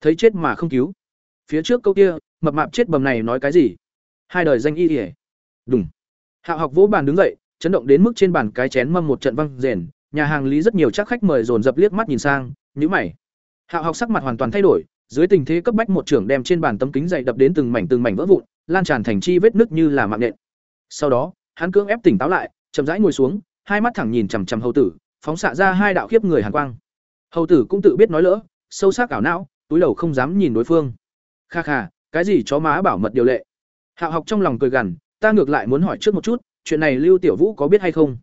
thấy chết mà không cứu. Phía trước câu kia, mập mạp chết bầm này nói cái gì? Hai đời danh y ỉa đúng hạo học vỗ bàn đứng dậy, chấn động đến mức trên bàn cái chén mâm một trận văng rền, nhà hàng lý rất nhiều chắc khách mời dồn dập liếc mắt nhìn sang nhữ mày. Hạo học sắc mặt hoàn toàn thay đổi, dưới tình thế cấp bách một trưởng đem trên bàn tấm kính dày đập đến từng mảnh từng mảnh vỡ vụn, lan tràn thành chi vết nứt như là mạng nện. Sau đó, hắn cưỡng ép tỉnh táo lại, chậm rãi ngồi xuống, hai mắt thẳng nhìn chằm chằm hầu tử, phóng xạ ra hai đạo khiếp người hàn quang. Hầu tử cũng tự biết nói lỡ, sâu sắc ảo não túi đầu không dám nhìn đối phương. Kha kha, cái gì chó má bảo mật điều lệ? Hạo học trong lòng cười gằn, ta ngược lại muốn hỏi trước một chút, chuyện này lưu tiểu vũ có biết hay không?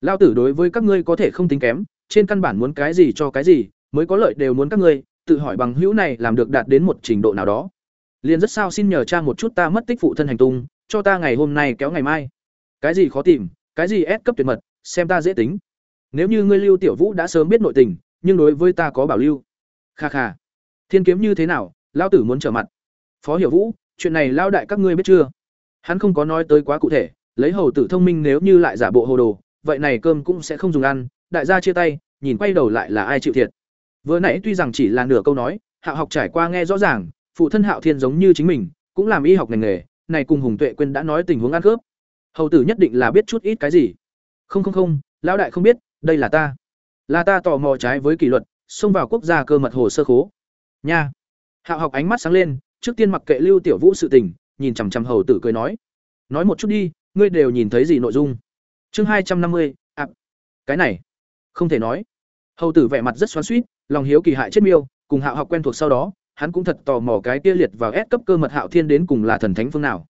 Lao tử đối với các ngươi có thể không tính kém, trên căn bản muốn cái gì cho cái gì, mới có lợi đều muốn các ngươi, tự hỏi bằng hữu này làm được đạt đến một trình độ nào đó. Liền rất sao xin nhờ cha một chút ta mất tích phụ thân hành tung, cho ta ngày hôm nay kéo ngày mai. Cái gì khó tìm, cái gì ép cấp tuyệt mật, xem ta dễ tính. Nếu như ngươi lưu tiểu vũ đã sớm biết nội tình, nhưng đối với ta có bảo lưu. Kha kha thiên kiếm như thế nào lao tử muốn trở mặt. Phó hiểu vũ, chuyện này lao đại các ngươi biết chưa? Hắn không có nói tới quá cụ thể, lấy hầu tử thông minh nếu như lại giả bộ hồ đồ, vậy này cơm cũng sẽ không dùng ăn, đại gia chia tay, nhìn quay đầu lại là ai chịu thiệt. Vừa nãy tuy rằng chỉ là nửa câu nói hạo học trải qua nghe rõ ràng, phụ thân hạo thiên giống như chính mình, cũng làm y học ngành nghề, này cùng hùng tuệ quên đã nói tình huống ăn khớp. Hầu tử nhất định là biết chút ít cái gì. Không không không, lão đại không biết, đây là ta. Là ta tò mò trái với kỷ luật, xông vào quốc gia cơ mật hồ sơ khố nha. Hạo học ánh mắt sáng lên, trước tiên mặc kệ lưu tiểu vũ sự tình, nhìn chằm chằm hầu tử cười nói. Nói một chút đi, ngươi đều nhìn thấy gì nội dung? Chương hai trăm năm mươi, ạ. Cái này, không thể nói. Hầu tử vẻ mặt rất xoắn suýt lòng hiếu kỳ hại chết miêu, cùng hạo học quen thuộc sau đó, hắn cũng thật tò mò cái kia liệt vào ép cấp cơ mật hạo thiên đến cùng là thần thánh phương nào.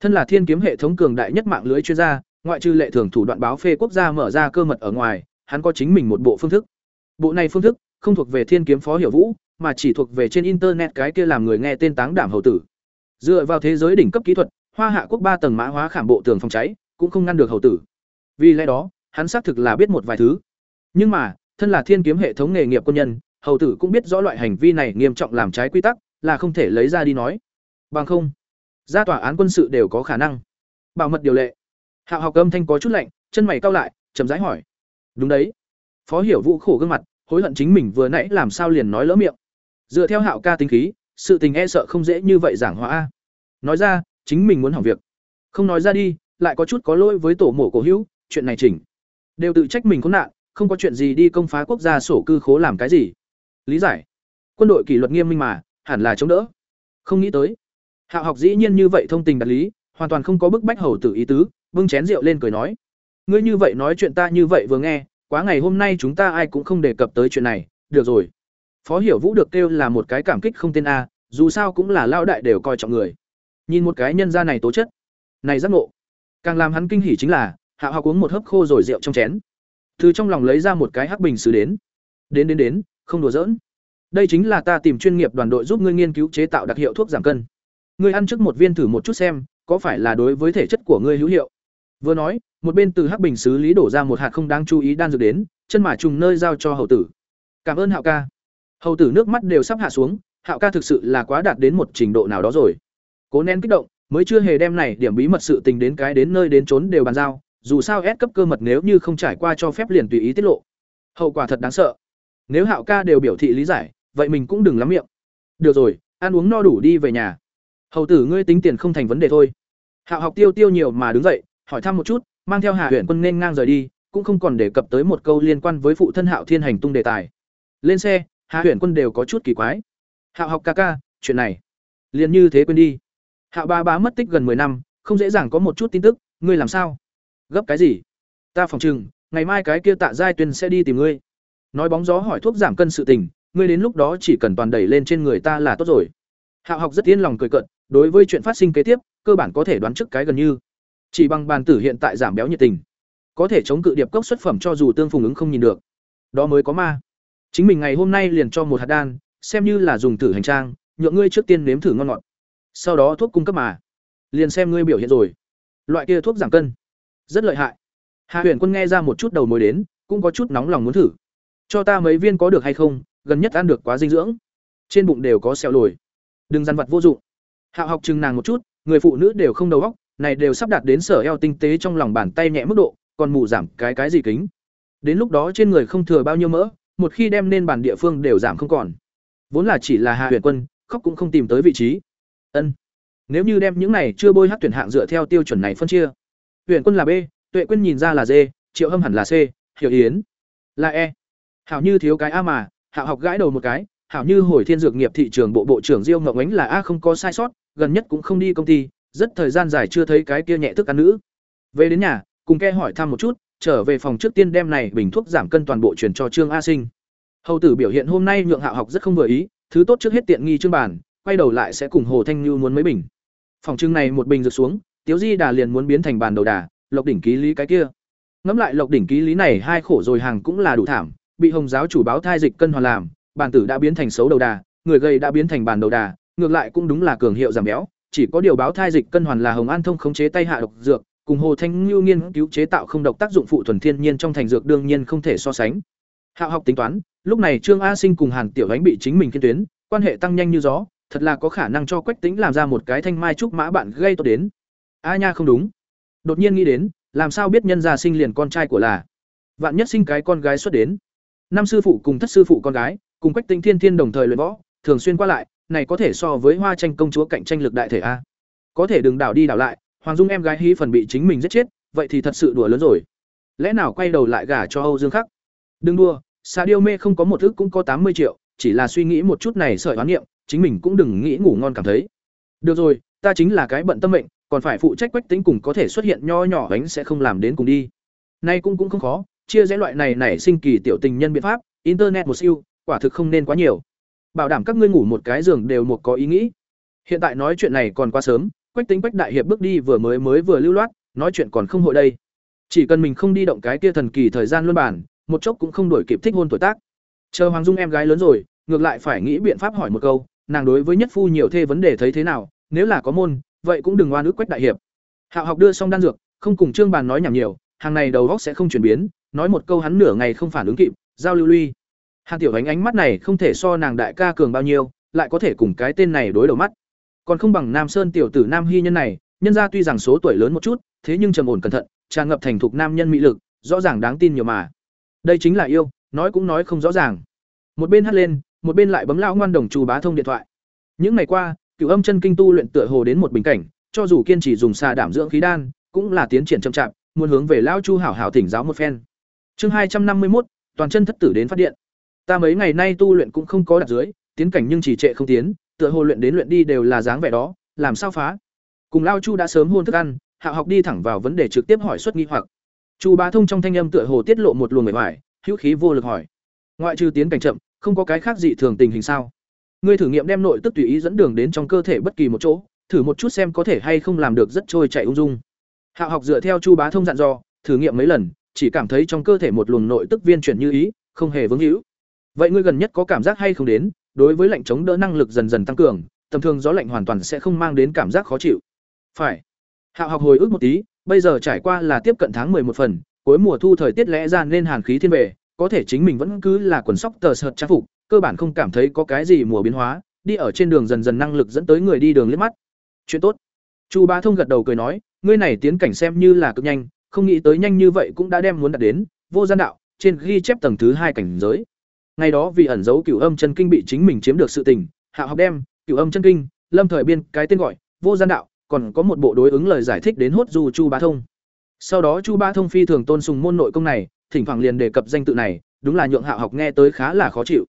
Thân là thiên kiếm hệ thống cường đại nhất mạng lưới chuyên gia, ngoại trừ lệ thường thủ đoạn báo phê quốc gia mở ra cơ mật ở ngoài, hắn có chính mình một bộ phương thức. Bộ này phương thức không thuộc về thiên kiếm phó hiểu vũ mà chỉ thuộc về trên internet cái kia làm người nghe tên táng đảm hầu tử. Dựa vào thế giới đỉnh cấp kỹ thuật, hoa hạ quốc ba tầng mã hóa khảm bộ tường phòng cháy cũng không ngăn được hầu tử. Vì lẽ đó, hắn xác thực là biết một vài thứ. Nhưng mà, thân là thiên kiếm hệ thống nghề nghiệp quân nhân, hầu tử cũng biết rõ loại hành vi này nghiêm trọng làm trái quy tắc, là không thể lấy ra đi nói. Bằng không, ra tòa án quân sự đều có khả năng. Bảo mật điều lệ. Hạo học âm thanh có chút lạnh, chân mày cau lại, chậm rãi hỏi. Đúng đấy. Phó hiểu vũ khổ gương mặt, hối hận chính mình vừa nãy làm sao liền nói lỡ miệng dựa theo hạo ca tính khí, sự tình e sợ không dễ như vậy giảng hóa nói ra, chính mình muốn hỏng việc. Không nói ra đi, lại có chút có lỗi với tổ mộ cổ hữu, chuyện này chỉnh. Đều tự trách mình có nạn, không có chuyện gì đi công phá quốc gia sổ cư khố làm cái gì. Lý giải. Quân đội kỷ luật nghiêm minh mà, hẳn là chống đỡ. Không nghĩ tới. Hạ học dĩ nhiên như vậy thông tình đạt lý, hoàn toàn không có bức bách hầu tử ý tứ, bưng chén rượu lên cười nói. Ngươi như vậy nói chuyện ta như vậy vừa nghe, quá ngày hôm nay chúng ta ai cũng không đề cập tới chuyện này, được rồi phó hiểu vũ được kêu là một cái cảm kích không tên a, dù sao cũng là lao đại đều coi trọng người. Nhìn một cái nhân gia này tố chất, này giác ngộ. Càng làm hắn kinh hỉ chính là, hạ học uống một hớp khô rồi rượu trong chén. Từ trong lòng lấy ra một cái hắc bình xứ đến. Đến đến đến, không đùa giỡn. Đây chính là ta tìm chuyên nghiệp đoàn đội giúp ngươi nghiên cứu chế tạo đặc hiệu thuốc giảm cân. Ngươi ăn trước một viên thử một chút xem, có phải là đối với thể chất của ngươi hữu hiệu? Vừa nói, một bên từ hắc bình xứ lý đổ ra một hạt không đáng chú ý đan dược đến, chân mà trùng nơi giao cho hậu tử. Cảm ơn hạo ca. Hầu tử nước mắt đều sắp hạ xuống, hạo ca thực sự là quá đạt đến một trình độ nào đó rồi. Cố nén kích động, mới chưa hề đem này điểm bí mật sự tình đến cái đến nơi đến trốn đều bàn giao, dù sao ép cấp cơ mật nếu như không trải qua cho phép liền tùy ý tiết lộ. Hậu quả thật đáng sợ. Nếu hạo ca đều biểu thị lý giải, vậy mình cũng đừng lắm miệng. Được rồi, ăn uống no đủ đi về nhà. Hầu tử ngươi tính tiền không thành vấn đề thôi. Hạo học tiêu tiêu nhiều mà đứng dậy, hỏi thăm một chút, mang theo hạ huyện quân nên ngang rời đi, cũng không còn đề cập tới một câu liên quan với phụ thân hạo thiên hành tung đề tài. Lên xe hạ huyện quân đều có chút kỳ quái. Hạo học ca ca, chuyện này. Liền như thế quên đi. Hạo ba bá mất tích gần 10 năm, không dễ dàng có một chút tin tức, ngươi làm sao? Gấp cái gì? Ta phòng chừng ngày mai cái kia tạ giai tuyên sẽ đi tìm ngươi. Nói bóng gió hỏi thuốc giảm cân sự tình, ngươi đến lúc đó chỉ cần toàn đẩy lên trên người ta là tốt rồi. Hạo học rất yên lòng cười cận đối với chuyện phát sinh kế tiếp, cơ bản có thể đoán trước cái gần như. Chỉ bằng bàn tử hiện tại giảm béo nhiệt tình. Có thể chống cự điệp cốc xuất phẩm cho dù tương phùng ứng không nhìn được. Đó mới có ma chính mình ngày hôm nay liền cho một hạt đan, xem như là dùng thử hành trang, nhượng ngươi trước tiên nếm thử ngon ngọt. Sau đó thuốc cung cấp mà. Liền xem ngươi biểu hiện rồi. Loại kia thuốc giảm cân. Rất lợi hại. Hạ huyền quân nghe ra một chút đầu mối đến, cũng có chút nóng lòng muốn thử. Cho ta mấy viên có được hay không, gần nhất ăn được quá dinh dưỡng. Trên bụng đều có sẹo lồi. Đừng dằn vặt vô dụng. Hạo học chừng nàng một chút, người phụ nữ đều không đầu óc, này đều sắp đạt đến sở eo tinh tế trong lòng bàn tay nhẹ mức độ, còn mù giảm cái cái gì kính. Đến lúc đó trên người không thừa bao nhiêu mỡ một khi đem nên bản địa phương đều giảm không còn. Vốn là chỉ là hạ huyền quân, khóc cũng không tìm tới vị trí. Ân, nếu như đem những này chưa bôi hát tuyển hạng dựa theo tiêu chuẩn này phân chia. Huyền quân là b, tuệ quân nhìn ra là d, triệu hâm hẳn là c, hiểu yến là e. Hảo như thiếu cái a mà, hạo học gãi đầu một cái, hảo như hồi thiên dược nghiệp thị trường bộ bộ trưởng diêu ngọc ánh là a không có sai sót, gần nhất cũng không đi công ty, rất thời gian dài chưa thấy cái kia nhẹ thức ăn nữ. Về đến nhà, cùng ke hỏi thăm một chút trở về phòng trước tiên đem này bình thuốc giảm cân toàn bộ truyền cho trương a sinh. Hầu tử biểu hiện hôm nay nhượng hạo học rất không vừa ý, thứ tốt trước hết tiện nghi trương bản, quay đầu lại sẽ cùng hồ thanh như muốn mấy bình. Phòng trưng này một bình rực xuống, tiếu di đà liền muốn biến thành bàn đầu đà, lộc đỉnh ký lý cái kia. Ngẫm lại lộc đỉnh ký lý này hai khổ rồi hàng cũng là đủ thảm, bị hồng giáo chủ báo thai dịch cân hoàn làm, bản tử đã biến thành xấu đầu đà, người gầy đã biến thành bàn đầu đà, ngược lại cũng đúng là cường hiệu giảm béo, chỉ có điều báo thai dịch cân hoàn là hồng an thông khống chế tay hạ độc dược cùng hồ thanh lưu nghiên cứu chế tạo không độc tác dụng phụ thuần thiên nhiên trong thành dược đương nhiên không thể so sánh. Hạo học tính toán, lúc này trương a sinh cùng hàn tiểu ánh bị chính mình kiên tuyến, quan hệ tăng nhanh như gió, thật là có khả năng cho quách tính làm ra một cái thanh mai trúc mã bạn gây tốt đến. A nha không đúng. Đột nhiên nghĩ đến, làm sao biết nhân gia sinh liền con trai của là vạn nhất sinh cái con gái xuất đến. Năm sư phụ cùng thất sư phụ con gái, cùng quách tính thiên thiên đồng thời luyện võ, thường xuyên qua lại, này có thể so với hoa tranh công chúa cạnh tranh lực đại thể a. Có thể đừng đảo đi đảo lại hoàng dung em gái hí phần bị chính mình giết chết vậy thì thật sự đùa lớn rồi. Lẽ nào quay đầu lại gả cho âu dương khắc? Đừng đùa, Sa Diêu mê không có một ức cũng có tám mươi triệu chỉ là suy nghĩ một chút này sợi oán niệm chính mình cũng đừng nghĩ ngủ ngon cảm thấy. Được rồi ta chính là cái bận tâm mệnh còn phải phụ trách quách tính cùng có thể xuất hiện nho nhỏ bánh sẽ không làm đến cùng đi. Nay cũng cũng không khó chia rẽ loại này nảy sinh kỳ tiểu tình nhân biện pháp internet một siêu quả thực không nên quá nhiều. Bảo đảm các ngươi ngủ một cái giường đều một có ý nghĩ. Hiện tại nói chuyện này còn quá sớm quách tính quách đại hiệp bước đi vừa mới mới vừa lưu loát, nói chuyện còn không hội đây. Chỉ cần mình không đi động cái kia thần kỳ thời gian luân bản, một chốc cũng không đổi kịp thích hôn tuổi tác. Chờ hoàng dung em gái lớn rồi, ngược lại phải nghĩ biện pháp hỏi một câu, nàng đối với nhất phu nhiều thê vấn đề thấy thế nào, nếu là có môn, vậy cũng đừng oan ức quách đại hiệp. Hạo học đưa xong đan dược, không cùng trương bàn nói nhảm nhiều, hàng này đầu góc sẽ không chuyển biến, nói một câu hắn nửa ngày không phản ứng kịp, giao lưu ly hàn tiểu ánh ánh mắt này không thể so nàng đại ca cường bao nhiêu, lại có thể cùng cái tên này đối đầu mắt còn không bằng nam sơn tiểu tử nam hy nhân này, nhân ra tuy rằng số tuổi lớn một chút, thế nhưng trầm ổn cẩn thận, tràn ngập thành thục nam nhân mỹ lực, rõ ràng đáng tin nhiều mà. Đây chính là yêu, nói cũng nói không rõ ràng. Một bên hắt lên, một bên lại bấm lão ngoan đồng chu bá thông điện thoại. Những ngày qua cựu âm chân kinh tu luyện tựa hồ đến một bình cảnh, cho dù kiên trì dùng xà đảm dưỡng khí đan, cũng là tiến triển chậm chạp, muốn hướng về lão chu hảo hảo thỉnh giáo một phen. Chương hai trăm năm mươi một toàn chân thất tử đến phát điện. Ta mấy ngày nay tu luyện cũng không có đặt dưới, tiến cảnh nhưng chỉ trệ không tiến tựa hồ luyện đến luyện đi đều là dáng vẻ đó, làm sao phá? Cùng lao chu đã sớm hôn thức ăn, hạ học đi thẳng vào vấn đề trực tiếp hỏi xuất nghi hoặc. Chu bá thông trong thanh âm tựa hồ tiết lộ một luồng mệt mỏi, hữu khí vô lực hỏi. Ngoại trừ tiến cảnh chậm, không có cái khác gì thường tình hình sao? Ngươi thử nghiệm đem nội tức tùy ý dẫn đường đến trong cơ thể bất kỳ một chỗ, thử một chút xem có thể hay không làm được rất trôi chảy ung dung. Hạ học dựa theo chu bá thông dặn dò, thử nghiệm mấy lần, chỉ cảm thấy trong cơ thể một luồng nội tức viên chuyển như ý, không hề vướng hữu. Vậy ngươi gần nhất có cảm giác hay không đến? Đối với lạnh chống đỡ năng lực dần dần tăng cường, tầm thường gió lạnh hoàn toàn sẽ không mang đến cảm giác khó chịu. Phải. Hạ học hồi ức một tí, bây giờ trải qua là tiếp cận tháng một phần, cuối mùa thu thời tiết lẽ ra nên hàn khí thiên về, có thể chính mình vẫn cứ là quần sóc tờ sợt trang phục, cơ bản không cảm thấy có cái gì mùa biến hóa, đi ở trên đường dần dần năng lực dẫn tới người đi đường liếc mắt. Chuyện tốt. Chu bá thông gật đầu cười nói, ngươi này tiến cảnh xem như là cực nhanh, không nghĩ tới nhanh như vậy cũng đã đem muốn đạt đến, vô gian đạo, trên ghi chép tầng thứ hai cảnh giới ngày đó vì ẩn giấu cửu âm chân kinh bị chính mình chiếm được sự tình, hạ học đem cửu âm chân kinh, lâm thời biên cái tên gọi, vô gian đạo, còn có một bộ đối ứng lời giải thích đến hốt du chu bá thông. Sau đó chu bá thông phi thường tôn sùng môn nội công này, thỉnh thoảng liền đề cập danh tự này, đúng là nhượng hạ học nghe tới khá là khó chịu.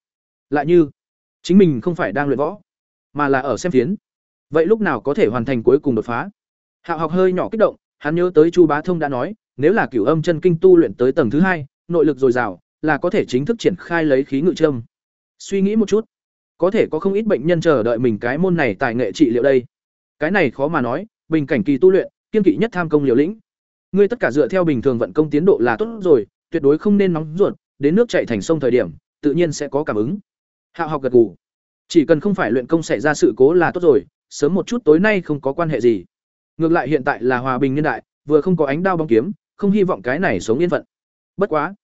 Lại như, chính mình không phải đang luyện võ, mà là ở xem phiến. Vậy lúc nào có thể hoàn thành cuối cùng đột phá? Hạ học hơi nhỏ kích động, hắn nhớ tới chu bá thông đã nói, nếu là cửu âm chân kinh tu luyện tới tầng thứ hai, nội lực dồi dào là có thể chính thức triển khai lấy khí ngự trâm suy nghĩ một chút, có thể có không ít bệnh nhân chờ đợi mình cái môn này tài nghệ trị liệu đây. Cái này khó mà nói, bình cảnh kỳ tu luyện, kiên kỵ nhất tham công liều lĩnh. Ngươi tất cả dựa theo bình thường vận công tiến độ là tốt rồi, tuyệt đối không nên nóng ruột, đến nước chạy thành sông thời điểm, tự nhiên sẽ có cảm ứng. Hạo học gật gù. Chỉ cần không phải luyện công xảy ra sự cố là tốt rồi, sớm một chút tối nay không có quan hệ gì. Ngược lại hiện tại là hòa bình nhân đại, vừa không có ánh đao bóng kiếm, không hy vọng cái này sống yên phận. Bất quá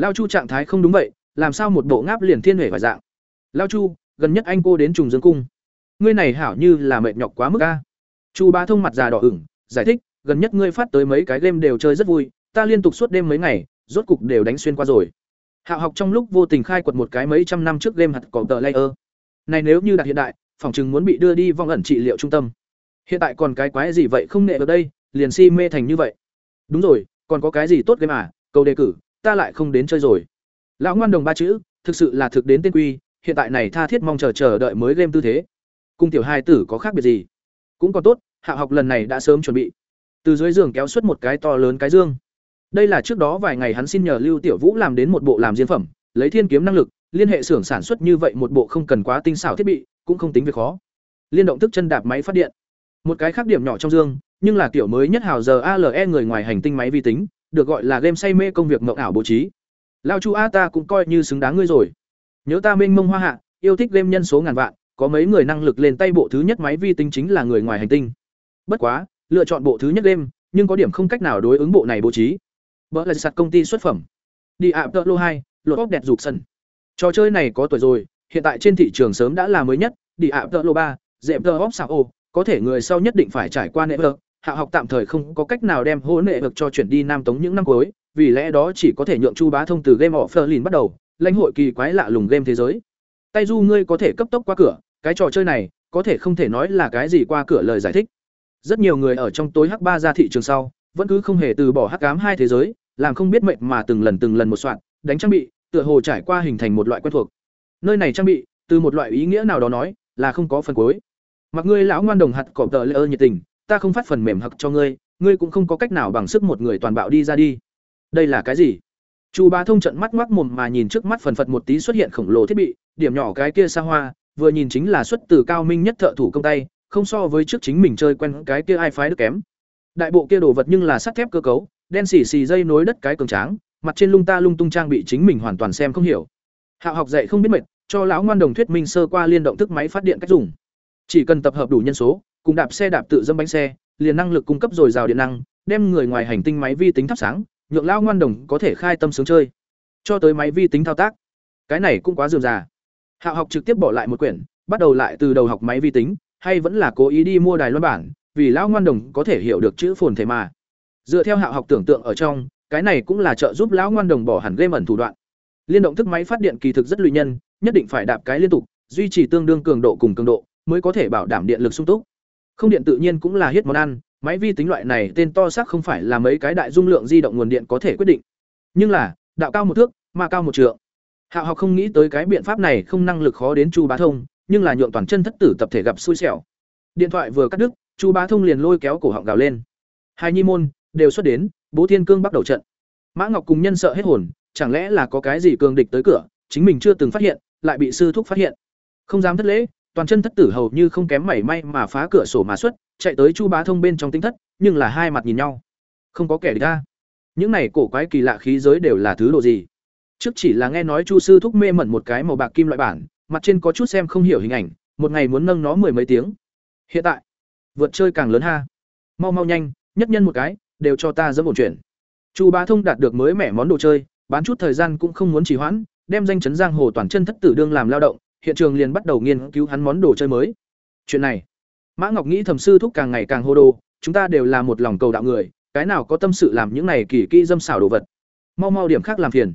lao chu trạng thái không đúng vậy, làm sao một bộ ngáp liền thiên huệ vài dạng? Lao chu, gần nhất anh cô đến trùng dương cung. Ngươi này hảo như là mệt nhọc quá mức a. Chu ba thông mặt già đỏ ửng, giải thích, gần nhất ngươi phát tới mấy cái game đều chơi rất vui, ta liên tục suốt đêm mấy ngày, rốt cục đều đánh xuyên qua rồi. Hạ học trong lúc vô tình khai quật một cái mấy trăm năm trước game hạt cỏ tờ layer. Này nếu như đặt hiện đại, phòng chừng muốn bị đưa đi vong ẩn trị liệu trung tâm. Hiện tại còn cái quái gì vậy không nệ ở đây, liền si mê thành như vậy. Đúng rồi, còn có cái gì tốt game à? Câu đề cử ta lại không đến chơi rồi. Lão ngoan đồng ba chữ, thực sự là thực đến tên quy, hiện tại này tha thiết mong chờ chờ đợi mới game tư thế. Cung tiểu hai tử có khác biệt gì? Cũng còn tốt, hạ học lần này đã sớm chuẩn bị. Từ dưới giường kéo xuất một cái to lớn cái dương. Đây là trước đó vài ngày hắn xin nhờ lưu tiểu vũ làm đến một bộ làm diễn phẩm, lấy thiên kiếm năng lực, liên hệ xưởng sản xuất như vậy một bộ không cần quá tinh xảo thiết bị, cũng không tính việc khó. Liên động thức chân đạp máy phát điện. Một cái khác điểm nhỏ trong dương, nhưng là kiểu mới nhất hào giờ ale người ngoài hành tinh máy vi tính được gọi là game say mê công việc mộng ảo bố trí. Lao chu a ta cũng coi như xứng đáng ngươi rồi. Nhớ ta mênh mông hoa hạ, yêu thích game nhân số ngàn vạn, có mấy người năng lực lên tay bộ thứ nhất máy vi tính chính là người ngoài hành tinh. Bất quá, lựa chọn bộ thứ nhất game, nhưng có điểm không cách nào đối ứng bộ này bố trí. Bỡ là sạt công ty xuất phẩm. Đi ạ, tợ lô hai, lột bóc đẹp rụt sân. Trò chơi này có tuổi rồi, hiện tại trên thị trường sớm đã là mới nhất. Đi ạ, tợ lô ba, dẹp tợ bóc xạo ô, có thể người sau nhất định phải trải qua nệ vực hạ học tạm thời không có cách nào đem hỗ nệ được cho chuyển đi nam tống những năm cuối, vì lẽ đó chỉ có thể nhượng chu bá thông từ game of Berlin bắt đầu, lãnh hội kỳ quái lạ lùng game thế giới. Tay du, ngươi có thể cấp tốc qua cửa, cái trò chơi này, có thể không thể nói là cái gì qua cửa lời giải thích. Rất nhiều người ở trong tối h ba ra thị trường sau, vẫn cứ không hề từ bỏ hắc ám hai thế giới, làm không biết mệnh mà từng lần từng lần một soạn, đánh trang bị, tựa hồ trải qua hình thành một loại quen thuộc. Nơi này trang bị, từ một loại ý nghĩa nào đó nói, là không có phần cuối. Mặc ngươi lão ngoan đồng hạt cọp tờ lỡ nhiệt tình ta không phát phần mềm hặc cho ngươi ngươi cũng không có cách nào bằng sức một người toàn bạo đi ra đi. Đây là cái gì? Chu bá thông trận mắt ngoác mồm mà nhìn trước mắt phần phật một tí xuất hiện khổng lồ thiết bị, điểm nhỏ cái kia xa hoa, vừa nhìn chính là xuất từ cao minh nhất thợ thủ công tay, không so với trước chính mình chơi quen cái kia ai phái được kém. Đại bộ kia đồ vật nhưng là sắt thép cơ cấu, đen xì xì dây nối đất cái cường tráng, mặt trên lung ta lung tung trang bị chính mình hoàn toàn xem không hiểu. Hạ học dạy không biết mệt, cho lão ngoan đồng thuyết minh sơ qua liên động thức máy phát điện cách dùng. Chỉ cần tập hợp đủ nhân số cùng đạp xe đạp tự dâm bánh xe, liền năng lực cung cấp dồi dào điện năng, đem người ngoài hành tinh máy vi tính thắp sáng, nhượng lao ngoan đồng có thể khai tâm sướng chơi. Cho tới máy vi tính thao tác. Cái này cũng quá dườm già. Hạ học trực tiếp bỏ lại một quyển, bắt đầu lại từ đầu học máy vi tính, hay vẫn là cố ý đi mua đài loan bản, vì lão ngoan đồng có thể hiểu được chữ phồn thể mà. Dựa theo hạ học tưởng tượng ở trong, cái này cũng là trợ giúp lão ngoan đồng bỏ hẳn game ẩn thủ đoạn. Liên động thức máy phát điện kỳ thực rất lụy nhân, nhất định phải đạp cái liên tục, duy trì tương đương cường độ cùng cường độ, mới có thể bảo đảm điện lực sung túc không điện tự nhiên cũng là hiết món ăn, máy vi tính loại này tên to xác không phải là mấy cái đại dung lượng di động nguồn điện có thể quyết định. Nhưng là, đạo cao một thước, mà cao một trượng. Hạ học không nghĩ tới cái biện pháp này không năng lực khó đến chu bá thông, nhưng là nhượng toàn chân thất tử tập thể gặp xui xẻo. Điện thoại vừa cắt đứt, chu bá thông liền lôi kéo cổ họng gào lên. Hai nhi môn, đều xuất đến, bố thiên cương bắt đầu trận. Mã ngọc cùng nhân sợ hết hồn, chẳng lẽ là có cái gì cường địch tới cửa, chính mình chưa từng phát hiện, lại bị sư thúc phát hiện. Không dám thất lễ toàn chân thất tử hầu như không kém mảy may mà phá cửa sổ mà xuất, chạy tới chu bá thông bên trong tinh thất, nhưng là hai mặt nhìn nhau. Không có kẻ địch ra những này cổ quái kỳ lạ khí giới đều là thứ độ gì? Trước chỉ là nghe nói chu sư thúc mê mẩn một cái màu bạc kim loại bản, mặt trên có chút xem không hiểu hình ảnh, một ngày muốn nâng nó mười mấy tiếng. Hiện tại, vượt chơi càng lớn ha. Mau mau nhanh, nhất nhân một cái, đều cho ta dẫm một chuyện. Chu bá thông đạt được mới mẻ món đồ chơi, bán chút thời gian cũng không muốn trì hoãn, đem danh chấn giang hồ toàn chân thất tử đương làm lao động hiện trường liền bắt đầu nghiên cứu hắn món đồ chơi mới. Chuyện này, mã ngọc nghĩ thầm sư thúc càng ngày càng hô đồ, chúng ta đều là một lòng cầu đạo người, cái nào có tâm sự làm những này kỳ kỹ dâm xảo đồ vật. Mau mau điểm khác làm phiền.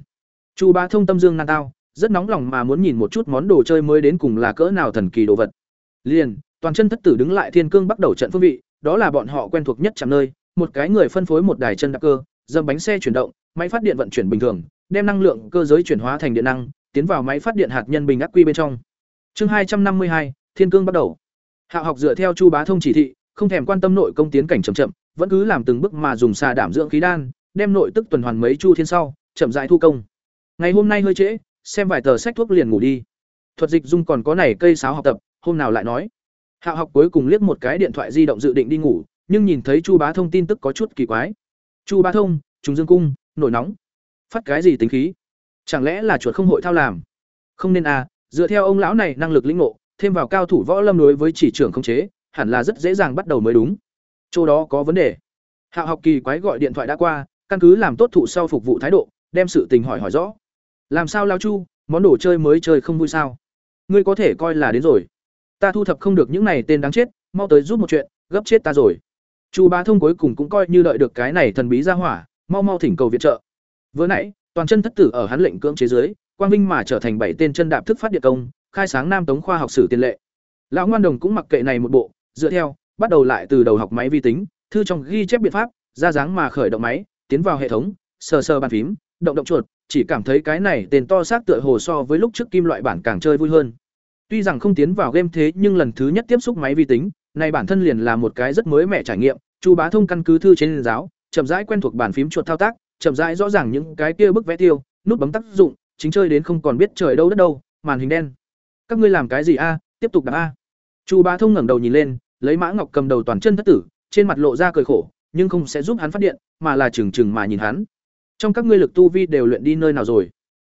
Chu bá thông tâm dương nan tao, rất nóng lòng mà muốn nhìn một chút món đồ chơi mới đến cùng là cỡ nào thần kỳ đồ vật. Liền, toàn chân thất tử đứng lại thiên cương bắt đầu trận phương vị, đó là bọn họ quen thuộc nhất chạm nơi, một cái người phân phối một đài chân đạp cơ, dâm bánh xe chuyển động, máy phát điện vận chuyển bình thường, đem năng lượng cơ giới chuyển hóa thành điện năng tiến vào máy phát điện hạt nhân bình ắc quy bên trong. Chương hai trăm năm mươi hai, thiên cương bắt đầu. Hạ học dựa theo chu bá thông chỉ thị, không thèm quan tâm nội công tiến cảnh chậm chậm, vẫn cứ làm từng bước mà dùng xà đảm dưỡng khí đan, đem nội tức tuần hoàn mấy chu thiên sau, chậm rãi thu công. Ngày hôm nay hơi trễ, xem vài tờ sách thuốc liền ngủ đi. Thuật dịch dung còn có này cây sáo học tập, hôm nào lại nói. Hạ học cuối cùng liếc một cái điện thoại di động dự định đi ngủ, nhưng nhìn thấy chu bá thông tin tức có chút kỳ quái. Chu bá thông, trùng dương cung, nổi nóng. Phát cái gì tính khí? Chẳng lẽ là chuột không hội thao làm? Không nên à dựa theo ông lão này năng lực lĩnh ngộ, thêm vào cao thủ võ lâm đối với chỉ trưởng không chế, hẳn là rất dễ dàng bắt đầu mới đúng. Chỗ đó có vấn đề. Hạ học kỳ quái gọi điện thoại đã qua, căn cứ làm tốt thụ sau phục vụ thái độ, đem sự tình hỏi hỏi rõ. Làm sao lao chu, món đồ chơi mới chơi không vui sao? Ngươi có thể coi là đến rồi. Ta thu thập không được những này tên đáng chết, mau tới giúp một chuyện, gấp chết ta rồi. Chu bá thông cuối cùng cũng coi như đợi được cái này thần bí ra hỏa, mau mau thỉnh cầu viện trợ. Vừa nãy toàn chân thất tử ở hắn lệnh cưỡng chế giới quang vinh mà trở thành bảy tên chân đạp thức phát địa công, khai sáng nam tống khoa học sử tiền lệ. Lão ngoan đồng cũng mặc kệ này một bộ, dựa theo, bắt đầu lại từ đầu học máy vi tính, thư trong ghi chép biện pháp, ra dáng mà khởi động máy, tiến vào hệ thống, sờ sờ bàn phím, động động chuột, chỉ cảm thấy cái này tên to xác tựa hồ so với lúc trước kim loại bản càng chơi vui hơn. Tuy rằng không tiến vào game thế nhưng lần thứ nhất tiếp xúc máy vi tính, này bản thân liền là một cái rất mới mẻ trải nghiệm, chu bá thông căn cứ thư trên giáo, chậm rãi quen thuộc bàn phím chuột thao tác chậm rãi rõ ràng những cái kia bức vẽ tiêu, nút bấm tác dụng, chính chơi đến không còn biết trời đâu đất đâu, màn hình đen. Các ngươi làm cái gì a? Tiếp tục đạp a. Chu bá thông ngẩng đầu nhìn lên, lấy mã ngọc cầm đầu toàn chân thất tử, trên mặt lộ ra cười khổ, nhưng không sẽ giúp hắn phát điện, mà là chừng chừng mà nhìn hắn. Trong các ngươi lực tu vi đều luyện đi nơi nào rồi?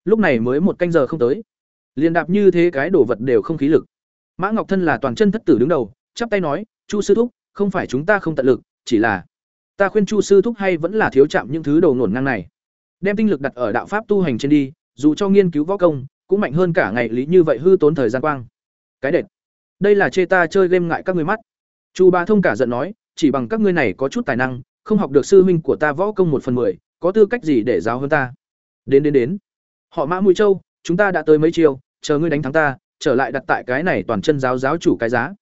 Lúc này mới một canh giờ không tới. Liền đạp như thế cái đồ vật đều không khí lực. Mã ngọc thân là toàn chân thất tử đứng đầu, chắp tay nói, chu sư thúc, không phải chúng ta không tận lực, chỉ là ta khuyên chu sư thúc hay vẫn là thiếu chạm những thứ đầu nổn ngang này. Đem tinh lực đặt ở đạo pháp tu hành trên đi, dù cho nghiên cứu võ công, cũng mạnh hơn cả ngày lý như vậy hư tốn thời gian quang. Cái đệt. Đây là chê ta chơi game ngại các ngươi mắt. Chu ba thông cả giận nói, chỉ bằng các ngươi này có chút tài năng, không học được sư huynh của ta võ công một phần mười, có tư cách gì để giáo hơn ta? Đến đến đến. Họ mã mũi châu, chúng ta đã tới mấy chiều, chờ ngươi đánh thắng ta, trở lại đặt tại cái này toàn chân giáo giáo chủ cái giá.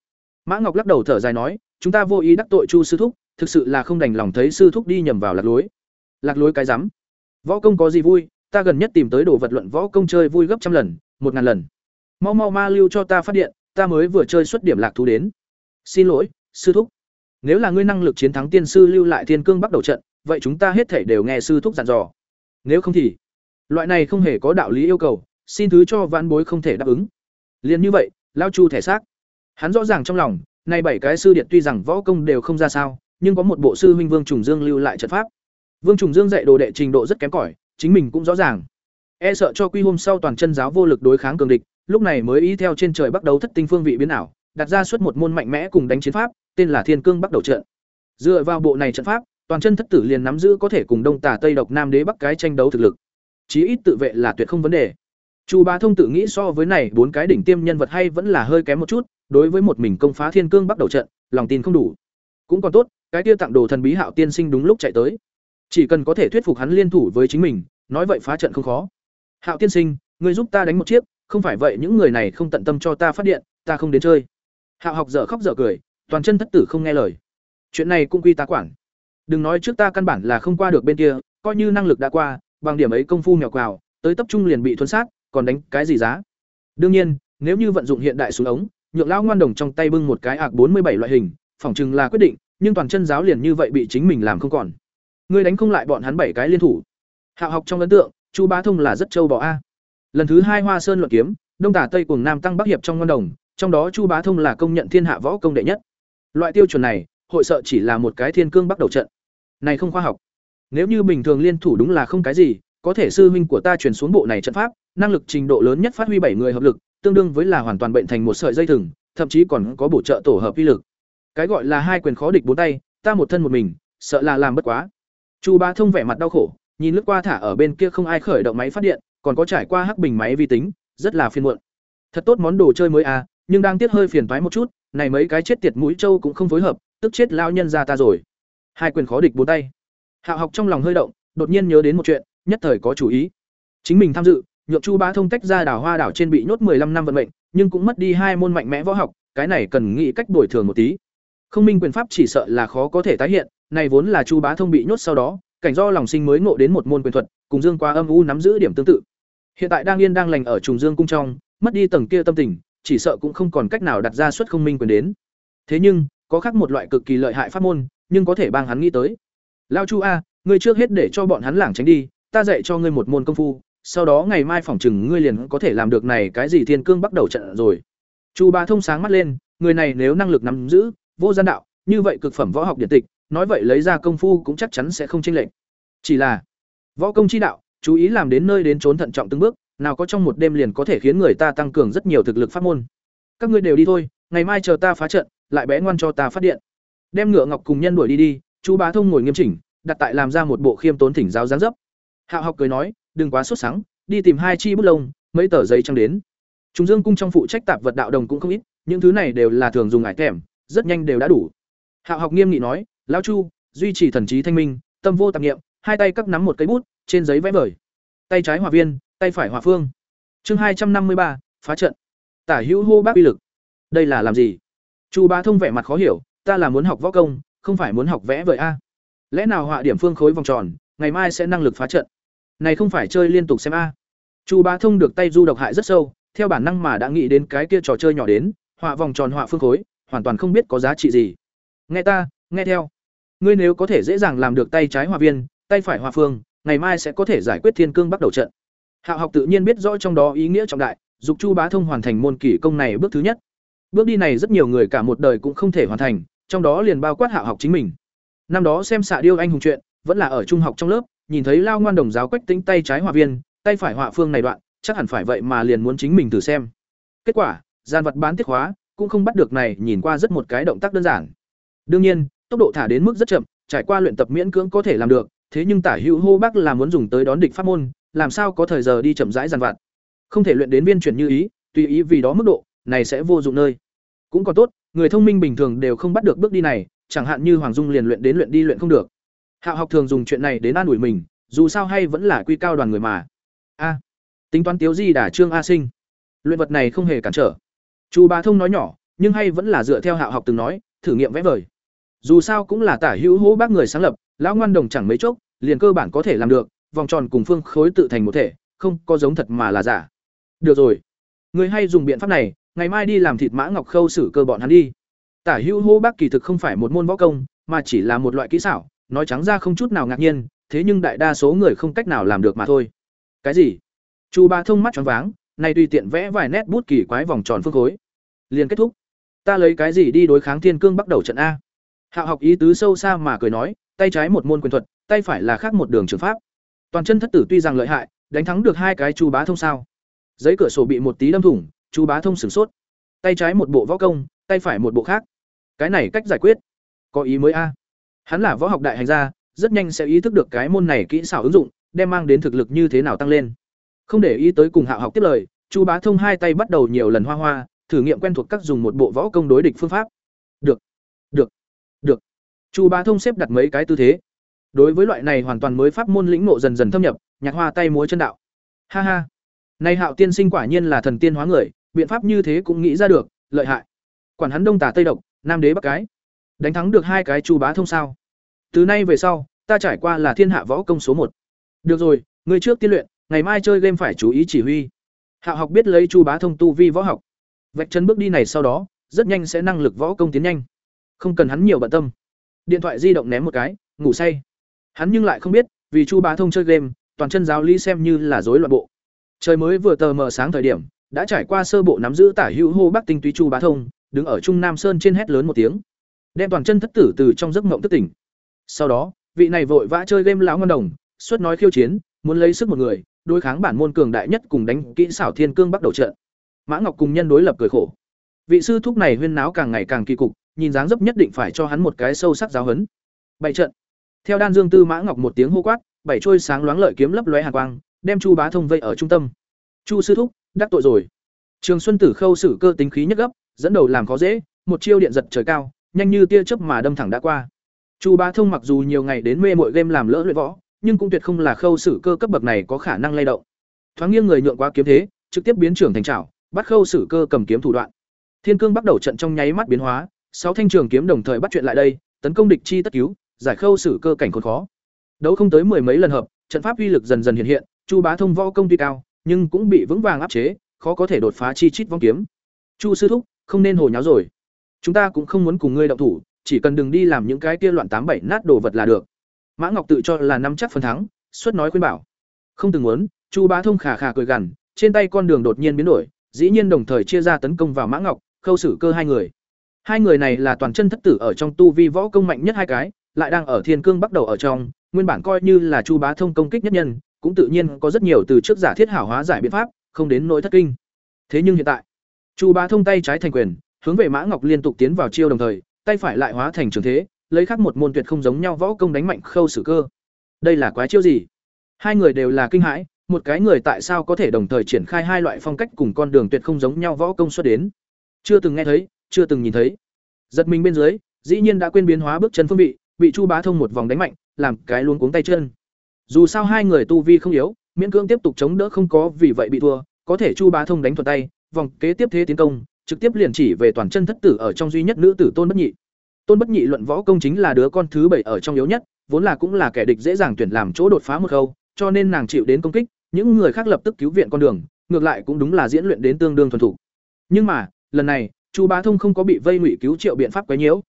Mã ngọc lắc đầu thở dài nói, chúng ta vô ý đắc tội chu sư thúc thực sự là không đành lòng thấy sư thúc đi nhầm vào lạc lối. Lạc lối cái rắm. Võ công có gì vui, ta gần nhất tìm tới đồ vật luận võ công chơi vui gấp trăm lần, một ngàn lần. Mau mau ma lưu cho ta phát điện, ta mới vừa chơi xuất điểm lạc thú đến. Xin lỗi, sư thúc. Nếu là ngươi năng lực chiến thắng tiên sư lưu lại thiên cương bắt đầu trận, vậy chúng ta hết thể đều nghe sư thúc dặn dò. Nếu không thì, loại này không hề có đạo lý yêu cầu, xin thứ cho vãn bối không thể đáp ứng. Liền như vậy, lao chu thể xác. Hắn rõ ràng trong lòng, nay bảy cái sư điện tuy rằng võ công đều không ra sao nhưng có một bộ sư huynh vương trùng dương lưu lại trận pháp. Vương trùng dương dạy đồ đệ trình độ rất kém cỏi, chính mình cũng rõ ràng. E sợ cho quy hôm sau toàn chân giáo vô lực đối kháng cường địch, lúc này mới ý theo trên trời bắt đầu thất tinh phương vị biến ảo, đặt ra suốt một môn mạnh mẽ cùng đánh chiến pháp, tên là thiên cương bắt đầu trận. Dựa vào bộ này trận pháp, toàn chân thất tử liền nắm giữ có thể cùng đông tả tây độc nam đế bắc cái tranh đấu thực lực. Chí ít tự vệ là tuyệt không vấn đề. Chu bá thông tự nghĩ so với này bốn cái đỉnh tiêm nhân vật hay vẫn là hơi kém một chút, đối với một mình công phá thiên cương bắt đầu trận, lòng tin không đủ. Cũng còn tốt cái kia tặng đồ thần bí hạo tiên sinh đúng lúc chạy tới. Chỉ cần có thể thuyết phục hắn liên thủ với chính mình, nói vậy phá trận không khó. Hạo tiên sinh người giúp ta đánh một chiếc, không phải vậy những người này không tận tâm cho ta phát điện, ta không đến chơi. Hạo học dở khóc dở cười, toàn chân thất tử không nghe lời. Chuyện này cũng quy tá quản. Đừng nói trước ta căn bản là không qua được bên kia, coi như năng lực đã qua, bằng điểm ấy công phu mèo quào, tới tập trung liền bị thuấn sát, còn đánh cái gì giá? Đương nhiên, nếu như vận dụng hiện đại xuống ống, nhượng lão ngoan đồng trong tay bưng một cái ạc bốn mươi bảy loại hình, phỏng chừng là quyết định nhưng toàn chân giáo liền như vậy bị chính mình làm không còn. Ngươi đánh không lại bọn hắn bảy cái liên thủ. Hạo học trong ấn tượng, chu bá thông là rất châu bò a. Lần thứ hai hoa sơn luận kiếm, đông tả tây cùng nam tăng bắc hiệp trong ngon đồng, trong đó chu bá thông là công nhận thiên hạ võ công đệ nhất. Loại tiêu chuẩn này, hội sợ chỉ là một cái thiên cương bắt đầu trận. Này không khoa học. Nếu như bình thường liên thủ đúng là không cái gì, có thể sư huynh của ta truyền xuống bộ này trận pháp, năng lực trình độ lớn nhất phát huy bảy người hợp lực, tương đương với là hoàn toàn bệnh thành một sợi dây thừng, thậm chí còn có bổ trợ tổ hợp uy lực cái gọi là hai quyền khó địch bốn tay, ta một thân một mình, sợ là làm bất quá. Chu bá thông vẻ mặt đau khổ, nhìn lướt qua thả ở bên kia không ai khởi động máy phát điện, còn có trải qua hắc bình máy vi tính, rất là phiền muộn. Thật tốt món đồ chơi mới à nhưng đang tiết hơi phiền toái một chút, này mấy cái chết tiệt mũi trâu cũng không phối hợp, tức chết lao nhân ra ta rồi. Hai quyền khó địch bốn tay. Hạ học trong lòng hơi động, đột nhiên nhớ đến một chuyện, nhất thời có chủ ý. Chính mình tham dự, nhượng chu bá thông tách ra đảo hoa đảo trên bị nhốt 15 năm vận mệnh, nhưng cũng mất đi hai môn mạnh mẽ võ học, cái này cần nghĩ cách bồi thường một tí không minh quyền pháp chỉ sợ là khó có thể tái hiện, này vốn là chu bá thông bị nhốt sau đó, cảnh do lòng sinh mới ngộ đến một môn quyền thuật, cùng dương qua âm u nắm giữ điểm tương tự. Hiện tại đang yên đang lành ở trùng dương cung trong, mất đi tầng kia tâm tình, chỉ sợ cũng không còn cách nào đặt ra xuất không minh quyền đến. Thế nhưng, có khác một loại cực kỳ lợi hại pháp môn, nhưng có thể bang hắn nghĩ tới. Lao chu a, ngươi trước hết để cho bọn hắn lảng tránh đi, ta dạy cho ngươi một môn công phu, sau đó ngày mai phỏng chừng ngươi liền có thể làm được này cái gì thiên cương bắt đầu trận rồi. Chu ba thông sáng mắt lên, người này nếu năng lực nắm giữ vô gian đạo, như vậy cực phẩm võ học điện tịch, nói vậy lấy ra công phu cũng chắc chắn sẽ không chênh lệch. Chỉ là, võ công chi đạo, chú ý làm đến nơi đến trốn thận trọng từng bước, nào có trong một đêm liền có thể khiến người ta tăng cường rất nhiều thực lực pháp môn. Các ngươi đều đi thôi, ngày mai chờ ta phá trận, lại bé ngoan cho ta phát điện. Đem ngựa ngọc cùng nhân đuổi đi đi, chú bá thông ngồi nghiêm chỉnh, đặt tại làm ra một bộ khiêm tốn thỉnh giáo gián dấp. Hạo học cười nói, đừng quá sốt sáng đi tìm hai chi bút lông, mấy tờ giấy trăng đến. Chúng dương cung trong phụ trách tạp vật đạo đồng cũng không ít, những thứ này đều là thường dùng ải thèm rất nhanh đều đã đủ. Hạo học nghiêm nghị nói, lão chu, duy trì thần trí thanh minh, tâm vô tạp nghiệm hai tay cắt nắm một cây bút, trên giấy vẽ vời. Tay trái hòa viên, tay phải hòa phương. Chương hai trăm năm mươi ba, phá trận. Tả hữu hô bác uy lực. Đây là làm gì? Chu bá thông vẻ mặt khó hiểu, ta là muốn học võ công, không phải muốn học vẽ vời a. Lẽ nào họa điểm phương khối vòng tròn, ngày mai sẽ năng lực phá trận? Này không phải chơi liên tục xem a. Chu bá thông được tay du độc hại rất sâu, theo bản năng mà đã nghĩ đến cái kia trò chơi nhỏ đến, họa vòng tròn, họa phương khối hoàn toàn không biết có giá trị gì. Nghe ta, nghe theo. Ngươi nếu có thể dễ dàng làm được tay trái hòa viên, tay phải hòa phương, ngày mai sẽ có thể giải quyết thiên cương bắt đầu trận. Hạ học tự nhiên biết rõ trong đó ý nghĩa trọng đại, dục chu bá thông hoàn thành môn kỷ công này bước thứ nhất. Bước đi này rất nhiều người cả một đời cũng không thể hoàn thành, trong đó liền bao quát hạ học chính mình. Năm đó xem xạ điêu anh hùng chuyện, vẫn là ở trung học trong lớp, nhìn thấy lao ngoan đồng giáo quách tính tay trái hòa viên, tay phải họa phương này đoạn, chắc hẳn phải vậy mà liền muốn chính mình thử xem. Kết quả, gian vật bán tiết hóa cũng không bắt được này nhìn qua rất một cái động tác đơn giản. Đương nhiên, tốc độ thả đến mức rất chậm, trải qua luyện tập miễn cưỡng có thể làm được, thế nhưng tả hữu hô bác là muốn dùng tới đón địch pháp môn, làm sao có thời giờ đi chậm rãi dàn vặt. Không thể luyện đến viên chuyển như ý, tùy ý vì đó mức độ, này sẽ vô dụng nơi. Cũng còn tốt, người thông minh bình thường đều không bắt được bước đi này, chẳng hạn như hoàng dung liền luyện đến luyện đi luyện không được. Hạ học thường dùng chuyện này đến an ủi mình, dù sao hay vẫn là quy cao đoàn người mà. A, tính toán tiếu di đả trương a sinh. Luyện vật này không hề cản trở chu bá thông nói nhỏ, nhưng hay vẫn là dựa theo hạ học từng nói, thử nghiệm vẽ vời. Dù sao cũng là tả hữu hỗ bác người sáng lập, lão ngoan đồng chẳng mấy chốc, liền cơ bản có thể làm được, vòng tròn cùng phương khối tự thành một thể, không có giống thật mà là giả. Được rồi. Người hay dùng biện pháp này, ngày mai đi làm thịt mã ngọc khâu xử cơ bọn hắn đi. Tả hữu hô bác kỳ thực không phải một môn võ công, mà chỉ là một loại kỹ xảo, nói trắng ra không chút nào ngạc nhiên, thế nhưng đại đa số người không cách nào làm được mà thôi. Cái gì? Chu ba thông mắt choáng váng nay tùy tiện vẽ vài nét bút kỳ quái vòng tròn phương khối. Liền kết thúc. Ta lấy cái gì đi đối kháng thiên cương bắt đầu trận a? Hạo học ý tứ sâu xa mà cười nói, tay trái một môn quyền thuật, tay phải là khác một đường trường pháp. Toàn chân thất tử tuy rằng lợi hại, đánh thắng được hai cái chu bá thông sao. Giấy cửa sổ bị một tí đâm thủng, chu bá thông sửng sốt. Tay trái một bộ võ công, tay phải một bộ khác. Cái này cách giải quyết. Có ý mới a. Hắn là võ học đại hành gia, rất nhanh sẽ ý thức được cái môn này kỹ xảo ứng dụng, đem mang đến thực lực như thế nào tăng lên không để ý tới cùng hạ học tiếp lời, chu bá thông hai tay bắt đầu nhiều lần hoa hoa, thử nghiệm quen thuộc các dùng một bộ võ công đối địch phương pháp. Được được được. Chu bá thông xếp đặt mấy cái tư thế. Đối với loại này hoàn toàn mới pháp môn lĩnh ngộ dần dần thâm nhập, nhạc hoa tay múa chân đạo. Ha ha. Nay hạo tiên sinh quả nhiên là thần tiên hóa người, biện pháp như thế cũng nghĩ ra được, lợi hại. Quản hắn đông tả tây độc, nam đế bắc cái. Đánh thắng được hai cái chu bá thông sao? Từ nay về sau, ta trải qua là thiên hạ võ công số một. Được rồi người trước tiên luyện ngày mai chơi game phải chú ý chỉ huy. Hạ học biết lấy chu bá thông tu vi võ học. Vạch chân bước đi này sau đó, rất nhanh sẽ năng lực võ công tiến nhanh. Không cần hắn nhiều bận tâm. Điện thoại di động ném một cái, ngủ say. Hắn nhưng lại không biết, vì chu bá thông chơi game, toàn chân giáo lý xem như là rối loạn bộ. Trời mới vừa tờ mờ sáng thời điểm, đã trải qua sơ bộ nắm giữ tả hữu hô bắc tinh túy chu bá thông, đứng ở trung nam sơn trên hét lớn một tiếng. Đem toàn chân thất tử từ trong giấc mộng thức tỉnh. Sau đó, vị này vội vã chơi game lão ngân đồng suốt nói khiêu chiến, muốn lấy sức một người đối kháng bản môn cường đại nhất cùng đánh kỹ xảo thiên cương bắt đầu trận. Mã ngọc cùng nhân đối lập cười khổ. Vị sư thúc này huyên náo càng ngày càng kỳ cục, nhìn dáng dấp nhất định phải cho hắn một cái sâu sắc giáo hấn bảy trận. Theo đan dương tư mã ngọc một tiếng hô quát, bảy trôi sáng loáng lợi kiếm lấp lóe hàn quang, đem chu bá thông vây ở trung tâm. Chu sư thúc, đắc tội rồi. Trường xuân tử khâu xử cơ tính khí nhất gấp, dẫn đầu làm khó dễ, một chiêu điện giật trời cao, nhanh như tia chớp mà đâm thẳng đã qua. Chu bá thông mặc dù nhiều ngày đến mê mội game làm lỡ luyện võ nhưng cũng tuyệt không là khâu xử cơ cấp bậc này có khả năng lay động. Thoáng nghiêng người nhượng qua kiếm thế, trực tiếp biến trưởng thành trảo, bắt khâu xử cơ cầm kiếm thủ đoạn. Thiên cương bắt đầu trận trong nháy mắt biến hóa, sáu thanh trường kiếm đồng thời bắt chuyện lại đây, tấn công địch chi tất cứu, giải khâu xử cơ cảnh khốn khó. Đấu không tới mười mấy lần hợp, trận pháp uy lực dần dần hiện hiện, chu bá thông võ công tuy cao, nhưng cũng bị vững vàng áp chế, khó có thể đột phá chi chít vong kiếm. Chu sư thúc, không nên hồ nháo rồi. Chúng ta cũng không muốn cùng ngươi động thủ, chỉ cần đừng đi làm những cái kia loạn tám bảy nát đồ vật là được mã ngọc tự cho là nắm chắc phần thắng suất nói khuyên bảo. Không từng muốn, chu bá thông khả khả cười gằn, trên tay con đường đột nhiên biến đổi, dĩ nhiên đồng thời chia ra tấn công vào mã ngọc, khâu xử cơ hai người. Hai người này là toàn chân thất tử ở trong tu vi võ công mạnh nhất hai cái, lại đang ở thiên cương bắt đầu ở trong, nguyên bản coi như là chu bá thông công kích nhất nhân, cũng tự nhiên có rất nhiều từ trước giả thiết hảo hóa giải biện pháp, không đến nỗi thất kinh. Thế nhưng hiện tại, chu bá thông tay trái thành quyền, hướng về mã ngọc liên tục tiến vào chiêu đồng thời, tay phải lại hóa thành trường thế lấy khác một môn tuyệt không giống nhau võ công đánh mạnh khâu xử cơ. Đây là quái chiêu gì? Hai người đều là kinh hãi, một cái người tại sao có thể đồng thời triển khai hai loại phong cách cùng con đường tuyệt không giống nhau võ công xuất đến? Chưa từng nghe thấy, chưa từng nhìn thấy. Giật mình bên dưới, dĩ nhiên đã quên biến hóa bước chân phương vị, bị chu bá thông một vòng đánh mạnh, làm cái luôn cuống tay chân. Dù sao hai người tu vi không yếu, miễn cưỡng tiếp tục chống đỡ không có vì vậy bị thua, có thể chu bá thông đánh thuật tay, vòng kế tiếp thế tiến công, trực tiếp liền chỉ về toàn chân thất tử ở trong duy nhất nữ tử tôn bất nhị tôn bất nhị luận võ công chính là đứa con thứ bảy ở trong yếu nhất, vốn là cũng là kẻ địch dễ dàng tuyển làm chỗ đột phá một khâu, cho nên nàng chịu đến công kích, những người khác lập tức cứu viện con đường, ngược lại cũng đúng là diễn luyện đến tương đương thuần thủ nhưng mà, lần này, chu bá thông không có bị vây ngụy cứu triệu biện pháp quấy nhiễu.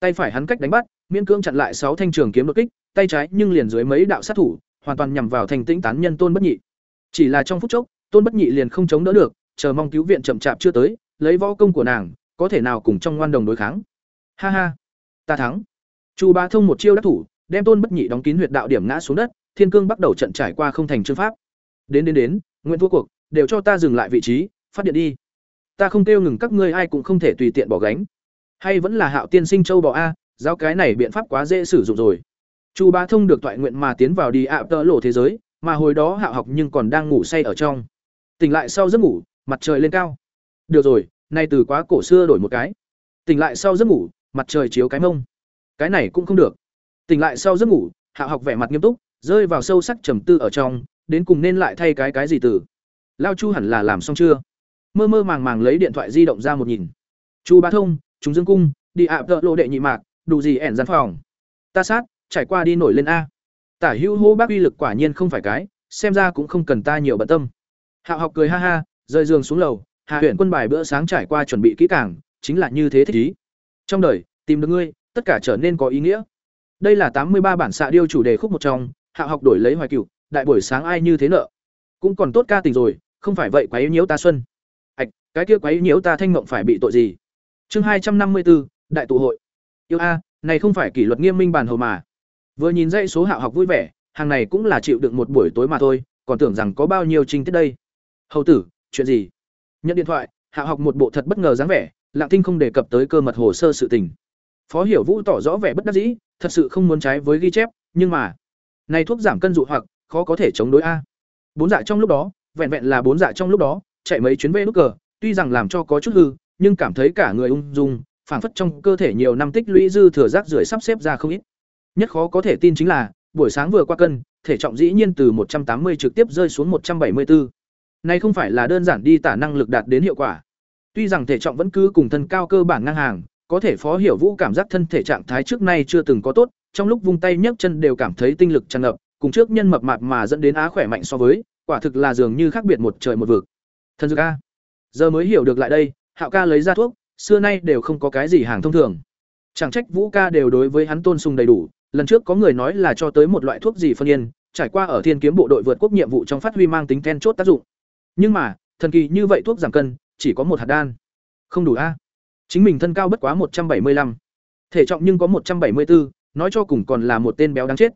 Tay phải hắn cách đánh bắt, miễn cưỡng chặn lại sáu thanh trường kiếm đột kích, tay trái nhưng liền dưới mấy đạo sát thủ, hoàn toàn nhằm vào thành tĩnh tán nhân tôn bất nhị. Chỉ là trong phút chốc, tôn bất nhị liền không chống đỡ được, chờ mong cứu viện chậm chạp chưa tới, lấy võ công của nàng, có thể nào cùng trong ngoan đồng đối kháng. Ha ha ta thắng. Chu bá thông một chiêu đắc thủ, đem tôn bất nhị đóng kín huyệt đạo điểm ngã xuống đất, thiên cương bắt đầu trận trải qua không thành chương pháp. Đến đến đến nguyễn thua cuộc, đều cho ta dừng lại vị trí, phát điện đi. Ta không kêu ngừng các ngươi ai cũng không thể tùy tiện bỏ gánh. Hay vẫn là hạo tiên sinh châu bò a giao cái này biện pháp quá dễ sử dụng rồi. Chu bá thông được toại nguyện mà tiến vào đi ạ tơ lộ thế giới, mà hồi đó hạo học nhưng còn đang ngủ say ở trong. Tỉnh lại sau giấc ngủ, mặt trời lên cao. Được rồi, nay từ quá cổ xưa đổi một cái. Tỉnh lại sau giấc ngủ mặt trời chiếu cái mông. Cái này cũng không được. Tỉnh lại sau giấc ngủ hạo học vẻ mặt nghiêm túc, rơi vào sâu sắc trầm tư ở trong, đến cùng nên lại thay cái cái gì từ. Lao chu hẳn là làm xong chưa? Mơ mơ màng màng lấy điện thoại di động ra một nhìn. Chu bá thông chúng dương cung, đi ạ, tợ lộ đệ nhị mạc, đủ gì ẻn gian phòng. Ta sát, trải qua đi nổi lên a. Tả hữu hô bác uy lực quả nhiên không phải cái, xem ra cũng không cần ta nhiều bận tâm. Hạo học cười ha ha rơi giường xuống lầu, hạ huyện quân bài bữa sáng trải qua chuẩn bị kỹ càng, chính là như thế thích ý trong đời, tìm được ngươi, tất cả trở nên có ý nghĩa. Đây là tám mươi ba bản xạ điêu chủ đề khúc một trong, hạ học đổi lấy hoài cựu đại buổi sáng ai như thế nợ. Cũng còn tốt ca tình rồi, không phải vậy quấy nhiễu ta xuân. Ạch, cái kia quấy nhiễu ta thanh mộng phải bị tội gì? Chương hai trăm năm mươi bốn đại tụ hội. Yêu a, này không phải kỷ luật nghiêm minh bản hầu mà. Vừa nhìn dãy số hạ học vui vẻ, hàng này cũng là chịu đựng một buổi tối mà thôi, còn tưởng rằng có bao nhiêu trình tiết đây. Hầu tử, chuyện gì? Nhận điện thoại, hạ học một bộ thật bất ngờ dáng vẻ lạng tinh không đề cập tới cơ mật hồ sơ sự tình phó hiểu vũ tỏ rõ vẻ bất đắc dĩ, thật sự không muốn trái với ghi chép, nhưng mà, này thuốc giảm cân dụ hoặc, khó có thể chống đối a bốn dạ trong lúc đó, vẹn vẹn là bốn dạ trong lúc đó, chạy mấy chuyến về nút cờ, tuy rằng làm cho có chút hư, nhưng cảm thấy cả người ung dung, phảng phất trong cơ thể nhiều năm tích lũy dư thừa rác rưởi sắp xếp ra không ít nhất khó có thể tin chính là, buổi sáng vừa qua cân, thể trọng dĩ nhiên từ 180 trực tiếp rơi xuống 174. Này không phải là đơn giản đi tả năng lực đạt đến hiệu quả. Tuy rằng thể trọng vẫn cứ cùng thân cao cơ bản ngang hàng, có thể Phó Hiểu Vũ cảm giác thân thể trạng thái trước nay chưa từng có tốt, trong lúc vung tay nhấc chân đều cảm thấy tinh lực tràn ngập, cùng trước nhân mập mạp mà dẫn đến á khỏe mạnh so với, quả thực là dường như khác biệt một trời một vực. Thân dược a. Giờ mới hiểu được lại đây, Hạo ca lấy ra thuốc, xưa nay đều không có cái gì hàng thông thường. Chẳng trách Vũ ca đều đối với hắn tôn sùng đầy đủ, lần trước có người nói là cho tới một loại thuốc gì phân yên, trải qua ở Thiên Kiếm bộ đội vượt quốc nhiệm vụ trong phát huy mang tính then chốt tác dụng. Nhưng mà, thần kỳ như vậy thuốc giảm cân, chỉ có một hạt đan. Không đủ a. Chính mình thân cao bất quá một trăm bảy mươi lăm, thể trọng nhưng có một trăm bảy mươi bốn, nói cho cùng còn là một tên béo đáng chết.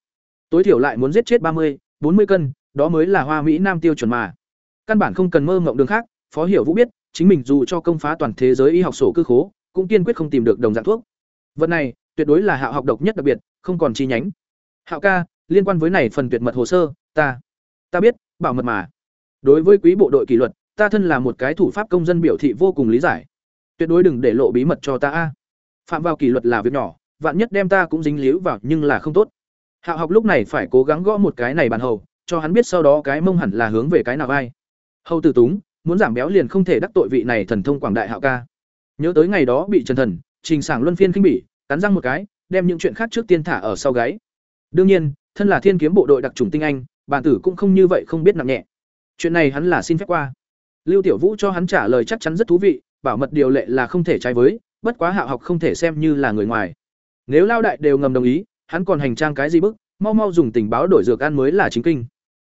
Tối thiểu lại muốn giết chết ba mươi, bốn mươi cân, đó mới là hoa mỹ nam tiêu chuẩn mà. Căn bản không cần mơ mộng đường khác, Phó Hiểu Vũ biết, chính mình dù cho công phá toàn thế giới y học sổ cư khố, cũng kiên quyết không tìm được đồng dạng thuốc. Vật này, tuyệt đối là hạo học độc nhất đặc biệt, không còn chi nhánh. Hạo ca, liên quan với này phần tuyệt mật hồ sơ, ta, ta biết, bảo mật mà. Đối với quý bộ đội kỷ luật, ta thân là một cái thủ pháp công dân biểu thị vô cùng lý giải. Tuyệt đối đừng để lộ bí mật cho ta a. Phạm vào kỷ luật là việc nhỏ, vạn nhất đem ta cũng dính líu vào nhưng là không tốt. Hạo học lúc này phải cố gắng gõ một cái này bàn hầu, cho hắn biết sau đó cái mông hẳn là hướng về cái nào vai. Hầu tử túng, muốn giảm béo liền không thể đắc tội vị này thần thông quảng đại hạo ca. Nhớ tới ngày đó bị Trần Thần, Trình Sảng luân phiên khinh bỉ, cắn răng một cái, đem những chuyện khác trước tiên thả ở sau gáy. Đương nhiên, thân là Thiên Kiếm bộ đội đặc chủng tinh anh, bản tử cũng không như vậy không biết nặng nhẹ. Chuyện này hắn là xin phép qua. Lưu Tiểu Vũ cho hắn trả lời chắc chắn rất thú vị, bảo mật điều lệ là không thể trái với, bất quá Hạo học không thể xem như là người ngoài. Nếu lao đại đều ngầm đồng ý, hắn còn hành trang cái gì bức, mau mau dùng tình báo đổi dược ăn mới là chính kinh.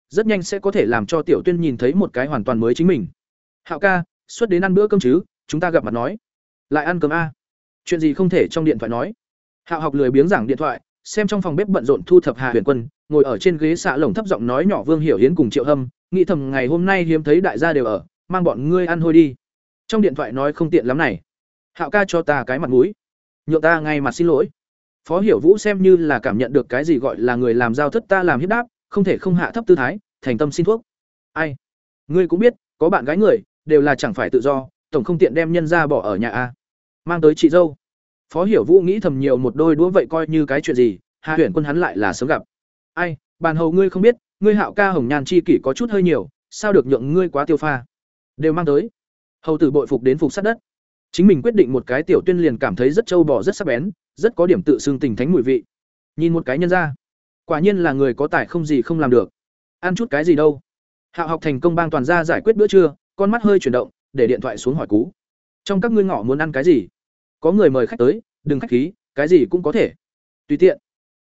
Rất nhanh sẽ có thể làm cho Tiểu Tuyên nhìn thấy một cái hoàn toàn mới chính mình. Hạo ca, xuất đến ăn bữa cơm chứ, chúng ta gặp mặt nói. Lại ăn cơm a. Chuyện gì không thể trong điện thoại nói. Hạo học lười biếng giảng điện thoại, xem trong phòng bếp bận rộn thu thập Hà Huyền Quân, ngồi ở trên ghế xạ lồng thấp giọng nói nhỏ Vương Hiểu Hiến cùng Triệu Hâm, nghĩ thầm ngày hôm nay hiếm thấy đại gia đều ở, mang bọn ngươi ăn thôi đi. Trong điện thoại nói không tiện lắm này. Hạo ca cho ta cái mặt mũi, nhượng ta ngay mặt xin lỗi. Phó Hiểu Vũ xem như là cảm nhận được cái gì gọi là người làm giao thất ta làm hiếp đáp, không thể không hạ thấp tư thái, thành tâm xin thuốc. Ai? Ngươi cũng biết, có bạn gái người, đều là chẳng phải tự do, tổng không tiện đem nhân ra bỏ ở nhà a. Mang tới chị dâu. Phó Hiểu Vũ nghĩ thầm nhiều một đôi đũa vậy coi như cái chuyện gì, Hà tuyển Quân hắn lại là sớm gặp. Ai, bàn hầu ngươi không biết, ngươi Hạo ca hồng nhan chi kỷ có chút hơi nhiều, sao được nhượng ngươi quá tiêu pha. Đều mang tới. hầu tử bội phục đến phục sát đất. Chính mình quyết định một cái tiểu tuyên liền cảm thấy rất trâu bò, rất sắc bén, rất có điểm tự xưng tình thánh mùi vị. Nhìn một cái nhân ra. Quả nhiên là người có tài không gì không làm được. Ăn chút cái gì đâu. Hạo học thành công bang toàn gia giải quyết bữa trưa, con mắt hơi chuyển động, để điện thoại xuống hỏi cú. Trong các ngươi ngỏ muốn ăn cái gì? Có người mời khách tới, đừng khách khí, cái gì cũng có thể. Tùy tiện.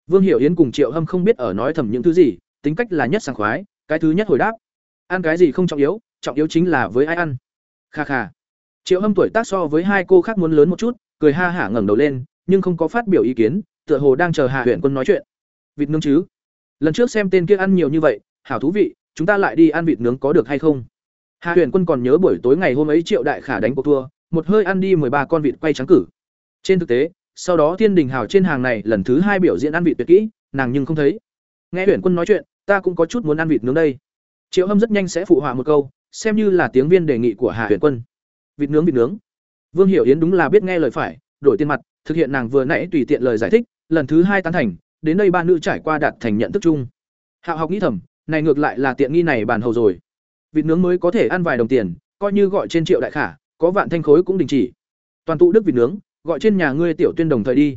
Vương hiểu yến cùng triệu hâm không biết ở nói thầm những thứ gì, tính cách là nhất sảng khoái, cái thứ nhất hồi đáp. Ăn cái gì không trọng yếu trọng yếu chính là với ai ăn. Kha kha. Triệu hâm tuổi tác so với hai cô khác muốn lớn một chút, cười ha hả ngẩng đầu lên, nhưng không có phát biểu ý kiến, tựa hồ đang chờ hạ huyện quân nói chuyện. Vịt nướng chứ? Lần trước xem tên kia ăn nhiều như vậy, hảo thú vị, chúng ta lại đi ăn vịt nướng có được hay không? Hạ huyện quân còn nhớ buổi tối ngày hôm ấy triệu đại khả đánh cuộc thua, một hơi ăn đi ba con vịt quay trắng cử. Trên thực tế, sau đó thiên đình hảo trên hàng này lần thứ hai biểu diễn ăn vịt tuyệt kỹ, nàng nhưng không thấy. Nghe huyện quân nói chuyện, ta cũng có chút muốn ăn vịt nướng đây. Triệu hâm rất nhanh sẽ phụ họa một câu xem như là tiếng viên đề nghị của hạ Huyền quân. Vịt nướng vịt nướng. Vương hiểu yến đúng là biết nghe lời phải, đổi tiền mặt, thực hiện nàng vừa nãy tùy tiện lời giải thích, lần thứ hai tán thành, đến đây ba nữ trải qua đạt thành nhận thức chung. Hạo học nghĩ thầm, này ngược lại là tiện nghi này bàn hầu rồi. Vịt nướng mới có thể ăn vài đồng tiền, coi như gọi trên triệu đại khả, có vạn thanh khối cũng đình chỉ. Toàn tụ đức vịt nướng, gọi trên nhà ngươi tiểu tuyên đồng thời đi.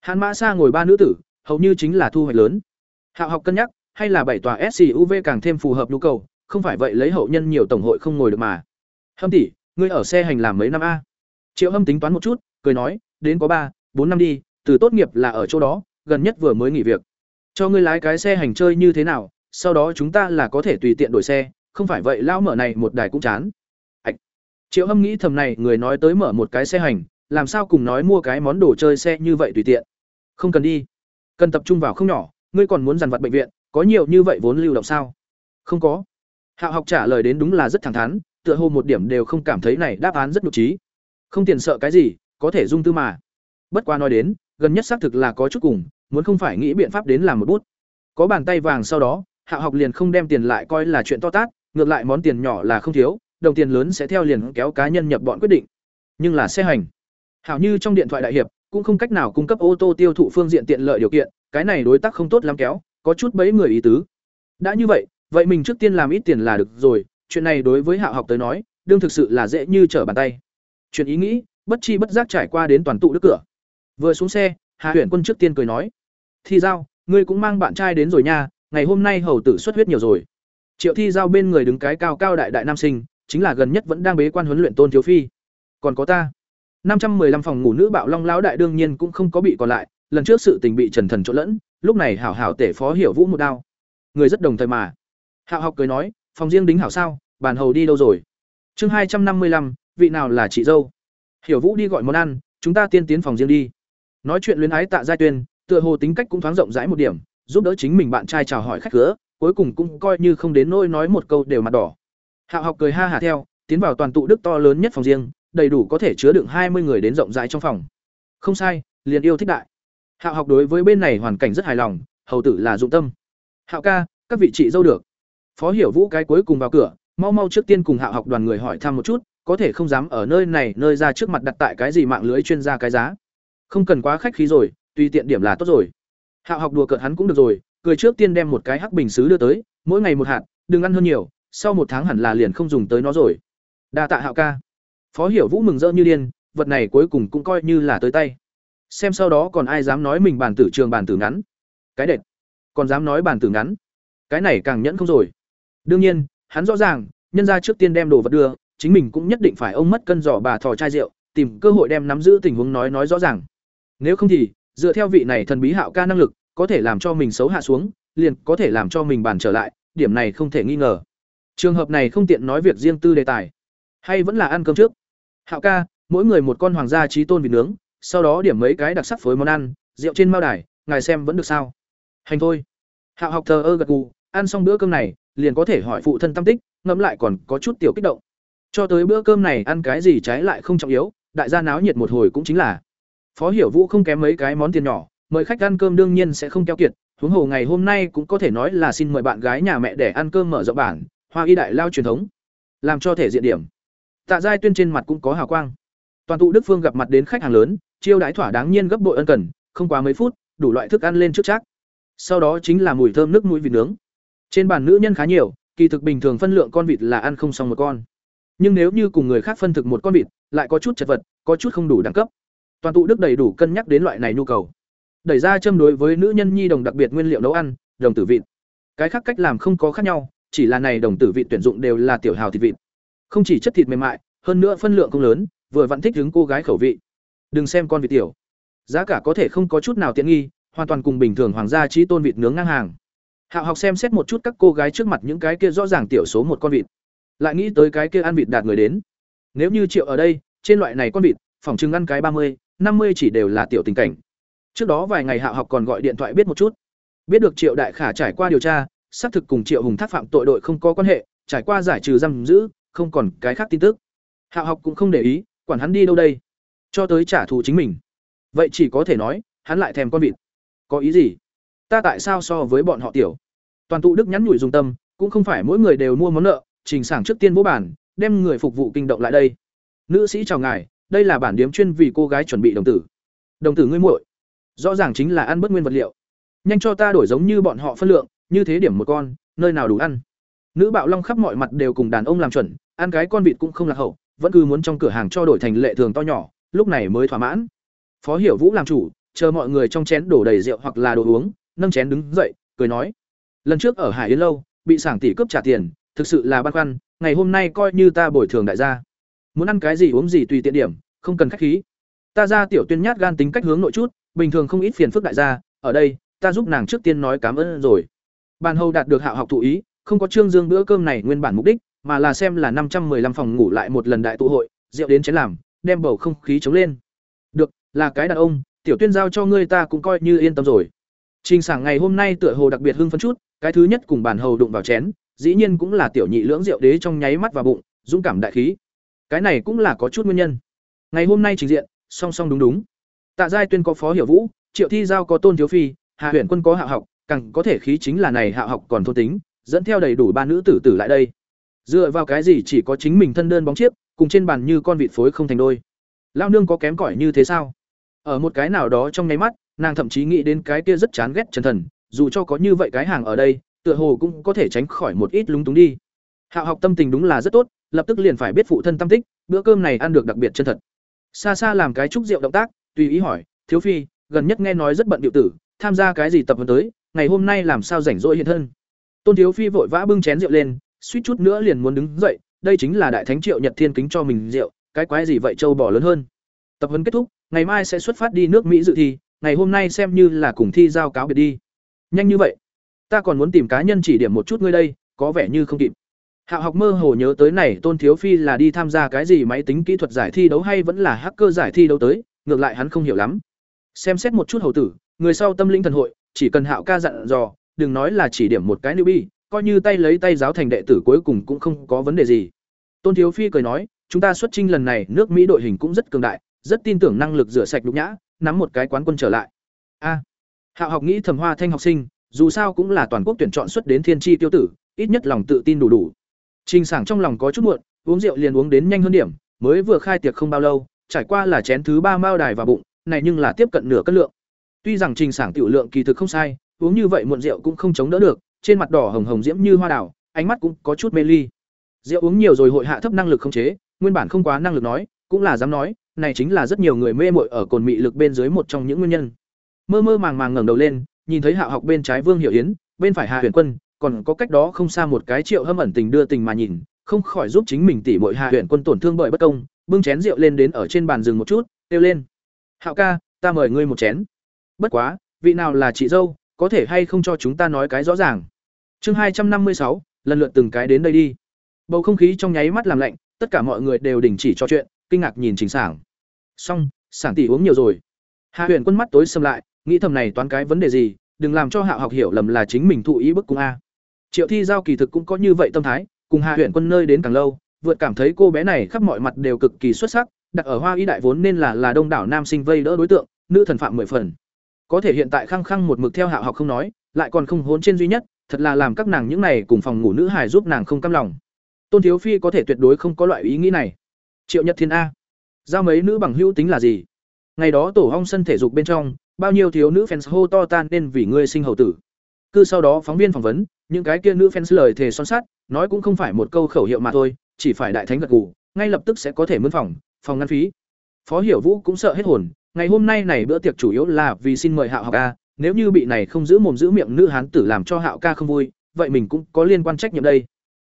Hàn mã xa ngồi ba nữ tử, hầu như chính là thu hoạch lớn. Hạo học cân nhắc, hay là bảy tòa SUV càng thêm phù hợp nhu cầu không phải vậy lấy hậu nhân nhiều tổng hội không ngồi được mà. Hâm tỷ, ngươi ở xe hành làm mấy năm a? Triệu hâm tính toán một chút, cười nói, đến có ba, bốn năm đi, từ tốt nghiệp là ở chỗ đó, gần nhất vừa mới nghỉ việc. Cho ngươi lái cái xe hành chơi như thế nào, sau đó chúng ta là có thể tùy tiện đổi xe, không phải vậy lao mở này một đài cũng chán. Ạch. Triệu hâm nghĩ thầm này, người nói tới mở một cái xe hành, làm sao cùng nói mua cái món đồ chơi xe như vậy tùy tiện? Không cần đi. Cần tập trung vào không nhỏ, ngươi còn muốn dàn vặt bệnh viện, có nhiều như vậy vốn lưu động sao? Không có hạo học trả lời đến đúng là rất thẳng thắn, tựa hồ một điểm đều không cảm thấy này đáp án rất nhục trí. Không tiền sợ cái gì, có thể dung tư mà. Bất qua nói đến, gần nhất xác thực là có chút cùng, muốn không phải nghĩ biện pháp đến làm một bút. Có bàn tay vàng sau đó Hạo học liền không đem tiền lại coi là chuyện to tát, ngược lại món tiền nhỏ là không thiếu, đồng tiền lớn sẽ theo liền kéo cá nhân nhập bọn quyết định. Nhưng là xe hành. Hảo như trong điện thoại đại hiệp, cũng không cách nào cung cấp ô tô tiêu thụ phương diện tiện lợi điều kiện, cái này đối tác không tốt lắm kéo, có chút bấy người ý tứ. Đã như vậy vậy mình trước tiên làm ít tiền là được rồi, chuyện này đối với hạ học tới nói, đương thực sự là dễ như trở bàn tay. Chuyện ý nghĩ, bất chi bất giác trải qua đến toàn tụ đức cửa. Vừa xuống xe hạ huyện quân trước tiên cười nói, thi giao, ngươi cũng mang bạn trai đến rồi nha, ngày hôm nay hầu tử xuất huyết nhiều rồi. Triệu thi giao bên người đứng cái cao cao đại đại nam sinh, chính là gần nhất vẫn đang bế quan huấn luyện tôn thiếu phi. Còn có ta. năm trăm 515 phòng ngủ nữ bạo long lão đại đương nhiên cũng không có bị còn lại, lần trước sự tình bị trần thần trộn lẫn, lúc này hảo hảo tể phó hiểu vũ một đao. Người rất đồng thời mà hạo học cười nói, phòng riêng đính hảo sao, bàn hầu đi đâu rồi? Chương hai trăm năm mươi lăm, vị nào là chị dâu? Hiểu vũ đi gọi món ăn, chúng ta tiên tiến phòng riêng đi. Nói chuyện luyến ái tạ giai tuyên, tựa hồ tính cách cũng thoáng rộng rãi một điểm, giúp đỡ chính mình bạn trai chào hỏi khách cửa, cuối cùng cũng coi như không đến nỗi nói một câu đều mặt đỏ. Hạo học cười ha hả theo, tiến vào toàn tụ đức to lớn nhất phòng riêng, đầy đủ có thể chứa đựng hai mươi người đến rộng rãi trong phòng. Không sai, liền yêu thích đại. Hạo học đối với bên này hoàn cảnh rất hài lòng, hầu tử là dụng tâm. Hạo ca, các vị chị dâu được phó hiểu vũ cái cuối cùng vào cửa, mau mau trước tiên cùng hạo học đoàn người hỏi thăm một chút, có thể không dám ở nơi này, nơi ra trước mặt đặt tại cái gì mạng lưới chuyên gia cái giá. Không cần quá khách khí rồi, tùy tiện điểm là tốt rồi. Hạo học đùa cợt hắn cũng được rồi, cười trước tiên đem một cái hắc bình xứ đưa tới, mỗi ngày một hạt, đừng ăn hơn nhiều, sau một tháng hẳn là liền không dùng tới nó rồi. Đa tạ hạo ca. Phó hiểu vũ mừng rỡ như điên, vật này cuối cùng cũng coi như là tới tay. Xem sau đó còn ai dám nói mình bản tử trường bản tử ngắn. Cái đệt. Còn dám nói bản tử ngắn. Cái này càng nhẫn không rồi đương nhiên, hắn rõ ràng, nhân ra trước tiên đem đồ vật đưa, chính mình cũng nhất định phải ông mất cân giỏ bà thò chai rượu, tìm cơ hội đem nắm giữ tình huống nói nói rõ ràng. Nếu không thì, dựa theo vị này thần bí hạo ca năng lực, có thể làm cho mình xấu hạ xuống, liền có thể làm cho mình bàn trở lại, điểm này không thể nghi ngờ. Trường hợp này không tiện nói việc riêng tư đề tài. Hay vẫn là ăn cơm trước. Hạo ca, mỗi người một con hoàng gia trí tôn vịt nướng, sau đó điểm mấy cái đặc sắc phối món ăn, rượu trên mao đài, ngài xem vẫn được sao? Hành thôi. Hạo học thờ ơ gật gù ăn xong bữa cơm này, liền có thể hỏi phụ thân tâm tích, ngẫm lại còn có chút tiểu kích động. Cho tới bữa cơm này ăn cái gì trái lại không trọng yếu, đại gia náo nhiệt một hồi cũng chính là. Phó hiểu vũ không kém mấy cái món tiền nhỏ, mời khách ăn cơm đương nhiên sẽ không keo kiệt, huống hồ ngày hôm nay cũng có thể nói là xin mời bạn gái nhà mẹ để ăn cơm mở rộng bản, hoa y đại lao truyền thống. Làm cho thể diện điểm. Tạ giai tuyên trên mặt cũng có hào quang. Toàn tụ đức phương gặp mặt đến khách hàng lớn, chiêu đãi thỏa đáng nhiên gấp bội ân cần, không quá mấy phút, đủ loại thức ăn lên trước chắc. Sau đó chính là mùi thơm nước mũi vịt nướng trên bàn nữ nhân khá nhiều, kỳ thực bình thường phân lượng con vịt là ăn không xong một con. Nhưng nếu như cùng người khác phân thực một con vịt, lại có chút chật vật, có chút không đủ đẳng cấp. Toàn tụ đức đầy đủ cân nhắc đến loại này nhu cầu. Đẩy ra châm đối với nữ nhân nhi đồng đặc biệt nguyên liệu nấu ăn, đồng tử vịt. Cái khác cách làm không có khác nhau, chỉ là này đồng tử vịt tuyển dụng đều là tiểu hào thịt vịt. Không chỉ chất thịt mềm mại, hơn nữa phân lượng không lớn, vừa vặn thích đứng cô gái khẩu vị. Đừng xem con vịt tiểu. Giá cả có thể không có chút nào tiện nghi, hoàn toàn cùng bình thường hoàng gia trí tôn vịt nướng ngang hàng hạo học xem xét một chút các cô gái trước mặt những cái kia rõ ràng tiểu số một con vịt. Lại nghĩ tới cái kia ăn vịt đạt người đến. Nếu như triệu ở đây, trên loại này con vịt, phòng chừng ăn cái ba mươi, năm mươi chỉ đều là tiểu tình cảnh. Trước đó vài ngày hạo học còn gọi điện thoại biết một chút. Biết được triệu đại khả trải qua điều tra, xác thực cùng triệu hùng thác phạm tội đội không có quan hệ, trải qua giải trừ giam giữ, không còn cái khác tin tức. Hạo học cũng không để ý, quản hắn đi đâu đây. Cho tới trả thù chính mình. Vậy chỉ có thể nói, hắn lại thèm con vịt. Có ý gì? Ta tại sao so với bọn họ tiểu? Toàn tụ đức nhắn nhủi dùng tâm, cũng không phải mỗi người đều mua món nợ, trình sảng trước tiên vô bản, đem người phục vụ kinh động lại đây. Nữ sĩ chào ngài, đây là bản điếm chuyên vì cô gái chuẩn bị đồng tử. Đồng tử ngươi muội, rõ ràng chính là ăn bất nguyên vật liệu. Nhanh cho ta đổi giống như bọn họ phân lượng, như thế điểm một con, nơi nào đủ ăn. Nữ bạo long khắp mọi mặt đều cùng đàn ông làm chuẩn, ăn cái con vịt cũng không lạc hậu, vẫn cứ muốn trong cửa hàng cho đổi thành lệ thường to nhỏ, lúc này mới thỏa mãn. Phó hiểu vũ làm chủ, chờ mọi người trong chén đổ đầy rượu hoặc là đồ uống nâng chén đứng dậy, cười nói, lần trước ở hải yến lâu, bị sảng tỷ cướp trả tiền, thực sự là băn khoăn, ngày hôm nay coi như ta bồi thường đại gia. Muốn ăn cái gì uống gì tùy tiện điểm, không cần khách khí. Ta ra tiểu tuyên nhát gan tính cách hướng nội chút, bình thường không ít phiền phức đại gia, ở đây, ta giúp nàng trước tiên nói cảm ơn rồi. Bàn hầu đạt được hạ học thụ ý, không có trương dương bữa cơm này nguyên bản mục đích, mà là xem là năm trăm 515 phòng ngủ lại một lần đại tụ hội, rượu đến chén làm, đem bầu không khí chống lên. Được, là cái đàn ông, tiểu tuyên giao cho ngươi ta cũng coi như yên tâm rồi trình sảng ngày hôm nay tựa hồ đặc biệt hưng phấn chút, cái thứ nhất cùng bản hầu đụng vào chén, dĩ nhiên cũng là tiểu nhị lưỡng rượu đế trong nháy mắt vào bụng, dũng cảm đại khí. Cái này cũng là có chút nguyên nhân. Ngày hôm nay trình diện, song song đúng đúng. Tạ giai tuyên có phó hiểu vũ, triệu thi giao có tôn thiếu phi hạ huyện quân có hạ học, càng có thể khí chính là này hạ học còn thôn tính, dẫn theo đầy đủ ba nữ tử tử lại đây. Dựa vào cái gì chỉ có chính mình thân đơn bóng chiếc, cùng trên bàn như con vịt phối không thành đôi? Lao nương có kém cỏi như thế sao? Ở một cái nào đó trong nháy mắt nàng thậm chí nghĩ đến cái kia rất chán ghét chân thần, dù cho có như vậy cái hàng ở đây, tựa hồ cũng có thể tránh khỏi một ít lúng túng đi. Hạo học tâm tình đúng là rất tốt, lập tức liền phải biết phụ thân tâm tích, bữa cơm này ăn được đặc biệt chân thật. Xa xa làm cái chúc rượu động tác, tùy ý hỏi, thiếu phi, gần nhất nghe nói rất bận điệu tử, tham gia cái gì tập huấn tới, ngày hôm nay làm sao rảnh rỗi hiện thân? Tôn thiếu phi vội vã bưng chén rượu lên, suýt chút nữa liền muốn đứng dậy, đây chính là đại thánh triệu nhật thiên kính cho mình rượu, cái quái gì vậy, châu bò lớn hơn? Tập huấn kết thúc, ngày mai sẽ xuất phát đi nước mỹ dự thi ngày hôm nay xem như là cùng thi giao cáo biệt đi. Nhanh như vậy. Ta còn muốn tìm cá nhân chỉ điểm một chút ngươi đây, có vẻ như không kịp. Hạo học mơ hồ nhớ tới này tôn thiếu phi là đi tham gia cái gì máy tính kỹ thuật giải thi đấu hay vẫn là hacker giải thi đấu tới, ngược lại hắn không hiểu lắm. Xem xét một chút hầu tử, người sau tâm linh thần hội, chỉ cần hạo ca dặn dò, đừng nói là chỉ điểm một cái nữ bi coi như tay lấy tay giáo thành đệ tử cuối cùng cũng không có vấn đề gì. Tôn thiếu phi cười nói, chúng ta xuất trinh lần này, nước mỹ đội hình cũng rất cường đại, rất tin tưởng năng lực rửa sạch nhục nhã nắm một cái quán quân trở lại. A hạo học nghĩ thầm hoa thanh học sinh, dù sao cũng là toàn quốc tuyển chọn xuất đến thiên tri tiêu tử, ít nhất lòng tự tin đủ đủ. Trình sảng trong lòng có chút muộn, uống rượu liền uống đến nhanh hơn điểm, mới vừa khai tiệc không bao lâu, trải qua là chén thứ ba mao đài vào bụng, này nhưng là tiếp cận nửa cân lượng. Tuy rằng trình sảng tiểu lượng kỳ thực không sai, uống như vậy muộn rượu cũng không chống đỡ được, trên mặt đỏ hồng hồng diễm như hoa đào, ánh mắt cũng có chút mê ly. Rượu uống nhiều rồi hội hạ thấp năng lực không chế, nguyên bản không quá năng lực nói, cũng là dám nói này chính là rất nhiều người mê mội ở cồn mị lực bên dưới một trong những nguyên nhân. Mơ mơ màng màng ngẩng đầu lên, nhìn thấy hạ học bên trái vương hiệu yến, bên phải hạ huyền quân, còn có cách đó không xa một cái triệu hâm ẩn tình đưa tình mà nhìn, không khỏi giúp chính mình tỉ mội hạ huyền quân tổn thương bởi bất công, bưng chén rượu lên đến ở trên bàn rừng một chút, kêu lên. Hạo ca, ta mời ngươi một chén. Bất quá, vị nào là chị dâu, có thể hay không cho chúng ta nói cái rõ ràng? Chương hai trăm năm mươi sáu, lần lượt từng cái đến đây đi. Bầu không khí trong nháy mắt làm lạnh, tất cả mọi người đều đình chỉ trò chuyện, kinh ngạc nhìn trình sảng xong, sảng tỷ uống nhiều rồi. Hạ huyền quân mắt tối xâm lại, nghĩ thầm này toán cái vấn đề gì, đừng làm cho hạ học hiểu lầm là chính mình thụ ý bức cung a. Triệu thi giao kỳ thực cũng có như vậy tâm thái, cùng hạ huyền quân nơi đến càng lâu, vượt cảm thấy cô bé này khắp mọi mặt đều cực kỳ xuất sắc, đặt ở hoa y đại vốn nên là là đông đảo nam sinh vây đỡ đối tượng, nữ thần phạm mười phần. Có thể hiện tại khăng khăng một mực theo hạ học không nói, lại còn không hốn trên duy nhất, thật là làm các nàng những này cùng phòng ngủ nữ hài giúp nàng không căm lòng. Tôn thiếu phi có thể tuyệt đối không có loại ý nghĩ này. Triệu nhật thiên a giao mấy nữ bằng hữu tính là gì? Ngày đó tổ hong sân thể dục bên trong, bao nhiêu thiếu nữ fans hô to tan nên vì ngươi sinh hậu tử. Cứ sau đó phóng viên phỏng vấn, những cái kia nữ fans lời thề son sắt, nói cũng không phải một câu khẩu hiệu mà thôi, chỉ phải đại thánh gật gù, ngay lập tức sẽ có thể mướn phòng phòng ngăn phí. Phó hiểu vũ cũng sợ hết hồn, ngày hôm nay này bữa tiệc chủ yếu là vì xin mời hạo học ca nếu như bị này không giữ mồm giữ miệng nữ hán tử làm cho hạo ca không vui, vậy mình cũng có liên quan trách nhiệm đây.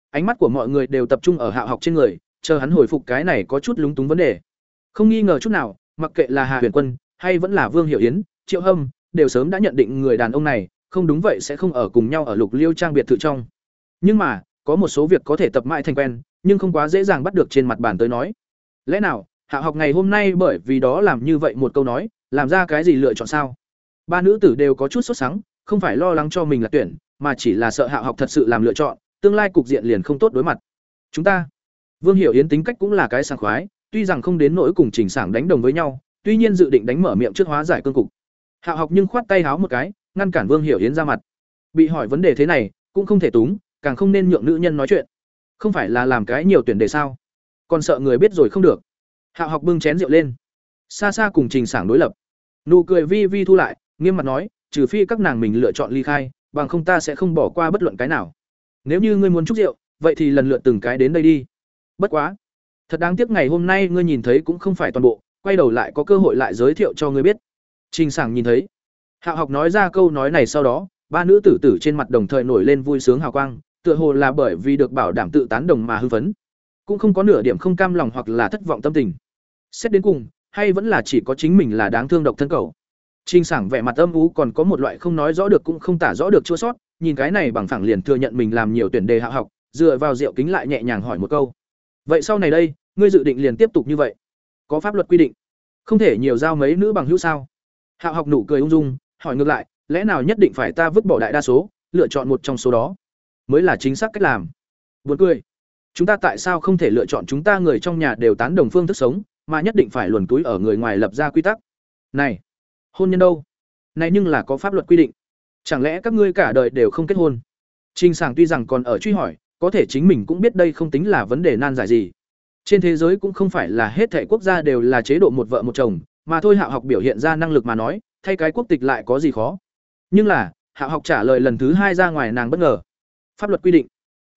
Ánh mắt của mọi người đều tập trung ở hạo học trên người, chờ hắn hồi phục cái này có chút lúng túng vấn đề không nghi ngờ chút nào, mặc kệ là hà huyền quân hay vẫn là vương hiểu yến, triệu hâm đều sớm đã nhận định người đàn ông này không đúng vậy sẽ không ở cùng nhau ở lục liêu trang biệt thự trong. Nhưng mà, có một số việc có thể tập mãi thành quen, nhưng không quá dễ dàng bắt được trên mặt bàn tới nói. Lẽ nào, hạ học ngày hôm nay bởi vì đó làm như vậy một câu nói, làm ra cái gì lựa chọn sao? Ba nữ tử đều có chút sốt sắng, không phải lo lắng cho mình là tuyển, mà chỉ là sợ hạ học thật sự làm lựa chọn, tương lai cục diện liền không tốt đối mặt. Chúng ta, vương hiểu yến tính cách cũng là cái sảng khoái tuy rằng không đến nỗi cùng trình sảng đánh đồng với nhau, tuy nhiên dự định đánh mở miệng trước hóa giải cương cục. Hạ học nhưng khoát tay háo một cái, ngăn cản vương hiểu yến ra mặt. Bị hỏi vấn đề thế này, cũng không thể túng, càng không nên nhượng nữ nhân nói chuyện. Không phải là làm cái nhiều tuyển đề sao? Còn sợ người biết rồi không được. Hạ học bưng chén rượu lên. Xa xa cùng trình sảng đối lập. Nụ cười vi vi thu lại, nghiêm mặt nói, trừ phi các nàng mình lựa chọn ly khai, bằng không ta sẽ không bỏ qua bất luận cái nào. Nếu như ngươi muốn chúc rượu, vậy thì lần lượt từng cái đến đây đi. Bất quá thật đáng tiếc ngày hôm nay ngươi nhìn thấy cũng không phải toàn bộ, quay đầu lại có cơ hội lại giới thiệu cho ngươi biết. Trình sảng nhìn thấy. Hạ học nói ra câu nói này sau đó, ba nữ tử tử trên mặt đồng thời nổi lên vui sướng hào quang, tựa hồ là bởi vì được bảo đảm tự tán đồng mà hưng phấn. Cũng không có nửa điểm không cam lòng hoặc là thất vọng tâm tình. Xét đến cùng, hay vẫn là chỉ có chính mình là đáng thương độc thân cầu. Trinh sảng vẻ mặt âm ú còn có một loại không nói rõ được cũng không tả rõ được chua sót, nhìn cái này bằng phẳng liền thừa nhận mình làm nhiều tuyển đề hạ học, dựa vào rượu kính lại nhẹ nhàng hỏi một câu vậy sau này đây, ngươi dự định liền tiếp tục như vậy? Có pháp luật quy định. Không thể nhiều giao mấy nữ bằng hữu sao? Hạo học nụ cười ung dung, hỏi ngược lại, lẽ nào nhất định phải ta vứt bỏ đại đa số, lựa chọn một trong số đó? Mới là chính xác cách làm. Buồn cười. Chúng ta tại sao không thể lựa chọn chúng ta người trong nhà đều tán đồng phương thức sống, mà nhất định phải luồn túi ở người ngoài lập ra quy tắc? Này, hôn nhân đâu? Này nhưng là có pháp luật quy định. Chẳng lẽ các ngươi cả đời đều không kết hôn? Trinh sàng tuy rằng còn ở truy hỏi có thể chính mình cũng biết đây không tính là vấn đề nan giải gì. Trên thế giới cũng không phải là hết thảy quốc gia đều là chế độ một vợ một chồng, mà thôi hạ học biểu hiện ra năng lực mà nói, thay cái quốc tịch lại có gì khó. Nhưng là, hạ học trả lời lần thứ hai ra ngoài nàng bất ngờ. Pháp luật quy định.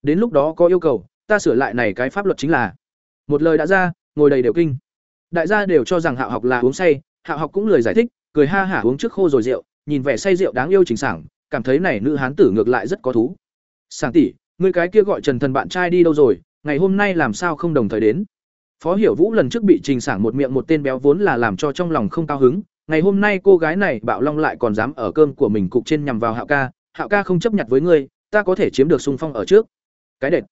Đến lúc đó có yêu cầu, ta sửa lại này cái pháp luật chính là. Một lời đã ra, ngồi đầy đều kinh. Đại gia đều cho rằng hạ học là uống say, hạ học cũng lời giải thích, cười ha hả uống trước khô rồi rượu, nhìn vẻ say rượu đáng yêu chính sảng, cảm thấy này nữ hán tử ngược lại rất có thú. Sảng tỷ người cái kia gọi trần thần bạn trai đi đâu rồi, ngày hôm nay làm sao không đồng thời đến? Phó hiểu vũ lần trước bị trình sảng một miệng một tên béo vốn là làm cho trong lòng không cao hứng, ngày hôm nay cô gái này bạo long lại còn dám ở cơm của mình cục trên nhằm vào hạo ca hạo ca không chấp nhận với ngươi, ta có thể chiếm được xung phong ở trước. Cái đệt.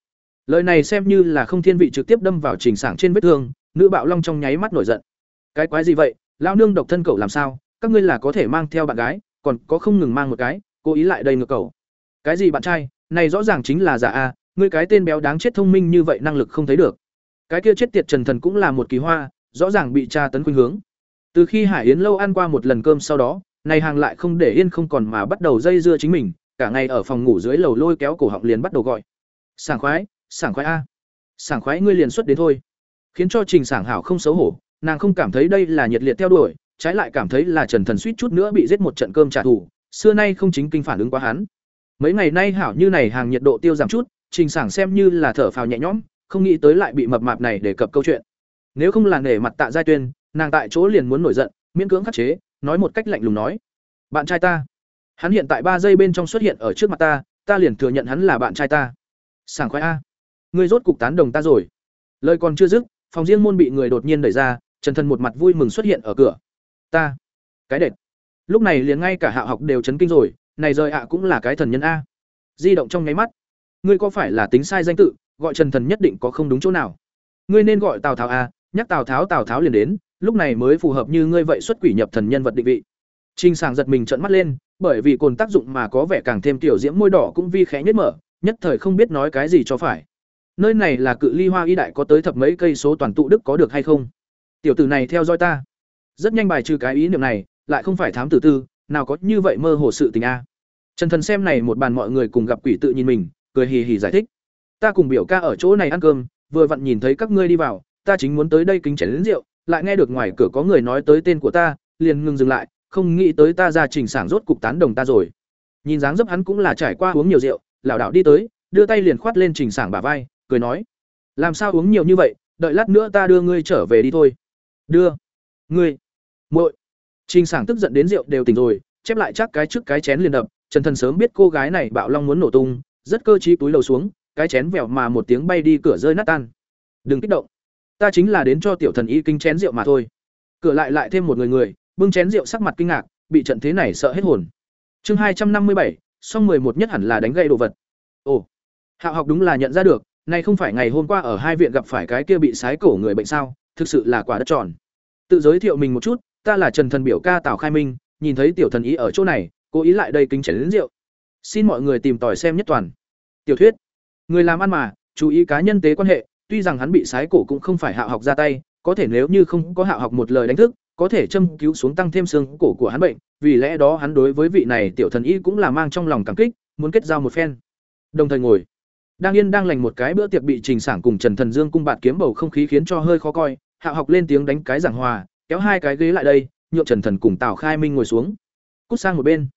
Lời này xem như là không thiên vị trực tiếp đâm vào trình sảng trên vết thương, nữ bạo long trong nháy mắt nổi giận. Cái quái gì vậy? Lão nương độc thân cậu làm sao? Các ngươi là có thể mang theo bạn gái, còn có không ngừng mang một cái, cố ý lại đây ngược cậu. Cái gì bạn trai? Này rõ ràng chính là giả a, ngươi cái tên béo đáng chết thông minh như vậy năng lực không thấy được. Cái kia chết tiệt trần thần cũng là một kỳ hoa, rõ ràng bị tra tấn khuynh hướng. Từ khi hải yến lâu ăn qua một lần cơm sau đó, này hàng lại không để yên không còn mà bắt đầu dây dưa chính mình, cả ngày ở phòng ngủ dưới lầu lôi kéo cổ họng liền bắt đầu gọi. Sảng khoái sảng khoái a. Sảng khoái ngươi liền xuất đến thôi. Khiến cho trình sảng hảo không xấu hổ, nàng không cảm thấy đây là nhiệt liệt theo đuổi, trái lại cảm thấy là trần thần suýt chút nữa bị giết một trận cơm trả thù, xưa nay không chính kinh phản ứng quá hắn mấy ngày nay hảo như này hàng nhiệt độ tiêu giảm chút, trình sảng xem như là thở phào nhẹ nhõm, không nghĩ tới lại bị mập mạp này để cập câu chuyện. Nếu không là nể mặt tạ giai tuyên, nàng tại chỗ liền muốn nổi giận, miễn cưỡng khắc chế, nói một cách lạnh lùng nói. Bạn trai ta. Hắn hiện tại ba giây bên trong xuất hiện ở trước mặt ta ta liền thừa nhận hắn là bạn trai ta. Sảng khoái a. Ngươi rốt cục tán đồng ta rồi. Lời còn chưa dứt, phòng riêng môn bị người đột nhiên đẩy ra, trần thần một mặt vui mừng xuất hiện ở cửa. Ta. Cái đệt. Lúc này liền ngay cả hạ học đều chấn kinh rồi này rời ạ cũng là cái thần nhân a. Di động trong nháy mắt. Ngươi có phải là tính sai danh tự, gọi trần thần nhất định có không đúng chỗ nào? Ngươi nên gọi tào tháo a, nhắc tào tháo tào tháo liền đến, lúc này mới phù hợp như ngươi vậy xuất quỷ nhập thần nhân vật định vị. Trinh sàng giật mình trợn mắt lên, bởi vì cồn tác dụng mà có vẻ càng thêm tiểu diễm, môi đỏ cũng vi khẽ nhất mở, nhất thời không biết nói cái gì cho phải. Nơi này là cự ly hoa y đại có tới thập mấy cây số toàn tụ đức có được hay không? Tiểu tử này theo dõi ta. Rất nhanh bài trừ cái ý niệm này, lại không phải thám tử tư nào có như vậy mơ hồ sự tình a. Trần thần xem này một bàn mọi người cùng gặp quỷ tự nhìn mình, cười hì hì giải thích. Ta cùng biểu ca ở chỗ này ăn cơm, vừa vặn nhìn thấy các ngươi đi vào, ta chính muốn tới đây kính chén đến rượu, lại nghe được ngoài cửa có người nói tới tên của ta, liền ngừng dừng lại, không nghĩ tới ta ra trình sảng rốt cục tán đồng ta rồi. Nhìn dáng dấp hắn cũng là trải qua uống nhiều rượu, lảo đảo đi tới, đưa tay liền khoát lên trình sảng bả vai, cười nói, làm sao uống nhiều như vậy, đợi lát nữa ta đưa ngươi trở về đi thôi. Đưa. Ngươi, muội trình sảng tức giận đến rượu đều tỉnh rồi, chép lại chắc cái trước cái chén liền đập, trần thần sớm biết cô gái này bạo long muốn nổ tung, rất cơ trí túi lầu xuống, cái chén vẹo mà một tiếng bay đi cửa rơi nát tan. Đừng kích động. Ta chính là đến cho tiểu thần y kinh chén rượu mà thôi. Cửa lại lại thêm một người người, bưng chén rượu sắc mặt kinh ngạc, bị trận thế này sợ hết hồn. Chương hai trăm năm mươi bảy, song mười một nhất hẳn là đánh gậy đồ vật. Ồ hạo học đúng là nhận ra được này không phải ngày hôm qua ở hai viện gặp phải cái kia bị sái cổ người bệnh sao, thực sự là quả đất tròn. Tự giới thiệu mình một chút ta là trần thần biểu ca tào khai minh, nhìn thấy tiểu thần ý ở chỗ này, cố ý lại đây kính chén đến rượu. Xin mọi người tìm tòi xem nhất toàn. Tiểu thuyết, người làm ăn mà, chú ý cá nhân tế quan hệ, tuy rằng hắn bị sái cổ cũng không phải hạ học ra tay, có thể nếu như không có hạ học một lời đánh thức, có thể châm cứu xuống tăng thêm xương cổ của hắn bệnh, vì lẽ đó hắn đối với vị này tiểu thần y cũng là mang trong lòng cảm kích, muốn kết giao một phen. Đồng thời ngồi, đang yên đang lành một cái bữa tiệc bị trình sảng cùng trần thần dương cung bạn kiếm bầu không khí khiến cho hơi khó coi, hạ học lên tiếng đánh cái giảng hòa kéo hai cái ghế lại đây, nhượng trần thần cùng tào khai minh ngồi xuống. Cút sang một bên.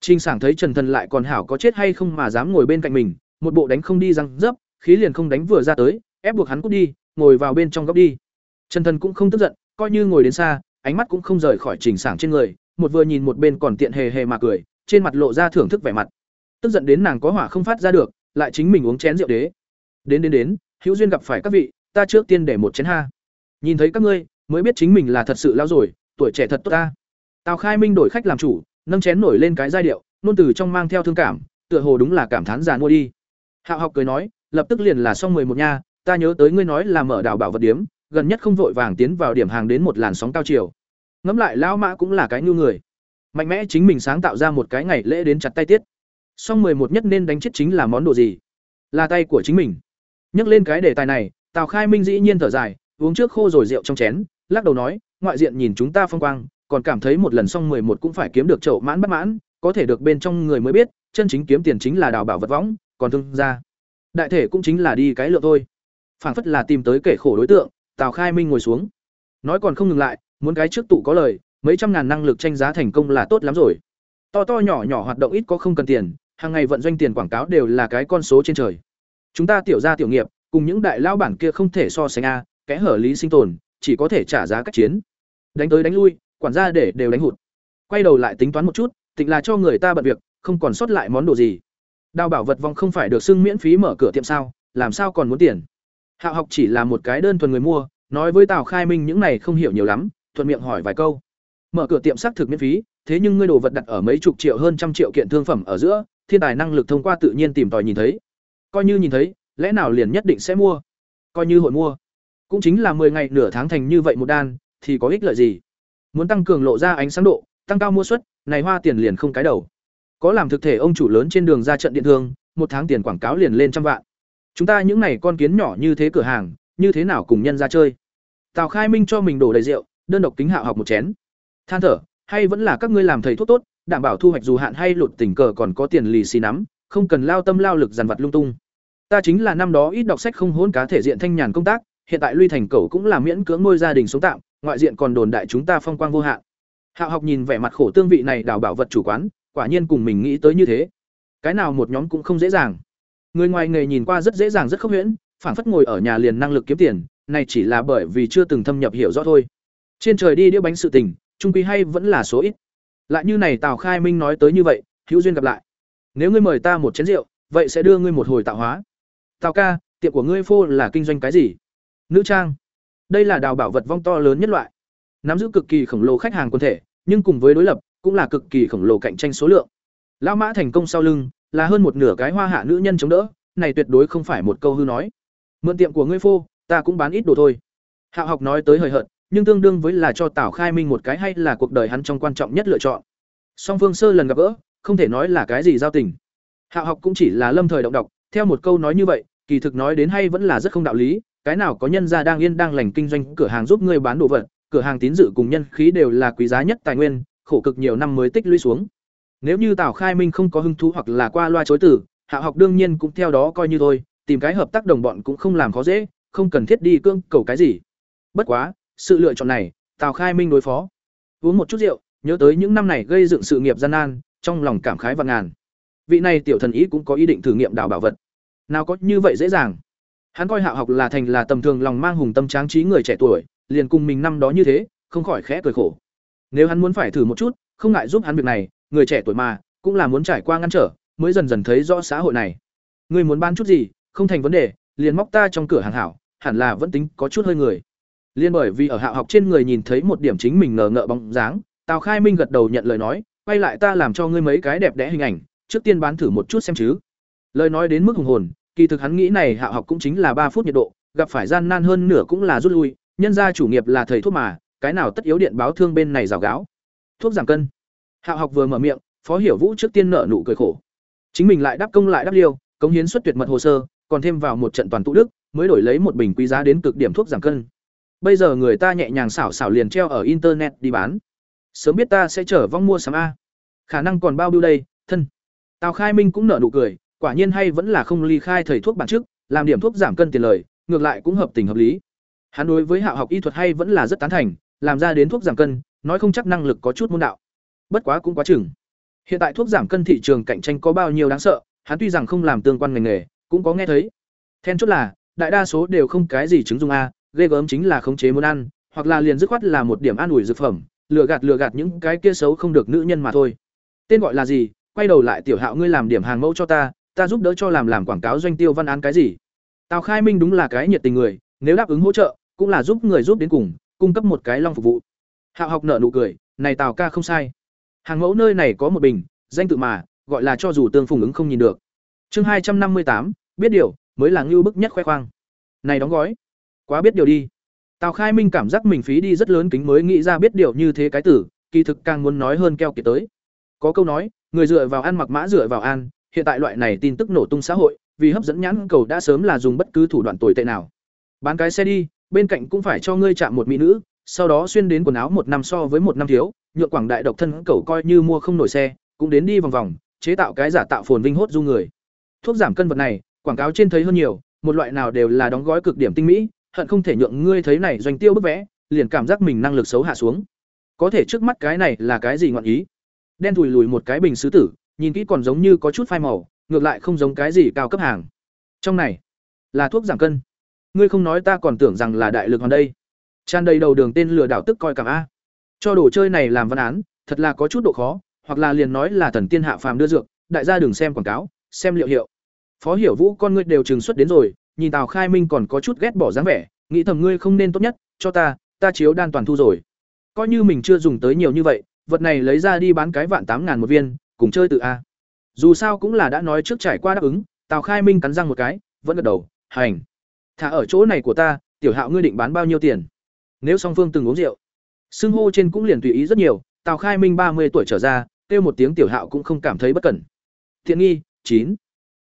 Trình sảng thấy trần thần lại còn hảo có chết hay không mà dám ngồi bên cạnh mình, một bộ đánh không đi răng dấp, khí liền không đánh vừa ra tới, ép buộc hắn cút đi, ngồi vào bên trong góc đi. Trần thần cũng không tức giận, coi như ngồi đến xa, ánh mắt cũng không rời khỏi trình sảng trên người, một vừa nhìn một bên còn tiện hề hề mà cười, trên mặt lộ ra thưởng thức vẻ mặt. Tức giận đến nàng có hỏa không phát ra được, lại chính mình uống chén rượu đế. Đến đến đến, hữu duyên gặp phải các vị, ta trước tiên để một chén ha. Nhìn thấy các ngươi mới biết chính mình là thật sự lao rồi, tuổi trẻ thật tốt ta. Tào khai minh đổi khách làm chủ, nâng chén nổi lên cái giai điệu, nôn từ trong mang theo thương cảm, tựa hồ đúng là cảm thán già mua đi. Hạo học cười nói, lập tức liền là xong mười một nha, ta nhớ tới ngươi nói là mở đảo bảo vật điếm, gần nhất không vội vàng tiến vào điểm hàng đến một làn sóng cao chiều. Ngẫm lại lão mã cũng là cái nhu người. Mạnh mẽ chính mình sáng tạo ra một cái ngày lễ đến chặt tay tiết. Song mười một nhất nên đánh chết chính là món đồ gì? Là tay của chính mình. Nhắc lên cái đề tài này, tào khai minh dĩ nhiên thở dài, uống trước khô rồi rượu trong chén lắc đầu nói, ngoại diện nhìn chúng ta phong quang, còn cảm thấy một lần xong mười một cũng phải kiếm được chậu mãn bất mãn, có thể được bên trong người mới biết, chân chính kiếm tiền chính là đào bảo vật võng, còn thương ra đại thể cũng chính là đi cái lượng thôi. Phảng phất là tìm tới kẻ khổ đối tượng, tào khai minh ngồi xuống. Nói còn không ngừng lại, muốn cái trước tụ có lời, mấy trăm ngàn năng lực tranh giá thành công là tốt lắm rồi. To to nhỏ nhỏ hoạt động ít có không cần tiền, hàng ngày vận doanh tiền quảng cáo đều là cái con số trên trời. Chúng ta tiểu gia tiểu nghiệp, cùng những đại lao bản kia không thể so sánh a, kẽ hở lý sinh tồn chỉ có thể trả giá cách chiến. Đánh tới đánh lui, quản gia để đều đánh hụt. Quay đầu lại tính toán một chút, tịnh là cho người ta bận việc, không còn sót lại món đồ gì. Đào bảo vật vong không phải được xưng miễn phí mở cửa tiệm sao, làm sao còn muốn tiền? Hạo học chỉ là một cái đơn thuần người mua, nói với tào khai minh những này không hiểu nhiều lắm, thuận miệng hỏi vài câu. Mở cửa tiệm xác thực miễn phí, thế nhưng ngươi đồ vật đặt ở mấy chục triệu hơn trăm triệu kiện thương phẩm ở giữa, thiên tài năng lực thông qua tự nhiên tìm tòi nhìn thấy. Coi như nhìn thấy, lẽ nào liền nhất định sẽ mua? Coi như hội mua cũng chính là 10 ngày nửa tháng thành như vậy một đan, thì có ích lợi gì? Muốn tăng cường lộ ra ánh sáng độ, tăng cao mua suất này hoa tiền liền không cái đầu. Có làm thực thể ông chủ lớn trên đường ra trận điện thương, một tháng tiền quảng cáo liền lên trăm vạn. Chúng ta những này con kiến nhỏ như thế cửa hàng, như thế nào cùng nhân ra chơi? Tào khai minh cho mình đổ đầy rượu, đơn độc kính hạo học một chén. Than thở, hay vẫn là các ngươi làm thầy thuốc tốt, đảm bảo thu hoạch dù hạn hay lụt tình cờ còn có tiền lì xì nắm, không cần lao tâm lao lực dằn vặt lung tung. Ta chính là năm đó ít đọc sách không hỗn cá thể diện thanh nhàn công tác hiện tại Luy Thành Cẩu cũng là miễn cưỡng nuôi gia đình sống tạm, ngoại diện còn đồn đại chúng ta phong quang vô hạn. Hạo Học nhìn vẻ mặt khổ tương vị này đào bảo vật chủ quán, quả nhiên cùng mình nghĩ tới như thế. Cái nào một nhóm cũng không dễ dàng. Người ngoài nghề nhìn qua rất dễ dàng rất không huyễn, phản phất ngồi ở nhà liền năng lực kiếm tiền, này chỉ là bởi vì chưa từng thâm nhập hiểu rõ thôi. Trên trời đi đĩa bánh sự tình, trung quy hay vẫn là số ít. Lại như này Tào Khai Minh nói tới như vậy, hữu duyên gặp lại. Nếu ngươi mời ta một chén rượu, vậy sẽ đưa ngươi một hồi tạo hóa. Tào ca, tiệm của ngươi phô là kinh doanh cái gì? Nữ trang. Đây là đào bảo vật vong to lớn nhất loại. Nắm giữ cực kỳ khổng lồ khách hàng quần thể, nhưng cùng với đối lập, cũng là cực kỳ khổng lồ cạnh tranh số lượng. Lão Mã thành công sau lưng, là hơn một nửa cái hoa hạ nữ nhân chống đỡ, này tuyệt đối không phải một câu hư nói. Mượn tiệm của ngươi phô, ta cũng bán ít đồ thôi. Hạo học nói tới hời hợt, nhưng tương đương với là cho Tảo Khai Minh một cái hay là cuộc đời hắn trong quan trọng nhất lựa chọn. Song Phương Sơ lần gặp gỡ, không thể nói là cái gì giao tình. Hạo học cũng chỉ là lâm thời động độc, theo một câu nói như vậy, kỳ thực nói đến hay vẫn là rất không đạo lý, cái nào có nhân gia đang yên đang lành kinh doanh cửa hàng giúp ngươi bán đồ vật, cửa hàng tín dự cùng nhân khí đều là quý giá nhất tài nguyên, khổ cực nhiều năm mới tích lũy xuống. Nếu như Tào Khai Minh không có hứng thú hoặc là qua loa chối từ, Hạ học đương nhiên cũng theo đó coi như thôi, tìm cái hợp tác đồng bọn cũng không làm khó dễ, không cần thiết đi cương cầu cái gì. Bất quá, sự lựa chọn này, Tào Khai Minh đối phó. Uống một chút rượu, nhớ tới những năm này gây dựng sự nghiệp gian nan, trong lòng cảm khái và ngàn. vị này tiểu thần ý cũng có ý định thử nghiệm đảo bảo vật nào có như vậy dễ dàng hắn coi hạ học là thành là tầm thường lòng mang hùng tâm tráng trí người trẻ tuổi, liền cùng mình năm đó như thế, không khỏi khẽ cười khổ. Nếu hắn muốn phải thử một chút, không ngại giúp hắn việc này, người trẻ tuổi mà, cũng là muốn trải qua ngăn trở, mới dần dần thấy rõ xã hội này. Người muốn bán chút gì, không thành vấn đề, liền móc ta trong cửa hàng hảo, hẳn là vẫn tính có chút hơi người. Liên bởi vì ở hạ học trên người nhìn thấy một điểm chính mình ngờ ngợ bóng dáng, tào khai minh gật đầu nhận lời nói, quay lại ta làm cho ngươi mấy cái đẹp đẽ hình ảnh, trước tiên bán thử một chút xem chứ. Lời nói đến mức hùng hồn kỳ thực hắn nghĩ này hạ học cũng chính là ba phút nhiệt độ, gặp phải gian nan hơn nửa cũng là rút lui, nhân ra chủ nghiệp là thầy thuốc mà, cái nào tất yếu điện báo thương bên này rào gáo. Thuốc giảm cân. Hạ học vừa mở miệng, phó hiểu vũ trước tiên nợ nụ cười khổ. Chính mình lại đáp công lại đáp liêu, cống hiến xuất tuyệt mật hồ sơ, còn thêm vào một trận toàn tụ đức, mới đổi lấy một bình quý giá đến cực điểm thuốc giảm cân. Bây giờ người ta nhẹ nhàng xảo xảo liền treo ở internet đi bán. Sớm biết ta sẽ trở vong mua sắm a. Khả năng còn bao nhiêu đây, thân. Tào khai minh cũng nở nụ cười quả nhiên hay vẫn là không ly khai thầy thuốc bản trước làm điểm thuốc giảm cân tiền lời, ngược lại cũng hợp tình hợp lý. Hắn đối với hạ học y thuật hay vẫn là rất tán thành, làm ra đến thuốc giảm cân, nói không chắc năng lực có chút môn đạo. Bất quá cũng quá chừng. Hiện tại thuốc giảm cân thị trường cạnh tranh có bao nhiêu đáng sợ, hắn tuy rằng không làm tương quan ngành nghề, cũng có nghe thấy. Then chốt là, đại đa số đều không cái gì chứng dung a, ghê gớm chính là khống chế muốn ăn, hoặc là liền dứt khoát là một điểm an ủi dược phẩm, lừa gạt lừa gạt những cái kia xấu không được nữ nhân mà thôi. Tên gọi là gì? Quay đầu lại tiểu hạo ngươi làm điểm hàng mẫu cho ta ta giúp đỡ cho làm làm quảng cáo doanh tiêu văn án cái gì? Tào khai minh đúng là cái nhiệt tình người, nếu đáp ứng hỗ trợ, cũng là giúp người giúp đến cùng, cung cấp một cái long phục vụ. Hạo học nợ nụ cười, này tào ca không sai. Hàng mẫu nơi này có một bình, danh tự mà, gọi là cho dù tương phùng ứng không nhìn được. Chương hai trăm năm mươi tám, biết điều, mới là ngưu bức nhất khoe khoang. Này đóng gói. Quá biết điều đi. Tào khai minh cảm giác mình phí đi rất lớn kính mới nghĩ ra biết điều như thế cái tử kỳ thực càng muốn nói hơn keo kiệt tới. Có câu nói, người dựa vào ăn mặc mã dựa vào ăn hiện tại loại này tin tức nổ tung xã hội, vì hấp dẫn nhãn cầu đã sớm là dùng bất cứ thủ đoạn tồi tệ nào. Bán cái xe đi, bên cạnh cũng phải cho ngươi chạm một mỹ nữ, sau đó xuyên đến quần áo một năm so với một năm thiếu nhượng quảng đại độc thân cầu coi như mua không nổi xe, cũng đến đi vòng vòng, chế tạo cái giả tạo phồn vinh hốt du người. Thuốc giảm cân vật này, quảng cáo trên thấy hơn nhiều, một loại nào đều là đóng gói cực điểm tinh mỹ, hận không thể nhượng ngươi thấy này doanh tiêu bức vẽ, liền cảm giác mình năng lực xấu hạ xuống. Có thể trước mắt cái này là cái gì ngọn ý? Đen thùi lùi một cái bình sứ tử nhìn kỹ còn giống như có chút phai màu, ngược lại không giống cái gì cao cấp hàng. Trong này, là thuốc giảm cân. Ngươi không nói ta còn tưởng rằng là đại lực hoàn đây. Tràn đầy đầu đường tên lừa đảo tức coi cảm a. Cho đồ chơi này làm văn án, thật là có chút độ khó, hoặc là liền nói là thần tiên hạ phàm đưa dược, đại gia đừng xem quảng cáo, xem liệu hiệu. Phó hiểu vũ con ngươi đều trừng xuất đến rồi, nhìn tào khai minh còn có chút ghét bỏ dáng vẻ, nghĩ thầm ngươi không nên tốt nhất, cho ta ta chiếu đan toàn thu rồi. Coi như mình chưa dùng tới nhiều như vậy, vật này lấy ra đi bán cái vạn tám ngàn một viên cùng chơi tự a. Dù sao cũng là đã nói trước trải qua đáp ứng, tào khai minh cắn răng một cái, vẫn gật đầu, hành. Thả ở chỗ này của ta, tiểu hạo ngươi định bán bao nhiêu tiền? Nếu song phương từng uống rượu, xưng hô trên cũng liền tùy ý rất nhiều, tào khai minh ba mươi tuổi trở ra, kêu một tiếng tiểu hạo cũng không cảm thấy bất cẩn. Thiện nghi, chín.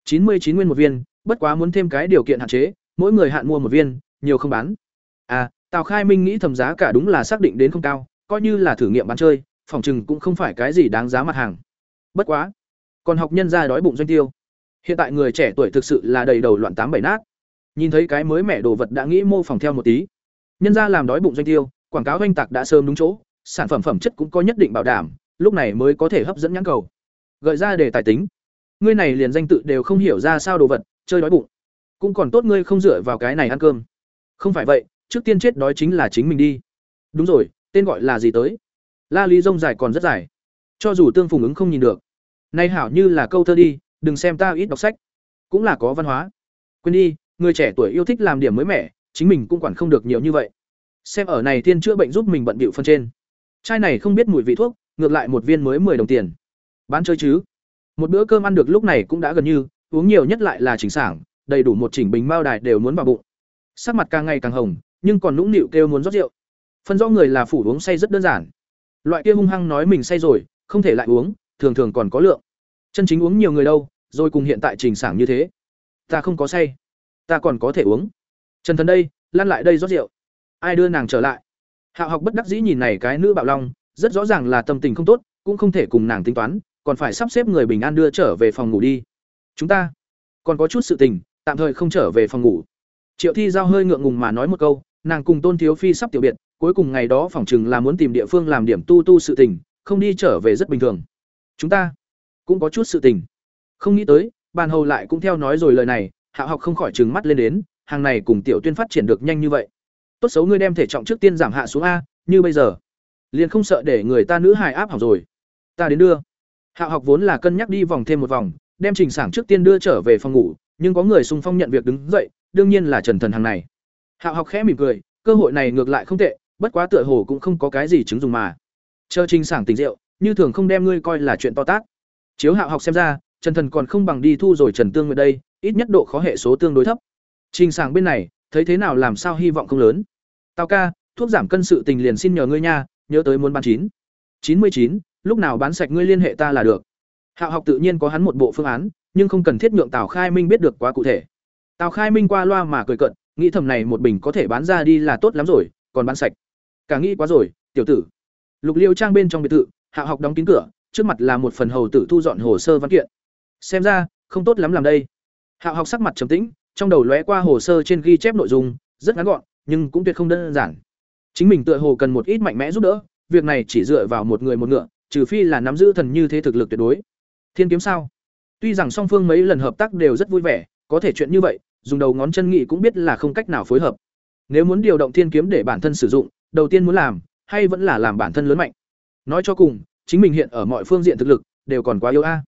chín mươi chín nguyên một viên, bất quá muốn thêm cái điều kiện hạn chế, mỗi người hạn mua một viên, nhiều không bán. À tào khai minh nghĩ thầm giá cả đúng là xác định đến không cao, coi như là thử nghiệm bán chơi, phòng chừng cũng không phải cái gì đáng giá mặt hàng bất quá, còn học nhân ra đói bụng doanh tiêu. Hiện tại người trẻ tuổi thực sự là đầy đầu loạn tám bảy nát. Nhìn thấy cái mới mẻ đồ vật đã nghĩ mô phỏng theo một tí. Nhân ra làm đói bụng doanh tiêu, quảng cáo doanh tạc đã sớm đúng chỗ, sản phẩm phẩm chất cũng có nhất định bảo đảm, lúc này mới có thể hấp dẫn nhãn cầu. Gợi ra để tài tính. Ngươi này liền danh tự đều không hiểu ra sao đồ vật, chơi đói bụng. Cũng còn tốt ngươi không dựa vào cái này ăn cơm. Không phải vậy, trước tiên chết đói chính là chính mình đi. Đúng rồi, tên gọi là gì tới? La lý rông dài còn rất dài cho dù tương phùng ứng không nhìn được. Nay hảo như là câu thơ đi, đừng xem ta ít đọc sách. Cũng là có văn hóa. Quên đi, người trẻ tuổi yêu thích làm điểm mới mẻ, chính mình cũng quản không được nhiều như vậy. Xem ở này thiên chữa bệnh giúp mình bận bịu phân trên. Chai này không biết mùi vị thuốc, ngược lại một viên mới 10 đồng tiền. Bán chơi chứ? Một bữa cơm ăn được lúc này cũng đã gần như, uống nhiều nhất lại là chỉnh sảng, đầy đủ một chỉnh bình mao đài đều muốn vào bụng. Sắc mặt càng ngày càng hồng, nhưng còn nũng nịu kêu muốn rót rượu. Phân rõ người là phủ uống say rất đơn giản. Loại kia hung hăng nói mình say rồi không thể lại uống, thường thường còn có lượng. Chân chính uống nhiều người đâu, rồi cùng hiện tại trình sảng như thế. Ta không có say, ta còn có thể uống. Trần thần đây, lăn lại đây rót rượu. Ai đưa nàng trở lại? Hạo học bất đắc dĩ nhìn này cái nữ bạo long, rất rõ ràng là tâm tình không tốt, cũng không thể cùng nàng tính toán, còn phải sắp xếp người bình an đưa trở về phòng ngủ đi. Chúng ta còn có chút sự tình, tạm thời không trở về phòng ngủ. Triệu thi giao hơi ngượng ngùng mà nói một câu, nàng cùng tôn thiếu phi sắp tiểu biệt, cuối cùng ngày đó phỏng chừng là muốn tìm địa phương làm điểm tu tu sự tình không đi trở về rất bình thường chúng ta cũng có chút sự tình Không nghĩ tới, bàn hầu lại cũng theo nói rồi lời này, hạ học không khỏi trừng mắt lên đến, hàng này cùng tiểu tuyên phát triển được nhanh như vậy. Tốt xấu ngươi đem thể trọng trước tiên giảm hạ xuống a, như bây giờ, liền không sợ để người ta nữ hài áp học rồi. Ta đến đưa. hạ học vốn là cân nhắc đi vòng thêm một vòng, đem Trình Sảng trước tiên đưa trở về phòng ngủ, nhưng có người xung phong nhận việc đứng dậy, đương nhiên là Trần Thần hàng này. hạ học khẽ mỉm cười, cơ hội này ngược lại không tệ, bất quá tựa hồ cũng không có cái gì chứng dùng mà. Chờ Trình Sảng tình rượu, như thường không đem ngươi coi là chuyện to tát. Chiếu Hạo học xem ra, Trần Thần còn không bằng đi thu rồi Trần Tương ở đây, ít nhất độ khó hệ số tương đối thấp. Trình Sảng bên này, thấy thế nào làm sao hy vọng không lớn. Tao ca, thuốc giảm cân sự tình liền xin nhờ ngươi nha, nhớ tới muốn bán chín. chín mươi chín, lúc nào bán sạch ngươi liên hệ ta là được. Hạo học tự nhiên có hắn một bộ phương án, nhưng không cần thiết nhượng Tào Khai Minh biết được quá cụ thể. Tào Khai Minh qua loa mà cười cận, nghĩ thầm này một bình có thể bán ra đi là tốt lắm rồi, còn bán sạch. Cả nghĩ quá rồi, tiểu tử. Lục Liêu trang bên trong biệt thự, Hạo học đóng kín cửa, trước mặt là một phần hầu tử thu dọn hồ sơ văn kiện. Xem ra, không tốt lắm làm đây. Hạo học sắc mặt trầm tĩnh, trong đầu lóe qua hồ sơ trên ghi chép nội dung, rất ngắn gọn, nhưng cũng tuyệt không đơn giản. Chính mình tựa hồ cần một ít mạnh mẽ giúp đỡ, việc này chỉ dựa vào một người một ngựa, trừ phi là nắm giữ thần như thế thực lực tuyệt đối. Thiên kiếm sao? Tuy rằng song phương mấy lần hợp tác đều rất vui vẻ, có thể chuyện như vậy, dùng đầu ngón chân nghị cũng biết là không cách nào phối hợp. Nếu muốn điều động thiên kiếm để bản thân sử dụng, đầu tiên muốn làm, hay vẫn là làm bản thân lớn mạnh. Nói cho cùng, chính mình hiện ở mọi phương diện thực lực đều còn quá yếu a.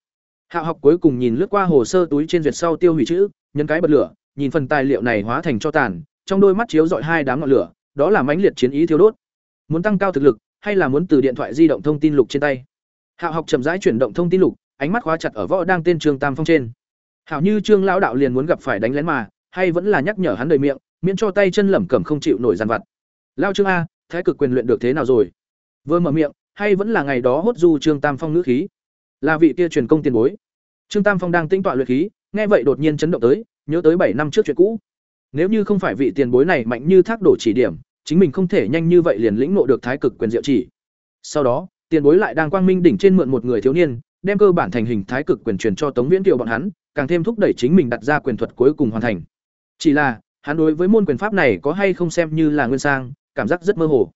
Hạ học cuối cùng nhìn lướt qua hồ sơ túi trên duyệt sau tiêu hủy chữ, nhân cái bật lửa, nhìn phần tài liệu này hóa thành cho tàn, trong đôi mắt chiếu rọi hai đám ngọn lửa, đó là mãnh liệt chiến ý thiếu đốt. Muốn tăng cao thực lực, hay là muốn từ điện thoại di động thông tin lục trên tay. Hạ học chậm rãi chuyển động thông tin lục, ánh mắt khóa chặt ở võ đang tên Trương Tam Phong trên. Hảo như Trương lão đạo liền muốn gặp phải đánh lén mà, hay vẫn là nhắc nhở hắn đời miệng, miễn cho tay chân lẩm cẩm không chịu nổi dàn vặt. Lao Trương a, thái cực quyền luyện được thế nào rồi? Vừa mở miệng, hay vẫn là ngày đó hốt du Trương Tam Phong ngữ khí. Là vị kia truyền công tiền bối. Trương Tam Phong đang tĩnh tọa luyện khí, nghe vậy đột nhiên chấn động tới, nhớ tới bảy năm trước chuyện cũ. Nếu như không phải vị tiền bối này mạnh như thác đổ chỉ điểm, chính mình không thể nhanh như vậy liền lĩnh nộ được thái cực quyền diệu chỉ. Sau đó, tiền bối lại đang quang minh đỉnh trên mượn một người thiếu niên, đem cơ bản thành hình thái cực quyền truyền cho Tống Viễn Kiều bọn hắn, càng thêm thúc đẩy chính mình đặt ra quyền thuật cuối cùng hoàn thành. Chỉ là, hắn đối với môn quyền pháp này có hay không xem như là nguyên sang, cảm giác rất mơ hồ.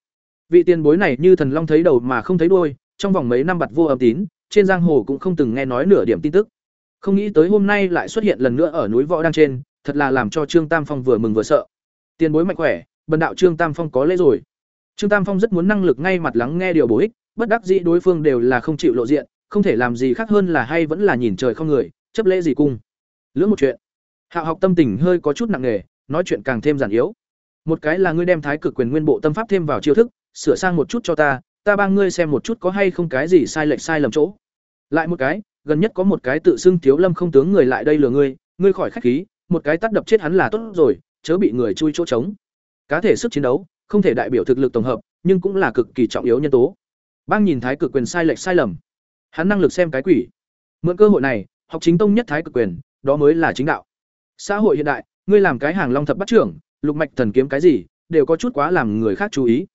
Vị tiền bối này như thần long thấy đầu mà không thấy đuôi, trong vòng mấy năm bặt vô âm tín, trên giang hồ cũng không từng nghe nói nửa điểm tin tức. Không nghĩ tới hôm nay lại xuất hiện lần nữa ở núi Võ đang trên, thật là làm cho Trương Tam Phong vừa mừng vừa sợ. Tiền bối mạnh khỏe, bần đạo Trương Tam Phong có lễ rồi. Trương Tam Phong rất muốn năng lực ngay mặt lắng nghe điều bổ ích, bất đắc dĩ đối phương đều là không chịu lộ diện, không thể làm gì khác hơn là hay vẫn là nhìn trời không người, chấp lễ gì cung. Lưỡng một chuyện. Hạo học tâm tình hơi có chút nặng nề, nói chuyện càng thêm giản yếu. Một cái là ngươi đem thái cực quyền nguyên bộ tâm pháp thêm vào chiêu thức, sửa sang một chút cho ta, ta ba ngươi xem một chút có hay không cái gì sai lệch sai lầm chỗ. Lại một cái, gần nhất có một cái tự xưng thiếu lâm không tướng người lại đây lừa ngươi, ngươi khỏi khách khí, một cái tắt đập chết hắn là tốt rồi, chớ bị người chui chỗ trống. Cá thể sức chiến đấu, không thể đại biểu thực lực tổng hợp, nhưng cũng là cực kỳ trọng yếu nhân tố. Bang nhìn thái cực quyền sai lệch sai lầm, hắn năng lực xem cái quỷ. Mượn cơ hội này, học chính tông nhất thái cực quyền, đó mới là chính đạo. Xã hội hiện đại, ngươi làm cái hàng long thập bắt trưởng, lục mạch thần kiếm cái gì, đều có chút quá làm người khác chú ý.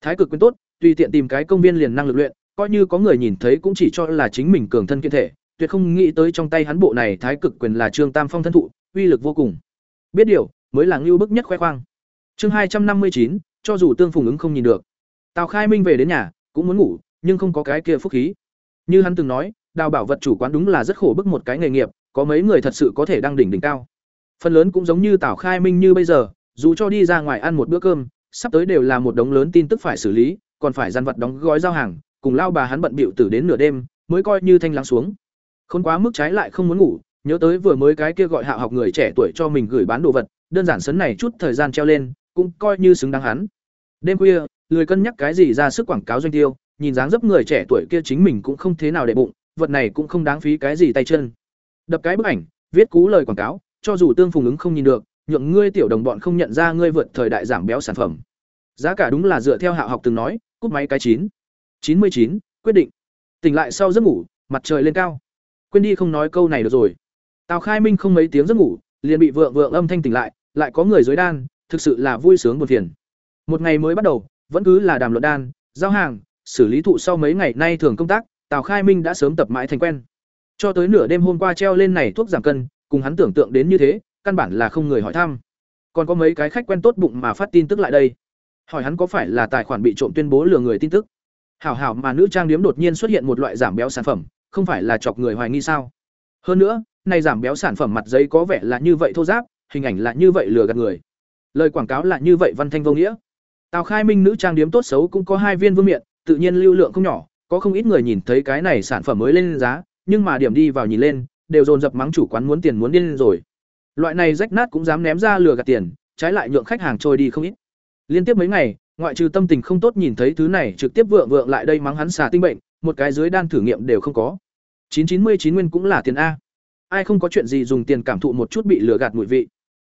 Thái cực quyền tốt, tùy tiện tìm cái công viên liền năng lực luyện, coi như có người nhìn thấy cũng chỉ cho là chính mình cường thân kiện thể, tuyệt không nghĩ tới trong tay hắn bộ này thái cực quyền là Trương Tam Phong thân thụ, uy lực vô cùng. Biết điều, mới là ngưu bức nhất khoe khoang. Chương hai trăm năm mươi chín, cho dù Tương Phùng ứng không nhìn được. Tào Khai Minh về đến nhà, cũng muốn ngủ, nhưng không có cái kia phúc khí. Như hắn từng nói, đào bảo vật chủ quán đúng là rất khổ bức một cái nghề nghiệp, có mấy người thật sự có thể đang đỉnh đỉnh cao. Phần lớn cũng giống như Tào Khai Minh như bây giờ, dù cho đi ra ngoài ăn một bữa cơm, sắp tới đều là một đống lớn tin tức phải xử lý, còn phải dàn vật đóng gói giao hàng, cùng lao bà hắn bận bịu từ đến nửa đêm, mới coi như thanh lắng xuống. Không quá mức trái lại không muốn ngủ, nhớ tới vừa mới cái kia gọi hạ học người trẻ tuổi cho mình gửi bán đồ vật, đơn giản sấn này chút thời gian treo lên, cũng coi như xứng đáng hắn. Đêm khuya, lười cân nhắc cái gì ra sức quảng cáo doanh tiêu, nhìn dáng dấp người trẻ tuổi kia chính mình cũng không thế nào để bụng, vật này cũng không đáng phí cái gì tay chân. Đập cái bức ảnh, viết cú lời quảng cáo, cho dù tương phùng ứng không nhìn được, nhượng ngươi tiểu đồng bọn không nhận ra ngươi vượt thời đại giảm béo sản phẩm. Giá cả đúng là dựa theo hạ học từng nói, cúp máy cái chín chín mươi chín quyết định. Tỉnh lại sau giấc ngủ, mặt trời lên cao. Quên đi không nói câu này được rồi. Tào Khai Minh không mấy tiếng giấc ngủ, liền bị vượng vượng âm thanh tỉnh lại, lại có người dưới đan, thực sự là vui sướng buồn phiền. Một ngày mới bắt đầu, vẫn cứ là đàm luận đan, giao hàng, xử lý thụ sau mấy ngày nay thường công tác, Tào Khai Minh đã sớm tập mãi thành quen. Cho tới nửa đêm hôm qua treo lên này thuốc giảm cân, cùng hắn tưởng tượng đến như thế, căn bản là không người hỏi thăm. Còn có mấy cái khách quen tốt bụng mà phát tin tức lại đây. Hỏi hắn có phải là tài khoản bị trộm tuyên bố lừa người tin tức. Hảo hảo mà nữ trang điếm đột nhiên xuất hiện một loại giảm béo sản phẩm, không phải là chọc người hoài nghi sao? Hơn nữa, này giảm béo sản phẩm mặt giấy có vẻ là như vậy thô giáp, hình ảnh là như vậy lừa gạt người. Lời quảng cáo là như vậy văn thanh vô nghĩa. Tào Khai Minh nữ trang điếm tốt xấu cũng có hai viên vương miện, tự nhiên lưu lượng không nhỏ, có không ít người nhìn thấy cái này sản phẩm mới lên giá, nhưng mà điểm đi vào nhìn lên, đều dồn dập mắng chủ quán muốn tiền muốn điên rồi. Loại này rách nát cũng dám ném ra lừa gạt tiền, trái lại nhượng khách hàng trôi đi không ít. Liên tiếp mấy ngày, ngoại trừ tâm tình không tốt nhìn thấy thứ này trực tiếp vượng vượng lại đây mắng hắn xà tinh bệnh, một cái dưới đan thử nghiệm đều không có. 999 nguyên cũng là tiền a. Ai không có chuyện gì dùng tiền cảm thụ một chút bị lừa gạt mùi vị.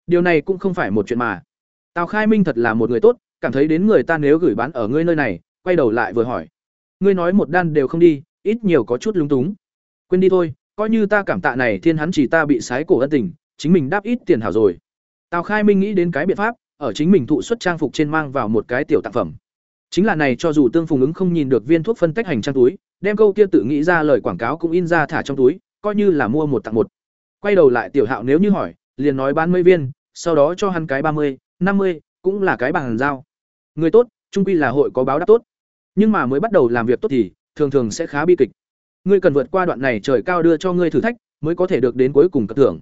Điều này cũng không phải một chuyện mà. Tào Khai Minh thật là một người tốt, cảm thấy đến người ta nếu gửi bán ở ngươi nơi này, quay đầu lại vừa hỏi. Ngươi nói một đan đều không đi, ít nhiều có chút lung túng. Quên đi thôi, coi như ta cảm tạ này thiên hắn chỉ ta bị sái cổ ân tình, chính mình đáp ít tiền hảo rồi. Tào Khai Minh nghĩ đến cái biện pháp, ở chính mình thụ xuất trang phục trên mang vào một cái tiểu tặng phẩm. Chính là này cho dù Tương Phùng ứng không nhìn được viên thuốc phân tách hành trang túi, đem câu kia tự nghĩ ra lời quảng cáo cũng in ra thả trong túi, coi như là mua một tặng một. Quay đầu lại tiểu Hạo nếu như hỏi, liền nói bán mấy viên, sau đó cho hắn cái ba mươi, năm mươi, cũng là cái bằng giao. Người tốt, trung quy là hội có báo đáp tốt. Nhưng mà mới bắt đầu làm việc tốt thì thường thường sẽ khá bi kịch. Ngươi cần vượt qua đoạn này trời cao đưa cho ngươi thử thách, mới có thể được đến cuối cùng cất thưởng.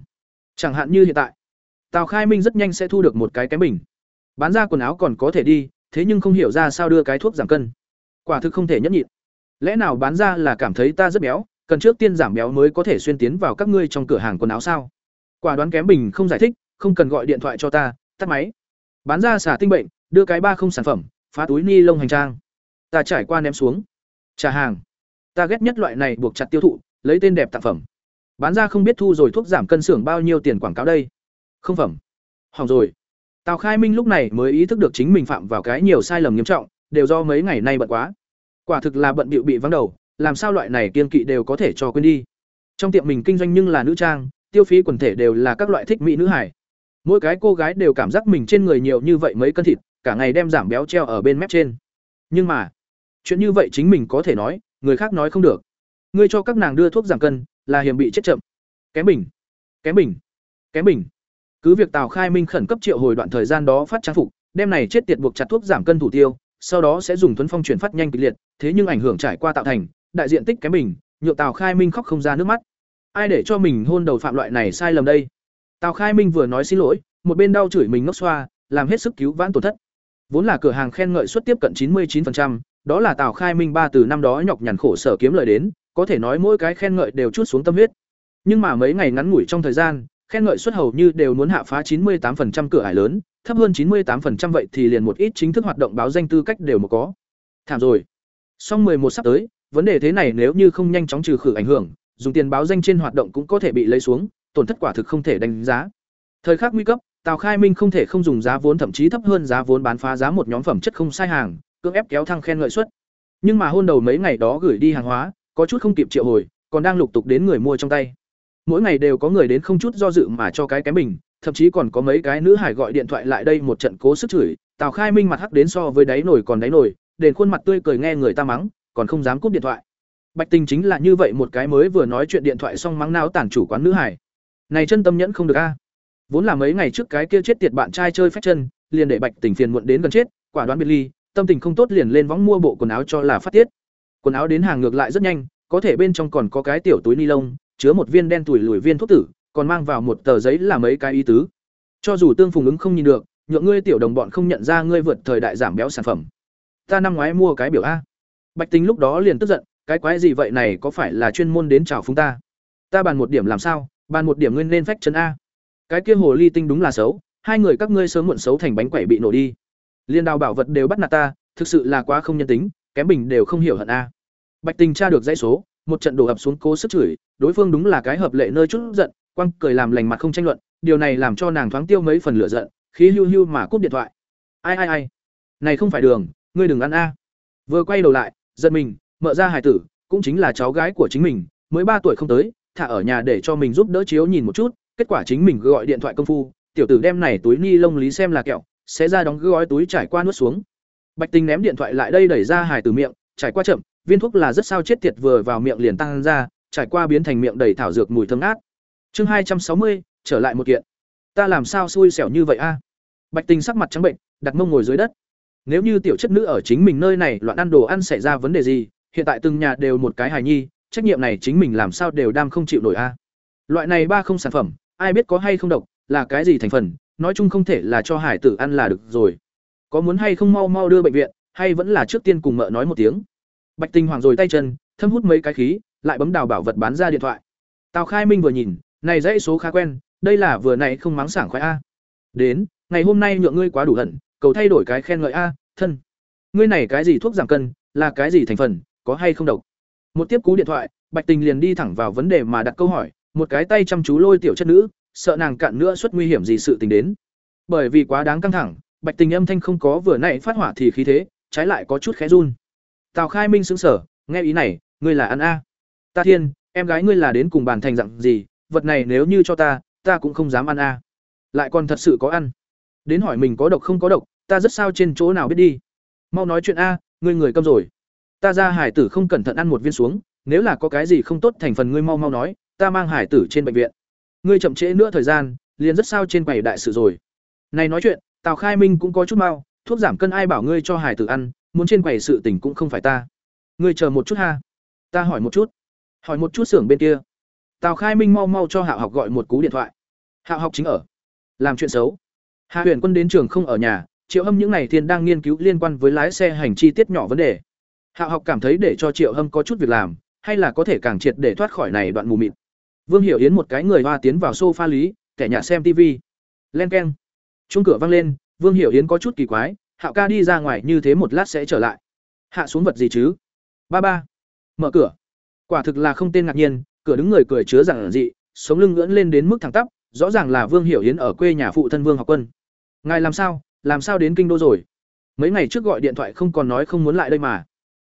Chẳng hạn như hiện tại, Tào Khai Minh rất nhanh sẽ thu được một cái kém bình. Bán ra quần áo còn có thể đi, thế nhưng không hiểu ra sao đưa cái thuốc giảm cân. Quả thực không thể nhẫn nhịn. Lẽ nào bán ra là cảm thấy ta rất béo, cần trước tiên giảm béo mới có thể xuyên tiến vào các ngươi trong cửa hàng quần áo sao? Quả đoán kém bình không giải thích, không cần gọi điện thoại cho ta, tắt máy. Bán ra xả tinh bệnh, đưa cái ba không sản phẩm, phá túi ni lông hành trang. Ta trải qua ném xuống. Trả hàng. Ta ghét nhất loại này buộc chặt tiêu thụ, lấy tên đẹp tặng phẩm. Bán ra không biết thu rồi thuốc giảm cân xưởng bao nhiêu tiền quảng cáo đây. Không phẩm. Hỏng rồi. Tào Khai Minh lúc này mới ý thức được chính mình phạm vào cái nhiều sai lầm nghiêm trọng, đều do mấy ngày nay bận quá. Quả thực là bận bịu bị vắng đầu, làm sao loại này kiên kỵ đều có thể cho quên đi. Trong tiệm mình kinh doanh nhưng là nữ trang, tiêu phí quần thể đều là các loại thích mỹ nữ hải. Mỗi cái cô gái đều cảm giác mình trên người nhiều như vậy mấy cân thịt, cả ngày đem giảm béo treo ở bên mép trên. Nhưng mà, chuyện như vậy chính mình có thể nói, người khác nói không được. Ngươi cho các nàng đưa thuốc giảm cân, là hiểm bị chết chậm. Kém bình, kém bình, kém bình. Cứ việc Tào Khai Minh khẩn cấp triệu hồi đoạn thời gian đó phát trang phục, đem này chết tiệt buộc chặt thuốc giảm cân thủ tiêu, sau đó sẽ dùng thuấn phong chuyển phát nhanh kịch liệt, thế nhưng ảnh hưởng trải qua tạo thành, đại diện tích kém bình, nhượng Tào Khai Minh khóc không ra nước mắt. Ai để cho mình hôn đầu phạm loại này sai lầm đây? Tào Khai Minh vừa nói xin lỗi, một bên đau chửi mình ngốc xoa, làm hết sức cứu vãn tổn thất. Vốn là cửa hàng khen ngợi suất tiếp cận 99%, đó là Tào Khai Minh ba từ năm đó nhọc nhằn khổ sở kiếm lời đến, có thể nói mỗi cái khen ngợi đều chút xuống tâm huyết. Nhưng mà mấy ngày ngắn ngủi trong thời gian, khen ngợi suất hầu như đều muốn hạ phá 98% cửa ải lớn, thấp hơn 98% vậy thì liền một ít chính thức hoạt động báo danh tư cách đều một có. Thảm rồi. Song 11 sắp tới, vấn đề thế này nếu như không nhanh chóng trừ khử ảnh hưởng, dùng tiền báo danh trên hoạt động cũng có thể bị lấy xuống, tổn thất quả thực không thể đánh giá. Thời khắc nguy cấp, Tào Khai Minh không thể không dùng giá vốn thậm chí thấp hơn giá vốn bán phá giá một nhóm phẩm chất không sai hàng, cưỡng ép kéo thăng khen ngợi suất. Nhưng mà hôn đầu mấy ngày đó gửi đi hàng hóa, có chút không kịp triệu hồi, còn đang lục tục đến người mua trong tay. Mỗi ngày đều có người đến không chút do dự mà cho cái cái mình, thậm chí còn có mấy cái nữ hải gọi điện thoại lại đây một trận cố sức chửi, Tào Khai Minh mặt hắc đến so với đáy nổi còn đáy nổi, đền khuôn mặt tươi cười nghe người ta mắng, còn không dám cúp điện thoại. Bạch Tình chính là như vậy một cái mới vừa nói chuyện điện thoại xong mắng náo tản chủ quán nữ hải. Này chân tâm nhẫn không được a. Vốn là mấy ngày trước cái kia chết tiệt bạn trai chơi phách chân, liền để Bạch Tình phiền muộn đến gần chết, quả đoán biệt ly, tâm tình không tốt liền lên võng mua bộ quần áo cho là phát tiết. Quần áo đến hàng ngược lại rất nhanh, có thể bên trong còn có cái tiểu túi ni lông, chứa một viên đen tuổi lùi viên thuốc tử, còn mang vào một tờ giấy là mấy cái ý tứ. Cho dù Tương Phùng ứng không nhìn được, nhượng ngươi tiểu đồng bọn không nhận ra ngươi vượt thời đại giảm béo sản phẩm. Ta năm ngoái mua cái biểu a. Bạch Tính lúc đó liền tức giận, cái quái gì vậy này có phải là chuyên môn đến chào phúng ta? Ta bàn một điểm làm sao, bàn một điểm ngươi nên phách chân a. Cái kia hồ ly tinh đúng là xấu, hai người các ngươi sớm muộn xấu thành bánh quẩy bị nổ đi. Liên đào bảo vật đều bắt nạt ta, thực sự là quá không nhân tính, kém bình đều không hiểu hận a. Bạch Tình tra được dãy số, một trận đổ ập xuống cố sức chửi, đối phương đúng là cái hợp lệ nơi chút giận, quăng cười làm lành mặt không tranh luận, điều này làm cho nàng thoáng tiêu mấy phần lửa giận, khí hưu hưu mà cúp điện thoại. Ai ai ai, này không phải đường, ngươi đừng ăn a. Vừa quay đầu lại, giận mình, mở ra hài tử, cũng chính là cháu gái của chính mình, mới ba tuổi không tới, thả ở nhà để cho mình giúp đỡ chiếu nhìn một chút, kết quả chính mình gọi điện thoại công phu, tiểu tử đem này túi ni lông lý xem là kẹo, sẽ ra đóng gói túi trải qua nuốt xuống. Bạch Tình ném điện thoại lại đây đẩy ra hài tử miệng, trải qua chậm, viên thuốc là rất sao chết tiệt vừa vào miệng liền tăng ra, trải qua biến thành miệng đầy thảo dược mùi thơm ngát. Chương hai trăm sáu mươi trở lại một kiện. Ta làm sao xui xẻo như vậy a? Bạch Tình sắc mặt trắng bệnh, đặt mông ngồi dưới đất. Nếu như tiểu chất nữ ở chính mình nơi này loạn ăn đồ ăn xảy ra vấn đề gì, hiện tại từng nhà đều một cái hài nhi, trách nhiệm này chính mình làm sao đều đam không chịu nổi a. loại này ba không sản phẩm ai biết có hay không độc là cái gì thành phần nói chung không thể là cho hải tử ăn là được rồi có muốn hay không mau mau đưa bệnh viện, hay vẫn là trước tiên cùng mợ nói một tiếng. Bạch tình hoàng rồi tay chân, thâm hút mấy cái khí, lại bấm đào bảo vật bán ra điện thoại. Tào khai minh vừa nhìn, này dãy số khá quen, đây là vừa nãy không mắng sảng khoái a. Đến, ngày hôm nay nhượng ngươi quá đủ hận, cầu thay đổi cái khen ngợi a, thân. Ngươi này cái gì thuốc giảm cân, là cái gì thành phần, có hay không độc? Một tiếp cú điện thoại, bạch tình liền đi thẳng vào vấn đề mà đặt câu hỏi, một cái tay chăm chú lôi tiểu chất nữ, sợ nàng cạn nữa xuất nguy hiểm gì sự tình đến. Bởi vì quá đáng căng thẳng bạch tình âm thanh không có vừa nãy phát hỏa thì khí thế, trái lại có chút khẽ run. Tào khai minh sững sờ, nghe ý này, ngươi là ăn a? Ta thiên, em gái ngươi là đến cùng bàn thành dặn gì, vật này nếu như cho ta ta cũng không dám ăn a. Lại còn thật sự có ăn. Đến hỏi mình có độc không có độc, ta rất sao trên chỗ nào biết đi. Mau nói chuyện a, ngươi người câm rồi. Ta ra hải tử không cẩn thận ăn một viên xuống, nếu là có cái gì không tốt thành phần ngươi mau mau nói, ta mang hải tử trên bệnh viện. Ngươi chậm trễ nữa thời gian, liền rất sao trên quầy đại sự rồi. Này nói chuyện tào khai minh cũng có chút mau, thuốc giảm cân ai bảo ngươi cho hải tử ăn, muốn trên quầy sự tình cũng không phải ta. Ngươi chờ một chút ha. Ta hỏi một chút. Hỏi một chút xưởng bên kia. Tào khai minh mau mau cho Hạo học gọi một cú điện thoại. Hạo học chính ở. Làm chuyện xấu. Hạ huyền quân đến trường không ở nhà, triệu hâm những ngày thiên đang nghiên cứu liên quan với lái xe hành chi tiết nhỏ vấn đề. Hạo học cảm thấy để cho triệu hâm có chút việc làm, hay là có thể càng triệt để thoát khỏi này đoạn mù mịt. Vương hiểu yến một cái người hoa tiến vào sofa lý, kẻ nhà xem tv len keng chung cửa văng lên, vương hiểu yến có chút kỳ quái, hạo ca đi ra ngoài như thế một lát sẽ trở lại. Hạ xuống vật gì chứ? Ba ba. Mở cửa. Quả thực là không tên ngạc nhiên, cửa đứng người cười chứa rằng dị, sống lưng ngưỡn lên đến mức thẳng tắp, rõ ràng là vương hiểu yến ở quê nhà phụ thân vương học quân. Ngài làm sao? Làm sao đến kinh đô rồi? Mấy ngày trước gọi điện thoại không còn nói không muốn lại đây mà.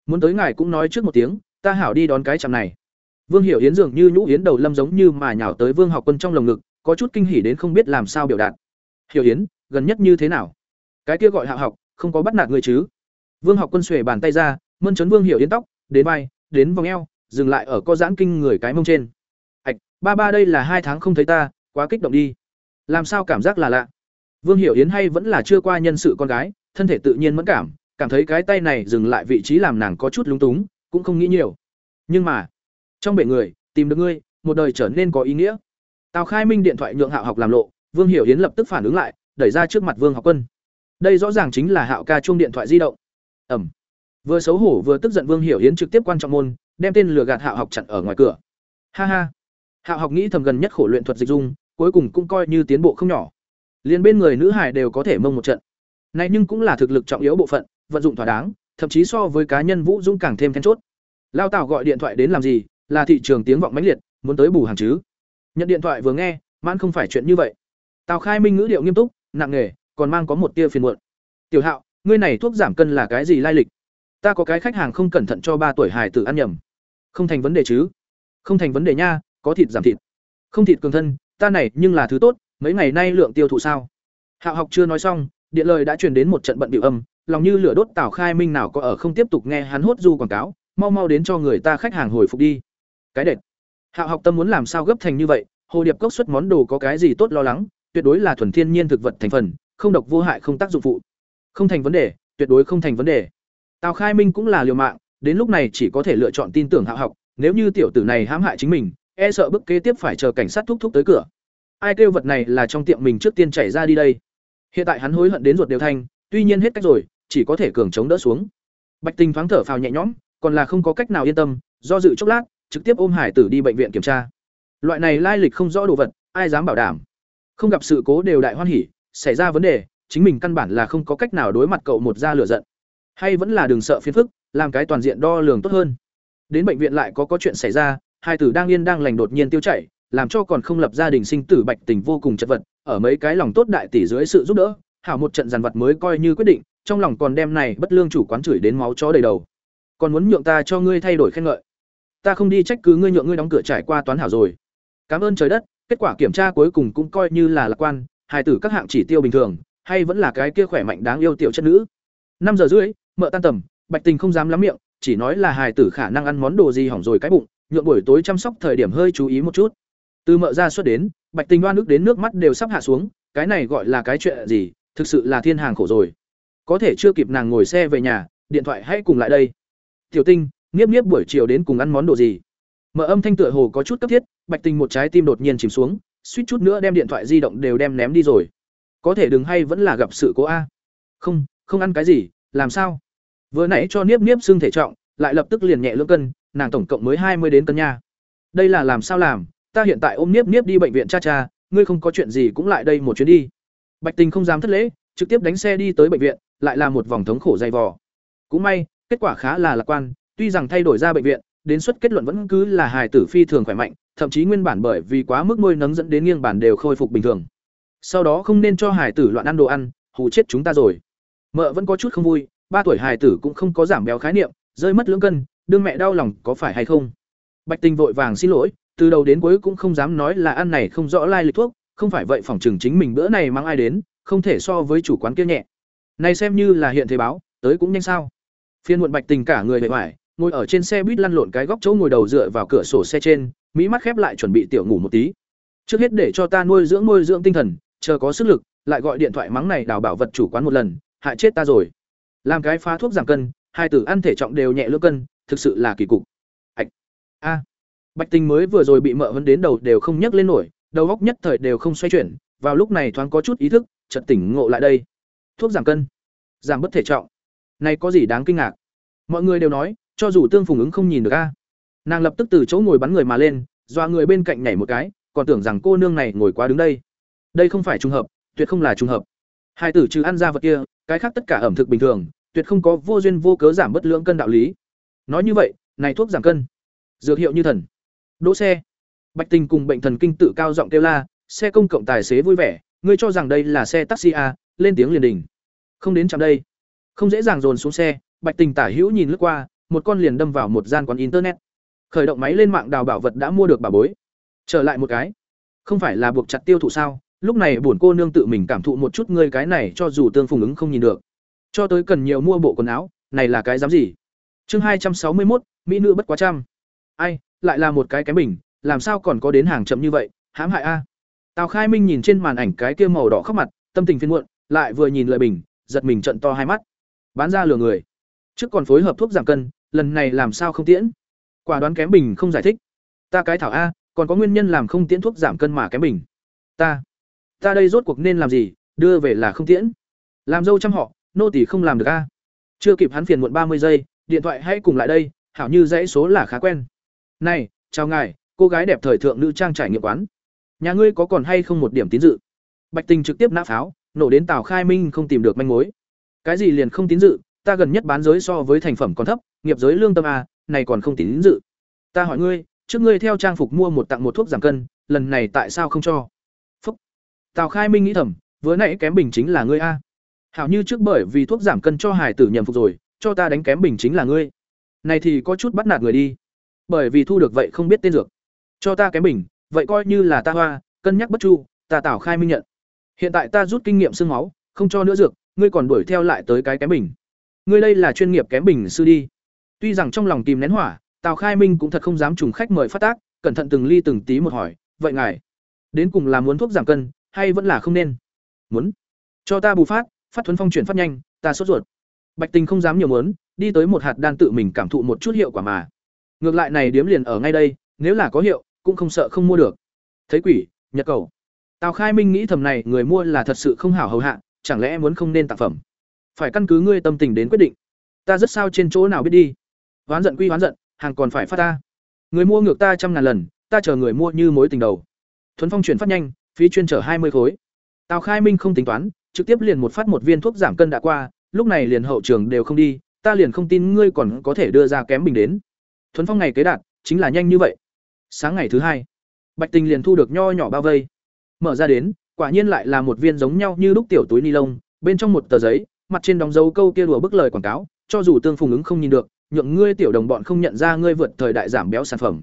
Muốn tới ngài cũng nói trước một tiếng, ta hảo đi đón cái chằm này. Vương hiểu yến dường như nhũ yến đầu lâm giống như mà nhào tới vương học quân trong lồng ngực, có chút kinh hỉ đến không biết làm sao biểu đạt hiểu yến, gần nhất như thế nào? Cái kia gọi hạ học, không có bắt nạt người chứ? Vương học quân xuề bàn tay ra mân trấn vương hiểu yến tóc, đến vai, đến vòng eo, dừng lại ở co giãn kinh người cái mông trên. Ạch ba ba đây là hai tháng không thấy ta, quá kích động đi. Làm sao cảm giác là lạ? Vương hiểu yến hay vẫn là chưa qua nhân sự con gái, thân thể tự nhiên mẫn cảm cảm thấy cái tay này dừng lại vị trí làm nàng có chút lúng túng, cũng không nghĩ nhiều. Nhưng mà, trong bể người, tìm được ngươi, một đời trở nên có ý nghĩa. Tào khai minh điện thoại nhượng hạo học làm lộ vương hiểu yến lập tức phản ứng lại, đẩy ra trước mặt vương học quân. Đây rõ ràng chính là hạo ca chuông điện thoại di động. Ẩm vừa xấu hổ vừa tức giận vương hiểu yến trực tiếp quan trọng môn, đem tên lừa gạt hạo học chặn ở ngoài cửa. Ha ha. Hạo học nghĩ thầm gần nhất khổ luyện thuật dịch dung, cuối cùng cũng coi như tiến bộ không nhỏ. Liên bên người nữ hải đều có thể mông một trận. Này nhưng cũng là thực lực trọng yếu bộ phận, vận dụng thỏa đáng, thậm chí so với cá nhân vũ Dung càng thêm then chốt. Lao tào gọi điện thoại đến làm gì, là thị trường tiếng vọng mãnh liệt, muốn tới bù hàng chứ. Nhận điện thoại vừa nghe, mãn không phải chuyện như vậy tào khai minh ngữ điệu nghiêm túc, nặng nề còn mang có một tia phiền muộn. Tiểu hạo, ngươi này thuốc giảm cân là cái gì lai lịch? Ta có cái khách hàng không cẩn thận cho ba tuổi hài tử ăn nhầm. Không thành vấn đề chứ. Không thành vấn đề nha, có thịt giảm thịt. Không thịt cường thân, ta này nhưng là thứ tốt, mấy ngày nay lượng tiêu thụ sao? Hạo học chưa nói xong, điện lời đã truyền đến một trận bận biểu âm, lòng như lửa đốt Tào khai minh nào có ở không tiếp tục nghe hắn hốt du quảng cáo, mau mau đến cho người ta khách hàng hồi phục đi. Cái đệt. Hạo học tâm muốn làm sao gấp thành như vậy, hồ điệp cốc xuất món đồ có cái gì tốt lo lắng tuyệt đối là thuần thiên nhiên thực vật thành phần, không độc vô hại, không tác dụng phụ. Không thành vấn đề, tuyệt đối không thành vấn đề. Tào khai minh cũng là liều mạng, đến lúc này chỉ có thể lựa chọn tin tưởng hạo học, nếu như tiểu tử này hãm hại chính mình e sợ bức kế tiếp phải chờ cảnh sát thúc thúc tới cửa. Ai kêu vật này là trong tiệm mình trước tiên chảy ra đi đây. Hiện tại hắn hối hận đến ruột đều thanh tuy nhiên hết cách rồi, chỉ có thể cường chống đỡ xuống. Bạch tình thoáng thở phào nhẹ nhõm, còn là không có cách nào yên tâm, do dự chốc lát, trực tiếp ôm hải tử đi bệnh viện kiểm tra. Loại này lai lịch không rõ đồ vật, ai dám bảo đảm không gặp sự cố đều đại hoan hỉ, xảy ra vấn đề, chính mình căn bản là không có cách nào đối mặt cậu một gia lửa giận. Hay vẫn là đừng sợ phiền phức, làm cái toàn diện đo lường tốt hơn. Đến bệnh viện lại có có chuyện xảy ra, hai tử đang yên đang lành đột nhiên tiêu chảy, làm cho còn không lập gia đình sinh tử bạch tình vô cùng chật vật, ở mấy cái lòng tốt đại tỷ dưới sự giúp đỡ, hảo một trận giàn vật mới coi như quyết định, trong lòng còn đem này bất lương chủ quán chửi đến máu chó đầy đầu. Còn muốn nhượng ta cho ngươi thay đổi khen ngợi. Ta không đi trách cứ ngươi nhượng ngươi đóng cửa trải qua toán hảo rồi. Cảm ơn trời đất kết quả kiểm tra cuối cùng cũng coi như là lạc quan, hài tử các hạng chỉ tiêu bình thường, hay vẫn là cái kia khỏe mạnh đáng yêu tiểu chất nữ. Năm giờ rưỡi, mợ tan tầm, bạch tình không dám lắm miệng, chỉ nói là hài tử khả năng ăn món đồ gì hỏng rồi cái bụng, nhượng buổi tối chăm sóc thời điểm hơi chú ý một chút. Từ mợ ra xuất đến, bạch tình đoan nước đến nước mắt đều sắp hạ xuống, cái này gọi là cái chuyện gì, thực sự là thiên hàng khổ rồi. Có thể chưa kịp nàng ngồi xe về nhà, điện thoại hãy cùng lại đây. Tiểu tinh, nghiếp nghiếp buổi chiều đến cùng ăn món đồ gì? Mở âm thanh tựa hồ có chút cấp thiết, bạch tình một trái tim đột nhiên chìm xuống, suýt chút nữa đem điện thoại di động đều đem ném đi rồi. Có thể đừng hay vẫn là gặp sự cố a. Không không ăn cái gì, làm sao? Vừa nãy cho niếp niếp xương thể trọng, lại lập tức liền nhẹ lưỡng cân, nàng tổng cộng mới hai mươi đến cân nha. Đây là làm sao làm? Ta hiện tại ôm niếp niếp đi bệnh viện cha cha, ngươi không có chuyện gì cũng lại đây một chuyến đi. Bạch tình không dám thất lễ, trực tiếp đánh xe đi tới bệnh viện, lại là một vòng thống khổ dày vò. Cũng may, kết quả khá là lạc quan, tuy rằng thay đổi ra bệnh viện đến suất kết luận vẫn cứ là hài tử phi thường khỏe mạnh, thậm chí nguyên bản bởi vì quá mức nuôi nấng dẫn đến nghiêng bản đều khôi phục bình thường. Sau đó không nên cho hài tử loạn ăn đồ ăn, hù chết chúng ta rồi. Mợ vẫn có chút không vui, ba tuổi hài tử cũng không có giảm béo khái niệm, rơi mất lưỡng cân, đương mẹ đau lòng có phải hay không? Bạch tình vội vàng xin lỗi, từ đầu đến cuối cũng không dám nói là ăn này không rõ lai lịch thuốc, không phải vậy phòng trường chính mình bữa này mang ai đến, không thể so với chủ quán kia nhẹ. Này xem như là hiện thế báo, tới cũng nhanh sao. Phiên muộn bạch tình cả người bề ngoài ngồi ở trên xe buýt lăn lộn cái góc chỗ ngồi đầu dựa vào cửa sổ xe trên, mỹ mắt khép lại chuẩn bị tiểu ngủ một tí. Trước hết để cho ta nuôi dưỡng nuôi dưỡng tinh thần, chờ có sức lực, lại gọi điện thoại mắng này đào bảo vật chủ quán một lần, hại chết ta rồi. Làm cái phá thuốc giảm cân, hai tử ăn thể trọng đều nhẹ lưỡng cân, thực sự là kỳ cục. Ạch. A. Bạch tình mới vừa rồi bị mợ vấn đến đầu đều không nhấc lên nổi, đầu góc nhất thời đều không xoay chuyển, vào lúc này thoáng có chút ý thức, chợt tỉnh ngộ lại đây. Thuốc giảm cân, giảm bất thể trọng. Này có gì đáng kinh ngạc? Mọi người đều nói cho dù tương phùng ứng không nhìn được a. Nàng lập tức từ chỗ ngồi bắn người mà lên dọa người bên cạnh nhảy một cái còn tưởng rằng cô nương này ngồi quá đứng đây. Đây không phải trùng hợp tuyệt không là trùng hợp. Hai tử trừ ăn ra vật kia cái khác tất cả ẩm thực bình thường tuyệt không có vô duyên vô cớ giảm bất lượng cân đạo lý. Nói như vậy này thuốc giảm cân. Dược hiệu như thần. Đỗ xe. Bạch tình cùng bệnh thần kinh tự cao giọng kêu la xe công cộng tài xế vui vẻ ngươi cho rằng đây là xe taxi à, lên tiếng liền đình không đến chạm đây. Không dễ dàng dồn xuống xe bạch tình tả hữu nhìn lướt qua một con liền đâm vào một gian quán internet. Khởi động máy lên mạng đào bảo vật đã mua được bà bối. Trở lại một cái. Không phải là buộc chặt tiêu thụ sao? Lúc này bổn cô nương tự mình cảm thụ một chút ngươi cái này cho dù tương phùng ứng không nhìn được. Cho tới cần nhiều mua bộ quần áo, này là cái dám gì? Chương hai trăm sáu mươi một mỹ nữ bất quá trăm. Ai, lại là một cái cái bình, làm sao còn có đến hàng chậm như vậy? Hãm hại a. Tào khai minh nhìn trên màn ảnh cái kia màu đỏ khóc mặt, tâm tình phiên muộn, lại vừa nhìn lợi bình, giật mình trận to hai mắt. Bán ra lừa người. Trước còn phối hợp thuốc giảm cân lần này làm sao không tiễn? Quả đoán kém bình không giải thích. Ta cái thảo a, còn có nguyên nhân làm không tiễn thuốc giảm cân mà kém bình. Ta ta đây rốt cuộc nên làm gì, đưa về là không tiễn. Làm dâu chăm họ, nô tỷ không làm được a. Chưa kịp hắn phiền muộn ba mươi giây, điện thoại hãy cùng lại đây, hảo như dãy số là khá quen. Này, chào ngài, cô gái đẹp thời thượng nữ trang trải nghiệm quán. Nhà ngươi có còn hay không một điểm tín dự? Bạch tình trực tiếp nã pháo, nổ đến tào khai minh không tìm được manh mối. Cái gì liền không tín dự, ta gần nhất bán giới so với thành phẩm còn thấp nghiệp giới lương tâm a, này còn không tín dự. Ta hỏi ngươi, trước ngươi theo trang phục mua một tặng một thuốc giảm cân, lần này tại sao không cho? Phúc. Tào khai minh nghĩ thầm, vừa nãy kém bình chính là ngươi a. Hảo như trước bởi vì thuốc giảm cân cho hải tử nhầm phục rồi, cho ta đánh kém bình chính là ngươi. Này thì có chút bắt nạt người đi. Bởi vì thu được vậy không biết tên dược. Cho ta kém bình, vậy coi như là ta hoa, cân nhắc bất chu, ta Tào khai minh nhận. Hiện tại ta rút kinh nghiệm xương máu, không cho nữa dược, ngươi còn đuổi theo lại tới cái kém bình. Ngươi đây là chuyên nghiệp kém bình sư đi tuy rằng trong lòng tìm nén hỏa, tào khai minh cũng thật không dám trùng khách mời phát tác, cẩn thận từng ly từng tí một hỏi, vậy ngài đến cùng là muốn thuốc giảm cân hay vẫn là không nên? Muốn. Cho ta bù phát phát thuấn phong chuyển phát nhanh, ta sốt ruột. Bạch tình không dám nhiều muốn, đi tới một hạt đan tự mình cảm thụ một chút hiệu quả mà. Ngược lại này điếm liền ở ngay đây, nếu là có hiệu, cũng không sợ không mua được. Thấy quỷ, nhật cầu. Tào khai minh nghĩ thầm này, người mua là thật sự không hảo hầu hạ, chẳng lẽ muốn không nên tặng phẩm? Phải căn cứ ngươi tâm tình đến quyết định. Ta rất sao trên chỗ nào biết đi? Hoán giận quy hoán giận, hàng còn phải phát ta. Người mua ngược ta trăm ngàn lần, ta chờ người mua như mối tình đầu. Thuấn phong chuyển phát nhanh, phí chuyên chở hai mươi khối. Tào khai minh không tính toán, trực tiếp liền một phát một viên thuốc giảm cân đã qua, lúc này liền hậu trường đều không đi, ta liền không tin ngươi còn có thể đưa ra kém bình đến. Thuấn phong ngày kế đạt, chính là nhanh như vậy. Sáng ngày thứ hai, bạch tình liền thu được nho nhỏ bao vây. Mở ra đến, quả nhiên lại là một viên giống nhau như đúc tiểu túi ni lông, bên trong một tờ giấy, mặt trên đóng dấu câu kia đùa bức lời quảng cáo, cho dù tương phùng ứng không nhìn được nhượng ngươi tiểu đồng bọn không nhận ra ngươi vượt thời đại giảm béo sản phẩm.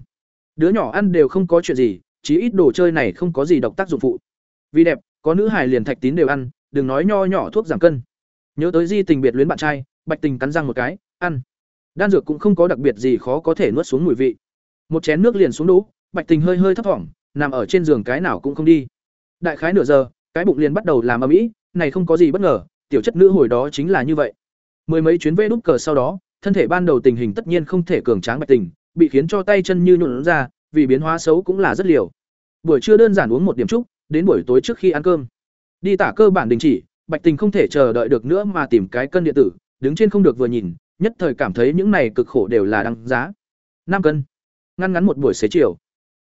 Đứa nhỏ ăn đều không có chuyện gì chí ít đồ chơi này không có gì độc tác dụng phụ. Vì đẹp có nữ hài liền thạch tín đều ăn đừng nói nho nhỏ thuốc giảm cân. Nhớ tới di tình biệt luyến bạn trai bạch tình cắn răng một cái ăn. Đan dược cũng không có đặc biệt gì khó có thể nuốt xuống mùi vị. Một chén nước liền xuống đũ, bạch tình hơi hơi thấp thỏm nằm ở trên giường cái nào cũng không đi. Đại khái nửa giờ cái bụng liền bắt đầu làm ầm ĩ này không có gì bất ngờ tiểu chất nữ hồi đó chính là như vậy. Mười mấy chuyến vê đút cờ sau đó thân thể ban đầu tình hình tất nhiên không thể cường tráng bạch tình, bị khiến cho tay chân như nhuộn ra, vì biến hóa xấu cũng là rất liều. Buổi trưa đơn giản uống một điểm chút đến buổi tối trước khi ăn cơm. Đi tả cơ bản đình chỉ, bạch tình không thể chờ đợi được nữa mà tìm cái cân điện tử, đứng trên không được vừa nhìn, nhất thời cảm thấy những này cực khổ đều là đăng giá. Năm cân. Ngăn ngắn một buổi xế chiều.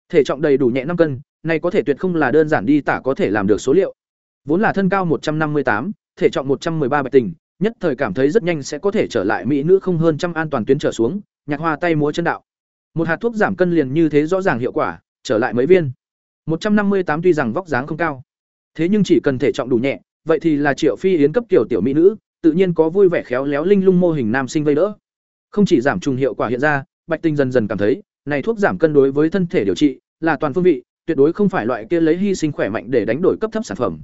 Thể trọng đầy đủ nhẹ năm cân, này có thể tuyệt không là đơn giản đi tả có thể làm được số liệu. Vốn là thân cao một trăm năm mươi tám, thể trọng một trăm ba bạch tình nhất thời cảm thấy rất nhanh sẽ có thể trở lại mỹ nữ không hơn trăm an toàn tuyến trở xuống, nhạc hoa tay múa chân đạo. Một hạt thuốc giảm cân liền như thế rõ ràng hiệu quả, trở lại mấy viên. Một trăm năm mươi tám tuy rằng vóc dáng không cao, thế nhưng chỉ cần thể trọng đủ nhẹ, vậy thì là triệu phi yến cấp kiểu tiểu mỹ nữ, tự nhiên có vui vẻ khéo léo linh lung mô hình nam sinh vây đỡ. Không chỉ giảm trùng hiệu quả hiện ra, bạch tinh dần dần cảm thấy, này thuốc giảm cân đối với thân thể điều trị là toàn phương vị, tuyệt đối không phải loại kia lấy hy sinh khỏe mạnh để đánh đổi cấp thấp sản phẩm.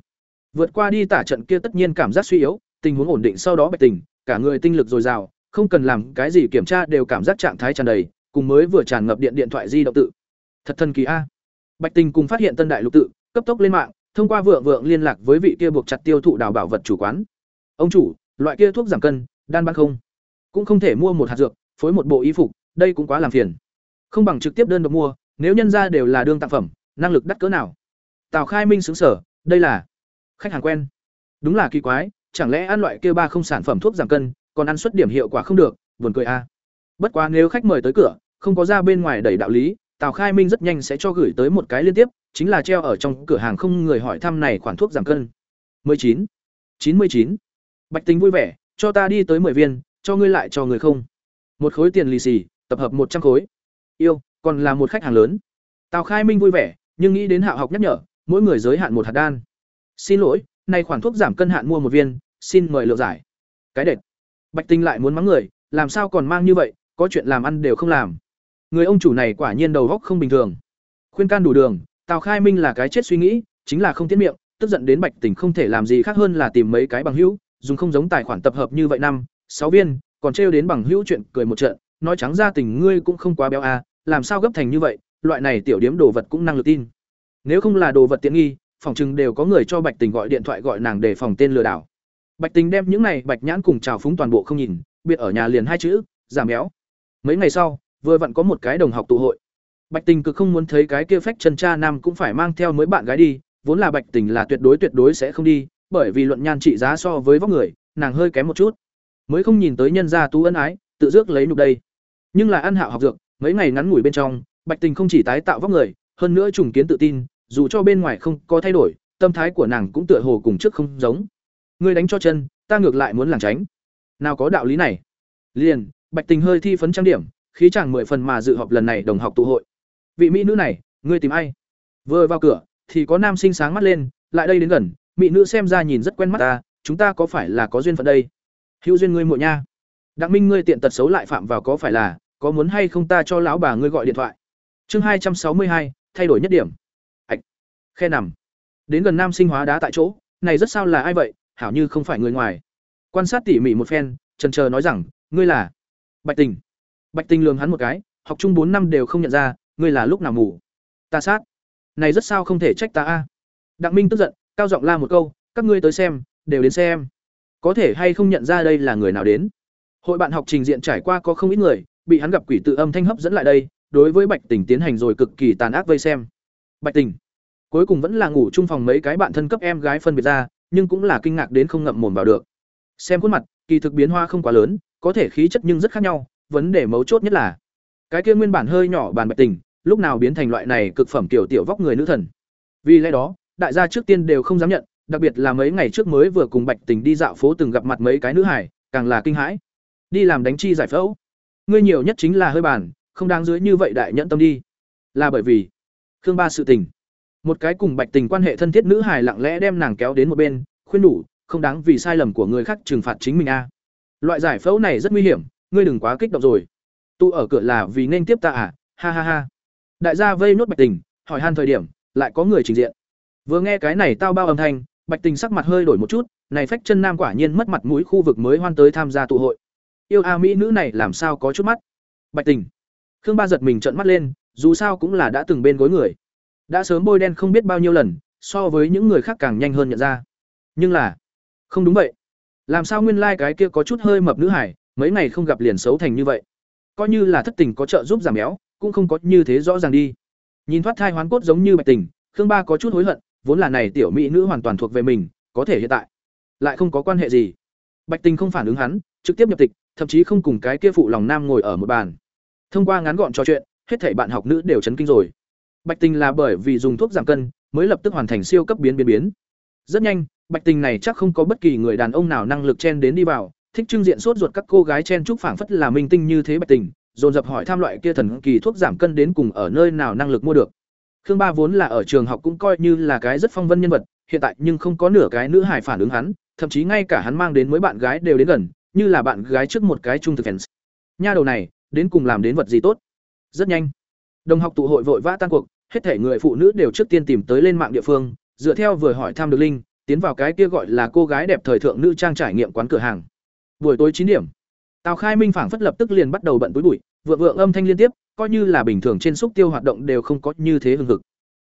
Vượt qua đi tả trận kia tất nhiên cảm giác suy yếu tình huống ổn định sau đó bạch tình, cả người tinh lực dồi dào, không cần làm cái gì kiểm tra đều cảm giác trạng thái tràn đầy, cùng mới vừa tràn ngập điện điện thoại di động tự. Thật thần kỳ a. Bạch tình cùng phát hiện tân đại lục tự, cấp tốc lên mạng, thông qua vượng vượng liên lạc với vị kia buộc chặt tiêu thụ đào bảo vật chủ quán. Ông chủ, loại kia thuốc giảm cân, đan bán không? Cũng không thể mua một hạt dược, phối một bộ y phục, đây cũng quá làm phiền. Không bằng trực tiếp đơn độc mua, nếu nhân ra đều là đương tạp phẩm, năng lực đắt cỡ nào? Tào khai minh xứng sở đây là khách hàng quen. Đúng là kỳ quái chẳng lẽ ăn loại kia ba không sản phẩm thuốc giảm cân, còn ăn suất điểm hiệu quả không được, buồn cười a. Bất quá nếu khách mời tới cửa, không có ra bên ngoài đẩy đạo lý, tào khai minh rất nhanh sẽ cho gửi tới một cái liên tiếp, chính là treo ở trong cửa hàng không người hỏi thăm này khoản thuốc giảm cân. 19. 99. bạch tính vui vẻ, cho ta đi tới 10 viên, cho ngươi lại cho người không. Một khối tiền lì xì, tập hợp một trăm khối. Yêu, còn là một khách hàng lớn. Tào khai minh vui vẻ, nhưng nghĩ đến hạ học nhắc nhở, mỗi người giới hạn một hạt đan. Xin lỗi, này khoản thuốc giảm cân hạn mua một viên xin mời lượng giải. Cái đệt. Bạch tinh lại muốn mắng người, làm sao còn mang như vậy, có chuyện làm ăn đều không làm. Người ông chủ này quả nhiên đầu góc không bình thường. Khuyên can đủ đường, tào khai minh là cái chết suy nghĩ, chính là không tiết miệng, tức giận đến bạch tình không thể làm gì khác hơn là tìm mấy cái bằng hữu, dùng không giống tài khoản tập hợp như vậy năm, sáu viên, còn trêu đến bằng hữu chuyện cười một trận, nói trắng ra tình ngươi cũng không quá béo à làm sao gấp thành như vậy, loại này tiểu điếm đồ vật cũng năng lực tin. Nếu không là đồ vật tiện nghi, phòng chừng đều có người cho bạch tình gọi điện thoại gọi nàng để phòng tên lừa đảo bạch tình đem những này bạch nhãn cùng trào phúng toàn bộ không nhìn, biệt ở nhà liền hai chữ giảm béo mấy ngày sau, vừa vặn có một cái đồng học tụ hội. Bạch tình cực không muốn thấy cái kia phách chân cha nam cũng phải mang theo mấy bạn gái đi, vốn là bạch tình là tuyệt đối tuyệt đối sẽ không đi, bởi vì luận nhan trị giá so với vóc người, nàng hơi kém một chút. Mới không nhìn tới nhân gia tú ân ái, tự dước lấy nhục đây. Nhưng là ăn hạo học dược, mấy ngày ngắn ngủi bên trong, bạch tình không chỉ tái tạo vóc người, hơn nữa trùng kiến tự tin, dù cho bên ngoài không có thay đổi, tâm thái của nàng cũng tựa hồ cùng trước không giống ngươi đánh cho chân, ta ngược lại muốn lảng tránh. Nào có đạo lý này? Liền, bạch tình hơi thi phấn trang điểm, khí chàng mười phần mà dự họp lần này đồng học tụ hội. Vị mỹ nữ này, ngươi tìm ai? Vừa vào cửa, thì có nam sinh sáng mắt lên, lại đây đến gần, mỹ nữ xem ra nhìn rất quen mắt ta, chúng ta có phải là có duyên phận đây? Hữu duyên ngươi muội nha. Đặng minh ngươi tiện tật xấu lại phạm vào có phải là, có muốn hay không ta cho lão bà ngươi gọi điện thoại. Chương hai trăm sáu mươi hai, thay đổi nhất điểm. Ạch, khe nằm. Đến gần nam sinh hóa đá tại chỗ, này rất sao là ai vậy? Hảo như không phải người ngoài. Quan sát tỉ mỉ một phen, trần chờ nói rằng, ngươi là bạch tình. Bạch tình lường hắn một cái, học chung bốn năm đều không nhận ra, ngươi là lúc nào ngủ? Ta sát. Này rất sao không thể trách ta a. Đặng minh tức giận, cao giọng la một câu, các ngươi tới xem, đều đến xem. Có thể hay không nhận ra đây là người nào đến? Hội bạn học trình diện trải qua có không ít người, bị hắn gặp quỷ tự âm thanh hấp dẫn lại đây, đối với bạch tình tiến hành rồi cực kỳ tàn ác vây xem. Bạch tình, cuối cùng vẫn là ngủ chung phòng mấy cái bạn thân cấp em gái phân biệt ra nhưng cũng là kinh ngạc đến không ngậm mồm vào được. Xem khuôn mặt, kỳ thực biến hoa không quá lớn, có thể khí chất nhưng rất khác nhau, vấn đề mấu chốt nhất là, cái kia nguyên bản hơi nhỏ bàn bạch tình, lúc nào biến thành loại này cực phẩm tiểu tiểu vóc người nữ thần. Vì lẽ đó, đại gia trước tiên đều không dám nhận, đặc biệt là mấy ngày trước mới vừa cùng bạch tình đi dạo phố từng gặp mặt mấy cái nữ hải càng là kinh hãi. Đi làm đánh chi giải phẫu. Ngươi nhiều nhất chính là hơi bàn, không đáng dưới như vậy đại nhẫn tâm đi. Là bởi vì, khương ba sự tình một cái cùng bạch tình quan hệ thân thiết nữ hài lặng lẽ đem nàng kéo đến một bên, khuyên đủ không đáng vì sai lầm của người khác trừng phạt chính mình a. Loại giải phẫu này rất nguy hiểm, ngươi đừng quá kích động rồi. Tu ở cửa là vì nên tiếp ta à? Ha ha ha. Đại gia vây nốt bạch tình, hỏi han thời điểm, lại có người trình diện. Vừa nghe cái này tao bao âm thanh, bạch tình sắc mặt hơi đổi một chút, này phách chân nam quả nhiên mất mặt mũi khu vực mới hoan tới tham gia tụ hội. Yêu a mỹ nữ này làm sao có chút mắt? Bạch tình. Khương ba giật mình trợn mắt lên, dù sao cũng là đã từng bên gối người đã sớm bôi đen không biết bao nhiêu lần, so với những người khác càng nhanh hơn nhận ra. Nhưng là, không đúng vậy. Làm sao nguyên lai cái kia có chút hơi mập nữ hải, mấy ngày không gặp liền xấu thành như vậy? Coi như là thất tình có trợ giúp giảm béo, cũng không có như thế rõ ràng đi. Nhìn thoát thai hoán cốt giống như bạch tình, khương ba có chút hối hận, vốn là này tiểu mỹ nữ hoàn toàn thuộc về mình, có thể hiện tại lại không có quan hệ gì. Bạch tình không phản ứng hắn, trực tiếp nhập tịch, thậm chí không cùng cái kia phụ lòng nam ngồi ở một bàn. Thông qua ngắn gọn trò chuyện, hết thảy bạn học nữ đều chấn kinh rồi bạch tình là bởi vì dùng thuốc giảm cân, mới lập tức hoàn thành siêu cấp biến biến biến. Rất nhanh, bạch tình này chắc không có bất kỳ người đàn ông nào năng lực chen đến đi vào, thích trưng diện sốt ruột các cô gái chen chúc phảng phất là minh tinh như thế bạch tình, dồn dập hỏi tham loại kia thần kỳ thuốc giảm cân đến cùng ở nơi nào năng lực mua được. Khương ba vốn là ở trường học cũng coi như là cái rất phong vân nhân vật, hiện tại nhưng không có nửa cái nữ hải phản ứng hắn, thậm chí ngay cả hắn mang đến mấy bạn gái đều đến gần, như là bạn gái trước một cái trung thực fans. Nha đầu này, đến cùng làm đến vật gì tốt? Rất nhanh. Đồng học tụ hội vội vã tan cuộc hết thể người phụ nữ đều trước tiên tìm tới lên mạng địa phương, dựa theo vừa hỏi thăm được linh, tiến vào cái kia gọi là cô gái đẹp thời thượng nữ trang trải nghiệm quán cửa hàng. Buổi tối chín điểm, tào khai minh phảng phất lập tức liền bắt đầu bận túi bụi, vượng vượng âm thanh liên tiếp, coi như là bình thường trên xúc tiêu hoạt động đều không có như thế hừng hực.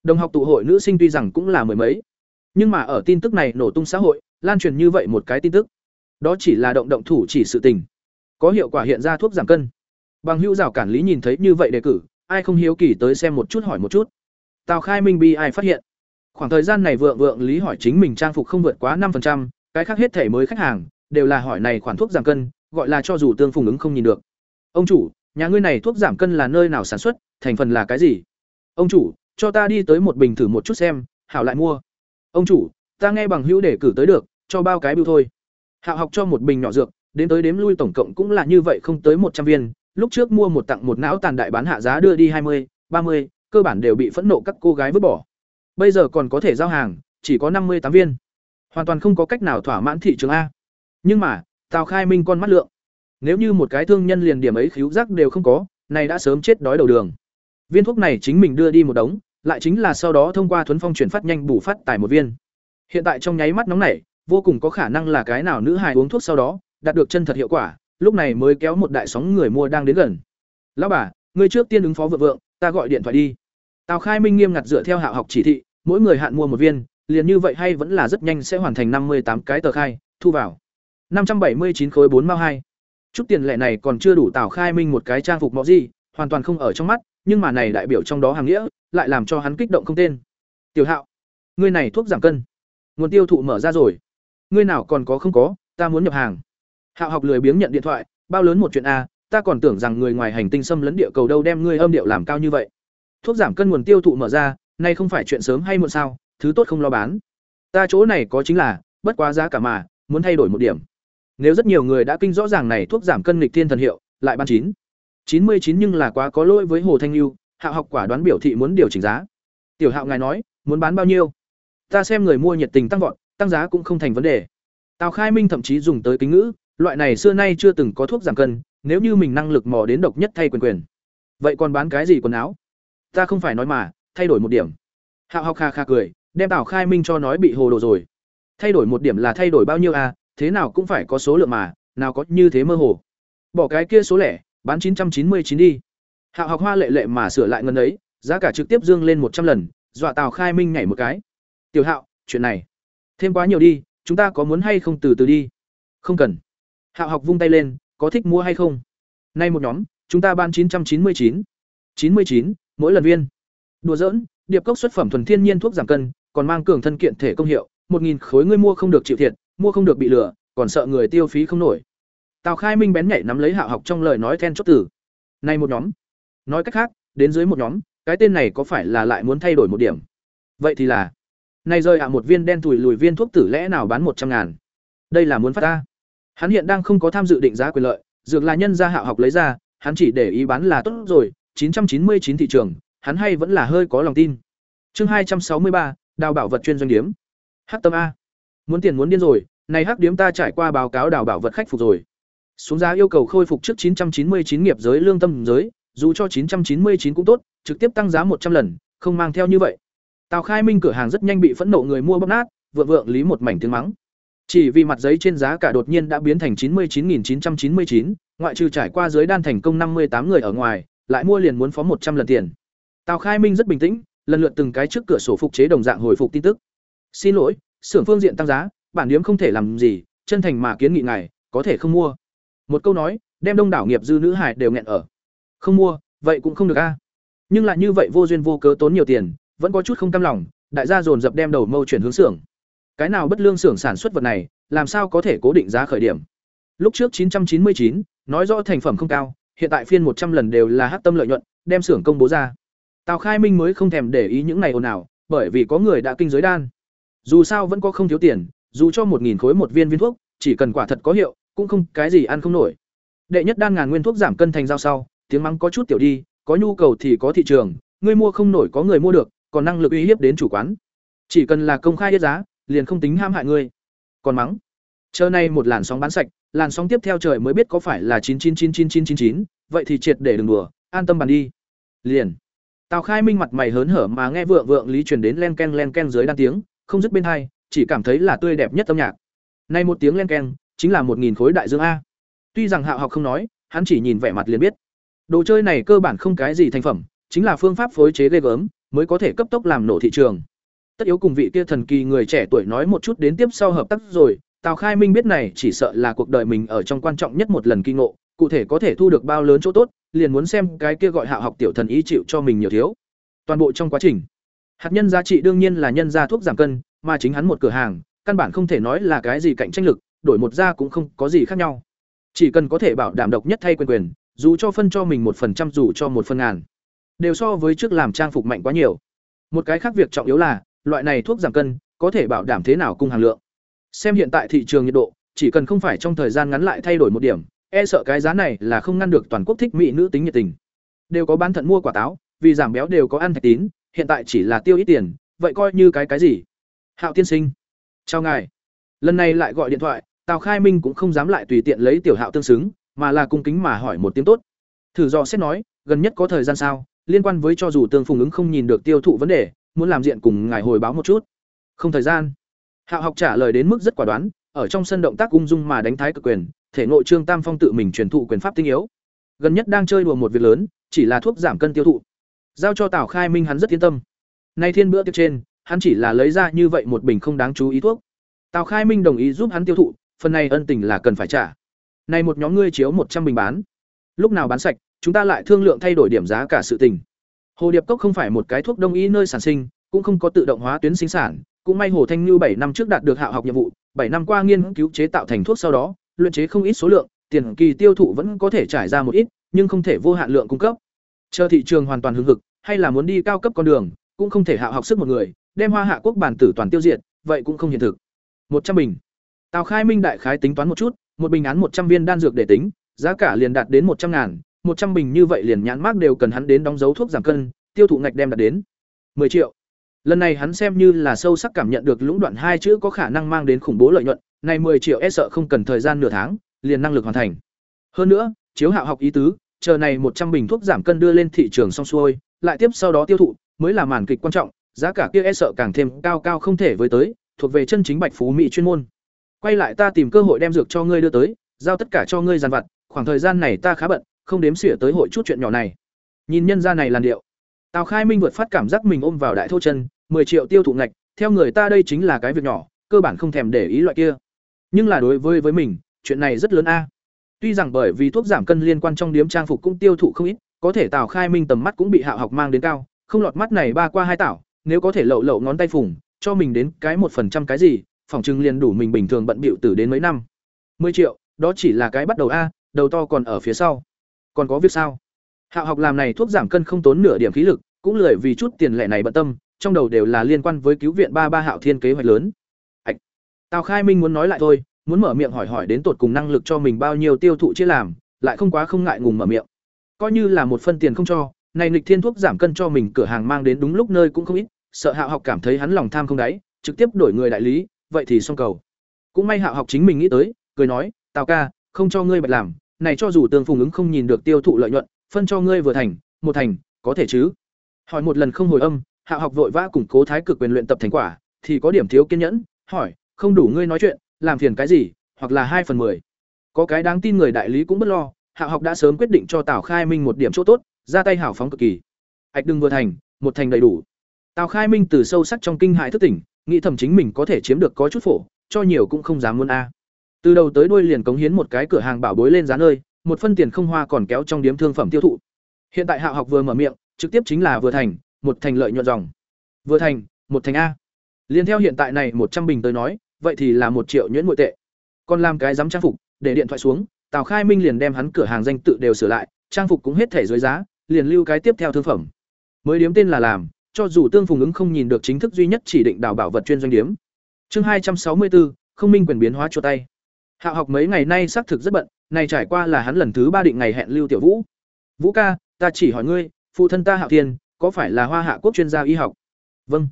Đồng học tụ hội nữ sinh tuy rằng cũng là mười mấy, nhưng mà ở tin tức này nổ tung xã hội, lan truyền như vậy một cái tin tức, đó chỉ là động động thủ chỉ sự tình, có hiệu quả hiện ra thuốc giảm cân. Bằng hữu rào cản lý nhìn thấy như vậy đề cử ai không hiếu kỳ tới xem một chút hỏi một chút. Tào khai minh bi ai phát hiện? Khoảng thời gian này vượng vượng lý hỏi chính mình trang phục không vượt quá năm cái khác hết thể mới khách hàng, đều là hỏi này khoản thuốc giảm cân, gọi là cho dù tương phùng ứng không nhìn được. Ông chủ, nhà ngươi này thuốc giảm cân là nơi nào sản xuất, thành phần là cái gì? Ông chủ, cho ta đi tới một bình thử một chút xem, hảo lại mua. Ông chủ, ta nghe bằng hữu để cử tới được, cho bao cái bưu thôi. Hạo học cho một bình nhỏ dược, đến tới đếm lui tổng cộng cũng là như vậy không tới một trăm viên lúc trước mua một tặng một não tàn đại bán hạ giá đưa đi hai mươi, ba mươi, cơ bản đều bị phẫn nộ các cô gái vứt bỏ. Bây giờ còn có thể giao hàng, chỉ có năm mươi tám viên. Hoàn toàn không có cách nào thỏa mãn thị trường a. Nhưng mà, tào khai minh con mắt lượng. Nếu như một cái thương nhân liền điểm ấy khíu giác đều không có, này đã sớm chết đói đầu đường. Viên thuốc này chính mình đưa đi một đống, lại chính là sau đó thông qua thuấn phong chuyển phát nhanh bù phát tải một viên. Hiện tại trong nháy mắt nóng này vô cùng có khả năng là cái nào nữ hài uống thuốc sau đó, đạt được chân thật hiệu quả lúc này mới kéo một đại sóng người mua đang đến gần. Lão bà, ngươi trước tiên ứng phó vợ vượng, ta gọi điện thoại đi. Tào khai minh nghiêm ngặt dựa theo hạ học chỉ thị, mỗi người hạn mua một viên, liền như vậy hay vẫn là rất nhanh sẽ hoàn thành năm mươi tám cái tờ khai, thu vào. năm trăm bảy mươi chín khối bốn mao hai. Chút tiền lệ này còn chưa đủ tào khai minh một cái trang phục mọ gì, hoàn toàn không ở trong mắt, nhưng mà này đại biểu trong đó hàng nghĩa, lại làm cho hắn kích động không tên. Tiểu hạo, ngươi này thuốc giảm cân. Nguồn tiêu thụ mở ra rồi. Ngươi nào còn có không có, ta muốn nhập hàng hạo học lười biếng nhận điện thoại, bao lớn một chuyện a, ta còn tưởng rằng người ngoài hành tinh xâm lấn địa cầu đâu đem ngươi âm điệu làm cao như vậy. Thuốc giảm cân nguồn tiêu thụ mở ra, nay không phải chuyện sớm hay muộn sao, thứ tốt không lo bán. Ta chỗ này có chính là, bất quá giá cả mà, muốn thay đổi một điểm. Nếu rất nhiều người đã kinh rõ ràng này thuốc giảm cân nghịch thiên thần hiệu, lại ban chín. Chín mươi chín nhưng là quá có lỗi với hồ thanh lưu hạo học quả đoán biểu thị muốn điều chỉnh giá. Tiểu hạo ngài nói, muốn bán bao nhiêu? Ta xem người mua nhiệt tình tăng vọt, tăng giá cũng không thành vấn đề. Tào khai minh thậm chí dùng tới kính ngữ loại này xưa nay chưa từng có thuốc giảm cân, nếu như mình năng lực mò đến độc nhất thay quyền quyền. Vậy còn bán cái gì quần áo? Ta không phải nói mà, thay đổi một điểm. Hạo học kha kha cười, đem tào khai minh cho nói bị hồ đồ rồi. Thay đổi một điểm là thay đổi bao nhiêu à thế nào cũng phải có số lượng mà, nào có như thế mơ hồ. Bỏ cái kia số lẻ, bán chín trăm chín mươi chín đi. Hạo học hoa lệ lệ mà sửa lại ngân ấy, giá cả trực tiếp dương lên một trăm lần, dọa tào khai minh nhảy một cái. Tiểu hạo, chuyện này, thêm quá nhiều đi, chúng ta có muốn hay không từ từ đi? Không cần hạo học vung tay lên, có thích mua hay không? Nay một nhóm, chúng ta ban chín trăm chín mươi chín. Chín mươi chín, mỗi lần viên. Đùa giỡn, điệp cốc xuất phẩm thuần thiên nhiên thuốc giảm cân, còn mang cường thân kiện thể công hiệu, một nghìn khối ngươi mua không được chịu thiệt, mua không được bị lừa, còn sợ người tiêu phí không nổi. Tào khai minh bén nhảy nắm lấy hạo học trong lời nói then chốt tử nay một nhóm. Nói cách khác, đến dưới một nhóm, cái tên này có phải là lại muốn thay đổi một điểm? Vậy thì là. Này rơi ạ, một viên đen thùi lùi viên thuốc tử lẽ nào bán một trăm ngàn? Đây là muốn phát ta hắn hiện đang không có tham dự định giá quyền lợi, dược là nhân gia hạo học lấy ra, hắn chỉ để ý bán là tốt rồi, chín trăm chín mươi chín thị trường, hắn hay vẫn là hơi có lòng tin. Chương hai trăm sáu mươi ba, đào bảo vật chuyên doanh điểm. hắc tâm a. Muốn tiền muốn điên rồi, này hắc điếm ta trải qua báo cáo đào bảo vật khách phục rồi. Xuống giá yêu cầu khôi phục trước 999 nghiệp giới lương tâm giới, dù cho 999 cũng tốt, trực tiếp tăng giá một trăm lần, không mang theo như vậy. Tào khai minh cửa hàng rất nhanh bị phẫn nộ người mua bóc nát, vượng vượng lý một mảnh tiếng mắng chỉ vì mặt giấy trên giá cả đột nhiên đã biến thành 99.999, ngoại trừ trải qua dưới đan thành công 58 người ở ngoài, lại mua liền muốn phó 100 lần tiền. Tào Khai Minh rất bình tĩnh, lần lượt từng cái trước cửa sổ phục chế đồng dạng hồi phục tin tức. Xin lỗi, xưởng phương diện tăng giá, bản điếm không thể làm gì, chân thành mà kiến nghị ngài, có thể không mua. Một câu nói, đem đông đảo nghiệp dư nữ hải đều nghẹn ở, không mua vậy cũng không được a nhưng lại như vậy vô duyên vô cớ tốn nhiều tiền vẫn có chút không cam lòng đại gia dồn dập đem đầu mâu chuyển hướng xưởng cái nào bất lương xưởng sản xuất vật này làm sao có thể cố định giá khởi điểm? Lúc trước 999, nói rõ thành phẩm không cao hiện tại phiên một trăm lần đều là hát tâm lợi nhuận đem xưởng công bố ra. Tào khai minh mới không thèm để ý những này ồn ào bởi vì có người đã kinh giới đan. Dù sao vẫn có không thiếu tiền dù cho một nghìn khối một viên viên thuốc chỉ cần quả thật có hiệu cũng không cái gì ăn không nổi. Đệ nhất đan ngàn nguyên thuốc giảm cân thành giao sau tiếng mắng có chút tiểu đi có nhu cầu thì có thị trường người mua không nổi có người mua được còn năng lực uy hiếp đến chủ quán. Chỉ cần là công khai giá liền không tính ham hại ngươi. Còn mắng. Chờ nay một làn sóng bán sạch, làn sóng tiếp theo trời mới biết có phải là chín chín chín chín chín chín chín, vậy thì triệt để đừng đùa, an tâm bàn đi. Liền. Tào khai minh mặt mày hớn hở mà nghe vượng vượng lý truyền đến len ken len ken dưới đan tiếng, không dứt bên hai, chỉ cảm thấy là tươi đẹp nhất âm nhạc. Nay một tiếng len ken, chính là một nghìn khối đại dương a. Tuy rằng hạo học không nói, hắn chỉ nhìn vẻ mặt liền biết. Đồ chơi này cơ bản không cái gì thành phẩm, chính là phương pháp phối chế ghê gớm, mới có thể cấp tốc làm nổ thị trường tất yếu cùng vị kia thần kỳ người trẻ tuổi nói một chút đến tiếp sau hợp tác rồi, tào khai minh biết này chỉ sợ là cuộc đời mình ở trong quan trọng nhất một lần kinh ngộ, cụ thể có thể thu được bao lớn chỗ tốt, liền muốn xem cái kia gọi hạ học tiểu thần ý chịu cho mình nhiều thiếu. Toàn bộ trong quá trình, hạt nhân giá trị đương nhiên là nhân ra thuốc giảm cân, mà chính hắn một cửa hàng, căn bản không thể nói là cái gì cạnh tranh lực, đổi một ra cũng không có gì khác nhau. Chỉ cần có thể bảo đảm độc nhất thay quyền quyền, dù cho phân cho mình một phần trăm, dù cho một phần ngàn, đều so với trước làm trang phục mạnh quá nhiều. Một cái khác việc trọng yếu là loại này thuốc giảm cân, có thể bảo đảm thế nào cung hàng lượng? Xem hiện tại thị trường nhiệt độ, chỉ cần không phải trong thời gian ngắn lại thay đổi một điểm e sợ cái giá này là không ngăn được toàn quốc thích mỹ nữ tính nhiệt tình. Đều có bán thận mua quả táo, vì giảm béo đều có ăn thạch tín, hiện tại chỉ là tiêu ít tiền, vậy coi như cái cái gì? Hạo tiên sinh. Chào ngài. Lần này lại gọi điện thoại, tào khai minh cũng không dám lại tùy tiện lấy tiểu hạo tương xứng, mà là cung kính mà hỏi một tiếng tốt. Thử dò xét nói, gần nhất có thời gian sao? Liên quan với cho dù tương phùng ứng không nhìn được tiêu thụ vấn đề muốn làm diện cùng ngài hồi báo một chút. Không thời gian. Hạo học trả lời đến mức rất quả đoán, ở trong sân động tác ung dung mà đánh thái cực quyền, thể nội trương tam phong tự mình truyền thụ quyền pháp tinh yếu. Gần nhất đang chơi đùa một việc lớn, chỉ là thuốc giảm cân tiêu thụ. Giao cho tào khai minh hắn rất yên tâm. Nay thiên bữa tiệc trên, hắn chỉ là lấy ra như vậy một bình không đáng chú ý thuốc. Tào khai minh đồng ý giúp hắn tiêu thụ, phần này ân tình là cần phải trả. Này một nhóm ngươi chiếu một trăm bình bán. Lúc nào bán sạch, chúng ta lại thương lượng thay đổi điểm giá cả sự tình hồ điệp cốc không phải một cái thuốc đông y nơi sản sinh, cũng không có tự động hóa tuyến sinh sản, cũng may hồ thanh như bảy năm trước đạt được hạ học nhiệm vụ, bảy năm qua nghiên cứu chế tạo thành thuốc sau đó, luyện chế không ít số lượng, tiền kỳ tiêu thụ vẫn có thể trải ra một ít, nhưng không thể vô hạn lượng cung cấp. Chờ thị trường hoàn toàn hưng hực, hay là muốn đi cao cấp con đường, cũng không thể hạ học sức một người, đem hoa hạ quốc bản tử toàn tiêu diệt, vậy cũng không hiện thực. Một trăm bình. Tào khai minh đại khái tính toán một chút, một bình án một trăm viên đan dược để tính, giá cả liền đạt đến một trăm ngàn một trăm bình như vậy liền nhãn mác đều cần hắn đến đóng dấu thuốc giảm cân, tiêu thụ ngạch đem đạt đến 10 triệu. Lần này hắn xem như là sâu sắc cảm nhận được lũng đoạn hai chữ có khả năng mang đến khủng bố lợi nhuận, này 10 triệu e sợ không cần thời gian nửa tháng, liền năng lực hoàn thành. Hơn nữa, chiếu hạo học ý tứ, chờ này một trăm bình thuốc giảm cân đưa lên thị trường xong xuôi, lại tiếp sau đó tiêu thụ, mới là màn kịch quan trọng, giá cả kia e sợ càng thêm cao cao không thể với tới, thuộc về chân chính bạch phú mỹ chuyên môn. Quay lại ta tìm cơ hội đem dược cho ngươi đưa tới, giao tất cả cho ngươi dàn vặt, khoảng thời gian này ta khá bận không đếm xỉa tới hội chút chuyện nhỏ này nhìn nhân gia này làn điệu tào khai minh vượt phát cảm giác mình ôm vào đại thô chân 10 triệu tiêu thụ ngạch theo người ta đây chính là cái việc nhỏ cơ bản không thèm để ý loại kia nhưng là đối với với mình chuyện này rất lớn a tuy rằng bởi vì thuốc giảm cân liên quan trong điếm trang phục cũng tiêu thụ không ít có thể tào khai minh tầm mắt cũng bị hạ học mang đến cao không lọt mắt này ba qua hai tảo nếu có thể lậu lậu ngón tay phùng cho mình đến cái một phần trăm cái gì phòng trưng liền đủ mình bình thường bận bịu từ đến mấy năm. 10 triệu, đó chỉ là cái bắt đầu a, đầu to còn ở phía sau. Còn có việc sao? Hạo học làm này thuốc giảm cân không tốn nửa điểm khí lực, cũng lười vì chút tiền lẻ này bận tâm, trong đầu đều là liên quan với cứu viện ba ba Hạo Thiên kế hoạch lớn. Ảch. Tào Khai Minh muốn nói lại thôi, muốn mở miệng hỏi hỏi đến tột cùng năng lực cho mình bao nhiêu tiêu thụ chia làm, lại không quá không ngại ngùng mở miệng. Coi như là một phân tiền không cho, này nghịch thiên thuốc giảm cân cho mình cửa hàng mang đến đúng lúc nơi cũng không ít, sợ Hạo học cảm thấy hắn lòng tham không đáy, trực tiếp đổi người đại lý, vậy thì xong cầu cũng may hạo học chính mình nghĩ tới cười nói tào ca không cho ngươi bạch làm này cho dù tương phùng ứng không nhìn được tiêu thụ lợi nhuận, phân cho ngươi vừa thành, một thành, có thể chứ? Hỏi một lần không hồi âm, hạ học vội vã củng cố thái cực quyền luyện tập thành quả, thì có điểm thiếu kiên nhẫn, hỏi, không đủ ngươi nói chuyện, làm phiền cái gì, hoặc là hai phần mười. Có cái đáng tin người đại lý cũng bất lo, hạ học đã sớm quyết định cho tào khai minh một điểm chỗ tốt, ra tay hảo phóng cực kỳ. Hạch đừng vừa thành, một thành đầy đủ. Tào khai minh từ sâu sắc trong kinh hại thức tỉnh, nghĩ thầm chính mình có thể chiếm được có chút phổ, cho nhiều cũng không dám muốn a từ đầu tới đuôi liền cống hiến một cái cửa hàng bảo bối lên giá nơi một phân tiền không hoa còn kéo trong điếm thương phẩm tiêu thụ Hiện tại hạ học vừa mở miệng, trực tiếp chính là vừa thành, một thành lợi nhuận dòng. Vừa thành, một thành a. Liên theo hiện tại này một trăm bình tới nói, vậy thì là một triệu nhuyễn nội tệ. Còn làm cái giám trang phục, để điện thoại xuống, Tào Khai Minh liền đem hắn cửa hàng danh tự đều sửa lại, trang phục cũng hết thể dưới giá, liền lưu cái tiếp theo thương phẩm. Mới điếm tên là làm, cho dù Tương Phùng ứng không nhìn được chính thức duy nhất chỉ định đào bảo vật chuyên doanh điếm. Chương hai trăm sáu mươi bốn, không minh quyền biến hóa cho tay. Hạo học mấy ngày nay xác thực rất bận, này trải qua là hắn lần thứ ba định ngày hẹn Lưu Tiểu Vũ. "Vũ ca, ta chỉ hỏi ngươi, phụ thân ta Hạo Thiên, có phải là Hoa Hạ quốc chuyên gia y học?" "Vâng."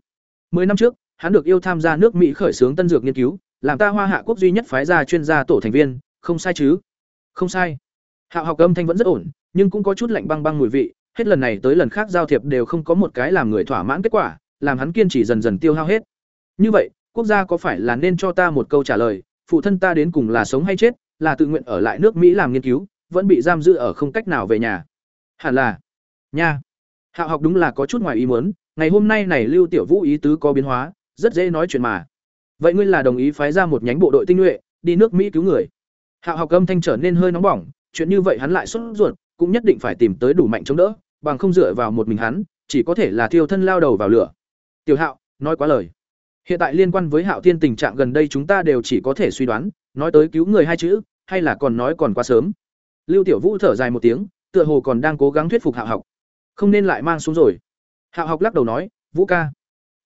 Mười năm trước, hắn được yêu tham gia nước Mỹ khởi xướng tân dược nghiên cứu, làm ta Hoa Hạ quốc duy nhất phái ra chuyên gia tổ thành viên, không sai chứ? Không sai. Hạo học âm thanh vẫn rất ổn, nhưng cũng có chút lạnh băng băng mùi vị, hết lần này tới lần khác giao thiệp đều không có một cái làm người thỏa mãn kết quả, làm hắn kiên trì dần dần tiêu hao hết. Như vậy, quốc gia có phải là nên cho ta một câu trả lời, phụ thân ta đến cùng là sống hay chết, là tự nguyện ở lại nước Mỹ làm nghiên cứu, vẫn bị giam giữ ở không cách nào về nhà. Hẳn là. Nha. Hạo học đúng là có chút ngoài ý muốn, ngày hôm nay này Lưu Tiểu Vũ ý tứ có biến hóa, rất dễ nói chuyện mà. Vậy ngươi là đồng ý phái ra một nhánh bộ đội tinh nhuệ, đi nước Mỹ cứu người? Hạo học âm thanh trở nên hơi nóng bỏng, chuyện như vậy hắn lại sốt ruột, cũng nhất định phải tìm tới đủ mạnh chống đỡ, bằng không dựa vào một mình hắn, chỉ có thể là thiêu thân lao đầu vào lửa. Tiểu Hạo, nói quá lời. Hiện tại liên quan với Hạo Thiên tình trạng gần đây chúng ta đều chỉ có thể suy đoán, nói tới cứu người hai chữ, hay là còn nói còn quá sớm. Lưu Tiểu Vũ thở dài một tiếng, tựa hồ còn đang cố gắng thuyết phục Hạo học. Không nên lại mang xuống rồi. Hạo học lắc đầu nói, "Vũ ca,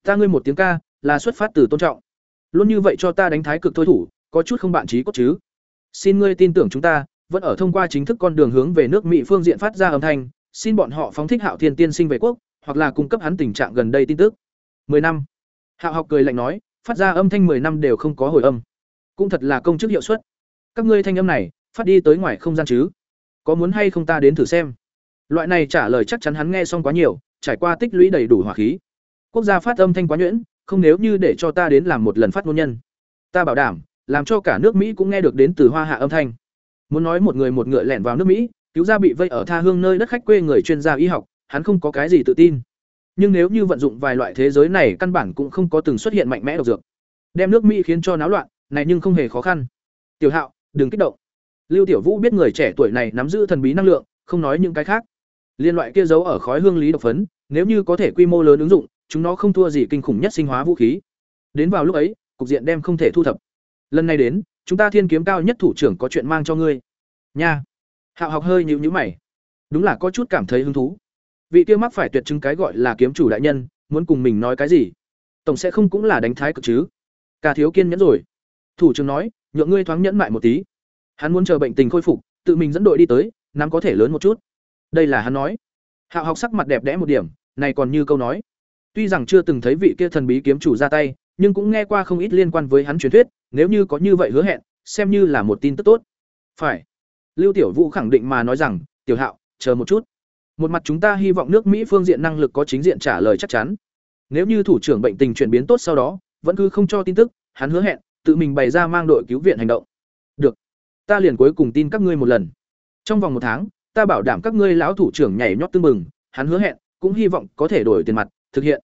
ta ngươi một tiếng ca, là xuất phát từ tôn trọng. Luôn như vậy cho ta đánh thái cực thôi thủ, có chút không bạn trí cốt chứ. Xin ngươi tin tưởng chúng ta, vẫn ở thông qua chính thức con đường hướng về nước Mỹ phương diện phát ra âm thanh, xin bọn họ phóng thích Hạo Thiên tiên sinh về quốc, hoặc là cung cấp hắn tình trạng gần đây tin tức. 10 năm. Hạo học cười lạnh nói, phát ra âm thanh 10 năm đều không có hồi âm. Cũng thật là công chức hiệu suất. Các ngươi thanh âm này, phát đi tới ngoài không gian chứ? Có muốn hay không ta đến thử xem? Loại này trả lời chắc chắn hắn nghe xong quá nhiều, trải qua tích lũy đầy đủ hỏa khí. Quốc gia phát âm thanh quá nhuyễn, không nếu như để cho ta đến làm một lần phát ngôn nhân. Ta bảo đảm, làm cho cả nước Mỹ cũng nghe được đến từ Hoa Hạ âm thanh. Muốn nói một người một ngựa lẻn vào nước Mỹ, cứu ra bị vây ở tha hương nơi đất khách quê người chuyên gia y học, hắn không có cái gì tự tin. Nhưng nếu như vận dụng vài loại thế giới này căn bản cũng không có từng xuất hiện mạnh mẽ độc dược. Đem nước Mỹ khiến cho náo loạn, này nhưng không hề khó khăn. Tiểu Hạo, đừng kích động. Lưu Tiểu Vũ biết người trẻ tuổi này nắm giữ thần bí năng lượng, không nói những cái khác. Liên loại kia giấu ở khói hương lý độc phấn, nếu như có thể quy mô lớn ứng dụng, chúng nó không thua gì kinh khủng nhất sinh hóa vũ khí. Đến vào lúc ấy, cục diện đem không thể thu thập. Lần này đến, chúng ta thiên kiếm cao nhất thủ trưởng có chuyện mang cho ngươi. Nha. Hạo học hơi nhíu nhíu mày. Đúng là có chút cảm thấy hứng thú. Vị kia mắc phải tuyệt chứng cái gọi là kiếm chủ đại nhân, muốn cùng mình nói cái gì? Tổng sẽ không cũng là đánh thái cực chứ? Cả thiếu kiên nhẫn rồi. Thủ trưởng nói, nhượng ngươi thoáng nhẫn mại một tí. Hắn muốn chờ bệnh tình khôi phục, tự mình dẫn đội đi tới, nắm có thể lớn một chút. Đây là hắn nói. Hạo học sắc mặt đẹp đẽ một điểm, này còn như câu nói. Tuy rằng chưa từng thấy vị kia thần bí kiếm chủ ra tay, nhưng cũng nghe qua không ít liên quan với hắn truyền thuyết, nếu như có như vậy hứa hẹn, xem như là một tin tức tốt. Phải. Lưu Tiểu Vũ khẳng định mà nói rằng, "Tiểu Hạo, chờ một chút. Một mặt chúng ta hy vọng nước Mỹ phương diện năng lực có chính diện trả lời chắc chắn. Nếu như thủ trưởng bệnh tình chuyển biến tốt sau đó, vẫn cứ không cho tin tức, hắn hứa hẹn tự mình bày ra mang đội cứu viện hành động. Được. Ta liền cuối cùng tin các ngươi một lần. Trong vòng một tháng, ta bảo đảm các ngươi lão thủ trưởng nhảy nhót tương mừng, hắn hứa hẹn, cũng hy vọng có thể đổi tiền mặt, thực hiện.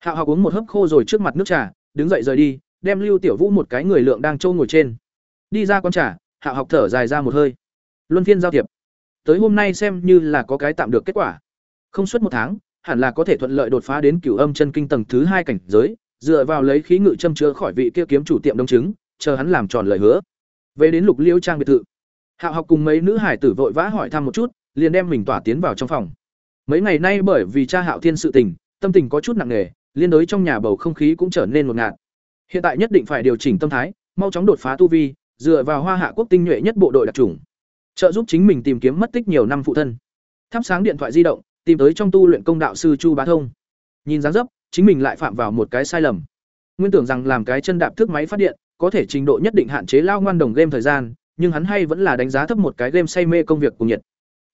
Hạo Hạo uống một hớp khô rồi trước mặt nước trà, đứng dậy rời đi, đem Lưu Tiểu Vũ một cái người lượng đang trâu ngồi trên. Đi ra quán trà, Hạo học thở dài ra một hơi. Luân phiên giao thiệp. Tới hôm nay xem như là có cái tạm được kết quả. Không suốt một tháng, hẳn là có thể thuận lợi đột phá đến cửu âm chân kinh tầng thứ hai cảnh giới, dựa vào lấy khí ngự châm chữa khỏi vị kia kiếm chủ tiệm đông chứng, chờ hắn làm tròn lời hứa. Về đến Lục Liêu trang biệt thự, Hạo học cùng mấy nữ hải tử vội vã hỏi thăm một chút, liền đem mình tỏa tiến vào trong phòng. Mấy ngày nay bởi vì cha Hạo Thiên sự tình, tâm tình có chút nặng nề, liên đối trong nhà bầu không khí cũng trở nên ngột ngạt. Hiện tại nhất định phải điều chỉnh tâm thái, mau chóng đột phá tu vi, dựa vào Hoa Hạ quốc tinh nhuệ nhất bộ đội đặc chủng, trợ giúp chính mình tìm kiếm mất tích nhiều năm phụ thân. Thắp sáng điện thoại di động, tìm tới trong tu luyện công đạo sư Chu Bá Thông. Nhìn dáng dấp, chính mình lại phạm vào một cái sai lầm. Nguyên tưởng rằng làm cái chân đạp thước máy phát điện, có thể trình độ nhất định hạn chế lao ngoan đồng game thời gian, nhưng hắn hay vẫn là đánh giá thấp một cái game say mê công việc cùng nhiệt.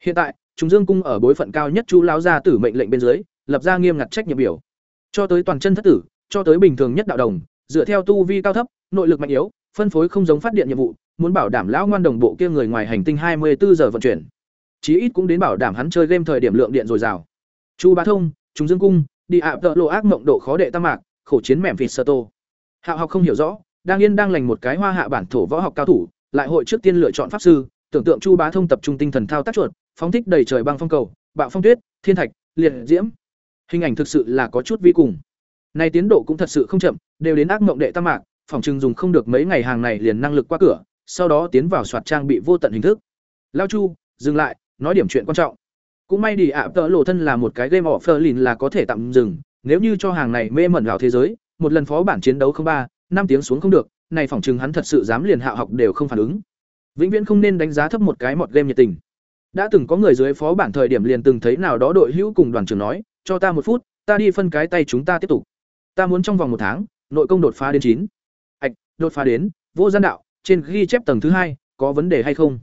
Hiện tại, chúng Dương cung ở bối phận cao nhất Chu lao gia tử mệnh lệnh bên dưới, lập ra nghiêm ngặt trách nhiệm biểu. Cho tới toàn chân thất tử, cho tới bình thường nhất đạo đồng, dựa theo tu vi cao thấp, nội lực mạnh yếu, phân phối không giống phát điện nhiệm vụ, muốn bảo đảm lão ngoan đồng bộ kia người ngoài hành tinh hai mươi 24 giờ vận chuyển. Chí ít cũng đến bảo đảm hắn chơi game thời điểm lượng điện dồi dào. Chu Bá Thông, Trung Dương cung, đi ạ tợ lộ ác mộng độ khó đệ tam mạc, khổ chiến mềm vịt sơ tô. Hạo học không hiểu rõ, đang yên đang lành một cái hoa hạ bản thổ võ học cao thủ, lại hội trước tiên lựa chọn pháp sư, tưởng tượng Chu Bá Thông tập trung tinh thần thao tác chuột, phóng thích đầy trời băng phong cầu, bạo phong tuyết thiên thạch liệt diễm hình ảnh thực sự là có chút vi cùng này tiến độ cũng thật sự không chậm, đều đến ác mộng đệ tam mạc, phòng trưng dùng không được mấy ngày hàng này liền năng lực qua cửa, sau đó tiến vào soạt trang bị vô tận hình thức. Lao chu, dừng lại, nói điểm chuyện quan trọng. Cũng may đi ạ, tợ lộ thân là một cái game offline lìn là có thể tạm dừng, nếu như cho hàng này mê mẩn vào thế giới, một lần phó bản chiến đấu không ba, năm tiếng xuống không được, này phỏng chừng hắn thật sự dám liền hạ học đều không phản ứng. Vĩnh viễn không nên đánh giá thấp một cái mọt game nhiệt tình. Đã từng có người dưới phó bản thời điểm liền từng thấy nào đó đội hữu cùng đoàn trưởng nói, cho ta một phút, ta đi phân cái tay chúng ta tiếp tục ta muốn trong vòng một tháng, nội công đột phá đến chín. Ạch đột phá đến, vô gian đạo, trên ghi chép tầng thứ hai, có vấn đề hay không?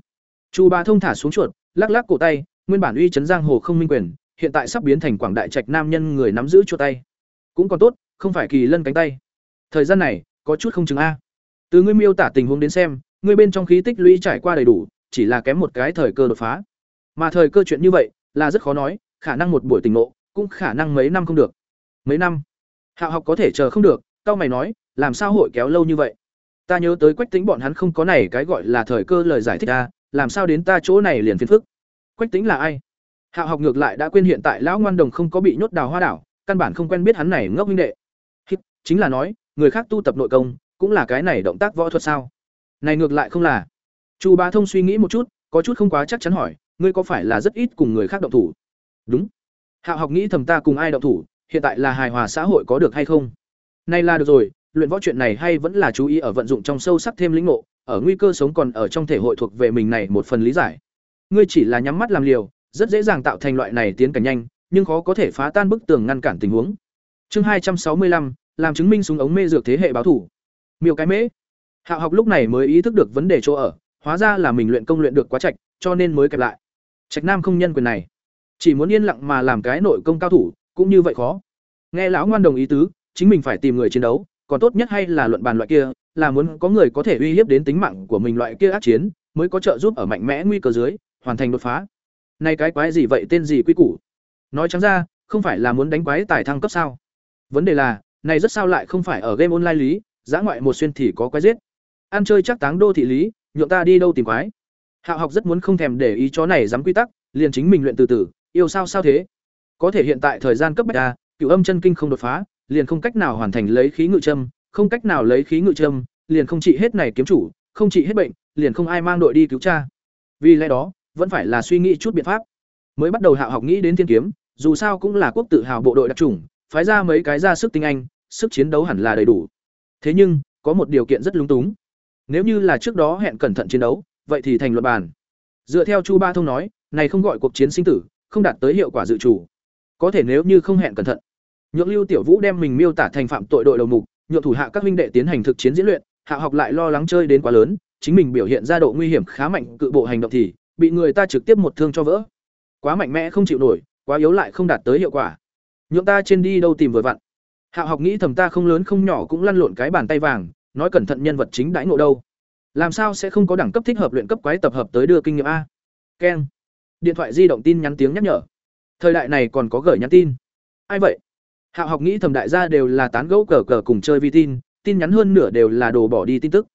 Chu ba thông thả xuống chuột, lắc lắc cổ tay, nguyên bản uy chấn giang hồ không minh quyền, hiện tại sắp biến thành quảng đại trạch nam nhân người nắm giữ chuột tay. Cũng còn tốt, không phải kỳ lân cánh tay. Thời gian này, có chút không chứng a. Từ ngươi miêu tả tình huống đến xem, ngươi bên trong khí tích lũy trải qua đầy đủ, chỉ là kém một cái thời cơ đột phá. Mà thời cơ chuyện như vậy, là rất khó nói, khả năng một buổi tình ngộ, cũng khả năng mấy năm không được. Mấy năm? Hạo học có thể chờ không được cao mày nói làm sao hội kéo lâu như vậy? Ta nhớ tới quách tính bọn hắn không có này cái gọi là thời cơ lời giải thích ta làm sao đến ta chỗ này liền phiền phức? Quách tính là ai? Hạo học ngược lại đã quên hiện tại lão ngoan đồng không có bị nhốt đào hoa đảo căn bản không quen biết hắn này ngốc huynh đệ. Hít, chính là nói người khác tu tập nội công cũng là cái này động tác võ thuật sao? Này ngược lại không là. Chu bá thông suy nghĩ một chút có chút không quá chắc chắn hỏi ngươi có phải là rất ít cùng người khác động thủ? Đúng. Hạo học nghĩ thầm ta cùng ai động thủ hiện tại là hài hòa xã hội có được hay không? Nay là được rồi, luyện võ chuyện này hay vẫn là chú ý ở vận dụng trong sâu sắc thêm lĩnh ngộ, ở nguy cơ sống còn ở trong thể hội thuộc về mình này một phần lý giải. Ngươi chỉ là nhắm mắt làm liều, rất dễ dàng tạo thành loại này tiến cảnh nhanh, nhưng khó có thể phá tan bức tường ngăn cản tình huống. Chương hai trăm sáu mươi lăm, làm chứng minh súng ống mê dược thế hệ báo thủ. Miêu cái mễ. Hạo học lúc này mới ý thức được vấn đề chỗ ở, hóa ra là mình luyện công luyện được quá trạch, cho nên mới kẹp lại. Trạch nam không nhân quyền này. Chỉ muốn yên lặng mà làm cái nội công cao thủ cũng như vậy khó. Nghe lão ngoan đồng ý tứ, chính mình phải tìm người chiến đấu, còn tốt nhất hay là luận bàn loại kia, là muốn có người có thể uy hiếp đến tính mạng của mình loại kia ác chiến, mới có trợ giúp ở mạnh mẽ nguy cơ dưới, hoàn thành đột phá. Nay cái quái gì vậy, tên gì quy củ? Nói trắng ra, không phải là muốn đánh quái tài thăng cấp sao? Vấn đề là, này rất sao lại không phải ở game online lý, giã ngoại một xuyên thì có quái giết. Ăn chơi chắc táng đô thị lý, nhượng ta đi đâu tìm quái? Hạo học rất muốn không thèm để ý chó này dám quy tắc, liền chính mình luyện từ từ, yêu sao sao thế? Có thể hiện tại thời gian cấp bách a, cựu âm chân kinh không đột phá, liền không cách nào hoàn thành lấy khí ngự châm, không cách nào lấy khí ngự châm, liền không trị hết này kiếm chủ, không trị hết bệnh, liền không ai mang đội đi cứu cha. Vì lẽ đó, vẫn phải là suy nghĩ chút biện pháp. Mới bắt đầu hạ học nghĩ đến thiên kiếm, dù sao cũng là quốc tự hào bộ đội đặc trùng phái ra mấy cái ra sức tinh anh, sức chiến đấu hẳn là đầy đủ. Thế nhưng, có một điều kiện rất lung túng. Nếu như là trước đó hẹn cẩn thận chiến đấu, vậy thì thành luật bàn. Dựa theo chu ba thông nói, này không gọi cuộc chiến sinh tử, không đạt tới hiệu quả dự chủ có thể nếu như không hẹn cẩn thận. Nhượng lưu tiểu vũ đem mình miêu tả thành phạm tội đội đầu mục, nhượng thủ hạ các huynh đệ tiến hành thực chiến diễn luyện, hạ học lại lo lắng chơi đến quá lớn, chính mình biểu hiện ra độ nguy hiểm khá mạnh, cự bộ hành động thì bị người ta trực tiếp một thương cho vỡ. Quá mạnh mẽ không chịu nổi, quá yếu lại không đạt tới hiệu quả. Nhượng ta trên đi đâu tìm vừa vặn. Hạ học nghĩ thầm ta không lớn không nhỏ cũng lăn lộn cái bàn tay vàng, nói cẩn thận nhân vật chính đãi ngộ đâu. Làm sao sẽ không có đẳng cấp thích hợp luyện cấp quái tập hợp tới đưa kinh nghiệm a? Keng. Điện thoại di động tin nhắn tiếng nhắc nhở thời đại này còn có gửi nhắn tin. Ai vậy? Hạ học nghĩ thầm đại gia đều là tán gẫu cờ cờ cùng chơi vi tin tin nhắn hơn nửa đều là đồ bỏ đi tin tức.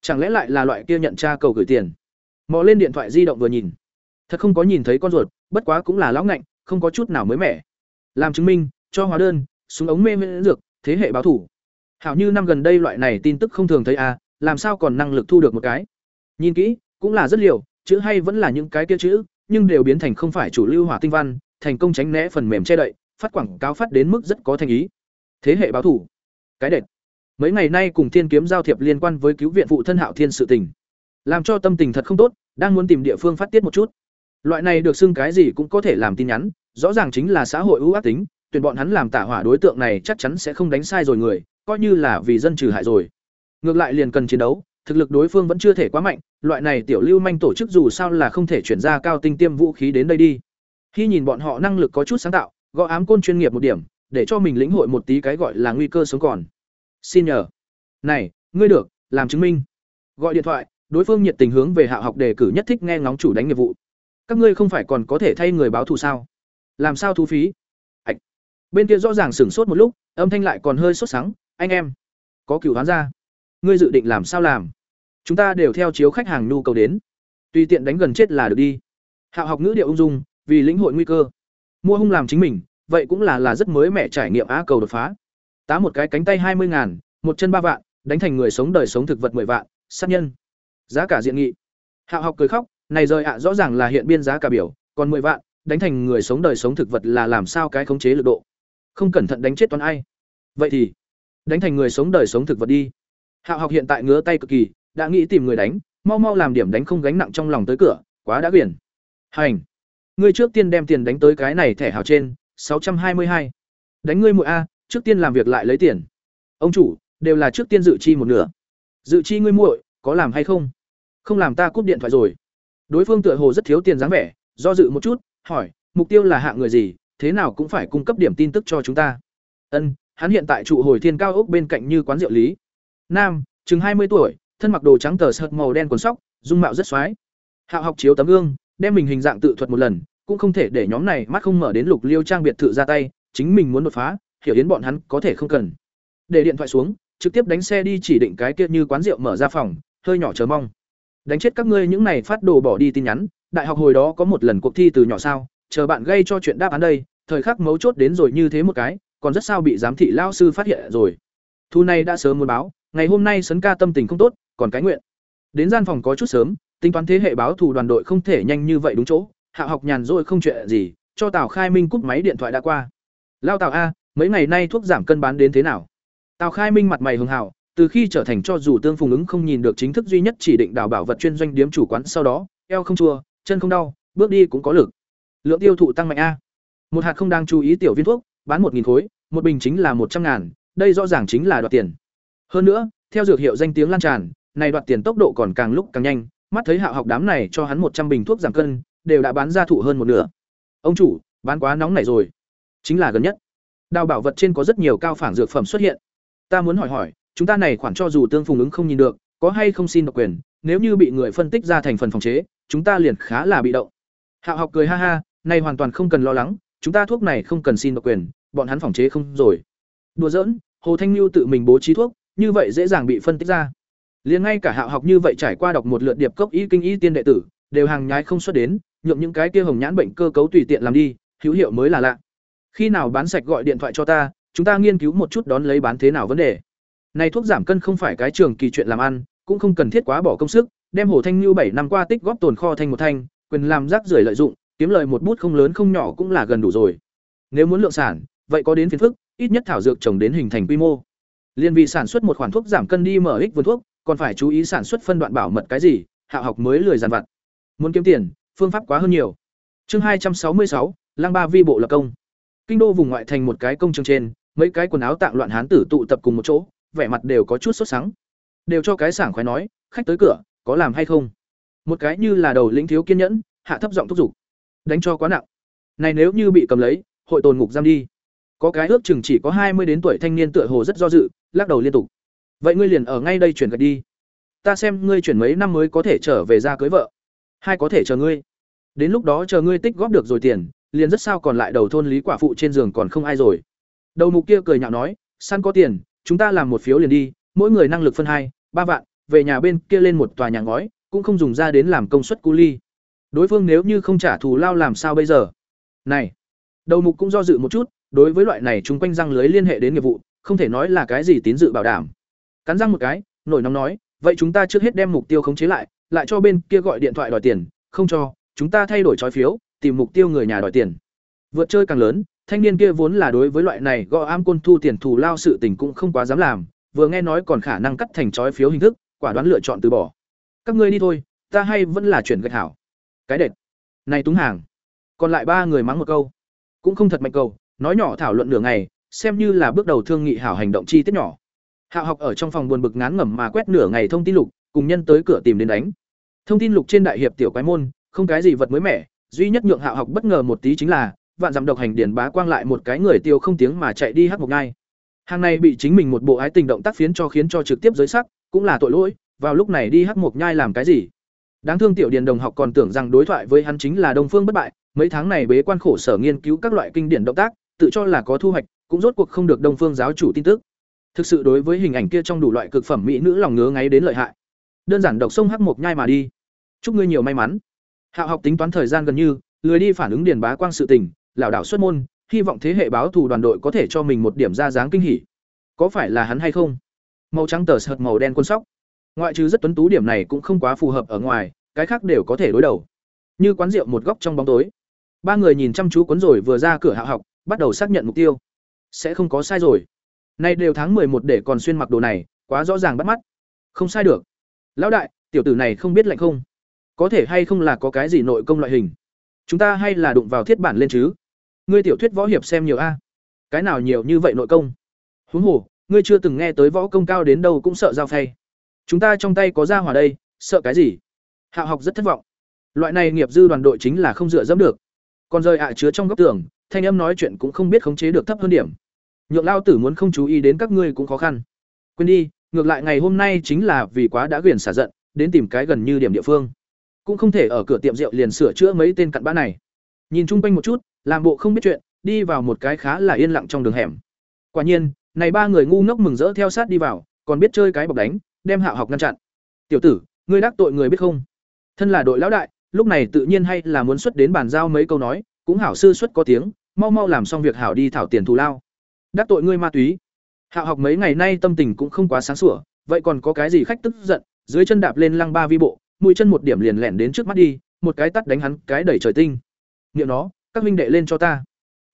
Chẳng lẽ lại là loại kia nhận tra cầu gửi tiền? Mò lên điện thoại di động vừa nhìn. Thật không có nhìn thấy con ruột, bất quá cũng là lão ngạnh, không có chút nào mới mẻ. Làm chứng minh, cho hóa đơn, súng ống mê miễn dược, thế hệ báo thủ. Hảo như năm gần đây loại này tin tức không thường thấy à làm sao còn năng lực thu được một cái? Nhìn kỹ, cũng là rất liều, chữ hay vẫn là những cái kia chữ, nhưng đều biến thành không phải chủ lưu hỏa tinh văn thành công tránh né phần mềm che đậy, phát quảng cáo phát đến mức rất có thành ý. Thế hệ báo thủ, cái đệt. Mấy ngày nay cùng thiên kiếm giao thiệp liên quan với cứu viện phụ thân hạo thiên sự tình. Làm cho tâm tình thật không tốt, đang muốn tìm địa phương phát tiết một chút. Loại này được xưng cái gì cũng có thể làm tin nhắn, rõ ràng chính là xã hội ưu ác tính, tuyển bọn hắn làm tả hỏa đối tượng này chắc chắn sẽ không đánh sai rồi người, coi như là vì dân trừ hại rồi. Ngược lại liền cần chiến đấu, thực lực đối phương vẫn chưa thể quá mạnh, loại này tiểu lưu manh tổ chức dù sao là không thể chuyển ra cao tinh tiêm vũ khí đến đây đi khi nhìn bọn họ năng lực có chút sáng tạo, gõ ám côn chuyên nghiệp một điểm, để cho mình lĩnh hội một tí cái gọi là nguy cơ sống còn. Xin nhờ. Này, ngươi được, làm chứng minh. Gọi điện thoại, đối phương nhiệt tình hướng về hạ học đề cử nhất thích nghe ngóng chủ đánh nghiệp vụ. Các ngươi không phải còn có thể thay người báo thù sao? Làm sao thu phí? Ạch. Bên kia rõ ràng sửng sốt một lúc, âm thanh lại còn hơi sốt sắng, anh em, có cựu hoán ra. Ngươi dự định làm sao làm? Chúng ta đều theo chiếu khách hàng nhu cầu đến. Tùy tiện đánh gần chết là được đi. Hạ học ngữ điệu ung dung vì lĩnh hội nguy cơ. Mua hung làm chính mình, vậy cũng là là rất mới mẻ trải nghiệm á cầu đột phá. Tá một cái cánh tay hai mươi ngàn, một chân ba vạn, đánh thành người sống đời sống thực vật mười vạn, sát nhân. Giá cả diện nghị. Hạ học cười khóc, này rời ạ, rõ ràng là hiện biên giá cả biểu, còn mười vạn, đánh thành người sống đời sống thực vật là làm sao cái khống chế lực độ. Không cẩn thận đánh chết toàn ai. Vậy thì, đánh thành người sống đời sống thực vật đi. Hạ học hiện tại ngứa tay cực kỳ, đã nghĩ tìm người đánh, mau mau làm điểm đánh không gánh nặng trong lòng tới cửa, quá đã biển hành ngươi trước tiên đem tiền đánh tới cái này thẻ hào trên, sáu trăm hai mươi hai. Đánh ngươi muội a, trước tiên làm việc lại lấy tiền. Ông chủ, đều là trước tiên dự chi một nửa. Dự chi ngươi muội, có làm hay không? Không làm ta cúp điện thoại rồi. Đối phương tựa hồ rất thiếu tiền dáng vẻ, do dự một chút, hỏi, mục tiêu là hạng người gì, thế nào cũng phải cung cấp điểm tin tức cho chúng ta. Ân, hắn hiện tại trụ hồi thiên cao ốc bên cạnh như quán rượu lý. Nam, chừng hai mươi tuổi, thân mặc đồ trắng tờ sợt màu đen quần sóc, dung mạo rất x hạo học chiếu tấm gương đem mình hình dạng tự thuật một lần, cũng không thể để nhóm này mắt không mở đến lục liêu trang biệt thự ra tay, chính mình muốn đột phá, hiểu yến bọn hắn có thể không cần. Để điện thoại xuống, trực tiếp đánh xe đi chỉ định cái kia như quán rượu mở ra phòng, hơi nhỏ chờ mong. Đánh chết các ngươi những này phát đồ bỏ đi tin nhắn, đại học hồi đó có một lần cuộc thi từ nhỏ sao, chờ bạn gây cho chuyện đáp án đây, thời khắc mấu chốt đến rồi như thế một cái, còn rất sao bị giám thị lao sư phát hiện rồi. Thu này đã sớm muốn báo, ngày hôm nay sấn ca tâm tình không tốt, còn cái nguyện. Đến gian phòng có chút sớm tính toán thế hệ báo thủ đoàn đội không thể nhanh như vậy đúng chỗ, hạ học nhàn rồi không chuyện gì, cho tào khai minh cúp máy điện thoại đã qua. Lao tào a, mấy ngày nay thuốc giảm cân bán đến thế nào? Tào khai minh mặt mày hưng hào, từ khi trở thành cho dù tương phùng ứng không nhìn được chính thức duy nhất chỉ định đào bảo vật chuyên doanh điếm chủ quán sau đó, eo không chua, chân không đau, bước đi cũng có lực. Lượng tiêu thụ tăng mạnh a. Một hạt không đang chú ý tiểu viên thuốc, bán một khối, một bình chính là một trăm ngàn, đây rõ ràng chính là đoạt tiền. Hơn nữa, theo dược hiệu danh tiếng lan tràn, này đoạt tiền tốc độ còn càng lúc càng nhanh mắt thấy hạ học đám này cho hắn một trăm bình thuốc giảm cân, đều đã bán ra thụ hơn một nửa. Ông chủ, bán quá nóng này rồi. Chính là gần nhất. Đào bảo vật trên có rất nhiều cao phản dược phẩm xuất hiện. Ta muốn hỏi hỏi, chúng ta này khoản cho dù tương phùng ứng không nhìn được, có hay không xin độc quyền? Nếu như bị người phân tích ra thành phần phòng chế, chúng ta liền khá là bị động. Hạ học cười ha ha này hoàn toàn không cần lo lắng, chúng ta thuốc này không cần xin độc quyền, bọn hắn phòng chế không rồi. Đùa giỡn, hồ thanh lưu tự mình bố trí thuốc, như vậy dễ dàng bị phân tích ra liền ngay cả hạo học như vậy trải qua đọc một lượt điệp cốc y kinh y tiên đệ tử, đều hàng nhái không xuất đến, nhượng những cái kia hồng nhãn bệnh cơ cấu tùy tiện làm đi, hữu hiệu mới là lạ. Khi nào bán sạch gọi điện thoại cho ta, chúng ta nghiên cứu một chút đón lấy bán thế nào vấn đề. Này thuốc giảm cân không phải cái trường kỳ chuyện làm ăn, cũng không cần thiết quá bỏ công sức, đem hồ thanh lưu bảy năm qua tích góp tồn kho thành một thanh, quyền làm rác rưởi lợi dụng, kiếm lời một bút không lớn không nhỏ cũng là gần đủ rồi. Nếu muốn lượng sản, vậy có đến phiền phức, ít nhất thảo dược trồng đến hình thành quy mô. Liên vì sản xuất một khoản thuốc giảm cân đi mở ích vườn thuốc còn phải chú ý sản xuất phân đoạn bảo mật cái gì, hạ học mới lười giàn vặt. Muốn kiếm tiền, phương pháp quá hơn nhiều. Chương hai trăm sáu mươi sáu lang ba vi bộ lập công. Kinh đô vùng ngoại thành một cái công trường trên, mấy cái quần áo tạng loạn hán tử tụ tập cùng một chỗ, vẻ mặt đều có chút sốt sắng. Đều cho cái sảng khoái nói, khách tới cửa, có làm hay không? Một cái như là đầu lĩnh thiếu kiên nhẫn, hạ thấp giọng thúc giục, đánh cho quá nặng. Này nếu như bị cầm lấy, hội tồn ngục giam đi. Có cái ước chừng chỉ có hai mươi đến tuổi thanh niên tựa hồ rất do dự, lắc đầu liên tục vậy ngươi liền ở ngay đây chuyển gạch đi. Ta xem ngươi chuyển mấy năm mới có thể trở về ra cưới vợ. Hai có thể chờ ngươi. Đến lúc đó chờ ngươi tích góp được rồi tiền, liền rất sao còn lại đầu thôn lý quả phụ trên giường còn không ai rồi. Đầu mục kia cười nhạo nói, săn có tiền, chúng ta làm một phiếu liền đi, mỗi người năng lực phân hai, ba vạn, về nhà bên kia lên một tòa nhà ngói, cũng không dùng ra đến làm công suất cu ly. Đối phương nếu như không trả thù lao làm sao bây giờ? Này, đầu mục cũng do dự một chút, đối với loại này chúng quanh răng lưới liên hệ đến nghiệp vụ, không thể nói là cái gì tín dự bảo đảm cắn răng một cái, nổi nóng nói, vậy chúng ta trước hết đem mục tiêu khống chế lại lại cho bên kia gọi điện thoại đòi tiền, không cho, chúng ta thay đổi trói phiếu, tìm mục tiêu người nhà đòi tiền. Vượt chơi càng lớn, thanh niên kia vốn là đối với loại này gõ am côn thu tiền thù lao sự tình cũng không quá dám làm, vừa nghe nói còn khả năng cắt thành trói phiếu hình thức, quả đoán lựa chọn từ bỏ. Các ngươi đi thôi, ta hay vẫn là chuyển gạch hảo. Cái đệt. Này túng hàng. Còn lại ba người mắng một câu. Cũng không thật mạnh cầu nói nhỏ thảo luận nửa ngày, xem như là bước đầu thương nghị hảo hành động chi tiết nhỏ hạo học ở trong phòng buồn bực ngán ngẩm mà quét nửa ngày thông tin lục, cùng nhân tới cửa tìm đến đánh. Thông tin lục trên đại hiệp tiểu quái môn, không cái gì vật mới mẻ, duy nhất nhượng hạo học bất ngờ một tí chính là, vạn dặm độc hành điển bá quang lại một cái người tiêu không tiếng mà chạy đi hắc một ngai. Hàng này bị chính mình một bộ ái tình động tác phiến cho khiến cho trực tiếp giới sắc, cũng là tội lỗi, vào lúc này đi hắc một nhai làm cái gì? Đáng thương tiểu điền đồng học còn tưởng rằng đối thoại với hắn chính là đông phương bất bại, mấy tháng này bế quan khổ sở nghiên cứu các loại kinh điển động tác, tự cho là có thu hoạch, cũng rốt cuộc không được đông phương giáo chủ tin tức thực sự đối với hình ảnh kia trong đủ loại cực phẩm mỹ nữ lòng ngứa ngáy đến lợi hại đơn giản độc sông hắc mục nhai mà đi chúc ngươi nhiều may mắn hạo học tính toán thời gian gần như lười đi phản ứng điền bá quang sự tình lảo đảo xuất môn, hy vọng thế hệ báo thù đoàn đội có thể cho mình một điểm ra dáng kinh hỉ. Có phải là hắn hay không? Màu trắng tờ sợt màu đen quân sóc. Ngoại trừ rất tuấn tú điểm này cũng không quá phù hợp ở ngoài, cái khác đều có thể đối đầu. Như quán rượu một góc trong bóng tối. Ba người nhìn chăm chú cuốn rồi vừa ra cửa hạ học, bắt đầu xác nhận mục tiêu. Sẽ không có sai rồi. Nay đều tháng một để còn xuyên mặc đồ này, quá rõ ràng bắt mắt. Không sai được. Lão đại, tiểu tử này không biết lạnh không? Có thể hay không là có cái gì nội công loại hình? Chúng ta hay là đụng vào thiết bản lên chứ? Ngươi tiểu thuyết võ hiệp xem nhiều a. Cái nào nhiều như vậy nội công? Huống hồ, ngươi chưa từng nghe tới võ công cao đến đâu cũng sợ giao phay. Chúng ta trong tay có ra hỏa đây, sợ cái gì? Hạo học rất thất vọng. Loại này nghiệp dư đoàn đội chính là không dựa dẫm được. Còn rơi ạ chứa trong góc tường, thanh âm nói chuyện cũng không biết khống chế được thấp hơn điểm. Nhượng lao tử muốn không chú ý đến các ngươi cũng khó khăn. Quên đi, ngược lại ngày hôm nay chính là vì quá đã quyền xả giận, đến tìm cái gần như điểm địa phương. Cũng không thể ở cửa tiệm rượu liền sửa chữa mấy tên cặn bã này. Nhìn chung quanh một chút, làm bộ không biết chuyện, đi vào một cái khá là yên lặng trong đường hẻm. Quả nhiên, này ba người ngu ngốc mừng rỡ theo sát đi vào, còn biết chơi cái bọc đánh, đem Hạo học ngăn chặn. "Tiểu tử, ngươi đắc tội người biết không?" Thân là đội lão đại, lúc này tự nhiên hay là muốn xuất đến bàn giao mấy câu nói, cũng hảo sư xuất có tiếng, mau mau làm xong việc hảo đi thảo tiền thù lao. Đắc tội ngươi ma túy. Hạo học mấy ngày nay tâm tình cũng không quá sáng sủa, vậy còn có cái gì khách tức giận, dưới chân đạp lên lăng ba vi bộ, mũi chân một điểm liền lẻn đến trước mắt đi, một cái tắt đánh hắn cái đẩy trời tinh. nghiệm nó, các huynh đệ lên cho ta.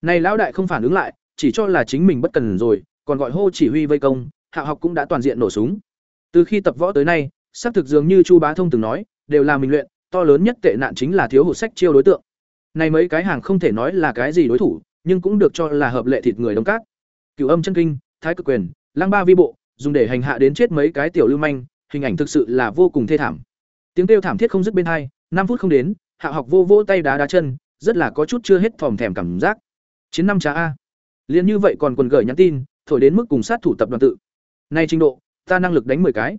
Này lão đại không phản ứng lại, chỉ cho là chính mình bất cần rồi, còn gọi hô chỉ huy vây công, Hạo học cũng đã toàn diện nổ súng. Từ khi tập võ tới nay, xác thực dường như Chu Bá Thông từng nói, đều là mình luyện, to lớn nhất tệ nạn chính là thiếu hụt sách chiêu đối tượng. Này mấy cái hàng không thể nói là cái gì đối thủ, nhưng cũng được cho là hợp lệ thịt người đông cát. Cửu âm chân kinh, thái cực quyền, lăng ba vi bộ, dùng để hành hạ đến chết mấy cái tiểu lưu manh, hình ảnh thực sự là vô cùng thê thảm. Tiếng kêu thảm thiết không dứt bên hai, năm phút không đến, Hạ học vô vô tay đá đá chân, rất là có chút chưa hết thòm thèm cảm giác. Chiến năm trà a. liền như vậy còn quần gửi nhắn tin, thổi đến mức cùng sát thủ tập đoàn tự. nay trình độ, ta năng lực đánh 10 cái.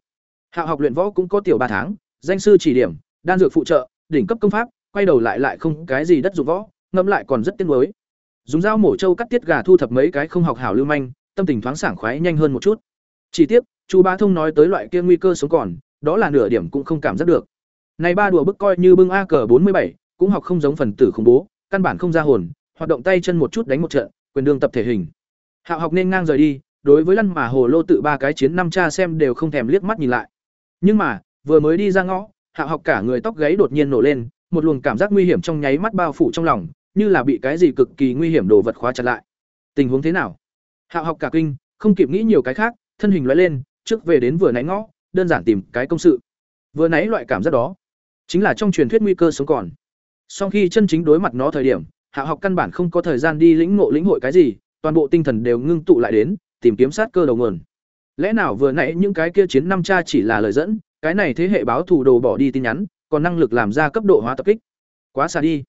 Hạ học luyện võ cũng có tiểu ba tháng, danh sư chỉ điểm, đan dược phụ trợ, đỉnh cấp công pháp, quay đầu lại lại không cái gì đất dụng võ, ngẫm lại còn rất tiếc nuối. Dùng dao mổ trâu cắt tiết gà thu thập mấy cái không học hảo lưu manh, tâm tình thoáng sảng khoái nhanh hơn một chút. Chỉ tiếc, chú Bá Thông nói tới loại kia nguy cơ sống còn, đó là nửa điểm cũng không cảm giác được. Này ba đùa bức coi như bưng A cờ bốn mươi bảy, cũng học không giống phần tử khủng bố, căn bản không ra hồn, hoạt động tay chân một chút đánh một trận, quyền đương tập thể hình. Hạo học nên ngang rời đi, đối với lăn mà hồ lô tự ba cái chiến năm cha xem đều không thèm liếc mắt nhìn lại. Nhưng mà, vừa mới đi ra ngõ, Hạo học cả người tóc gáy đột nhiên nổ lên, một luồng cảm giác nguy hiểm trong nháy mắt bao phủ trong lòng, như là bị cái gì cực kỳ nguy hiểm đồ vật khóa chặt lại. Tình huống thế nào? Hạo học cả kinh, không kịp nghĩ nhiều cái khác, thân hình lóe lên, trước về đến vừa nãy ngõ, đơn giản tìm cái công sự. Vừa nãy loại cảm giác đó, chính là trong truyền thuyết nguy cơ sống còn. Sau khi chân chính đối mặt nó thời điểm, Hạo học căn bản không có thời gian đi lĩnh ngộ lĩnh hội cái gì, toàn bộ tinh thần đều ngưng tụ lại đến, tìm kiếm sát cơ đầu nguồn. Lẽ nào vừa nãy những cái kia chiến năm cha chỉ là lời dẫn, cái này thế hệ báo thù đồ bỏ đi tin nhắn, còn năng lực làm ra cấp độ hóa tập kích. Quá xa đi.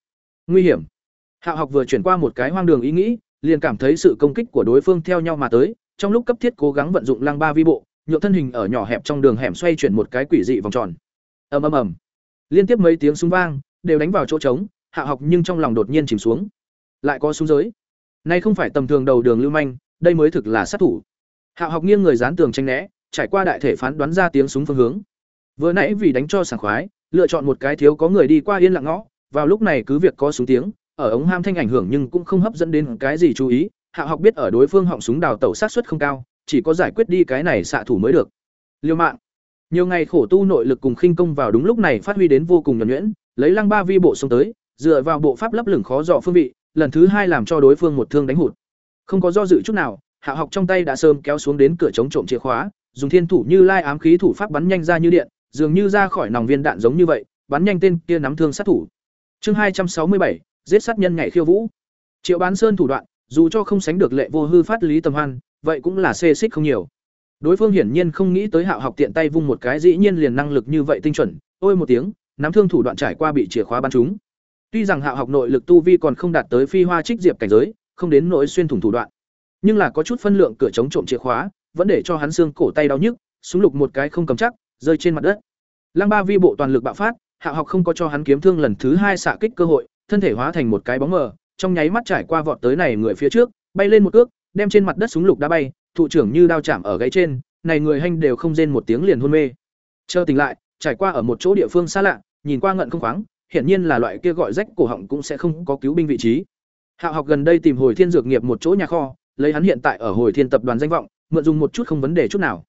Nguy hiểm. Hạo học vừa chuyển qua một cái hoang đường ý nghĩ, liền cảm thấy sự công kích của đối phương theo nhau mà tới, trong lúc cấp thiết cố gắng vận dụng lăng ba vi bộ, nhượng thân hình ở nhỏ hẹp trong đường hẻm xoay chuyển một cái quỷ dị vòng tròn. Ầm ầm ầm. Liên tiếp mấy tiếng súng vang, đều đánh vào chỗ trống, Hạ học nhưng trong lòng đột nhiên chìm xuống. Lại có súng giới. Nay không phải tầm thường đầu đường lưu manh, đây mới thực là sát thủ. Hạ học nghiêng người dán tường tranh né, trải qua đại thể phán đoán ra tiếng súng phương hướng. Vừa nãy vì đánh cho sảng khoái, lựa chọn một cái thiếu có người đi qua yên lặng ngõ, vào lúc này cứ việc có súng tiếng, ở ống ham thanh ảnh hưởng nhưng cũng không hấp dẫn đến cái gì chú ý, Hạ học biết ở đối phương họng súng đào tẩu sát suất không cao, chỉ có giải quyết đi cái này xạ thủ mới được. Liêu mạng. Nhiều ngày khổ tu nội lực cùng khinh công vào đúng lúc này phát huy đến vô cùng nhuần nhuyễn, lấy lăng ba vi bộ xông tới, dựa vào bộ pháp lấp lửng khó dọ phương vị, lần thứ hai làm cho đối phương một thương đánh hụt. Không có do dự chút nào, Hạ học trong tay đã sớm kéo xuống đến cửa chống trộm chìa khóa, dùng thiên thủ như lai ám khí thủ pháp bắn nhanh ra như điện, dường như ra khỏi nòng viên đạn giống như vậy, bắn nhanh tên kia nắm thương sát thủ. Chương hai trăm sáu mươi bảy giết sát nhân nhảy khiêu vũ. Triệu Bán Sơn thủ đoạn, dù cho không sánh được lệ vô hư phát lý tầm hoan, vậy cũng là xê xích không nhiều. Đối phương hiển nhiên không nghĩ tới Hạo học tiện tay vung một cái dĩ nhiên liền năng lực như vậy tinh chuẩn, ôi một tiếng, nắm thương thủ đoạn trải qua bị chìa khóa bắn trúng. Tuy rằng Hạo học nội lực tu vi còn không đạt tới phi hoa trích diệp cảnh giới, không đến nỗi xuyên thủng thủ đoạn, nhưng là có chút phân lượng cửa chống trộm chìa khóa, vẫn để cho hắn xương cổ tay đau nhức, súng lục một cái không cầm chắc, rơi trên mặt đất. Lăng Ba Vi bộ toàn lực bạo phát, Hạo học không có cho hắn kiếm thương lần thứ hai xạ kích cơ hội, thân thể hóa thành một cái bóng mờ, trong nháy mắt trải qua vọt tới này người phía trước, bay lên một cước, đem trên mặt đất súng lục đá bay, thụ trưởng như đao chạm ở gáy trên, này người hành đều không rên một tiếng liền hôn mê. Chờ tỉnh lại, trải qua ở một chỗ địa phương xa lạ, nhìn qua ngận không khoáng, hiển nhiên là loại kia gọi rách cổ họng cũng sẽ không có cứu binh vị trí. Hạo học gần đây tìm hồi thiên dược nghiệp một chỗ nhà kho, lấy hắn hiện tại ở hồi thiên tập đoàn danh vọng, mượn dùng một chút không vấn đề chút nào.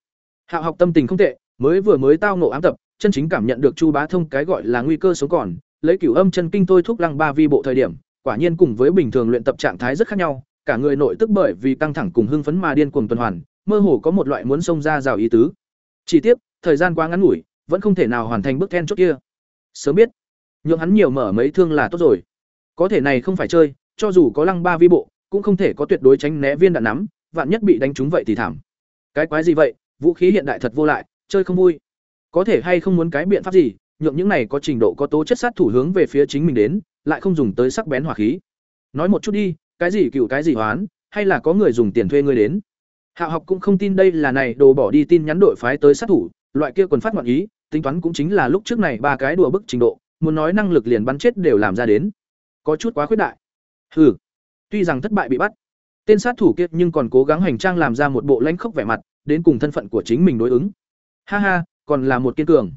Hạo học tâm tình không tệ, mới vừa mới tao ngộ ám tập, chân chính cảm nhận được Chu Bá Thông cái gọi là nguy cơ sống còn, lấy cửu âm chân kinh tôi thúc lăng ba vi bộ thời điểm, quả nhiên cùng với bình thường luyện tập trạng thái rất khác nhau, cả người nội tức bởi vì căng thẳng cùng hưng phấn mà điên cuồng tuần hoàn, mơ hồ có một loại muốn xông ra rào ý tứ. Chỉ tiếc, thời gian quá ngắn ngủi, vẫn không thể nào hoàn thành bước then chốt kia. Sớm biết, nhượng hắn nhiều mở mấy thương là tốt rồi. Có thể này không phải chơi, cho dù có lăng ba vi bộ, cũng không thể có tuyệt đối tránh né viên đạn nắm, vạn nhất bị đánh trúng vậy thì thảm. Cái quái gì vậy, vũ khí hiện đại thật vô lại, chơi không vui. Có thể hay không muốn cái biện pháp gì, nhượng những này có trình độ có tố chất sát thủ hướng về phía chính mình đến, lại không dùng tới sắc bén hỏa khí. Nói một chút đi, cái gì cựu cái gì hoán, hay là có người dùng tiền thuê ngươi đến? Hạ học cũng không tin đây là này đồ bỏ đi tin nhắn đội phái tới sát thủ, loại kia quần phát ngoạn ý, tính toán cũng chính là lúc trước này ba cái đùa bức trình độ, muốn nói năng lực liền bắn chết đều làm ra đến. Có chút quá khuyết đại. Hừ. Tuy rằng thất bại bị bắt, tên sát thủ kia nhưng còn cố gắng hành trang làm ra một bộ lãnh khốc vẻ mặt, đến cùng thân phận của chính mình đối ứng. Ha ha, còn là một kiên cường.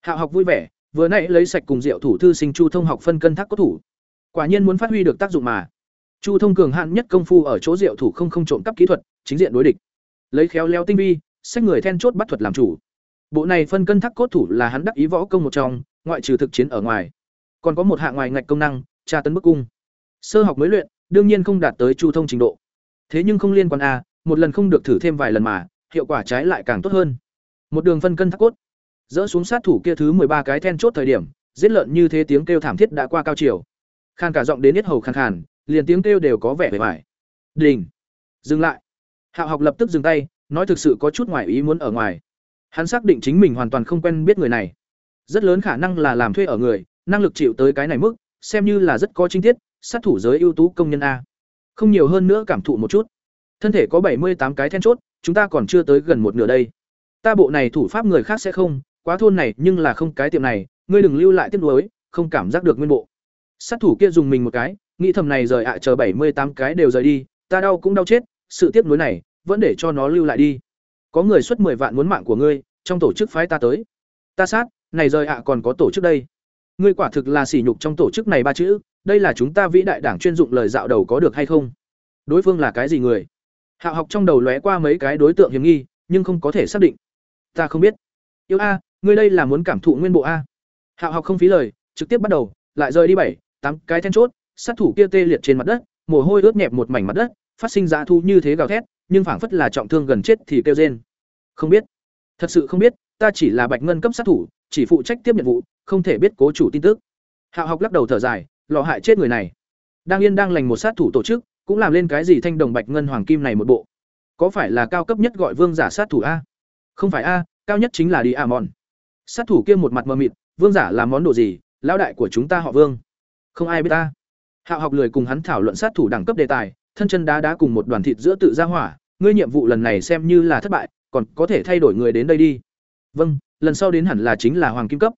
Hạo học vui vẻ, vừa nãy lấy sạch cùng rượu thủ thư sinh Chu Thông học phân cân thác có thủ. Quả nhiên muốn phát huy được tác dụng mà. Chu Thông cường hạn nhất công phu ở chỗ rượu thủ không không trộm cắp kỹ thuật, chính diện đối địch. Lấy khéo léo tinh vi, sách người then chốt bắt thuật làm chủ. Bộ này phân cân thác cốt thủ là hắn đắc ý võ công một trong, ngoại trừ thực chiến ở ngoài, còn có một hạng ngoài ngạch công năng, tra tấn bức cung. Sơ học mới luyện, đương nhiên không đạt tới Chu Thông trình độ. Thế nhưng không liên quan a, một lần không được thử thêm vài lần mà, hiệu quả trái lại càng tốt hơn. Một đường phân cân thác cốt, dỡ xuống sát thủ kia thứ ba cái then chốt thời điểm, giết lợn như thế tiếng kêu thảm thiết đã qua cao chiều. Khan cả giọng đến yết hầu khàn khàn, liền tiếng kêu đều có vẻ bề bại. Đình. Dừng lại. Hạo học lập tức dừng tay, nói thực sự có chút ngoài ý muốn ở ngoài. Hắn xác định chính mình hoàn toàn không quen biết người này. Rất lớn khả năng là làm thuê ở người, năng lực chịu tới cái này mức, xem như là rất có chính tiết, sát thủ giới ưu tú công nhân a. Không nhiều hơn nữa cảm thụ một chút. Thân thể có bảy mươi tám cái then chốt, chúng ta còn chưa tới gần một nửa đây. Ta bộ này thủ pháp người khác sẽ không, quá thôn này nhưng là không cái tiệm này, ngươi đừng lưu lại tiếp nối không cảm giác được nguyên bộ. Sát thủ kia dùng mình một cái, nghĩ thầm này rời ạ chờ bảy mươi tám cái đều rời đi, ta đau cũng đau chết, sự tiếp nối này, vẫn để cho nó lưu lại đi. Có người xuất 10 vạn muốn mạng của ngươi, trong tổ chức phái ta tới. Ta sát, này rời ạ còn có tổ chức đây. Ngươi quả thực là sỉ nhục trong tổ chức này ba chữ, đây là chúng ta vĩ đại đảng chuyên dụng lời dạo đầu có được hay không? Đối phương là cái gì người? Hạ học trong đầu lóe qua mấy cái đối tượng hiểm nghi, nhưng không có thể xác định. Ta không biết. Yêu a, ngươi đây là muốn cảm thụ nguyên bộ a. Hạo học không phí lời, trực tiếp bắt đầu, lại rời đi bảy, tám cái then chốt, sát thủ kia tê liệt trên mặt đất, mồ hôi ướt nhẹp một mảnh mặt đất, phát sinh dã thu như thế gào thét, nhưng phảng phất là trọng thương gần chết thì kêu rên. Không biết, thật sự không biết, ta chỉ là bạch ngân cấp sát thủ, chỉ phụ trách tiếp nhiệm vụ, không thể biết cố chủ tin tức. Hạo học lắc đầu thở dài, lọ hại chết người này. Đang yên đang lành một sát thủ tổ chức, cũng làm lên cái gì thanh đồng bạch ngân hoàng kim này một bộ. Có phải là cao cấp nhất gọi vương giả sát thủ a? Không phải a, cao nhất chính là đi a mòn Sát thủ kia một mặt mờ mịt, vương giả là món đồ gì? Lão đại của chúng ta họ Vương. Không ai biết ta. Hạo học lười cùng hắn thảo luận sát thủ đẳng cấp đề tài, thân chân đá đá cùng một đoàn thịt giữa tự ra hỏa, ngươi nhiệm vụ lần này xem như là thất bại, còn có thể thay đổi người đến đây đi. Vâng, lần sau đến hẳn là chính là hoàng kim cấp.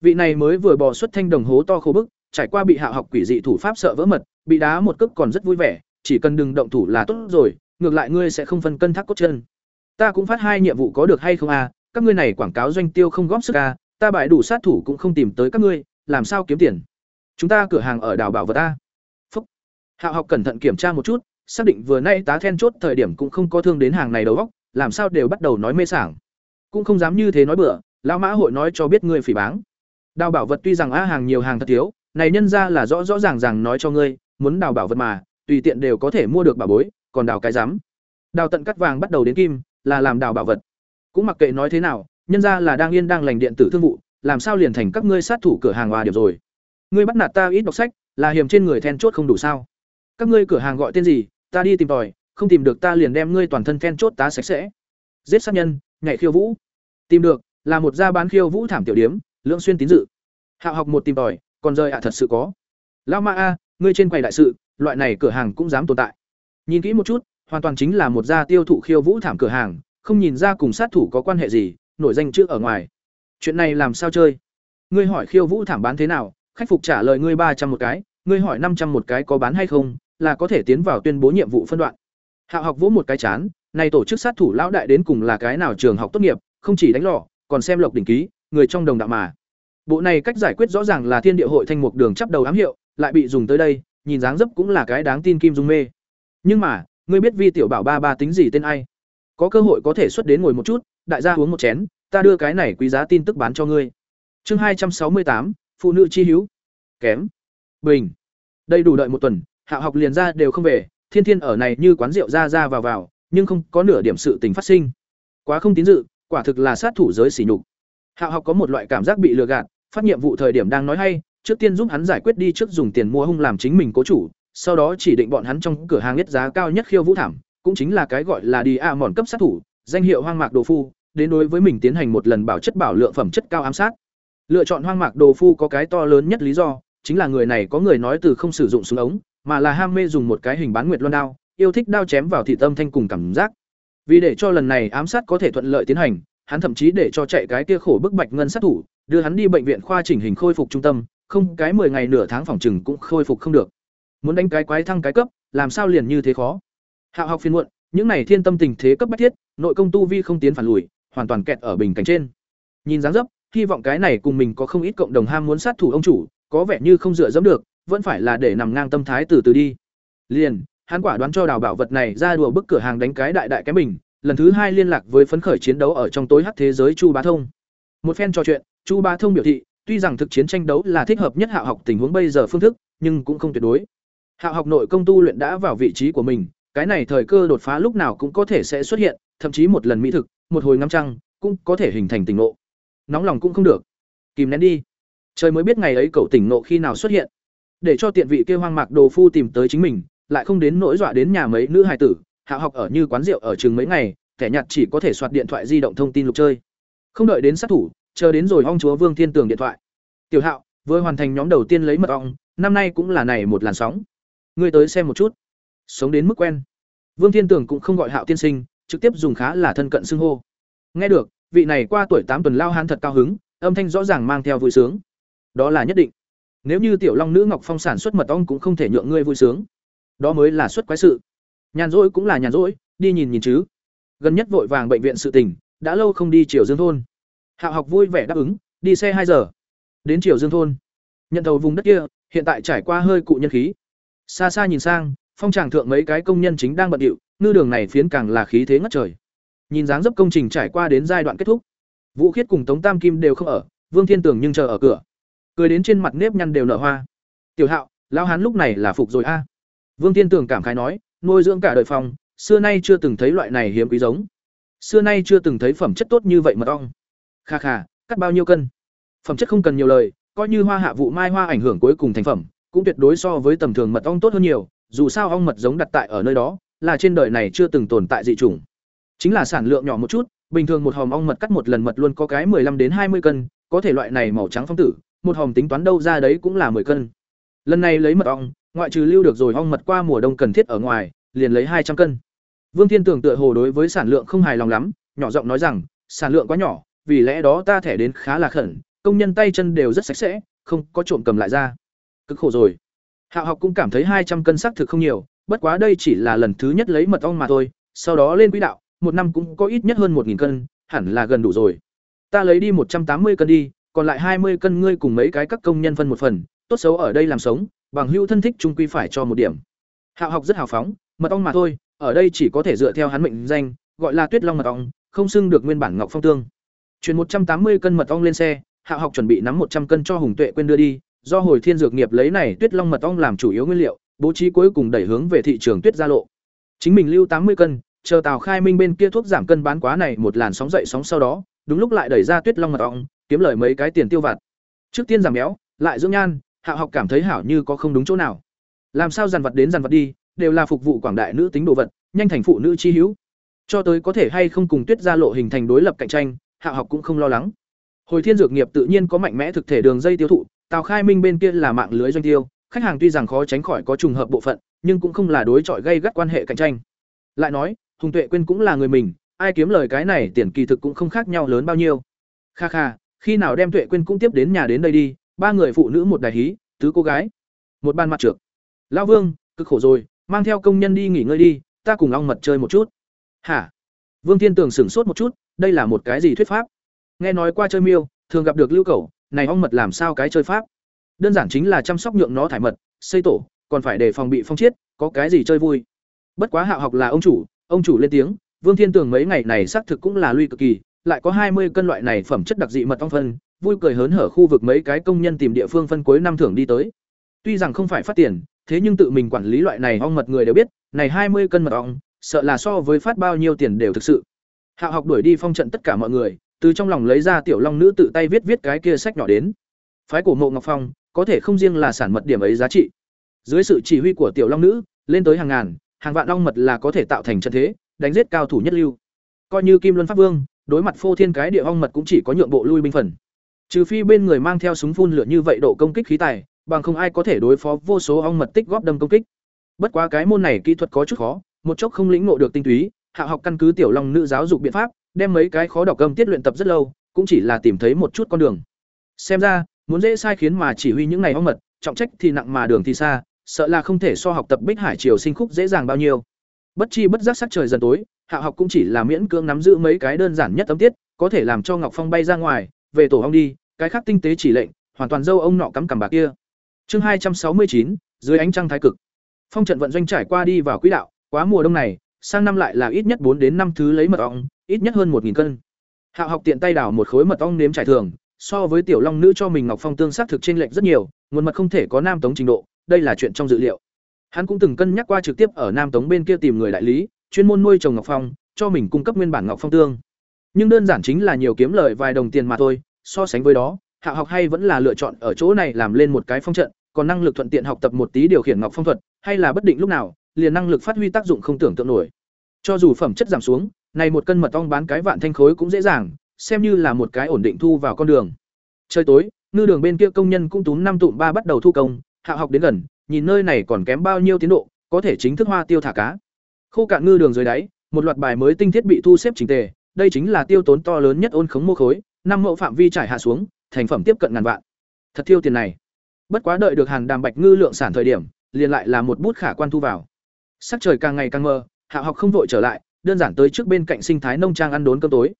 Vị này mới vừa bò xuất thanh đồng hố to khô bức, trải qua bị Hạo học quỷ dị thủ pháp sợ vỡ mật, bị đá một cước còn rất vui vẻ, chỉ cần đừng động thủ là tốt rồi, ngược lại ngươi sẽ không phân cân thác cốt chân. Ta cũng phát hai nhiệm vụ có được hay không à, các ngươi này quảng cáo doanh tiêu không góp sức à, ta bại đủ sát thủ cũng không tìm tới các ngươi, làm sao kiếm tiền? Chúng ta cửa hàng ở đảo bảo vật a. Phúc. Hạo học cẩn thận kiểm tra một chút, xác định vừa nay tá then chốt thời điểm cũng không có thương đến hàng này đầu góc, làm sao đều bắt đầu nói mê sảng. Cũng không dám như thế nói bừa, lão mã hội nói cho biết ngươi phỉ báng. Đào bảo vật tuy rằng a hàng nhiều hàng thật thiếu, này nhân ra là rõ rõ ràng ràng nói cho ngươi, muốn đào bảo vật mà, tùy tiện đều có thể mua được bảo bối, còn đào cái dám. Đào tận cắt vàng bắt đầu đến kim, là làm đào bảo vật. Cũng mặc kệ nói thế nào, nhân ra là đang yên đang lành điện tử thương vụ, làm sao liền thành các ngươi sát thủ cửa hàng hòa điểm rồi. Ngươi bắt nạt ta ít đọc sách, là hiểm trên người then chốt không đủ sao? Các ngươi cửa hàng gọi tên gì, ta đi tìm tòi, không tìm được ta liền đem ngươi toàn thân then chốt tá sạch sẽ. Giết sát nhân, nhảy khiêu vũ. Tìm được, là một gia bán khiêu vũ thảm tiểu điếm, lượng xuyên tín dự. Hạo học một tìm tòi, còn rơi ạ thật sự có. lao Ma a, ngươi trên quầy đại sự, loại này cửa hàng cũng dám tồn tại. Nhìn kỹ một chút, hoàn toàn chính là một gia tiêu thụ khiêu vũ thảm cửa hàng, không nhìn ra cùng sát thủ có quan hệ gì, nổi danh trước ở ngoài. Chuyện này làm sao chơi? Ngươi hỏi khiêu vũ thảm bán thế nào, khách phục trả lời ngươi ba trăm một cái, ngươi hỏi năm trăm một cái có bán hay không, là có thể tiến vào tuyên bố nhiệm vụ phân đoạn. Hạo học vỗ một cái chán, này tổ chức sát thủ lão đại đến cùng là cái nào trường học tốt nghiệp, không chỉ đánh lò, còn xem lộc đỉnh ký, người trong đồng đạo mà. Bộ này cách giải quyết rõ ràng là Thiên Địa hội thanh mục đường chấp đầu ám hiệu, lại bị dùng tới đây, nhìn dáng dấp cũng là cái đáng tin kim dung mê nhưng mà ngươi biết vi tiểu bảo ba ba tính gì tên ai có cơ hội có thể xuất đến ngồi một chút, đại gia uống một chén, ta đưa cái này quý giá tin tức bán cho ngươi. Chương hai trăm sáu mươi tám, phụ nữ chi hữu. Kém. Bình. Đây đủ đợi một tuần, hạ học liền ra đều không về, thiên thiên ở này như quán rượu ra ra vào vào, nhưng không có nửa điểm sự tình phát sinh. Quá không tín dự, quả thực là sát thủ giới sỉ nhục. Hạ học có một loại cảm giác bị lừa gạt, phát nhiệm vụ thời điểm đang nói hay, trước tiên giúp hắn giải quyết đi trước dùng tiền mua hung làm chính mình cố chủ, sau đó chỉ định bọn hắn trong cửa hàng nhất giá cao nhất khiêu vũ thảm cũng chính là cái gọi là đi a mòn cấp sát thủ, danh hiệu hoang mạc đồ phu, đến đối với mình tiến hành một lần bảo chất bảo lượng phẩm chất cao ám sát. Lựa chọn hoang mạc đồ phu có cái to lớn nhất lý do, chính là người này có người nói từ không sử dụng súng ống, mà là ham mê dùng một cái hình bán nguyệt loan đao, yêu thích đao chém vào thị tâm thanh cùng cảm giác. Vì để cho lần này ám sát có thể thuận lợi tiến hành, hắn thậm chí để cho chạy cái kia khổ bức bạch ngân sát thủ, đưa hắn đi bệnh viện khoa chỉnh hình khôi phục trung tâm, không, cái 10 ngày nửa tháng phòng chừng cũng khôi phục không được. Muốn đánh cái quái thăng cái cấp, làm sao liền như thế khó? Hạ học phiên muộn, những này thiên tâm tình thế cấp bách thiết, nội công tu vi không tiến phản lùi, hoàn toàn kẹt ở bình cảnh trên. Nhìn dáng dấp, hy vọng cái này cùng mình có không ít cộng đồng ham muốn sát thủ ông chủ, có vẻ như không dựa dẫm được, vẫn phải là để nằm ngang tâm thái từ từ đi. Liền, hắn quả đoán cho đào bảo vật này ra đùa bức cửa hàng đánh cái đại đại cái mình, lần thứ hai liên lạc với phấn khởi chiến đấu ở trong tối hắc thế giới chu bá thông. Một phen trò chuyện, chu bá thông biểu thị, tuy rằng thực chiến tranh đấu là thích hợp nhất hạ học tình huống bây giờ phương thức, nhưng cũng không tuyệt đối. Hạ học nội công tu luyện đã vào vị trí của mình cái này thời cơ đột phá lúc nào cũng có thể sẽ xuất hiện, thậm chí một lần mỹ thực, một hồi ngắm trăng, cũng có thể hình thành tình ngộ. Nóng lòng cũng không được. Kìm nén đi. Trời mới biết ngày ấy cậu tỉnh ngộ khi nào xuất hiện. Để cho tiện vị kia hoang mạc đồ phu tìm tới chính mình, lại không đến nỗi dọa đến nhà mấy nữ hài tử, hạ học ở như quán rượu ở trường mấy ngày, kẻ nhặt chỉ có thể soạt điện thoại di động thông tin lục chơi. Không đợi đến sát thủ, chờ đến rồi ong chúa vương thiên tường điện thoại. Tiểu hạo, vừa hoàn thành nhóm đầu tiên lấy mật ong, năm nay cũng là này một làn sóng. Ngươi tới xem một chút sống đến mức quen. Vương thiên tường cũng không gọi hạo tiên sinh trực tiếp dùng khá là thân cận xưng hô. Nghe được vị này qua tuổi tám tuần lao han thật cao hứng âm thanh rõ ràng mang theo vui sướng. Đó là nhất định. Nếu như tiểu long nữ ngọc phong sản xuất mật ong cũng không thể nhượng ngươi vui sướng. Đó mới là xuất quái sự. Nhàn rỗi cũng là nhàn rỗi đi nhìn nhìn chứ. Gần nhất vội vàng bệnh viện sự tỉnh, đã lâu không đi triều dương thôn. Hạo học vui vẻ đáp ứng đi xe hai giờ. Đến triều dương thôn. Nhận thầu vùng đất kia hiện tại trải qua hơi cụ nhân khí. Xa xa nhìn sang phong tràng thượng mấy cái công nhân chính đang bận điệu, ngư đường này phiến càng là khí thế ngất trời. Nhìn dáng dấp công trình trải qua đến giai đoạn kết thúc, vũ khiết cùng tống tam kim đều không ở, vương thiên tường nhưng chờ ở cửa. Cười đến trên mặt nếp nhăn đều nở hoa. Tiểu hạo, lão hán lúc này là phục rồi a? Vương thiên tường cảm khái nói, nuôi dưỡng cả đời phòng xưa nay chưa từng thấy loại này hiếm quý giống. Xưa nay chưa từng thấy phẩm chất tốt như vậy mật ong. Kha kha, cắt bao nhiêu cân? Phẩm chất không cần nhiều lời, coi như hoa hạ vụ mai hoa ảnh hưởng cuối cùng thành phẩm, cũng tuyệt đối so với tầm thường mật ong tốt hơn nhiều dù sao ong mật giống đặt tại ở nơi đó, là trên đời này chưa từng tồn tại dị chủng. Chính là sản lượng nhỏ một chút, bình thường một hòm ong mật cắt một lần mật luôn có cái 15 đến 20 cân, có thể loại này màu trắng phong tử, một hòm tính toán đâu ra đấy cũng là 10 cân. Lần này lấy mật ong, ngoại trừ lưu được rồi ong mật qua mùa đông cần thiết ở ngoài, liền lấy hai trăm cân. Vương thiên tưởng tựa hồ đối với sản lượng không hài lòng lắm, nhỏ giọng nói rằng, sản lượng quá nhỏ, vì lẽ đó ta thẻ đến khá là khẩn, công nhân tay chân đều rất sạch sẽ, không có trộm cầm lại ra. Cực khổ rồi hạo học cũng cảm thấy hai trăm cân xác thực không nhiều, bất quá đây chỉ là lần thứ nhất lấy mật ong mà thôi, sau đó lên quỹ đạo, một năm cũng có ít nhất hơn một cân, hẳn là gần đủ rồi. Ta lấy đi một trăm tám mươi cân đi, còn lại hai mươi cân ngươi cùng mấy cái các công nhân phân một phần, tốt xấu ở đây làm sống, bằng hưu thân thích trung quy phải cho một điểm. Hạo học rất hào phóng, mật ong mà thôi, ở đây chỉ có thể dựa theo hắn mệnh danh, gọi là tuyết long mật ong, không xưng được nguyên bản ngọc phong tương. Chuyển một trăm tám mươi cân mật ong lên xe, hạ học chuẩn bị nắm một trăm cân cho hùng tuệ quên đưa đi do hồi thiên dược nghiệp lấy này tuyết long mật ong làm chủ yếu nguyên liệu, bố trí cuối cùng đẩy hướng về thị trường tuyết gia lộ. Chính mình lưu tám mươi cân, chờ tào khai minh bên kia thuốc giảm cân bán quá này một làn sóng dậy sóng sau đó, đúng lúc lại đẩy ra tuyết long mật ong, kiếm lời mấy cái tiền tiêu vặt. Trước tiên giảm béo, lại dưỡng nhan, hạ học cảm thấy hảo như có không đúng chỗ nào. Làm sao dàn vật đến dàn vật đi, đều là phục vụ quảng đại nữ tính đồ vật, nhanh thành phụ nữ chi hữu. Cho tới có thể hay không cùng tuyết gia lộ hình thành đối lập cạnh tranh, hạ học cũng không lo lắng. Hồi thiên dược nghiệp tự nhiên có mạnh mẽ thực thể đường dây tiêu thụ tào khai minh bên kia là mạng lưới doanh tiêu, khách hàng tuy rằng khó tránh khỏi có trùng hợp bộ phận, nhưng cũng không là đối chọi gây gắt quan hệ cạnh tranh. Lại nói, hùng tuệ quên cũng là người mình, ai kiếm lời cái này tiền kỳ thực cũng không khác nhau lớn bao nhiêu. Kha kha, khi nào đem tuệ quên cũng tiếp đến nhà đến đây đi, ba người phụ nữ một đại hí, tứ cô gái, một ban mặt trược. lão vương, cực khổ rồi, mang theo công nhân đi nghỉ ngơi đi, ta cùng ong mật chơi một chút. Hả? Vương thiên tường sửng sốt một chút, đây là một cái gì thuyết pháp? Nghe nói qua chơi miêu, thường gặp được lưu cầu này ong mật làm sao cái chơi pháp đơn giản chính là chăm sóc nhượng nó thải mật xây tổ còn phải để phòng bị phong chiết, có cái gì chơi vui. Bất quá Hạo học là ông chủ, ông chủ lên tiếng, Vương Thiên Tường mấy ngày này xác thực cũng là lui cực kỳ, lại có hai mươi cân loại này phẩm chất đặc dị mật ong phân, vui cười hớn hở khu vực mấy cái công nhân tìm địa phương phân cuối năm thưởng đi tới. Tuy rằng không phải phát tiền, thế nhưng tự mình quản lý loại này ong mật người đều biết, này hai mươi cân mật ong, sợ là so với phát bao nhiêu tiền đều thực sự. Hạo học đuổi đi phong trận tất cả mọi người, từ trong lòng lấy ra tiểu long nữ tự tay viết viết cái kia sách nhỏ đến. Phái của mộ Ngọc Phong, có thể không riêng là sản mật điểm ấy giá trị. Dưới sự chỉ huy của tiểu long nữ, lên tới hàng ngàn, hàng vạn long mật là có thể tạo thành trận thế, đánh giết cao thủ nhất lưu. Coi như Kim Luân Pháp Vương, đối mặt phô thiên cái địa ong mật cũng chỉ có nhượng bộ lui binh phần. Trừ phi bên người mang theo súng phun lửa như vậy độ công kích khí tài, bằng không ai có thể đối phó vô số ong mật tích góp đâm công kích. Bất quá cái môn này kỹ thuật có chút khó, một chốc không lĩnh ngộ được tinh túy, hạ học căn cứ tiểu long nữ giáo dục biện pháp, đem mấy cái khó đọc âm tiết luyện tập rất lâu, cũng chỉ là tìm thấy một chút con đường. Xem ra, muốn dễ sai khiến mà chỉ huy những ngày hoang mật, trọng trách thì nặng mà đường thì xa, sợ là không thể so học tập Bích Hải Triều sinh khúc dễ dàng bao nhiêu. Bất chi bất giác sắc trời dần tối, Hạ học cũng chỉ là miễn cưỡng nắm giữ mấy cái đơn giản nhất âm tiết, có thể làm cho Ngọc Phong bay ra ngoài, về tổ ong đi, cái khác tinh tế chỉ lệnh, hoàn toàn dâu ông nọ cắm cằm bà kia. Chương hai trăm sáu mươi chín dưới ánh trăng thái cực. Phong trận vận doanh trải qua đi vào quỹ đạo, quá mùa đông này, sang năm lại là ít nhất bốn đến năm thứ lấy mật ong, ít nhất hơn một nghìn cân. Hạ học tiện tay đảo một khối mật ong nếm trải thường, so với tiểu long nữ cho mình ngọc phong tương xác thực trên lệch rất nhiều, nguồn mật không thể có nam tống trình độ, đây là chuyện trong dự liệu. Hắn cũng từng cân nhắc qua trực tiếp ở nam tống bên kia tìm người đại lý, chuyên môn nuôi trồng ngọc phong, cho mình cung cấp nguyên bản ngọc phong tương. Nhưng đơn giản chính là nhiều kiếm lời vài đồng tiền mà thôi, so sánh với đó, Hạ học hay vẫn là lựa chọn ở chỗ này làm lên một cái phong trận, còn năng lực thuận tiện học tập một tí điều khiển ngọc phong thuật, hay là bất định lúc nào, liền năng lực phát huy tác dụng không tưởng tượng nổi. Cho dù phẩm chất giảm xuống, này một cân mật ong bán cái vạn thanh khối cũng dễ dàng, xem như là một cái ổn định thu vào con đường. Trời tối, ngư đường bên kia công nhân cũng túm năm tụm ba bắt đầu thu công, hạ học đến gần, nhìn nơi này còn kém bao nhiêu tiến độ, có thể chính thức hoa tiêu thả cá. Khô cạn ngư đường dưới đáy, một loạt bài mới tinh thiết bị thu xếp chỉnh tề, đây chính là tiêu tốn to lớn nhất ôn khống mô khối, năm mẫu phạm vi trải hạ xuống, thành phẩm tiếp cận ngàn vạn. Thật tiêu tiền này. Bất quá đợi được hàng đàm bạch ngư lượng sản thời điểm, liền lại là một bút khả quan thu vào. Sắc trời càng ngày càng mờ, Hạ học không vội trở lại, đơn giản tới trước bên cạnh sinh thái nông trang ăn đốn cơm tối.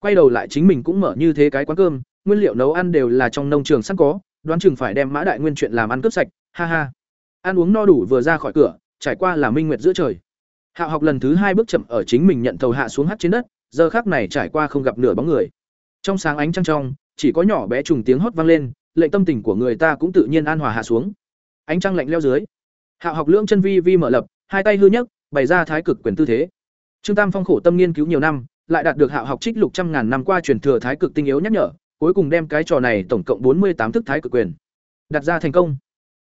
Quay đầu lại chính mình cũng mở như thế cái quán cơm, nguyên liệu nấu ăn đều là trong nông trường sẵn có, đoán chừng phải đem Mã Đại Nguyên chuyện làm ăn cướp sạch, ha ha. Ăn uống no đủ vừa ra khỏi cửa, trải qua là minh nguyệt giữa trời. Hạ học lần thứ hai bước chậm ở chính mình nhận thầu hạ xuống hắt trên đất, giờ khác này trải qua không gặp nửa bóng người. Trong sáng ánh trăng trong, chỉ có nhỏ bé trùng tiếng hót vang lên, lệnh tâm tình của người ta cũng tự nhiên an hòa hạ xuống. Ánh trăng lạnh leo dưới. Hạ học lưỡng chân vi vi mở lập, hai tay hư nhấc, bày ra thái cực quyền tư thế. Trương Tam Phong khổ tâm nghiên cứu nhiều năm, lại đạt được Hạo học trích lục trăm ngàn năm qua truyền thừa thái cực tinh yếu nhắc nhở, cuối cùng đem cái trò này tổng cộng bốn mươi tám thức thái cực quyền đặt ra thành công.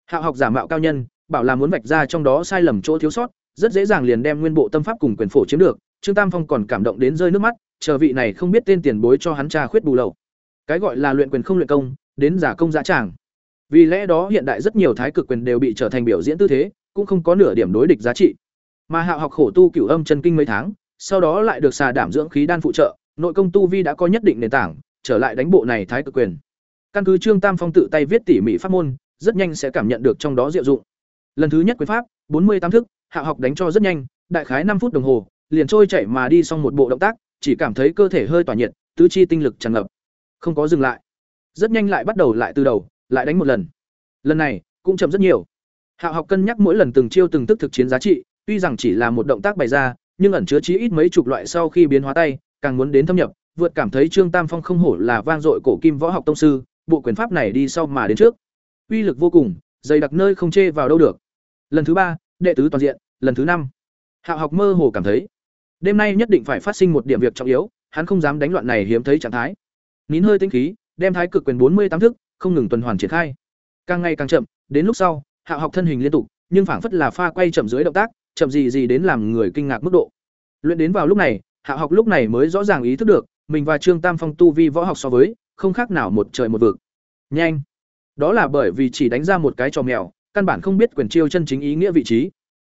Hạo học giả mạo cao nhân, bảo là muốn vạch ra trong đó sai lầm chỗ thiếu sót, rất dễ dàng liền đem nguyên bộ tâm pháp cùng quyền phổ chiếm được. Trương Tam Phong còn cảm động đến rơi nước mắt, chờ vị này không biết tên tiền bối cho hắn tra khuyết bù lậu. Cái gọi là luyện quyền không luyện công, đến giả công giả tràng. Vì lẽ đó hiện đại rất nhiều thái cực quyền đều bị trở thành biểu diễn tư thế, cũng không có nửa điểm đối địch giá trị. Mà Hạo học khổ tu cửu âm chân kinh mấy tháng, sau đó lại được xà đảm dưỡng khí đan phụ trợ, nội công tu vi đã có nhất định nền tảng, trở lại đánh bộ này thái cực quyền. Căn cứ Trương Tam Phong tự tay viết tỉ mỉ pháp môn, rất nhanh sẽ cảm nhận được trong đó diệu dụng. Lần thứ nhất quyền pháp, bốn mươi tám thức, Hạo học đánh cho rất nhanh, đại khái năm phút đồng hồ, liền trôi chảy mà đi xong một bộ động tác, chỉ cảm thấy cơ thể hơi tỏa nhiệt, tứ chi tinh lực tràn ngập. Không có dừng lại. Rất nhanh lại bắt đầu lại từ đầu, lại đánh một lần. Lần này, cũng chậm rất nhiều. Hạo học cân nhắc mỗi lần từng chiêu từng thức thực chiến giá trị, Tuy rằng chỉ là một động tác bày ra, nhưng ẩn chứa chí ít mấy chục loại sau khi biến hóa tay, càng muốn đến thâm nhập, vượt cảm thấy Trương Tam Phong không hổ là vang dội cổ kim võ học tông sư, bộ quyền pháp này đi sau mà đến trước. Uy lực vô cùng, dày đặc nơi không chê vào đâu được. Lần thứ ba, đệ tứ toàn diện, lần thứ năm. Hạo học mơ hồ cảm thấy, đêm nay nhất định phải phát sinh một điểm việc trọng yếu, hắn không dám đánh loạn này hiếm thấy trạng thái. Nín hơi tinh khí, đem thái cực quyền bốn mươi tám thức, không ngừng tuần hoàn triển khai. Càng ngày càng chậm, đến lúc sau, Hạ học thân hình liên tục, nhưng phảng phất là pha quay chậm dưới động tác, chậm gì gì đến làm người kinh ngạc mức độ. Luyện đến vào lúc này, Hạ học lúc này mới rõ ràng ý thức được, mình và Trương Tam Phong tu vi võ học so với, không khác nào một trời một vực. Nhanh. Đó là bởi vì chỉ đánh ra một cái trò mèo, căn bản không biết quyền chiêu chân chính ý nghĩa vị trí.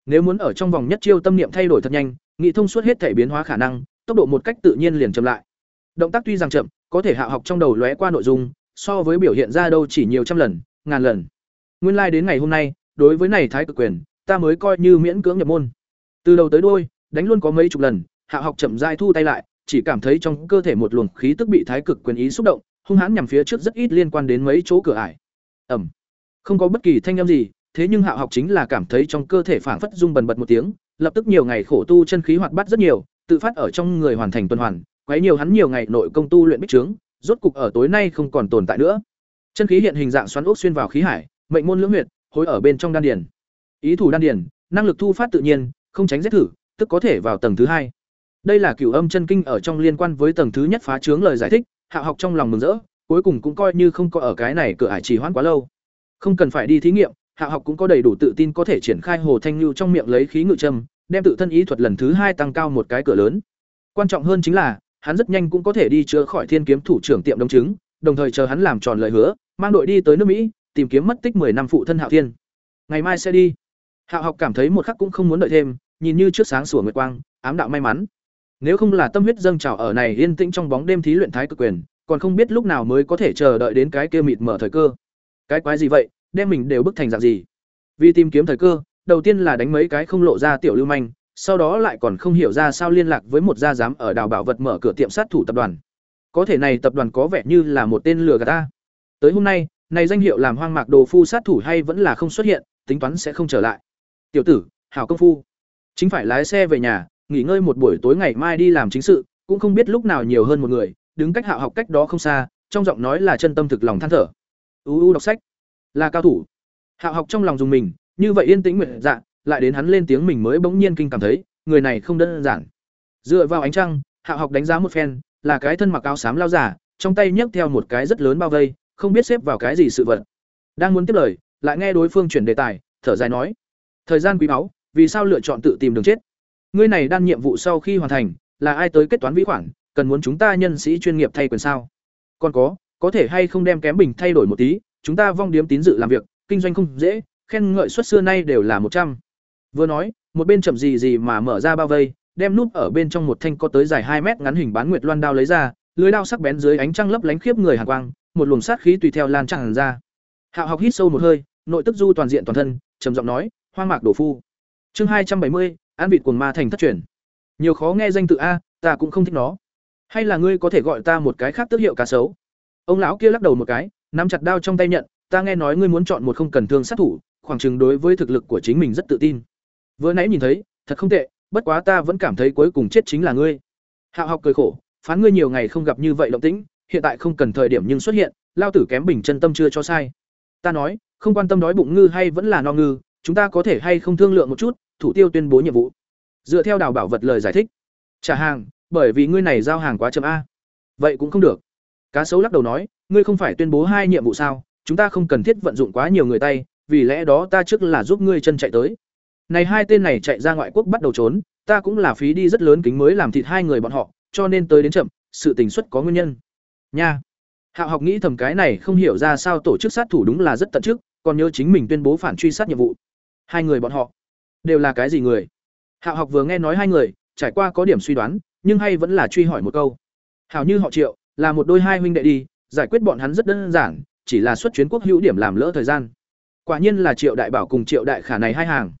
Nếu muốn ở trong vòng nhất chiêu tâm niệm thay đổi thật nhanh, nghị thông suốt hết thể biến hóa khả năng, tốc độ một cách tự nhiên liền chậm lại. Động tác tuy rằng chậm, có thể hạ học trong đầu lóe qua nội dung, so với biểu hiện ra đâu chỉ nhiều trăm lần, ngàn lần. Nguyên lai like đến ngày hôm nay, đối với này thái cực quyền, ta mới coi như miễn cưỡng nhập môn. Từ đầu tới đuôi đánh luôn có mấy chục lần hạ học chậm rãi thu tay lại chỉ cảm thấy trong cơ thể một luồng khí tức bị thái cực quyền ý xúc động hung hãn nhằm phía trước rất ít liên quan đến mấy chỗ cửa ải. Ẩm không có bất kỳ thanh âm gì thế nhưng Hạ học chính là cảm thấy trong cơ thể phảng phất rung bần bật một tiếng, lập tức nhiều ngày khổ tu chân khí hoạt bát rất nhiều, tự phát ở trong người hoàn thành tuần hoàn, quấy nhiều hắn nhiều ngày nội công tu luyện bích trướng, rốt cục ở tối nay không còn tồn tại nữa. Chân khí hiện hình dạng xoắn ốc xuyên vào khí hải, mệnh môn lưỡng huyệt, hối ở bên trong đan điền. Ý thủ đan điền, năng lực thu phát tự nhiên, không tránh giết thử, tức có thể vào tầng thứ hai. Đây là cửu âm chân kinh ở trong liên quan với tầng thứ nhất phá trướng lời giải thích, Hạ học trong lòng mừng rỡ, cuối cùng cũng coi như không có ở cái này cửa ải trì hoãn quá lâu. Không cần phải đi thí nghiệm, Hạ học cũng có đầy đủ tự tin có thể triển khai Hồ Thanh lưu trong miệng lấy khí ngự châm, đem tự thân ý thuật lần thứ hai tăng cao một cái cửa lớn. Quan trọng hơn chính là, hắn rất nhanh cũng có thể đi chữa khỏi Thiên Kiếm thủ trưởng tiệm đông chứng, đồng thời chờ hắn làm tròn lời hứa, mang đội đi tới nước Mỹ, tìm kiếm mất tích 10 năm phụ thân Hạo Thiên. Ngày mai sẽ đi. Hạo học cảm thấy một khắc cũng không muốn đợi thêm, nhìn như trước sáng sủa nguyệt quang, ám đạo may mắn. Nếu không là tâm huyết dâng trào ở này yên tĩnh trong bóng đêm thí luyện thái cực quyền, còn không biết lúc nào mới có thể chờ đợi đến cái kia mịt mở thời cơ. Cái quái gì vậy, đem mình đều bức thành dạng gì? Vì tìm kiếm thời cơ, đầu tiên là đánh mấy cái không lộ ra tiểu lưu manh, sau đó lại còn không hiểu ra sao liên lạc với một gia giám ở đào bảo vật mở cửa tiệm sát thủ tập đoàn. Có thể này tập đoàn có vẻ như là một tên lừa gạt ta. Tới hôm nay, này danh hiệu làm hoang mạc đồ phu sát thủ hay vẫn là không xuất hiện, tính toán sẽ không trở lại. Tiểu tử, hảo công phu. Chính phải lái xe về nhà, nghỉ ngơi một buổi tối ngày mai đi làm chính sự, cũng không biết lúc nào nhiều hơn một người, đứng cách Hạo học cách đó không xa, trong giọng nói là chân tâm thực lòng than thở. U u đọc sách, là cao thủ. Hạo học trong lòng dùng mình, như vậy yên tĩnh nguyện dạ, lại đến hắn lên tiếng mình mới bỗng nhiên kinh cảm thấy, người này không đơn giản. Dựa vào ánh trăng, Hạo học đánh giá một phen, là cái thân mặc áo xám lao giả, trong tay nhấc theo một cái rất lớn bao vây, không biết xếp vào cái gì sự vật. Đang muốn tiếp lời, lại nghe đối phương chuyển đề tài, thở dài nói: "Thời gian quý báu, vì sao lựa chọn tự tìm đường chết? Ngươi này đan nhiệm vụ sau khi hoàn thành, là ai tới kết toán vĩ khoản, cần muốn chúng ta nhân sĩ chuyên nghiệp thay quyền sao? Còn có, có thể hay không đem kém bình thay đổi một tí, chúng ta vong điếm tín dự làm việc, kinh doanh không dễ, khen ngợi suất xưa nay đều là một trăm. Vừa nói, một bên chậm gì gì mà mở ra bao vây, đem núp ở bên trong một thanh có tới dài hai mét ngắn hình bán nguyệt loan đao lấy ra, lưới đao sắc bén dưới ánh trăng lấp lánh khiếp người hàn quang, một luồng sát khí tùy theo lan tràn ra. Hạo Học hít sâu một hơi, nội tức du toàn diện toàn thân, trầm giọng nói, "Hoang mạc đổ phu." Chương hai trăm bảy mươi, An vịt cuồng ma thành thất truyền. Nhiều khó nghe danh tự a, ta cũng không thích nó. Hay là ngươi có thể gọi ta một cái khác tước hiệu cá sấu? Ông lão kia lắc đầu một cái, nắm chặt đao trong tay nhận, ta nghe nói ngươi muốn chọn một không cần thương sát thủ, khoảng chừng đối với thực lực của chính mình rất tự tin. Vừa nãy nhìn thấy, thật không tệ, bất quá ta vẫn cảm thấy cuối cùng chết chính là ngươi. Hạo học cười khổ, phán ngươi nhiều ngày không gặp như vậy động tĩnh, hiện tại không cần thời điểm nhưng xuất hiện, lao tử kém bình chân tâm chưa cho sai. Ta nói, không quan tâm đói bụng ngư hay vẫn là no ngư, chúng ta có thể hay không thương lượng một chút, thủ tiêu tuyên bố nhiệm vụ. Dựa theo đào bảo vật lời giải thích, trả hàng, bởi vì ngươi này giao hàng quá chậm a. Vậy cũng không được. Cá sấu lắc đầu nói, ngươi không phải tuyên bố hai nhiệm vụ sao, chúng ta không cần thiết vận dụng quá nhiều người tay, vì lẽ đó ta trước là giúp ngươi chân chạy tới. Này hai tên này chạy ra ngoại quốc bắt đầu trốn, ta cũng là phí đi rất lớn kính mới làm thịt hai người bọn họ, cho nên tới đến chậm, sự tình xuất có nguyên nhân. Nha. Hạo học nghĩ thầm cái này không hiểu ra sao tổ chức sát thủ đúng là rất tận chức, còn nhớ chính mình tuyên bố phản truy sát nhiệm vụ. Hai người bọn họ đều là cái gì người? Hạo học vừa nghe nói hai người, trải qua có điểm suy đoán, nhưng hay vẫn là truy hỏi một câu. Hảo như họ Triệu, là một đôi hai huynh đệ đi, giải quyết bọn hắn rất đơn giản, chỉ là xuất chuyến quốc hữu điểm làm lỡ thời gian. Quả nhiên là Triệu Đại Bảo cùng Triệu Đại Khả này hai hàng.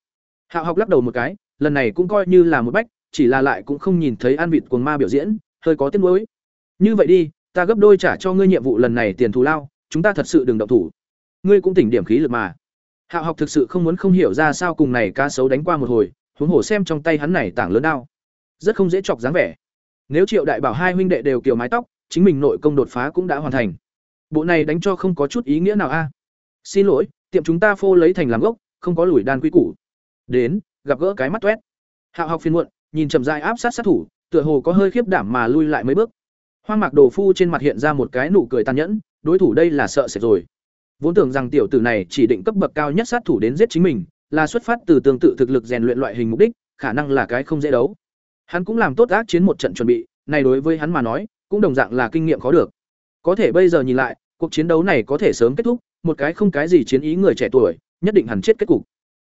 Hạo học lắc đầu một cái, lần này cũng coi như là một bách, chỉ là lại cũng không nhìn thấy An Vịt cuồng ma biểu diễn, hơi có tiếc nuối. Như vậy đi, ta gấp đôi trả cho ngươi nhiệm vụ lần này tiền thù lao, chúng ta thật sự đừng động thủ. Ngươi cũng tỉnh điểm khí lực mà. Hạo học thực sự không muốn không hiểu ra sao cùng này cá sấu đánh qua một hồi, huống hồ xem trong tay hắn này tảng lớn đao, rất không dễ chọc dáng vẻ. Nếu Triệu Đại Bảo hai huynh đệ đều kiểu mái tóc, chính mình nội công đột phá cũng đã hoàn thành. Bộ này đánh cho không có chút ý nghĩa nào a. Xin lỗi, tiệm chúng ta phô lấy thành làm gốc, không có lùi đan quý củ. Đến, gặp gỡ cái mắt toét. Hạo học phiền muộn, nhìn chậm rãi áp sát sát thủ, tựa hồ có hơi khiếp đảm mà lui lại mấy bước. Hoang Mạc Đồ Phu trên mặt hiện ra một cái nụ cười tàn nhẫn, đối thủ đây là sợ sệt rồi. Vốn tưởng rằng tiểu tử này chỉ định cấp bậc cao nhất sát thủ đến giết chính mình, là xuất phát từ tương tự thực lực rèn luyện loại hình mục đích, khả năng là cái không dễ đấu. Hắn cũng làm tốt ác chiến một trận chuẩn bị, này đối với hắn mà nói, cũng đồng dạng là kinh nghiệm khó được. Có thể bây giờ nhìn lại, cuộc chiến đấu này có thể sớm kết thúc, một cái không cái gì chiến ý người trẻ tuổi, nhất định hẳn chết kết cục.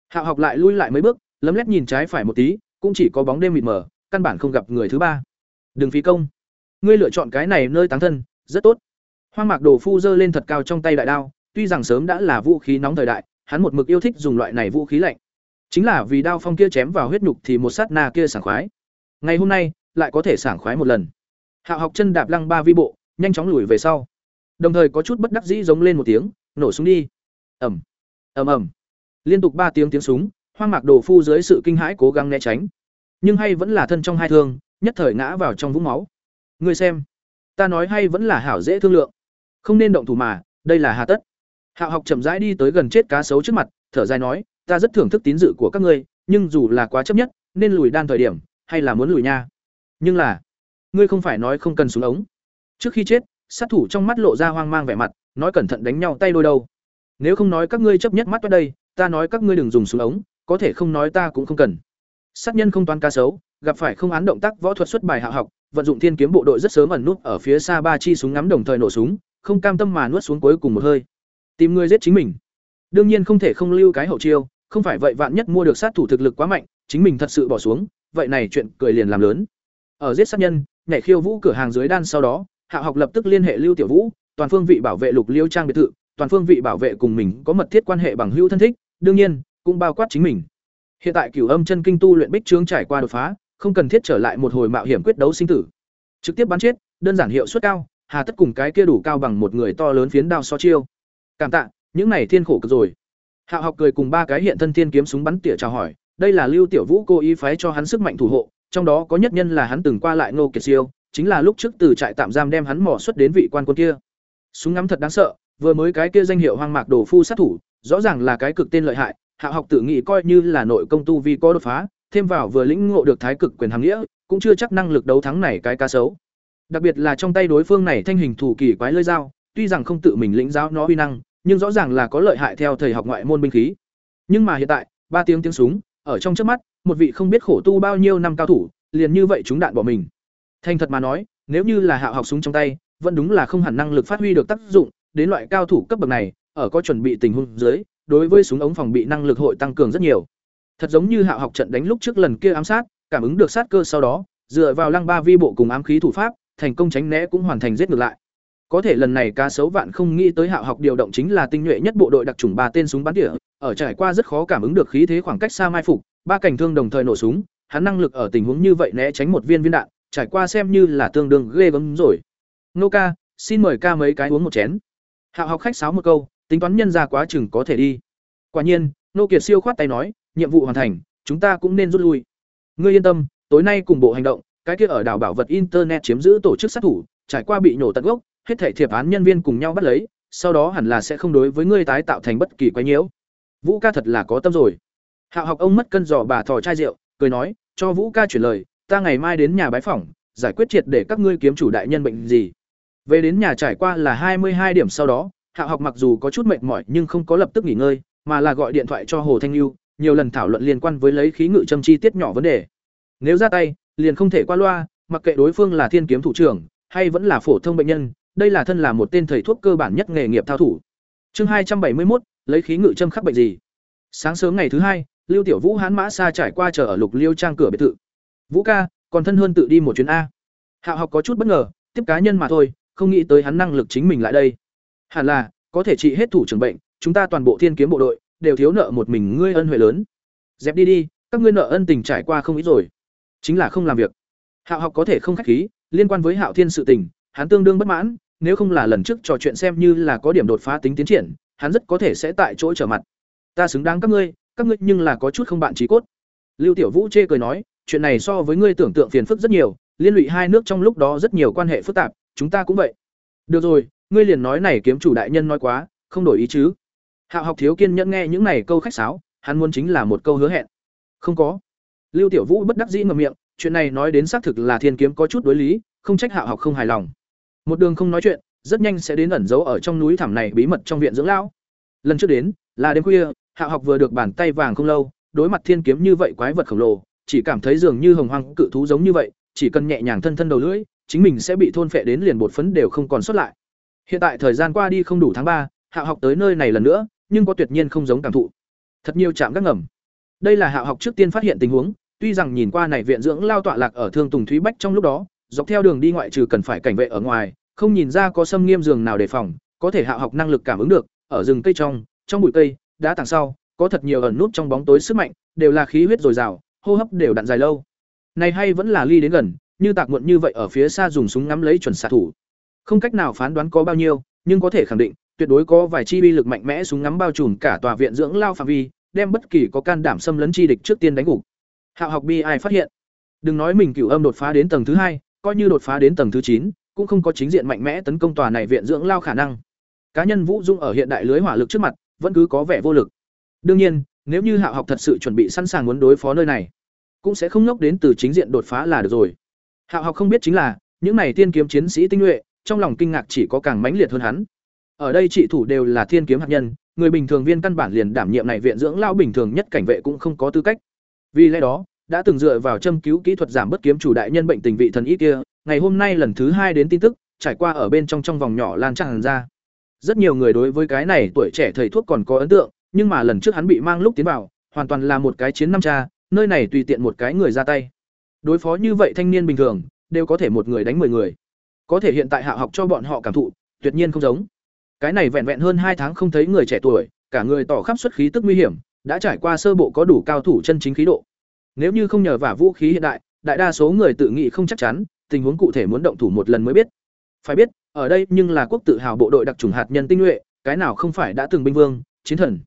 Hạo học lại lui lại mấy bước, lấm lét nhìn trái phải một tí, cũng chỉ có bóng đêm mịt mờ, căn bản không gặp người thứ ba. Đừng phí công. Ngươi lựa chọn cái này nơi táng thân, rất tốt. Hoang Mạc Đồ Phu giơ lên thật cao trong tay đại đao, tuy rằng sớm đã là vũ khí nóng thời đại, hắn một mực yêu thích dùng loại này vũ khí lạnh. Chính là vì đao phong kia chém vào huyết nhục thì một sát na kia sảng khoái. Ngày hôm nay, lại có thể sảng khoái một lần. Hạo học chân đạp lăng ba vi bộ, nhanh chóng lùi về sau. Đồng thời có chút bất đắc dĩ giống lên một tiếng, nổ súng đi. Ầm. Ầm ầm. liên tục ba tiếng tiếng súng hoang mạc đồ phu dưới sự kinh hãi cố gắng né tránh. Nhưng hay vẫn là thân trong hai thương, nhất thời ngã vào trong vũng máu. Người xem, ta nói hay vẫn là hảo dễ thương lượng. Không nên động thủ mà, đây là hà tất. Hạo học chậm rãi đi tới gần chết cá sấu trước mặt, thở dài nói, ta rất thưởng thức tín dự của các ngươi, nhưng dù là quá chấp nhất, nên lùi đan thời điểm, hay là muốn lùi nha. Nhưng là, ngươi không phải nói không cần súng ống. Trước khi chết, sát thủ trong mắt lộ ra hoang mang vẻ mặt, nói cẩn thận đánh nhau tay đôi đâu nếu không nói các ngươi chấp nhất mắt qua đây, ta nói các ngươi đừng dùng súng ống có thể không nói ta cũng không cần. Sát nhân không toán cá sấu, gặp phải không án động tác võ thuật xuất bài hạ học, vận dụng thiên kiếm bộ đội rất sớm ẩn nút ở phía xa ba chi súng ngắm đồng thời nổ súng, không cam tâm mà nuốt xuống cuối cùng một hơi. Tìm người giết chính mình. Đương nhiên không thể không lưu cái hậu chiêu, không phải vậy vạn nhất mua được sát thủ thực lực quá mạnh, chính mình thật sự bỏ xuống, vậy này chuyện cười liền làm lớn. Ở giết sát nhân, nhảy khiêu vũ cửa hàng dưới đan sau đó, hạ học lập tức liên hệ lưu tiểu vũ, toàn phương vị bảo vệ lục liêu trang biệt thự, toàn phương vị bảo vệ cùng mình có mật thiết quan hệ bằng hữu thân thích, đương nhiên cũng bao quát chính mình. Hiện tại cửu âm chân kinh tu luyện bích trướng trải qua đột phá, không cần thiết trở lại một hồi mạo hiểm quyết đấu sinh tử. Trực tiếp bắn chết, đơn giản hiệu suất cao, hà tất cùng cái kia đủ cao bằng một người to lớn phiến đao so chiêu. Cảm tạ, những này thiên khổ cực rồi. Hạo học cười cùng ba cái hiện thân thiên kiếm súng bắn tỉa chào hỏi, đây là lưu tiểu vũ cố ý phái cho hắn sức mạnh thủ hộ, trong đó có nhất nhân là hắn từng qua lại ngô kiệt siêu, chính là lúc trước từ trại tạm giam đem hắn mò xuất đến vị quan quân kia. Súng ngắm thật đáng sợ, vừa mới cái kia danh hiệu hoang mạc đồ phu sát thủ, rõ ràng là cái cực tên lợi hại hạ học tự nghĩ coi như là nội công tu vi có đột phá, thêm vào vừa lĩnh ngộ được thái cực quyền hàng nghĩa, cũng chưa chắc năng lực đấu thắng này cái cá sấu. Đặc biệt là trong tay đối phương này thanh hình thủ kỳ quái lơi dao, tuy rằng không tự mình lĩnh giáo nó uy năng, nhưng rõ ràng là có lợi hại theo thầy học ngoại môn binh khí. Nhưng mà hiện tại, ba tiếng tiếng súng, ở trong trước mắt, một vị không biết khổ tu bao nhiêu năm cao thủ, liền như vậy chúng đạn bỏ mình. Thành thật mà nói, nếu như là hạ học súng trong tay, vẫn đúng là không hẳn năng lực phát huy được tác dụng, đến loại cao thủ cấp bậc này ở có chuẩn bị tình huống dưới, đối với súng ống phòng bị năng lực hội tăng cường rất nhiều. Thật giống như hạo học trận đánh lúc trước lần kia ám sát, cảm ứng được sát cơ sau đó, dựa vào lăng ba vi bộ cùng ám khí thủ pháp, thành công tránh né cũng hoàn thành giết ngược lại. Có thể lần này cá sấu vạn không nghĩ tới hạo học điều động chính là tinh nhuệ nhất bộ đội đặc trùng ba tên súng bắn tỉa, ở trải qua rất khó cảm ứng được khí thế khoảng cách xa mai phục, ba cảnh thương đồng thời nổ súng, hắn năng lực ở tình huống như vậy né tránh một viên viên đạn, trải qua xem như là tương đương ghê gớm rồi. Nô ca, xin mời ca mấy cái uống một chén. Hạo học khách sáo một câu tính toán nhân ra quá chừng có thể đi. Quả nhiên, nô kiệt siêu khoát tay nói, nhiệm vụ hoàn thành, chúng ta cũng nên rút lui. Ngươi yên tâm, tối nay cùng bộ hành động, cái kia ở đảo bảo vật internet chiếm giữ tổ chức sát thủ, trải qua bị nổ tận gốc, hết thể thiệp án nhân viên cùng nhau bắt lấy, sau đó hẳn là sẽ không đối với ngươi tái tạo thành bất kỳ quái nhiễu. Vũ ca thật là có tâm rồi. Hạo học ông mất cân giò bà thò chai rượu, cười nói, cho vũ ca chuyển lời, ta ngày mai đến nhà bái phỏng, giải quyết triệt để các ngươi kiếm chủ đại nhân bệnh gì. Về đến nhà trải qua là hai mươi hai điểm sau đó hạo học mặc dù có chút mệt mỏi nhưng không có lập tức nghỉ ngơi, mà là gọi điện thoại cho hồ thanh lưu nhiều lần thảo luận liên quan với lấy khí ngự châm chi tiết nhỏ vấn đề. Nếu ra tay, liền không thể qua loa, mặc kệ đối phương là thiên kiếm thủ trưởng, hay vẫn là phổ thông bệnh nhân, đây là thân là một tên thầy thuốc cơ bản nhất nghề nghiệp thao thủ. Chương hai trăm bảy mươi một lấy khí ngự châm khắc bệnh gì? Sáng sớm ngày thứ hai, lưu tiểu vũ hán mã xa trải qua chờ ở lục liêu trang cửa biệt thự. Vũ ca, còn thân hơn tự đi một chuyến a. Hạo học có chút bất ngờ, tiếp cá nhân mà thôi, không nghĩ tới hắn năng lực chính mình lại đây hẳn là, có thể trị hết thủ trưởng bệnh, chúng ta toàn bộ thiên kiếm bộ đội, đều thiếu nợ một mình ngươi ân huệ lớn. Dẹp đi đi, các ngươi nợ ân tình trải qua không ít rồi. Chính là không làm việc. Hạo học có thể không khách khí, liên quan với hạo thiên sự tình, hắn tương đương bất mãn, nếu không là lần trước trò chuyện xem như là có điểm đột phá tính tiến triển, hắn rất có thể sẽ tại chỗ trở mặt. Ta xứng đáng các ngươi các ngươi nhưng là có chút không bạn trí cốt. Lưu tiểu vũ chê cười nói, chuyện này so với ngươi tưởng tượng phiền phức rất nhiều, liên lụy hai nước trong lúc đó rất nhiều quan hệ phức tạp, chúng ta cũng vậy. Được rồi ngươi liền nói này kiếm chủ đại nhân nói quá, không đổi ý chứ? Hạo học thiếu kiên nhẫn nghe những này câu khách sáo, hắn muốn chính là một câu hứa hẹn. Không có. Lưu tiểu vũ bất đắc dĩ ngậm miệng, chuyện này nói đến xác thực là thiên kiếm có chút đối lý, không trách hạo học không hài lòng. Một đường không nói chuyện, rất nhanh sẽ đến ẩn giấu ở trong núi thẳm này bí mật trong viện dưỡng lão. Lần trước đến, là đêm khuya hạo học vừa được bàn tay vàng không lâu, đối mặt thiên kiếm như vậy quái vật khổng lồ, chỉ cảm thấy dường như hồng hoang cự thú giống như vậy, chỉ cần nhẹ nhàng thân thân đầu lưỡi, chính mình sẽ bị thôn phệ đến liền bột phấn đều không còn sót lại hiện tại thời gian qua đi không đủ tháng ba hạo học tới nơi này lần nữa, nhưng có tuyệt nhiên không giống cảm thụ. Thật nhiều chạm gác ngầm. Đây là hạo học trước tiên phát hiện tình huống, tuy rằng nhìn qua này viện dưỡng lao tọa lạc ở thương tùng thúy bách trong lúc đó, dọc theo đường đi ngoại trừ cần phải cảnh vệ ở ngoài, không nhìn ra có xâm nghiêm giường nào đề phòng, có thể hạo học năng lực cảm ứng được, ở rừng cây trong trong bụi cây, đá tàng sau, có thật nhiều ẩn nút trong bóng tối sức mạnh, đều là khí huyết dồi dào, hô hấp đều đặn dài lâu. Này hay vẫn là ly đến gần, như tạc muộn như vậy ở phía xa dùng súng ngắm lấy chuẩn xạ thủ không cách nào phán đoán có bao nhiêu nhưng có thể khẳng định tuyệt đối có vài chi bi lực mạnh mẽ súng ngắm bao trùm cả tòa viện dưỡng lao phạm vi đem bất kỳ có can đảm xâm lấn chi địch trước tiên đánh gục. Hạo học bi ai phát hiện, đừng nói mình cửu âm đột phá đến tầng thứ hai, coi như đột phá đến tầng thứ chín, cũng không có chính diện mạnh mẽ tấn công tòa này viện dưỡng lao khả năng. Cá nhân Vũ Dung ở hiện đại lưới hỏa lực trước mặt, vẫn cứ có vẻ vô lực. Đương nhiên, nếu như Hạo học thật sự chuẩn bị sẵn sàng muốn đối phó nơi này, cũng sẽ không nốc đến từ chính diện đột phá là được rồi. Hạo học không biết chính là, những này tiên kiếm chiến sĩ tinh nhuệ, trong lòng kinh ngạc chỉ có càng mãnh liệt hơn hắn. Ở đây trị thủ đều là thiên kiếm hạt nhân, người bình thường viên căn bản liền đảm nhiệm này viện dưỡng lao bình thường nhất cảnh vệ cũng không có tư cách. Vì lẽ đó, đã từng dựa vào châm cứu kỹ thuật giảm bất kiếm chủ đại nhân bệnh tình vị thần y kia, ngày hôm nay lần thứ hai đến tin tức, trải qua ở bên trong trong vòng nhỏ lan tràn ra. Rất nhiều người đối với cái này tuổi trẻ thầy thuốc còn có ấn tượng, nhưng mà lần trước hắn bị mang lúc tiến vào, hoàn toàn là một cái chiến năm cha, nơi này tùy tiện một cái người ra tay. Đối phó như vậy thanh niên bình thường, đều có thể một người đánh 10 người. Có thể hiện tại hạ học cho bọn họ cảm thụ, tuyệt nhiên không giống. Cái này vẹn vẹn hơn hai tháng không thấy người trẻ tuổi, cả người tỏ khắp xuất khí tức nguy hiểm, đã trải qua sơ bộ có đủ cao thủ chân chính khí độ. Nếu như không nhờ vào vũ khí hiện đại, đại đa số người tự nghĩ không chắc chắn, tình huống cụ thể muốn động thủ một lần mới biết. Phải biết, ở đây nhưng là quốc tự hào bộ đội đặc trùng hạt nhân tinh nhuệ, cái nào không phải đã từng binh vương, chiến thần.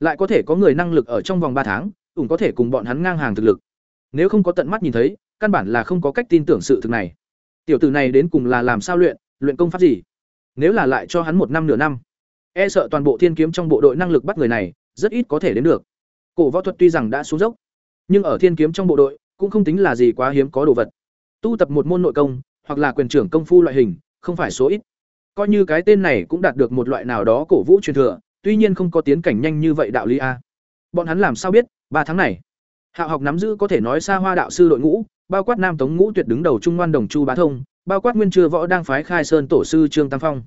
Lại có thể có người năng lực ở trong vòng ba tháng, cũng có thể cùng bọn hắn ngang hàng thực lực. Nếu không có tận mắt nhìn thấy, căn bản là không có cách tin tưởng sự thực này. Tiểu tử này đến cùng là làm sao luyện, luyện công pháp gì? Nếu là lại cho hắn một năm nửa năm, e sợ toàn bộ thiên kiếm trong bộ đội năng lực bắt người này, rất ít có thể đến được. Cổ võ thuật tuy rằng đã xuống dốc, nhưng ở thiên kiếm trong bộ đội cũng không tính là gì quá hiếm có đồ vật. Tu tập một môn nội công, hoặc là quyền trưởng công phu loại hình, không phải số ít. Coi như cái tên này cũng đạt được một loại nào đó cổ vũ truyền thừa, tuy nhiên không có tiến cảnh nhanh như vậy đạo lý a. Bọn hắn làm sao biết, ba tháng này, Hạo học nắm giữ có thể nói xa hoa đạo sư đội ngũ, bao quát Nam Tống ngũ tuyệt đứng đầu Trung Ngoan Đồng Chu Bá Thông, bao quát Nguyên Trưa Võ đang phái Khai Sơn tổ sư Trương Tam Phong.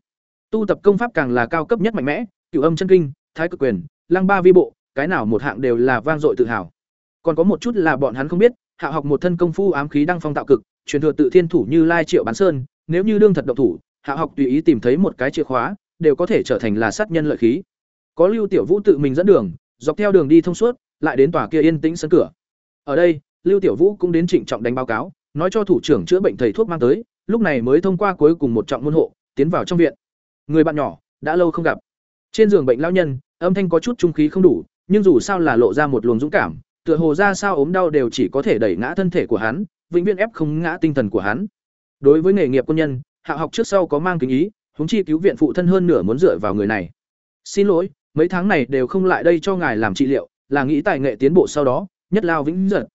Tu tập công pháp càng là cao cấp nhất mạnh mẽ, Cửu Âm chân kinh, Thái cực quyền, Lăng Ba vi bộ, cái nào một hạng đều là vang dội tự hào. Còn có một chút là bọn hắn không biết, hạ học một thân công phu ám khí đăng phong tạo cực, truyền thừa tự thiên thủ như Lai Triệu Bán Sơn, nếu như đương thật độc thủ, hạ học tùy ý tìm thấy một cái chìa khóa, đều có thể trở thành là sát nhân lợi khí. Có Lưu Tiểu Vũ tự mình dẫn đường, dọc theo đường đi thông suốt, lại đến tòa kia yên tĩnh sân cửa. Ở đây, Lưu Tiểu Vũ cũng đến trịnh trọng đánh báo cáo, nói cho thủ trưởng chữa bệnh thầy thuốc mang tới, lúc này mới thông qua cuối cùng một trọng môn hộ, tiến vào trong viện. Người bạn nhỏ, đã lâu không gặp. Trên giường bệnh lão nhân, âm thanh có chút trung khí không đủ, nhưng dù sao là lộ ra một luồng dũng cảm, tựa hồ ra sao ốm đau đều chỉ có thể đẩy ngã thân thể của hắn, vĩnh viễn ép không ngã tinh thần của hắn. Đối với nghề nghiệp quân nhân, hạ học trước sau có mang kính ý, huống chi cứu viện phụ thân hơn nửa muốn dựa vào người này. Xin lỗi, mấy tháng này đều không lại đây cho ngài làm trị liệu, là nghĩ tài nghệ tiến bộ sau đó, nhất lao vĩnh giật.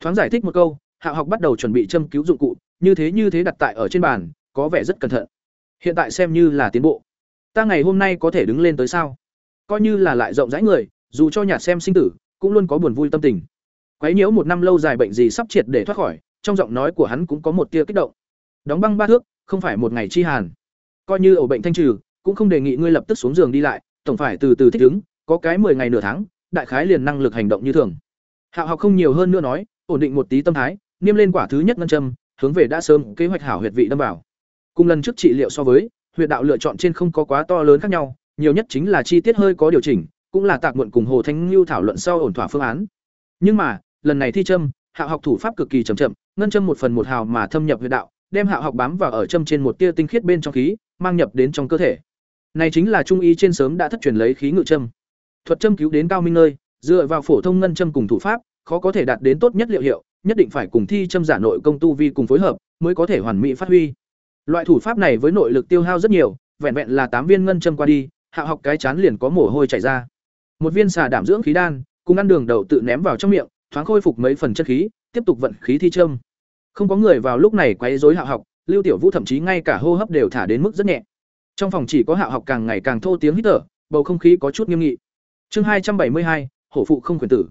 Thoáng giải thích một câu, hạ học bắt đầu chuẩn bị châm cứu dụng cụ, như thế như thế đặt tại ở trên bàn, có vẻ rất cẩn thận. Hiện tại xem như là tiến bộ. Ta ngày hôm nay có thể đứng lên tới sao? Coi như là lại rộng rãi người, dù cho nhà xem sinh tử, cũng luôn có buồn vui tâm tình. Quấy nhiễu một năm lâu dài bệnh gì sắp triệt để thoát khỏi, trong giọng nói của hắn cũng có một tia kích động. Đóng băng ba thước, không phải một ngày chi hàn. Coi như ổ bệnh thanh trừ, cũng không đề nghị ngươi lập tức xuống giường đi lại, tổng phải từ từ thích ứng, có cái 10 ngày nửa tháng, đại khái liền năng lực hành động như thường. Hạo học không nhiều hơn nữa nói, ổn định một tí tâm thái, niêm lên quả thứ nhất ngân châm, hướng về đã sớm kế hoạch hảo huyệt vị đâm vào. Cùng lần trước trị liệu so với, huyệt đạo lựa chọn trên không có quá to lớn khác nhau, nhiều nhất chính là chi tiết hơi có điều chỉnh, cũng là tạc muộn cùng Hồ Thanh Nưu thảo luận sau ổn thỏa phương án. Nhưng mà, lần này thi châm, Hạo học thủ pháp cực kỳ chậm chậm, ngân châm một phần một hào mà thâm nhập huyệt đạo, đem Hạo học bám vào ở châm trên một tia tinh khiết bên trong khí, mang nhập đến trong cơ thể. Này chính là trung y trên sớm đã thất truyền lấy khí ngự châm. Thuật châm cứu đến cao minh nơi, dựa vào phổ thông ngân châm cùng thủ pháp, khó có thể đạt đến tốt nhất liệu hiệu, nhất định phải cùng thi châm giả nội công tu vi cùng phối hợp, mới có thể hoàn mỹ phát huy. Loại thủ pháp này với nội lực tiêu hao rất nhiều, vẹn vẹn là tám viên ngân châm qua đi, hạ học cái chán liền có mồ hôi chảy ra. Một viên xà đảm dưỡng khí đan, cùng ăn đường đậu tự ném vào trong miệng, thoáng khôi phục mấy phần chất khí, tiếp tục vận khí thi châm. Không có người vào lúc này quấy rối hạ học, Lưu Tiểu Vũ thậm chí ngay cả hô hấp đều thả đến mức rất nhẹ. Trong phòng chỉ có hạ học càng ngày càng thô tiếng hít thở, bầu không khí có chút nghiêm nghị. Chương hai trăm bảy mươi hai, hổ phụ không quyền tử.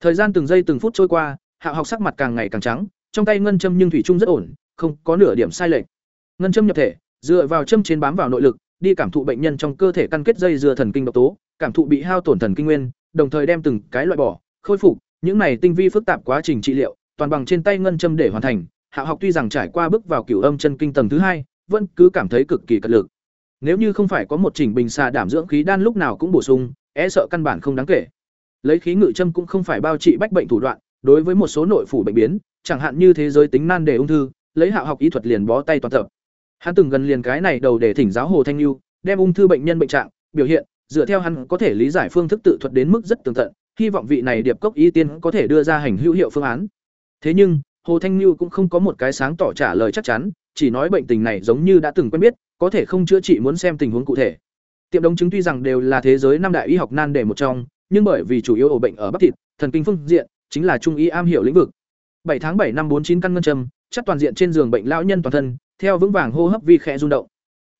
Thời gian từng giây từng phút trôi qua, hạ học sắc mặt càng ngày càng trắng, trong tay ngân châm nhưng thủy chung rất ổn, không có nửa điểm sai lệch. Ngân châm nhập thể, dựa vào châm trên bám vào nội lực, đi cảm thụ bệnh nhân trong cơ thể căn kết dây dưa thần kinh độc tố, cảm thụ bị hao tổn thần kinh nguyên, đồng thời đem từng cái loại bỏ, khôi phục, những này tinh vi phức tạp quá trình trị liệu, toàn bằng trên tay ngân châm để hoàn thành. Hạ học tuy rằng trải qua bước vào cửu âm chân kinh tầng thứ hai, vẫn cứ cảm thấy cực kỳ cật lực. Nếu như không phải có một chỉnh bình xà đảm dưỡng khí đan lúc nào cũng bổ sung, e sợ căn bản không đáng kể. Lấy khí ngự châm cũng không phải bao trị bách bệnh thủ đoạn, đối với một số nội phủ bệnh biến, chẳng hạn như thế giới tính nan đề ung thư, lấy hạ học y thuật liền bó tay toàn tập. Hắn từng gần liền cái này đầu để thỉnh giáo Hồ Thanh lưu đem ung thư bệnh nhân bệnh trạng, biểu hiện, dựa theo hắn có thể lý giải phương thức tự thuật đến mức rất tường tận, hy vọng vị này điệp cốc y tiên có thể đưa ra hành hữu hiệu phương án thế nhưng hồ thanh lưu cũng không có một cái sáng tỏ trả lời chắc chắn chỉ nói bệnh tình này giống như đã từng quen biết có thể không chữa trị muốn xem tình huống cụ thể tiệm đồng chứng tuy rằng đều là thế giới năm đại y học nan đề một trong nhưng bởi vì chủ yếu ổ bệnh ở bắp thịt thần kinh phương diện chính là trung y am hiểu lĩnh vực 7 tháng 7 năm 49 căn ngân châm chắc toàn diện trên giường bệnh lão nhân toàn thân theo vững vàng hô hấp vi khẽ rung động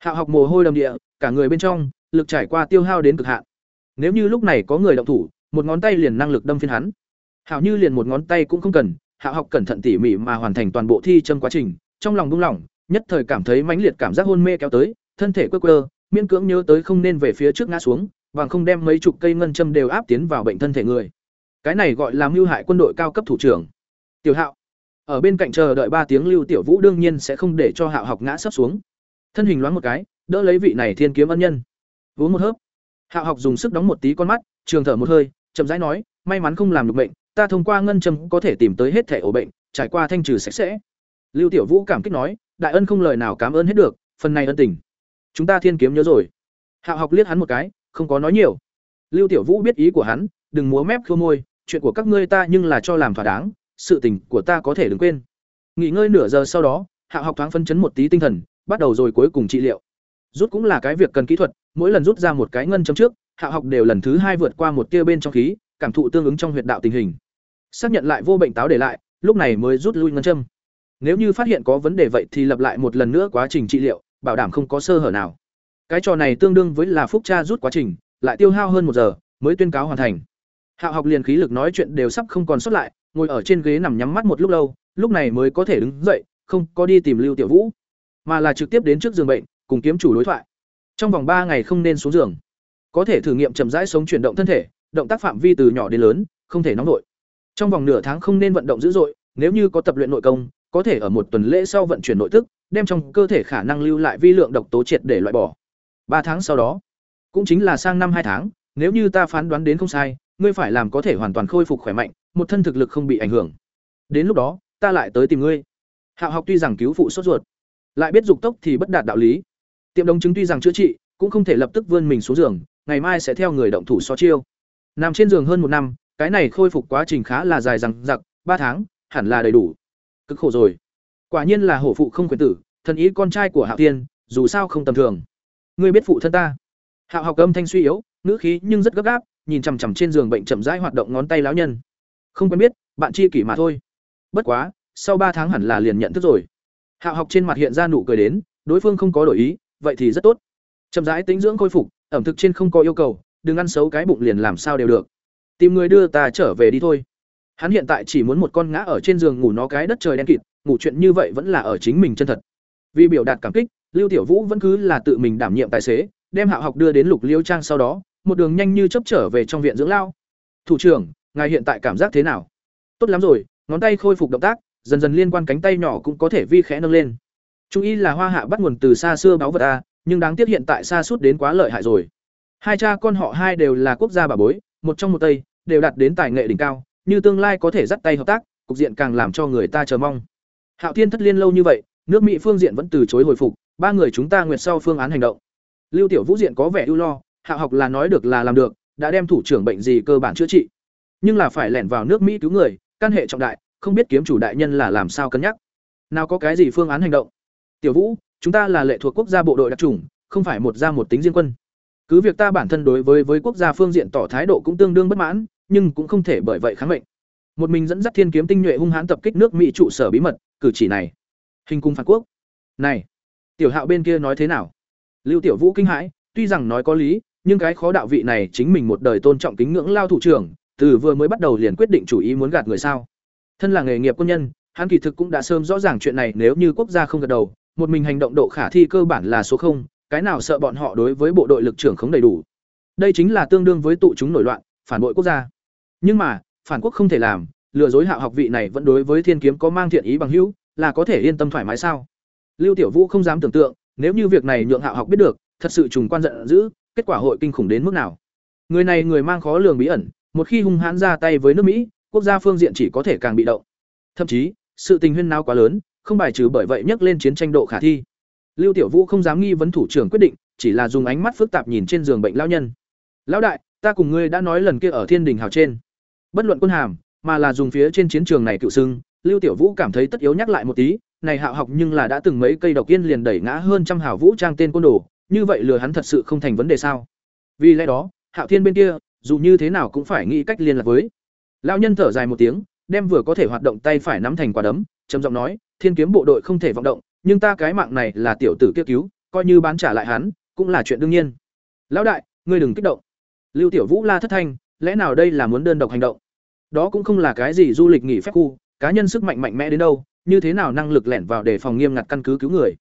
Hạo học mồ hôi đầm địa, cả người bên trong, lực trải qua tiêu hao đến cực hạn. Nếu như lúc này có người động thủ, một ngón tay liền năng lực đâm phiên hắn. Hạo Như liền một ngón tay cũng không cần, Hạo học cẩn thận tỉ mỉ mà hoàn thành toàn bộ thi châm quá trình, trong lòng buông lỏng, nhất thời cảm thấy mãnh liệt cảm giác hôn mê kéo tới, thân thể quơ quơ, miễn cưỡng nhớ tới không nên về phía trước ngã xuống, bằng không đem mấy chục cây ngân châm đều áp tiến vào bệnh thân thể người. Cái này gọi là mưu hại quân đội cao cấp thủ trưởng. Tiểu Hạo, ở bên cạnh chờ đợi ba tiếng Lưu Tiểu Vũ đương nhiên sẽ không để cho Hạo học ngã sắp xuống. Thân hình loáng một cái, đỡ lấy vị này thiên kiếm ân nhân. Uống một hớp. Hạo học dùng sức đóng một tí con mắt, trường thở một hơi, chậm rãi nói, may mắn không làm được bệnh, ta thông qua ngân châm có thể tìm tới hết thẻ ổ bệnh, trải qua thanh trừ sạch sẽ. Lưu tiểu vũ cảm kích nói, đại ân không lời nào cảm ơn hết được, phần này ân tình. Chúng ta thiên kiếm nhớ rồi. Hạo học liếc hắn một cái không có nói nhiều. Lưu tiểu vũ biết ý của hắn, đừng múa mép khô môi, chuyện của các ngươi ta nhưng là cho làm thỏa đáng, sự tình của ta có thể đừng quên. Nghỉ ngơi nửa giờ sau đó, hạ học thoáng phân chấn một tí tinh thần, bắt đầu rồi cuối cùng trị liệu. Rút cũng là cái việc cần kỹ thuật, mỗi lần rút ra một cái ngân châm trước, hạ học đều lần thứ hai vượt qua một tia bên trong khí, cảm thụ tương ứng trong huyệt đạo tình hình. Xác nhận lại vô bệnh táo để lại, lúc này mới rút lui ngân châm. Nếu như phát hiện có vấn đề vậy thì lập lại một lần nữa quá trình trị liệu, bảo đảm không có sơ hở nào cái trò này tương đương với là phúc cha rút quá trình, lại tiêu hao hơn một giờ, mới tuyên cáo hoàn thành. Hạ học liền khí lực nói chuyện đều sắp không còn sót lại, ngồi ở trên ghế nằm nhắm mắt một lúc lâu, lúc này mới có thể đứng dậy, không có đi tìm lưu tiểu vũ, mà là trực tiếp đến trước giường bệnh, cùng kiếm chủ đối thoại. Trong vòng ba ngày không nên xuống giường. Có thể thử nghiệm chậm rãi sống chuyển động thân thể, động tác phạm vi từ nhỏ đến lớn, không thể nóng vội. Trong vòng nửa tháng không nên vận động dữ dội, nếu như có tập luyện nội công, có thể ở một tuần lễ sau vận chuyển nội tức đem trong cơ thể khả năng lưu lại vi lượng độc tố triệt để loại bỏ ba tháng sau đó. Cũng chính là sang năm hai tháng, nếu như ta phán đoán đến không sai, ngươi phải làm có thể hoàn toàn khôi phục khỏe mạnh, một thân thực lực không bị ảnh hưởng. Đến lúc đó, ta lại tới tìm ngươi. Hạo học tuy rằng cứu phụ sốt ruột, lại biết dục tốc thì bất đạt đạo lý. Tiệm đồng chứng tuy rằng chữa trị, cũng không thể lập tức vươn mình xuống giường, ngày mai sẽ theo người động thủ so chiêu. Nằm trên giường hơn một năm, cái này khôi phục quá trình khá là dài rằng giặc ba tháng, hẳn là đầy đủ. Cực khổ rồi. Quả nhiên là hổ phụ không quyền tử, thần ý con trai của hạo tiên dù sao không tầm thường ngươi biết phụ thân ta hạo học âm thanh suy yếu ngữ khí nhưng rất gấp gáp nhìn chằm chằm trên giường bệnh chậm rãi hoạt động ngón tay lão nhân không quen biết bạn chi kỷ mà thôi bất quá sau ba tháng hẳn là liền nhận thức rồi Hạo học trên mặt hiện ra nụ cười đến, đối phương không có đổi ý, vậy thì rất tốt. Chậm rãi tính dưỡng khôi phục, ẩm thực trên không có yêu cầu, đừng ăn xấu cái bụng liền làm sao đều được. Tìm người đưa ta trở về đi thôi. Hắn hiện tại chỉ muốn một con ngã ở trên giường ngủ nó cái đất trời đen kịt, ngủ chuyện như vậy vẫn là ở chính mình chân thật. Vì biểu đạt cảm kích, Lưu Tiểu Vũ vẫn cứ là tự mình đảm nhiệm tài xế, đem Hạo học đưa đến Lục Liêu Trang sau đó, một đường nhanh như chớp trở về trong viện dưỡng lao. "Thủ trưởng, ngài hiện tại cảm giác thế nào?" "Tốt lắm rồi." Ngón tay khôi phục động tác, dần dần liên quan cánh tay nhỏ cũng có thể vi khẽ nâng lên. Trung y là hoa hạ bắt nguồn từ xa xưa báo vật a, nhưng đáng tiếc hiện tại xa suốt đến quá lợi hại rồi. Hai cha con họ hai đều là quốc gia bà bối, một trong một tây, đều đạt đến tài nghệ đỉnh cao, như tương lai có thể dắt tay hợp tác, cục diện càng làm cho người ta chờ mong. Hạo Thiên thất liên lâu như vậy, nước Mỹ phương diện vẫn từ chối hồi phục, ba người chúng ta nguyệt sau phương án hành động. Lưu Tiểu Vũ diện có vẻ ưu lo, hạ học là nói được là làm được, đã đem thủ trưởng bệnh gì cơ bản chữa trị. Nhưng là phải lẻn vào nước Mỹ cứu người, căn hệ trọng đại, không biết kiếm chủ đại nhân là làm sao cân nhắc. Nào có cái gì phương án hành động? Tiểu vũ chúng ta là lệ thuộc quốc gia bộ đội đặc trùng không phải một gia một tính riêng quân. Cứ việc ta bản thân đối với với quốc gia phương diện tỏ thái độ cũng tương đương bất mãn nhưng cũng không thể bởi vậy kháng mệnh. Một mình dẫn dắt thiên kiếm tinh nhuệ hung hãn tập kích nước mỹ trụ sở bí mật cử chỉ này hình cung phản quốc này tiểu hạo bên kia nói thế nào lưu tiểu vũ kinh hãi tuy rằng nói có lý nhưng cái khó đạo vị này chính mình một đời tôn trọng kính ngưỡng lao thủ trưởng từ vừa mới bắt đầu liền quyết định chủ ý muốn gạt người sao Thân là nghề nghiệp quân nhân, hắn kỳ thực cũng đã sớm rõ ràng chuyện này nếu như quốc gia không gật đầu, một mình hành động độ khả thi cơ bản là số không, cái nào sợ bọn họ đối với bộ đội lực trưởng không đầy đủ. Đây chính là tương đương với tụ chúng nổi loạn, phản bội quốc gia. Nhưng mà, phản quốc không thể làm, lừa dối hạ học vị này vẫn đối với thiên kiếm có mang thiện ý bằng hữu, là có thể yên tâm thoải mái sao? Lưu Tiểu Vũ không dám tưởng tượng, nếu như việc này nhượng Hạo học biết được, thật sự trùng quan giận dữ, kết quả hội kinh khủng đến mức nào. Người này người mang khó lường bí ẩn, một khi hung hãn ra tay với nước Mỹ, quốc gia phương diện chỉ có thể càng bị động. Thậm chí, sự tình huyên náo quá lớn, không bài trừ bởi vậy nhắc lên chiến tranh độ khả thi. Lưu Tiểu Vũ không dám nghi vấn thủ trưởng quyết định, chỉ là dùng ánh mắt phức tạp nhìn trên giường bệnh lão nhân. "Lão đại, ta cùng ngươi đã nói lần kia ở Thiên Đình hào trên." bất luận quân hàm mà là dùng phía trên chiến trường này cựu xưng lưu tiểu vũ cảm thấy tất yếu nhắc lại một tí, này hạo học nhưng là đã từng mấy cây độc yên liền đẩy ngã hơn trăm hảo vũ trang tên côn đồ, như vậy lừa hắn thật sự không thành vấn đề sao? Vì lẽ đó, hạo thiên bên kia, dù như thế nào cũng phải nghĩ cách liên lạc với. Lão nhân thở dài một tiếng, đem vừa có thể hoạt động tay phải nắm thành quả đấm, trầm giọng nói, thiên kiếm bộ đội không thể vọng động, nhưng ta cái mạng này là tiểu tử kia cứu, coi như bán trả lại hắn, cũng là chuyện đương nhiên. Lão đại, ngươi đừng kích động. Lưu tiểu vũ la thất thanh, lẽ nào đây là muốn đơn độc hành động? Đó cũng không là cái gì du lịch nghỉ phép khu cá nhân sức mạnh mạnh mẽ đến đâu, như thế nào năng lực lẻn vào để phòng nghiêm ngặt căn cứ cứu người?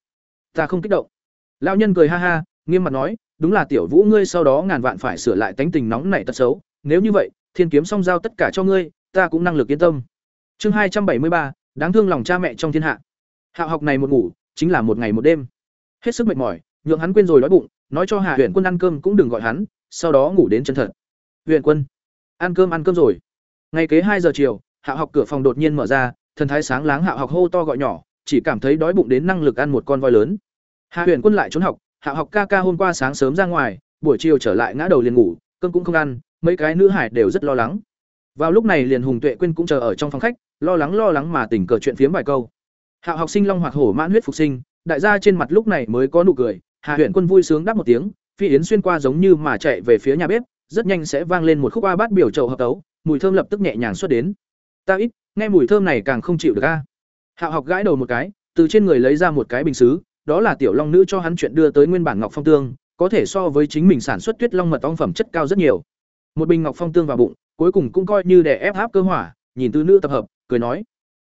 Ta không kích động. Lão nhân cười ha ha, nghiêm mặt nói, đúng là tiểu vũ ngươi sau đó ngàn vạn phải sửa lại tánh tình nóng nảy tật xấu. Nếu như vậy, thiên kiếm song giao tất cả cho ngươi, ta cũng năng lực yên tâm. Chương hai trăm bảy mươi ba, đáng thương lòng cha mẹ trong thiên hạ. Hạo học này một ngủ, chính là một ngày một đêm. Hết sức mệt mỏi, nhượng hắn quên rồi đói bụng, nói cho hạ huyện quân ăn cơm cũng đừng gọi hắn, sau đó ngủ đến chân thật. Huyện quân, ăn cơm ăn cơm rồi. Ngày kế hai giờ chiều hạ học cửa phòng đột nhiên mở ra, thần thái sáng láng hạ học hô to gọi nhỏ, chỉ cảm thấy đói bụng đến năng lực ăn một con voi lớn. Hạ Huyền quân lại trốn học hạ học ca ca hôm qua sáng sớm ra ngoài, buổi chiều trở lại ngã đầu liền ngủ, cơm cũng không ăn, mấy cái nữ hải đều rất lo lắng. Vào lúc này liền hùng tuệ quyên cũng chờ ở trong phòng khách, lo lắng lo lắng mà tỉnh cờ chuyện phiếm vài câu. Hạ học sinh long hoạt hổ mãn huyết phục sinh, đại gia trên mặt lúc này mới có nụ cười, hạ Huyền quân vui sướng đáp một tiếng, phi yến xuyên qua giống như mà chạy về phía nhà bếp, rất nhanh sẽ vang lên một khúc a bát biểu trầu hợp tấu, mùi thơm lập tức nhẹ nhàng xuất đến ta ít, nghe mùi thơm này càng không chịu được a. Hạo học gãi đầu một cái, từ trên người lấy ra một cái bình xứ, đó là tiểu long nữ cho hắn chuyện đưa tới nguyên bản ngọc phong tương, có thể so với chính mình sản xuất tuyết long mật ong phẩm chất cao rất nhiều. Một bình ngọc phong tương vào bụng, cuối cùng cũng coi như để ép áp cơ hỏa, nhìn tư nữ tập hợp, cười nói,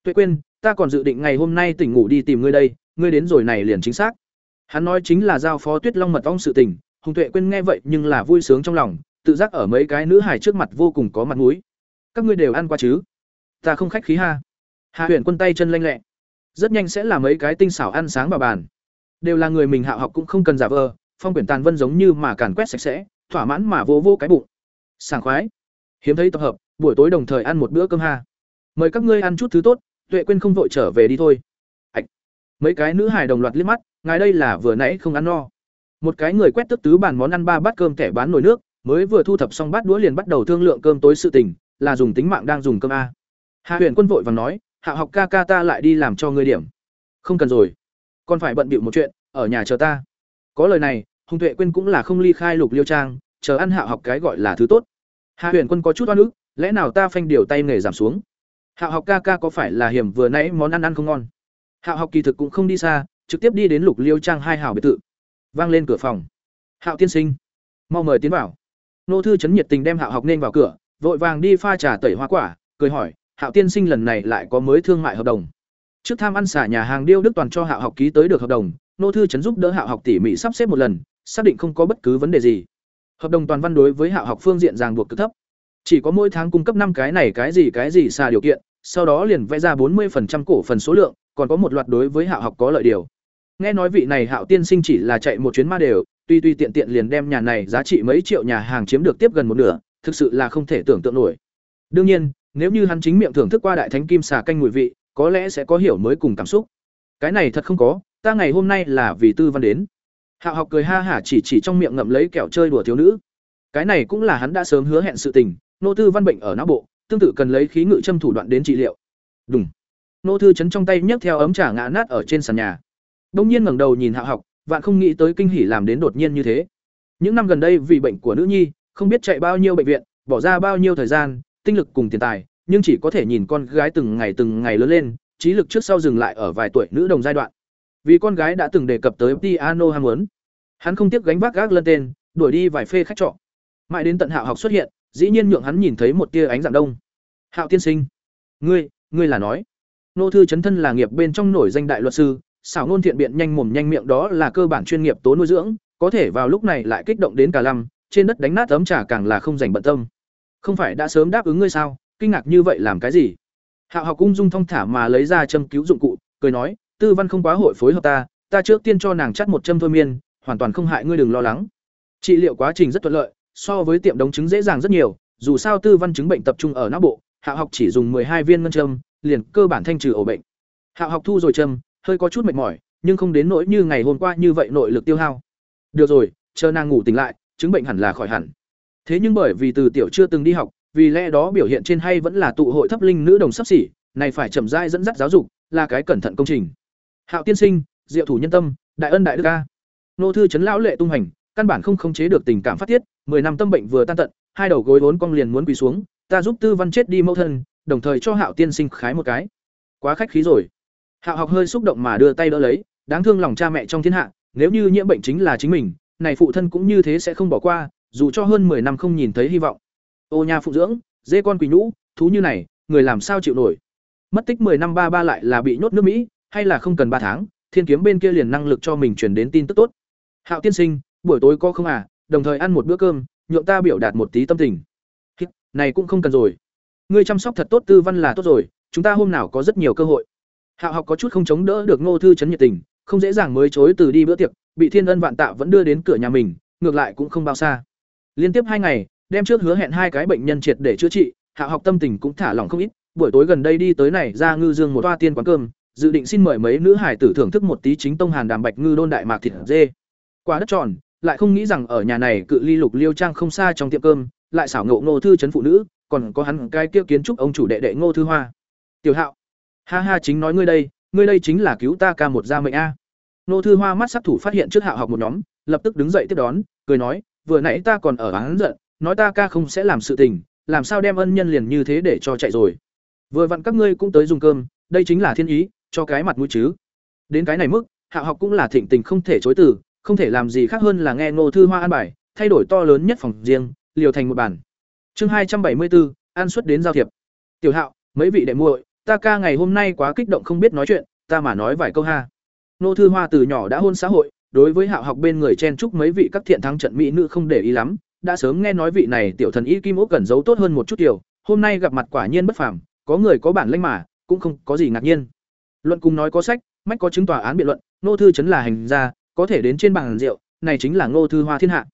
tuệ quên ta còn dự định ngày hôm nay tỉnh ngủ đi tìm ngươi đây, ngươi đến rồi này liền chính xác. Hắn nói chính là giao phó tuyết long mật ong sự tình, hùng tuệ quên nghe vậy nhưng là vui sướng trong lòng, tự giác ở mấy cái nữ hài trước mặt vô cùng có mặt mũi. Các ngươi đều ăn qua chứ? Ta không khách khí ha. Hạ huyền quân tay chân lanh lẹ. Rất nhanh sẽ là mấy cái tinh xảo ăn sáng vào bàn. Đều là người mình hạ học cũng không cần giả vờ, phong quyển tàn vân giống như mà càn quét sạch sẽ, thỏa mãn mà vô vô cái bụng. Sảng khoái. Hiếm thấy tập hợp, buổi tối đồng thời ăn một bữa cơm ha. Mời các ngươi ăn chút thứ tốt, tuệ quên không vội trở về đi thôi. Ạch. Mấy cái nữ hài đồng loạt liếc mắt, ngài đây là vừa nãy không ăn no. Một cái người quét tức tứ bàn món ăn ba bát cơm kẻ bán nồi nước, mới vừa thu thập xong bát đũa liền bắt đầu thương lượng cơm tối sự tình, là dùng tính mạng đang dùng cơm a hạ huyền quân vội vàng nói, hạ học ca ca ta lại đi làm cho ngươi điểm. Không cần rồi còn phải bận bịu một chuyện, ở nhà chờ ta. Có lời này, hùng tuệ quyên cũng là không ly khai lục liêu trang, chờ ăn hạ học cái gọi là thứ tốt. Hạ huyền quân có chút oan ức, lẽ nào ta phanh điều tay nghề giảm xuống? Hạ học ca ca có phải là hiểm vừa nãy món ăn ăn không ngon? Hạ học kỳ thực cũng không đi xa, trực tiếp đi đến lục liêu trang hai hảo biệt thự. Vang lên cửa phòng. Hạo tiên sinh, mau mời tiến vào. Nô thư chấn nhiệt tình đem hạo học nên vào cửa, vội vàng đi pha trà tẩy hoa quả, cười hỏi hạo tiên sinh lần này lại có mới thương mại hợp đồng. Trước tham ăn xả nhà hàng điêu đức toàn cho hạo học ký tới được hợp đồng, nô thư Trấn giúp đỡ hạo học tỉ mỉ sắp xếp một lần, xác định không có bất cứ vấn đề gì. Hợp đồng toàn văn đối với hạo học phương diện ràng buộc cực thấp. Chỉ có mỗi tháng cung cấp năm cái này cái gì cái gì xả điều kiện, sau đó liền vẽ ra bốn 40% cổ phần số lượng, còn có một loạt đối với hạo học có lợi điều. Nghe nói vị này hạo tiên sinh chỉ là chạy một chuyến ma đều, tuy tuy tiện tiện liền đem nhà này giá trị mấy triệu nhà hàng chiếm được tiếp gần một nửa, thực sự là không thể tưởng tượng nổi. Đương nhiên nếu như hắn chính miệng thưởng thức qua đại thánh kim xà canh mùi vị, có lẽ sẽ có hiểu mới cùng cảm xúc. Cái này thật không có, ta ngày hôm nay là vì tư văn đến. Hạo học cười ha hả chỉ chỉ trong miệng ngậm lấy kẹo chơi đùa thiếu nữ. Cái này cũng là hắn đã sớm hứa hẹn sự tình, nô tư văn bệnh ở não bộ, tương tự cần lấy khí ngự châm thủ đoạn đến trị liệu. Đúng nô thư chấn trong tay nhấc theo ấm trà ngã nát ở trên sàn nhà. Đông nhiên ngẩng đầu nhìn hạo học, vạn không nghĩ tới kinh hỉ làm đến đột nhiên như thế. Những năm gần đây vì bệnh của nữ nhi, không biết chạy bao nhiêu bệnh viện, bỏ ra bao nhiêu thời gian tinh lực cùng tiền tài, nhưng chỉ có thể nhìn con gái từng ngày từng ngày lớn lên, trí lực trước sau dừng lại ở vài tuổi nữ đồng giai đoạn. Vì con gái đã từng đề cập tới piano ham muốn. Hắn không tiếc gánh vác gác lên tên, đuổi đi vài phê khách trọ. Mãi đến tận hạo học xuất hiện, dĩ nhiên nhượng hắn nhìn thấy một tia ánh dạng đông. Hạo tiên sinh, ngươi ngươi là nói. Nô thư chấn thân là nghiệp bên trong nổi danh đại luật sư, xảo ngôn thiện biện nhanh mồm nhanh miệng đó là cơ bản chuyên nghiệp tố nuôi dưỡng, có thể vào lúc này lại kích động đến cả lăm, trên đất đánh nát ấm trà càng là không dành bận tâm không phải đã sớm đáp ứng ngươi sao? Kinh ngạc như vậy làm cái gì? Hạo học cung dung thong thả mà lấy ra châm cứu dụng cụ, cười nói, tư văn không quá hội phối hợp ta ta trước tiên cho nàng chắt một châm thôi miên, hoàn toàn không hại ngươi đừng lo lắng. Trị liệu quá trình rất thuận lợi, so với tiệm đống chứng dễ dàng rất nhiều, dù sao tư văn chứng bệnh tập trung ở não bộ, hạo học chỉ dùng hai viên ngân châm, liền cơ bản thanh trừ ổ bệnh. Hạo học thu rồi châm, hơi có chút mệt mỏi, nhưng không đến nỗi như ngày hôm qua như vậy nội lực tiêu hao. Được rồi, chờ nàng ngủ tỉnh lại, chứng bệnh hẳn là khỏi hẳn thế nhưng bởi vì từ tiểu chưa từng đi học, vì lẽ đó biểu hiện trên hay vẫn là tụ hội thấp linh nữ đồng sắp xỉ, này phải chậm rãi dẫn dắt giáo dục, là cái cẩn thận công trình. Hạo tiên sinh, diệu thủ nhân tâm, đại ân đại đức a. Nô thư chấn lão lệ tung hành, căn bản không khống chế được tình cảm phát tiết, mười năm tâm bệnh vừa tan tận, hai đầu gối vốn cong liền muốn quỳ xuống, ta giúp tư văn chết đi mẫu thân, đồng thời cho hạo tiên sinh khái một cái. Quá khách khí rồi. Hạo học hơi xúc động mà đưa tay đỡ lấy, đáng thương lòng cha mẹ trong thiên hạ, nếu như nhiễm bệnh chính là chính mình, này phụ thân cũng như thế sẽ không bỏ qua dù cho hơn mười năm không nhìn thấy hy vọng. Ô nha phụ dưỡng, dê con quỳ nhũ, thú như này, người làm sao chịu nổi? Mất tích mười năm ba ba lại là bị nhốt nước mỹ, hay là không cần ba tháng, thiên kiếm bên kia liền năng lực cho mình chuyển đến tin tức tốt. Hạo tiên sinh, buổi tối có không à đồng thời ăn một bữa cơm, nhượng ta biểu đạt một tí tâm tình. Này cũng không cần rồi. Ngươi chăm sóc thật tốt tư văn là tốt rồi, chúng ta hôm nào có rất nhiều cơ hội. Hạo học có chút không chống đỡ được ngô thư chấn nhiệt tình, không dễ dàng mới chối từ đi bữa tiệc, bị thiên ân vạn tạ vẫn đưa đến cửa nhà mình, ngược lại cũng không bao xa liên tiếp hai ngày, đem trước hứa hẹn hai cái bệnh nhân triệt để chữa trị, hạ học tâm tình cũng thả lỏng không ít. Buổi tối gần đây đi tới này, ra ngư dương một toa tiên quán cơm, dự định xin mời mấy nữ hải tử thưởng thức một tí chính tông hàn đàm bạch ngư đôn đại mạc thịt dê. Quá đất tròn, lại không nghĩ rằng ở nhà này cự ly lục liêu trang không xa trong tiệm cơm, lại xảo ngộ ngô thư trấn phụ nữ, còn có hắn cái kia kiến trúc ông chủ đệ đệ ngô thư hoa. Tiểu hạo, ha ha chính nói ngươi đây ngươi đây chính là cứu ta ca một gia mệnh a. Ngô thư hoa mắt sắc thủ phát hiện trước hạo học một nhóm, lập tức đứng dậy tiếp đón, cười nói vừa nãy ta còn ở hắn giận, nói ta ca không sẽ làm sự tình, làm sao đem ân nhân liền như thế để cho chạy rồi. Vừa vặn các ngươi cũng tới dùng cơm, đây chính là thiên ý, cho cái mặt mũi chứ. Đến cái này mức, hạ học cũng là thịnh tình không thể chối từ, không thể làm gì khác hơn là nghe ngô thư hoa an bài, thay đổi to lớn nhất phòng riêng, liều thành một bản. Chương hai trăm bảy mươi bốn an xuất đến giao thiệp. Tiểu hạo, mấy vị đệ muội, ta ca ngày hôm nay quá kích động không biết nói chuyện, ta mà nói vài câu ha. Ngô thư hoa từ nhỏ đã hôn xã hội đối với hạo học bên người chen chúc mấy vị các thiện thắng trận mỹ nữ không để ý lắm, đã sớm nghe nói vị này tiểu thần y kim ốc cần giấu tốt hơn một chút điều, hôm nay gặp mặt quả nhiên bất phàm, có người có bản lĩnh mà, cũng không có gì ngạc nhiên. Luận cùng nói có sách, mách có chứng tòa án biện luận nô thư chấn là hành gia, có thể đến trên bàn rượu, này chính là ngô thư hoa thiên hạ.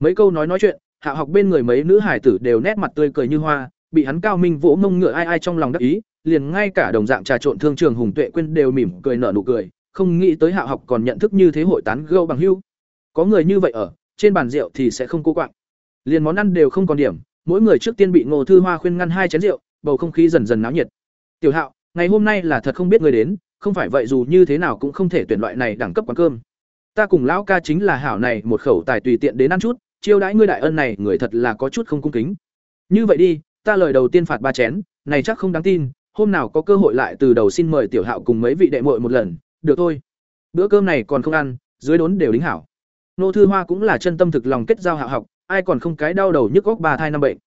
Mấy câu nói nói chuyện hạ học bên người mấy nữ hải tử đều nét mặt tươi cười như hoa, bị hắn cao minh vỗ mông ngựa ai ai trong lòng đắc ý, liền ngay cả đồng dạng trà trộn thương trường hùng tuệ quên đều mỉm cười nở nụ cười không nghĩ tới hạ học còn nhận thức như thế hội tán gâu bằng hưu. Có người như vậy ở, trên bàn rượu thì sẽ không cô quạng. Liền món ăn đều không còn điểm, mỗi người trước tiên bị ngô thư hoa khuyên ngăn hai chén rượu, bầu không khí dần dần náo nhiệt. Tiểu hạo, ngày hôm nay là thật không biết người đến, không phải vậy dù như thế nào cũng không thể tuyển loại này đẳng cấp quán cơm. Ta cùng lão ca chính là hảo này, một khẩu tài tùy tiện đến ăn chút, chiêu đãi ngươi đại ân này, người thật là có chút không cung kính. Như vậy đi, ta lời đầu tiên phạt ba chén, này chắc không đáng tin, hôm nào có cơ hội lại từ đầu xin mời tiểu hạo cùng mấy vị đệ muội một lần được thôi. Bữa cơm này còn không ăn, dưới đốn đều đính hảo. Nô thư hoa cũng là chân tâm thực lòng kết giao hạ học, ai còn không cái đau đầu nhức góc bà thai năm bệnh.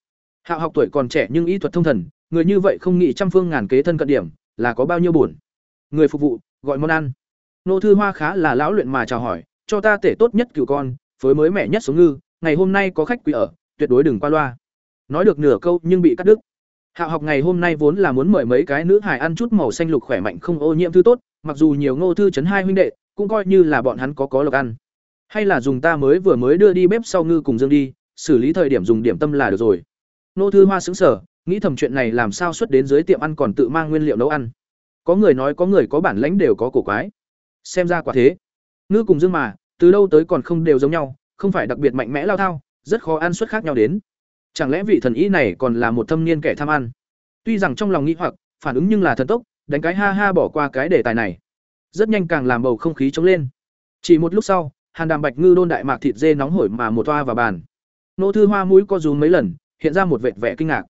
Hạ học tuổi còn trẻ nhưng y thuật thông thần, người như vậy không nghĩ trăm phương ngàn kế thân cận điểm, là có bao nhiêu buồn. Người phục vụ, gọi món ăn. Nô thư hoa khá là lão luyện mà chào hỏi, cho ta tể tốt nhất cựu con, phối mới mẻ nhất sống ngư, ngày hôm nay có khách quý ở, tuyệt đối đừng qua loa. Nói được nửa câu nhưng bị cắt đứt. Hạ học ngày hôm nay vốn là muốn mời mấy cái nữ hài ăn chút màu xanh lục khỏe mạnh không ô nhiễm thứ tốt mặc dù nhiều ngô thư chấn hai huynh đệ cũng coi như là bọn hắn có có lộc ăn. Hay là dùng ta mới vừa mới đưa đi bếp sau ngư cùng dương đi xử lý thời điểm dùng điểm tâm là được rồi. Nô thư hoa sững sờ, nghĩ thầm chuyện này làm sao xuất đến dưới tiệm ăn còn tự mang nguyên liệu nấu ăn. Có người nói có người có bản lãnh đều có cổ quái. Xem ra quả thế. Ngư cùng dương mà từ đâu tới còn không đều giống nhau không phải đặc biệt mạnh mẽ lao thao rất khó ăn suất khác nhau đến chẳng lẽ vị thần ý này còn là một thâm niên kẻ tham ăn? Tuy rằng trong lòng nghĩ hoặc, phản ứng nhưng là thần tốc, đánh cái ha ha bỏ qua cái đề tài này. Rất nhanh càng làm bầu không khí trống lên. Chỉ một lúc sau, hàn đàm bạch ngư đôn đại mạc thịt dê nóng hổi mà một toa vào bàn. Nô thư hoa mũi co rúm mấy lần, hiện ra một vệt vẻ kinh ngạc.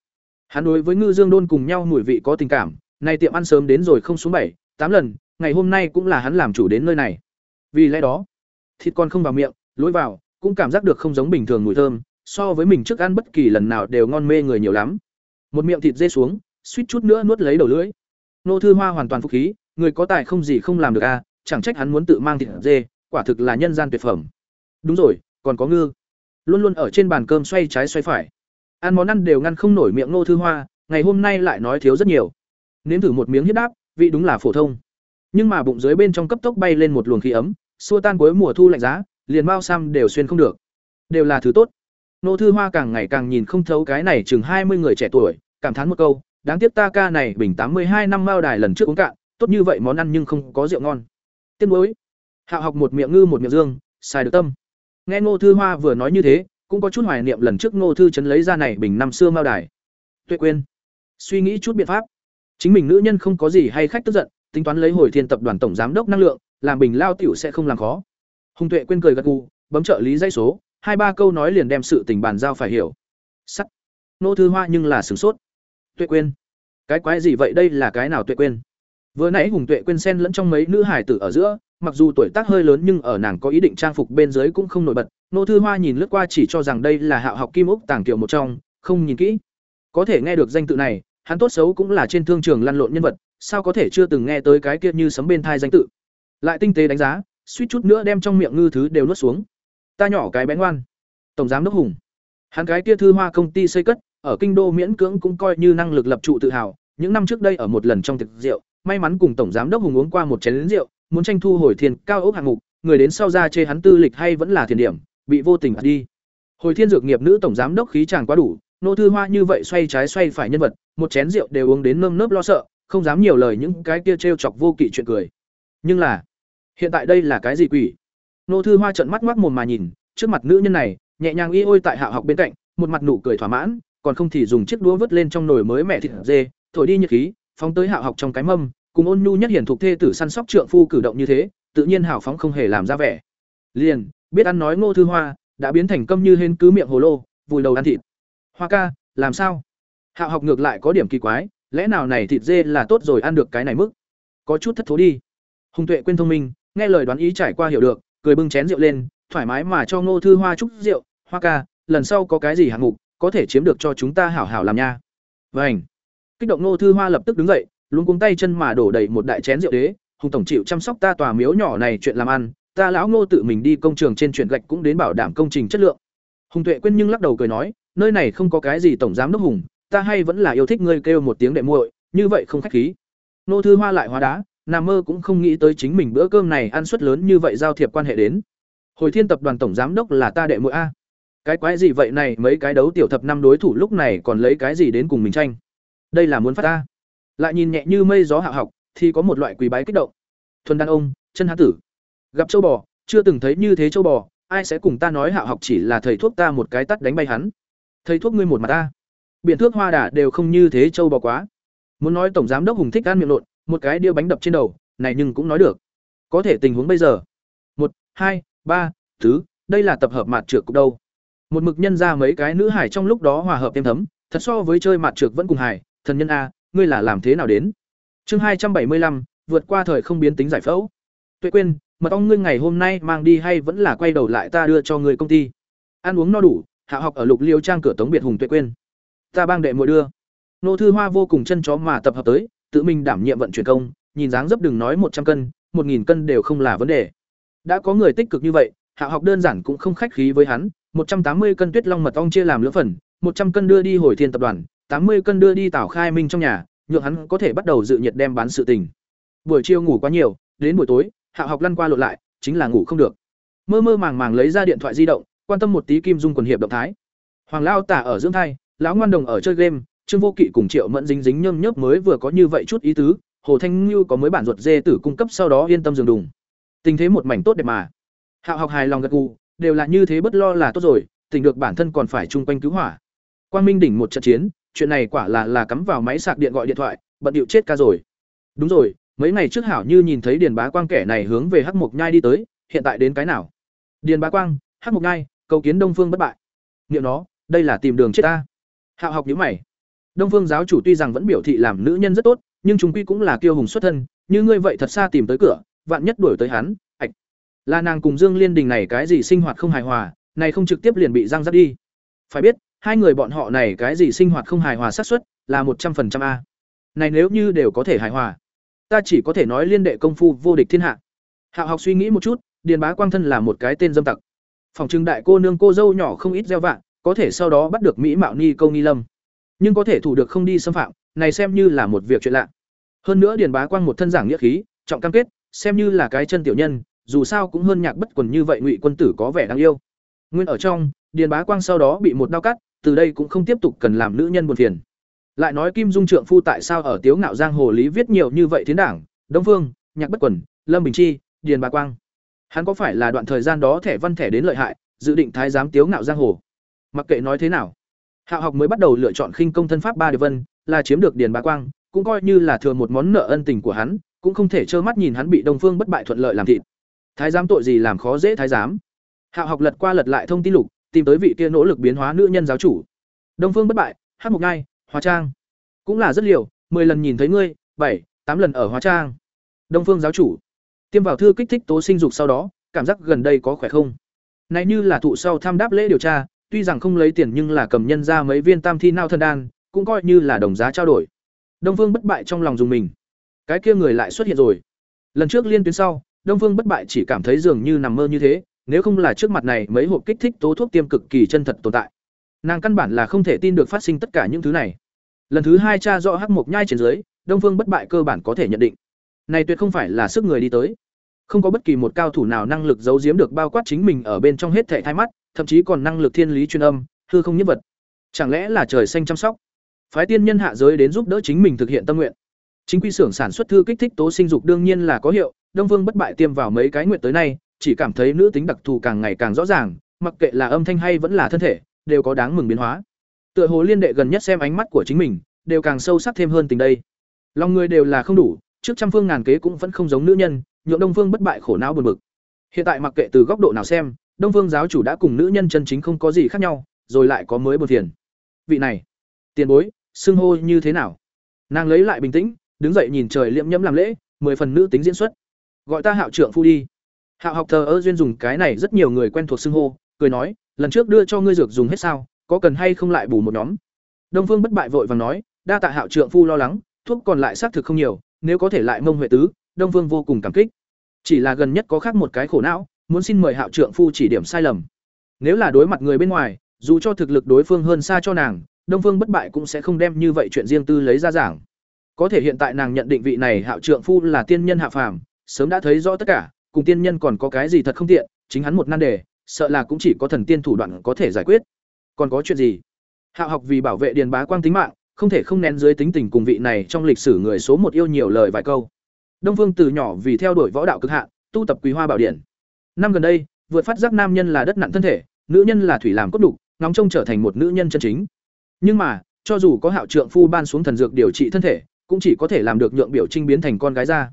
Hắn đối với ngư dương đôn cùng nhau mùi vị có tình cảm, nay tiệm ăn sớm đến rồi không xuống bảy, tám lần, ngày hôm nay cũng là hắn làm chủ đến nơi này. Vì lẽ đó, thịt con không vào miệng, lối vào, cũng cảm giác được không giống bình thường mùi thơm so với mình trước ăn bất kỳ lần nào đều ngon mê người nhiều lắm. Một miệng thịt dê xuống suýt chút nữa nuốt lấy đầu lưỡi. Nô thư hoa hoàn toàn phục khí người có tài không gì không làm được a à, chẳng trách hắn muốn tự mang thịt dê quả thực là nhân gian tuyệt phẩm. Đúng rồi còn có ngư. Luôn luôn ở trên bàn cơm xoay trái xoay phải. Ăn món ăn đều ngăn không nổi miệng nô thư hoa ngày hôm nay lại nói thiếu rất nhiều. Nếm thử một miếng huyết đáp vị đúng là phổ thông. Nhưng mà bụng dưới bên trong cấp tốc bay lên một luồng khí ấm xua tan cuối mùa thu lạnh giá liền bao sam đều xuyên không được. Đều là thứ tốt nô thư hoa càng ngày càng nhìn không thấu cái này chừng hai mươi người trẻ tuổi, cảm thán một câu, đáng tiếc ta ca này bình tám mươi hai năm mao đài lần trước uống cạn, tốt như vậy món ăn nhưng không có rượu ngon. Tiếc nuối hạo học một miệng ngư một miệng dương, xài được tâm. Nghe ngô thư hoa vừa nói như thế, cũng có chút hoài niệm lần trước ngô thư trấn lấy ra này bình năm xưa mao đài. Tuệ quên. Suy nghĩ chút biện pháp. Chính mình nữ nhân không có gì hay khách tức giận, tính toán lấy hồi thiên tập đoàn tổng giám đốc năng lượng, làm bình lao tiểu sẽ không làm khó. Hùng tuệ quên cười gật gù, bấm trợ lý dây số hai ba câu nói liền đem sự tình bàn giao phải hiểu. Sắc nô thư hoa nhưng là sửng sốt. Tuệ quên cái quái gì vậy? Đây là cái nào tuệ quên vừa nãy hùng tuệ quên xen lẫn trong mấy nữ hải tử ở giữa, mặc dù tuổi tác hơi lớn nhưng ở nàng có ý định trang phục bên dưới cũng không nổi bật. Nô thư hoa nhìn lướt qua chỉ cho rằng đây là hạo học kim úc tàng kiểu một trong, không nhìn kỹ. Có thể nghe được danh tự này, hắn tốt xấu cũng là trên thương trường lăn lộn nhân vật, sao có thể chưa từng nghe tới cái kia như sấm bên thai danh tự. Lại tinh tế đánh giá, suýt chút nữa đem trong miệng ngư thứ đều nuốt xuống ta nhỏ cái bé ngoan. Tổng giám đốc hùng. Hắn cái kia thư hoa công ty xây cất, ở kinh đô miễn cưỡng cũng coi như năng lực lập trụ tự hào. Những năm trước đây ở một lần trong thực rượu, may mắn cùng tổng giám đốc hùng uống qua một chén lính rượu, muốn tranh thu hồi thiền cao ốc hạng mục, người đến sau ra chê hắn tư lịch hay vẫn là thiền điểm, bị vô tình đi. Hồi thiên dược nghiệp nữ tổng giám đốc khí chàng quá đủ, nô thư hoa như vậy xoay trái xoay phải nhân vật, một chén rượu đều uống đến nơm nớp lo sợ, không dám nhiều lời những cái kia trêu chọc vô kỵ chuyện cười. Nhưng là, hiện tại đây là cái gì quỷ? Nô thư hoa trợn mắt ngoác mồm mà nhìn, trước mặt nữ nhân này, nhẹ nhàng y ôi tại hạ học bên cạnh, một mặt nụ cười thỏa mãn, còn không thì dùng chiếc đũa vớt lên trong nồi mới mẹ thịt dê, thổi đi nhiệt khí, phóng tới hạ học trong cái mâm, cùng ôn nhu nhất hiển thuộc thê tử săn sóc trượng phu cử động như thế, tự nhiên hào phóng không hề làm ra vẻ. Liền, biết ăn nói ngô thư hoa, đã biến thành câm như hên cứ miệng hồ lô, vùi đầu ăn thịt. Hoa ca, làm sao? Hạ học ngược lại có điểm kỳ quái, lẽ nào này thịt dê là tốt rồi ăn được cái này mức? Có chút thất thố đi. Hùng tuệ quên thông minh, nghe lời đoán ý trải qua hiểu được cười bưng chén rượu lên, thoải mái mà cho ngô thư hoa chúc rượu, hoa ca, lần sau có cái gì hạng mục, có thể chiếm được cho chúng ta hảo hảo làm nha. Vâng. kích động ngô thư hoa lập tức đứng dậy luôn cuống tay chân mà đổ đầy một đại chén rượu đế, hùng tổng chịu chăm sóc ta tòa miếu nhỏ này chuyện làm ăn, ta lão ngô tự mình đi công trường trên chuyện gạch cũng đến bảo đảm công trình chất lượng. Hùng tuệ quên nhưng lắc đầu cười nói, nơi này không có cái gì tổng giám đốc hùng, ta hay vẫn là yêu thích ngươi kêu một tiếng đệ muội, như vậy không khách khí. Nô thư hoa lại hóa đá nằm mơ cũng không nghĩ tới chính mình bữa cơm này ăn suất lớn như vậy giao thiệp quan hệ đến. Hồi thiên tập đoàn tổng giám đốc là ta đệ muội a. Cái quái gì vậy này, mấy cái đấu tiểu thập năm đối thủ lúc này còn lấy cái gì đến cùng mình tranh? Đây là muốn phát ta. Lại nhìn nhẹ như mây gió hạ học, thì có một loại quý bái kích động. Thuần đàn ông, chân hán tử. Gặp châu bò, chưa từng thấy như thế châu bò, ai sẽ cùng ta nói hạ học chỉ là thầy thuốc ta một cái tắt đánh bay hắn? Thầy thuốc ngươi một mặt ta. Biện thước hoa đà đều không như thế châu bò quá. Muốn nói tổng giám đốc hùng thích ăn miệng lộn một cái đĩa bánh đập trên đầu, này nhưng cũng nói được. Có thể tình huống bây giờ. Một, hai, ba, thứ, đây là tập hợp mặt trượt cục đâu. Một mực nhân ra mấy cái nữ hải trong lúc đó hòa hợp thêm thấm, thật so với chơi mặt trượt vẫn cùng hải thần nhân a, ngươi là làm thế nào đến? Chương hai trăm bảy mươi lăm, vượt qua thời không biến tính giải phẫu. Tuệ quên mật ong ngươi ngày hôm nay mang đi hay vẫn là quay đầu lại ta đưa cho người công ty? Ăn uống no đủ, hạ học ở lục liêu trang cửa tống biệt hùng tuệ quên ta bang đệ muội đưa. Nô thư hoa vô cùng chân chó mà tập hợp tới tự mình đảm nhiệm vận chuyển công, nhìn dáng dấp đừng nói một trăm cân, một nghìn cân đều không là vấn đề. Đã có người tích cực như vậy, hạ học đơn giản cũng không khách khí với hắn, một trăm tám mươi cân tuyết long mật ong chia làm lưỡng phần, một trăm cân đưa đi hồi thiên tập đoàn, tám mươi cân đưa đi tảo khai minh trong nhà, nhượng hắn có thể bắt đầu dự nhiệt đem bán sự tình. Buổi chiều ngủ quá nhiều, đến buổi tối, hạ học lăn qua lộn lại, chính là ngủ không được. Mơ mơ màng màng lấy ra điện thoại di động, quan tâm một tí kim dung quần hiệp động thái. Hoàng Lão tả ở dưỡng thai, lão ngoan đồng ở chơi game trương vô kỵ cùng triệu mẫn dính dính nhâm nhớp mới vừa có như vậy chút ý tứ, hồ thanh Nhu có mới bản ruột dê tử cung cấp sau đó yên tâm dừng đùng. Tình thế một mảnh tốt đẹp mà. Hạo học hài lòng gật gù, đều là như thế bất lo là tốt rồi, tình được bản thân còn phải chung quanh cứu hỏa. Quang minh đỉnh một trận chiến, chuyện này quả là là cắm vào máy sạc điện gọi điện thoại, bận điệu chết ca rồi. Đúng rồi, mấy ngày trước hảo như nhìn thấy điền bá quang kẻ này hướng về hắc mộc nhai đi tới, hiện tại đến cái nào? Điền bá quang, hắc mộc nhai, cầu kiến đông phương bất bại. Niệm nó, đây là tìm đường chết ta. Hạo học nhíu mày đông phương giáo chủ tuy rằng vẫn biểu thị làm nữ nhân rất tốt, nhưng chúng quy cũng là kiêu hùng xuất thân, như ngươi vậy thật xa tìm tới cửa, vạn nhất đuổi tới hắn, ạch. Là nàng cùng dương liên đình này cái gì sinh hoạt không hài hòa, này không trực tiếp liền bị răng rắc đi. Phải biết, hai người bọn họ này cái gì sinh hoạt không hài hòa xác suất, là một trăm phần trăm a. Này nếu như đều có thể hài hòa, ta chỉ có thể nói liên đệ công phu vô địch thiên hạ. Hạo học suy nghĩ một chút, điền bá quang thân là một cái tên dâm tặc. Phòng trưng đại cô nương cô dâu nhỏ không ít gieo vạn có thể sau đó bắt được mỹ mạo ni câu ni lâm nhưng có thể thủ được không đi xâm phạm, này xem như là một việc chuyện lạ. Hơn nữa điền bá quang một thân giảng nghĩa khí, trọng cam kết, xem như là cái chân tiểu nhân, dù sao cũng hơn nhạc bất quần như vậy ngụy quân tử có vẻ đáng yêu. Nguyên ở trong, điền bá quang sau đó bị một đau cắt, từ đây cũng không tiếp tục cần làm nữ nhân buồn phiền. Lại nói kim dung trượng phu tại sao ở tiếu ngạo giang hồ lý viết nhiều như vậy thiến đảng, đông phương nhạc bất quần, lâm bình chi, điền bá quang. Hắn có phải là đoạn thời gian đó thẻ văn thẻ đến lợi hại, dự định thái giám tiếu ngạo giang hồ? Mặc kệ nói thế nào Hạo học mới bắt đầu lựa chọn khinh công thân pháp ba điều vân, là chiếm được điền bá quang, cũng coi như là thừa một món nợ ân tình của hắn, cũng không thể trơ mắt nhìn hắn bị Đông Phương bất bại thuận lợi làm thịt. Thái giám tội gì làm khó dễ thái giám. Hạo học lật qua lật lại thông tin lục, tìm tới vị kia nỗ lực biến hóa nữ nhân giáo chủ. Đông Phương bất bại, Hát một ngay, Hóa Trang. Cũng là rất liều, 10 lần nhìn thấy ngươi, 7, 8 lần ở Hóa Trang. Đông Phương giáo chủ. Tiêm vào thư kích thích tố sinh dục sau đó, cảm giác gần đây có khỏe không? Này như là thụ sau tham đáp lễ điều tra, tuy rằng không lấy tiền nhưng là cầm nhân ra mấy viên tam thi nao thần đan, cũng coi như là đồng giá trao đổi. Đông Phương bất bại trong lòng dùng mình. Cái kia người lại xuất hiện rồi. Lần trước liên tuyến sau, Đông Phương bất bại chỉ cảm thấy dường như nằm mơ như thế, nếu không là trước mặt này mấy hộp kích thích tố thuốc tiêm cực kỳ chân thật tồn tại. Nàng căn bản là không thể tin được phát sinh tất cả những thứ này. Lần thứ hai tra rõ hắc mộc nhai trên dưới, Đông Phương bất bại cơ bản có thể nhận định. Này tuyệt không phải là sức người đi tới. Không có bất kỳ một cao thủ nào năng lực giấu giếm được bao quát chính mình ở bên trong hết thể thai mắt, thậm chí còn năng lực thiên lý chuyên âm, hư không nhất vật. Chẳng lẽ là trời xanh chăm sóc? Phái tiên nhân hạ giới đến giúp đỡ chính mình thực hiện tâm nguyện. Chính quy xưởng sản xuất thư kích thích tố sinh dục đương nhiên là có hiệu, Đông Vương bất bại tiêm vào mấy cái nguyện tới nay, chỉ cảm thấy nữ tính đặc thù càng ngày càng rõ ràng, mặc kệ là âm thanh hay vẫn là thân thể, đều có đáng mừng biến hóa. Tựa hồ liên đệ gần nhất xem ánh mắt của chính mình, đều càng sâu sắc thêm hơn tình đây. Lòng người đều là không đủ, trước trăm phương ngàn kế cũng vẫn không giống nữ nhân, nhượng Đông Phương bất bại khổ não buồn bực. Hiện tại mặc kệ từ góc độ nào xem, Đông Phương giáo chủ đã cùng nữ nhân chân chính không có gì khác nhau, rồi lại có mới buồn phiền. Vị này, tiền bối, xưng hô như thế nào? Nàng lấy lại bình tĩnh, đứng dậy nhìn trời liệm nhẫm làm lễ, mười phần nữ tính diễn xuất. Gọi ta Hạo trưởng phu đi. Hạo học thờ ơ duyên dùng cái này rất nhiều người quen thuộc xưng hô, cười nói, lần trước đưa cho ngươi dược dùng hết sao, có cần hay không lại bù một nhóm. Đông Phương bất bại vội vàng nói, đa tạ Hạo trưởng phu lo lắng, thuốc còn lại xác thực không nhiều, nếu có thể lại mông huệ tứ, Đông Phương vô cùng cảm kích. Chỉ là gần nhất có khác một cái khổ não, muốn xin mời Hạo trưởng phu chỉ điểm sai lầm. Nếu là đối mặt người bên ngoài, dù cho thực lực đối phương hơn xa cho nàng, Đông Phương bất bại cũng sẽ không đem như vậy chuyện riêng tư lấy ra giảng. Có thể hiện tại nàng nhận định vị này Hạo trưởng phu là tiên nhân hạ phàm, sớm đã thấy rõ tất cả, cùng tiên nhân còn có cái gì thật không tiện, chính hắn một nan đề, sợ là cũng chỉ có thần tiên thủ đoạn có thể giải quyết. Còn có chuyện gì? Hạo học vì bảo vệ Điền Bá Quang tính mạng, không thể không nén dưới tính tình cùng vị này trong lịch sử người số một yêu nhiều lời vài câu. Đông Phương từ nhỏ vì theo đuổi võ đạo cực hạn, tu tập Quý Hoa Bảo Điển. Năm gần đây, vượt phát giác nam nhân là đất nặng thân thể, nữ nhân là thủy làm cốt đục, ngóng trông trở thành một nữ nhân chân chính. Nhưng mà, cho dù có Hạo trượng phu ban xuống thần dược điều trị thân thể, cũng chỉ có thể làm được nhượng biểu trinh biến thành con gái ra.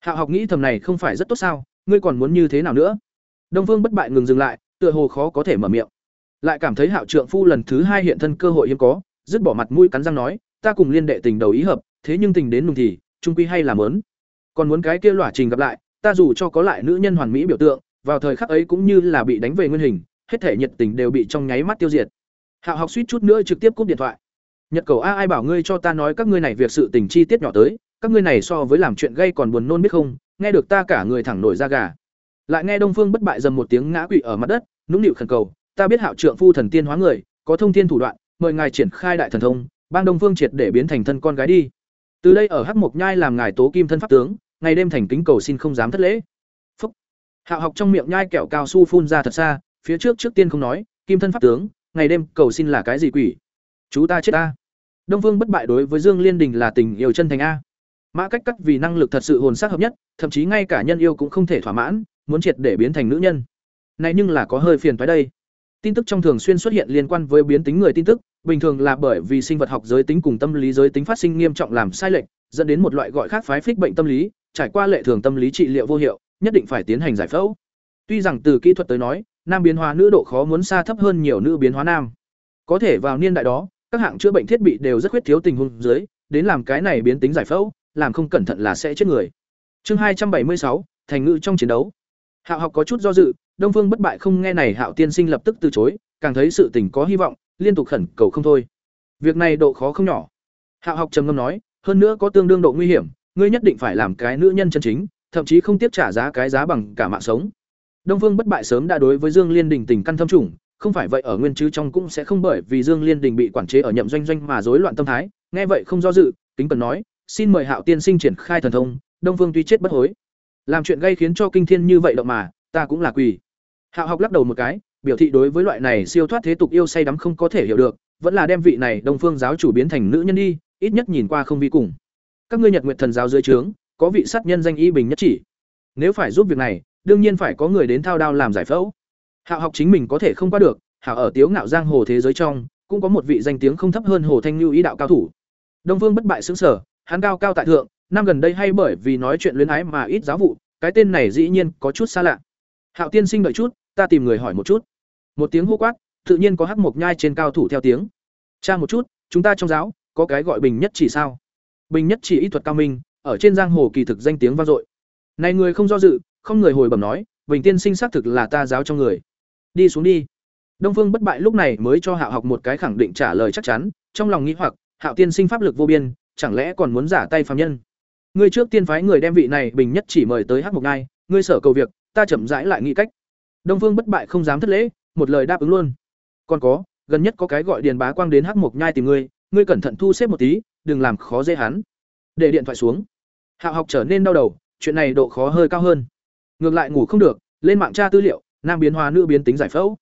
Hạo học nghĩ thầm này không phải rất tốt sao, ngươi còn muốn như thế nào nữa? Đông Phương bất bại ngừng dừng lại, tựa hồ khó có thể mở miệng. Lại cảm thấy Hạo trượng phu lần thứ hai hiện thân cơ hội hiếm có, dứt bỏ mặt mũi cắn răng nói, ta cùng liên đệ tình đầu ý hợp, thế nhưng tình đến nùng thì, trung quy hay là mớn. Còn muốn cái kia lỏa trình gặp lại, ta dù cho có lại nữ nhân hoàn mỹ biểu tượng, vào thời khắc ấy cũng như là bị đánh về nguyên hình, hết thể nhiệt tình đều bị trong nháy mắt tiêu diệt. Hạo học suýt chút nữa trực tiếp cúp điện thoại. Nhật cầu a ai bảo ngươi cho ta nói các ngươi này việc sự tình chi tiết nhỏ tới, các ngươi này so với làm chuyện gây còn buồn nôn biết không, nghe được ta cả người thẳng nổi da gà. Lại nghe Đông Phương bất bại dầm một tiếng ngã quỵ ở mặt đất, nũng nịu khẩn cầu, ta biết Hạo trượng phu thần tiên hóa người, có thông thiên thủ đoạn, mời ngài triển khai đại thần thông, bang Đông Phương triệt để biến thành thân con gái đi. Từ đây ở Hắc Mộc Nhai làm ngài tố kim thân pháp tướng, ngày đêm thành kính cầu xin không dám thất lễ hạ Hạo học trong miệng nhai kẹo cao su phun ra thật xa, phía trước trước tiên không nói, kim thân pháp tướng, ngày đêm cầu xin là cái gì quỷ? Chú ta chết ta. Đông vương bất bại đối với Dương Liên Đình là tình yêu chân thành a. Mã cách cắt vì năng lực thật sự hồn sắc hợp nhất, thậm chí ngay cả nhân yêu cũng không thể thỏa mãn, muốn triệt để biến thành nữ nhân. Này nhưng là có hơi phiền phái đây. Tin tức trong thường xuyên xuất hiện liên quan với biến tính người tin tức, bình thường là bởi vì sinh vật học giới tính cùng tâm lý giới tính phát sinh nghiêm trọng làm sai lệch, dẫn đến một loại gọi khác phái phích bệnh tâm lý, trải qua lệ thường tâm lý trị liệu vô hiệu, nhất định phải tiến hành giải phẫu. Tuy rằng từ kỹ thuật tới nói, nam biến hóa nữ độ khó muốn xa thấp hơn nhiều nữ biến hóa nam. Có thể vào niên đại đó, các hạng chữa bệnh thiết bị đều rất khuyết thiếu tình huống dưới, đến làm cái này biến tính giải phẫu, làm không cẩn thận là sẽ chết người. Chương hai trăm bảy mươi sáu thành ngữ trong chiến đấu. Hạo học có chút do dự, Đông Phương bất bại không nghe này Hạo tiên sinh lập tức từ chối, càng thấy sự tình có hy vọng, liên tục khẩn cầu không thôi. Việc này độ khó không nhỏ. Hạo học trầm ngâm nói, hơn nữa có tương đương độ nguy hiểm, ngươi nhất định phải làm cái nữ nhân chân chính, thậm chí không tiếp trả giá cái giá bằng cả mạng sống. Đông Phương bất bại sớm đã đối với Dương Liên Đình tình căn thâm trùng, không phải vậy ở nguyên chứ trong cũng sẽ không bởi vì Dương Liên Đình bị quản chế ở nhậm doanh doanh mà rối loạn tâm thái, nghe vậy không do dự, kính cần nói, xin mời Hạo tiên sinh triển khai thần thông, Đông Phương tuy chết bất hối. Làm chuyện gây khiến cho kinh thiên như vậy động mà, ta cũng là quỷ. Hạo học lắc đầu một cái, biểu thị đối với loại này siêu thoát thế tục yêu say đắm không có thể hiểu được, vẫn là đem vị này Đông Phương giáo chủ biến thành nữ nhân đi, ít nhất nhìn qua không vi cùng. Các ngươi Nhật Nguyệt thần giáo dưới trướng, có vị sát nhân danh y bình nhất chỉ. Nếu phải giúp việc này, đương nhiên phải có người đến thao đao làm giải phẫu. Hạo học chính mình có thể không qua được, hạo ở tiếu ngạo giang hồ thế giới trong, cũng có một vị danh tiếng không thấp hơn Hồ Thanh lưu ý đạo cao thủ. Đông Vương bất bại xứng sở, hắn cao cao tại thượng, năm gần đây hay bởi vì nói chuyện luyến ái mà ít giáo vụ, cái tên này dĩ nhiên có chút xa lạ. Hạo tiên sinh đợi chút, ta tìm người hỏi một chút. Một tiếng hô quát, tự nhiên có hắc mộc nhai trên cao thủ theo tiếng. Tra một chút, chúng ta trong giáo có cái gọi bình nhất chỉ sao? Bình nhất chỉ y thuật cao minh, ở trên giang hồ kỳ thực danh tiếng vang dội. Này người không do dự, không người hồi bẩm nói, Bình tiên sinh xác thực là ta giáo trong người. Đi xuống đi. Đông Phương bất bại lúc này mới cho Hạo học một cái khẳng định trả lời chắc chắn, trong lòng nghĩ hoặc, Hạo tiên sinh pháp lực vô biên, chẳng lẽ còn muốn giả tay phàm nhân? Ngươi trước tiên phái người đem vị này bình nhất chỉ mời tới Hắc Mộc Ngai, ngươi sở cầu việc, ta chậm rãi lại nghĩ cách. Đông Phương bất bại không dám thất lễ, một lời đáp ứng luôn. Còn có, gần nhất có cái gọi Điền Bá Quang đến Hắc Mộc Nhai tìm ngươi, ngươi cẩn thận thu xếp một tí, đừng làm khó dễ hắn. Để điện thoại xuống. Hạo học trở nên đau đầu, chuyện này độ khó hơi cao hơn. Ngược lại ngủ không được, lên mạng tra tư liệu, nam biến hóa nữ biến tính giải phẫu.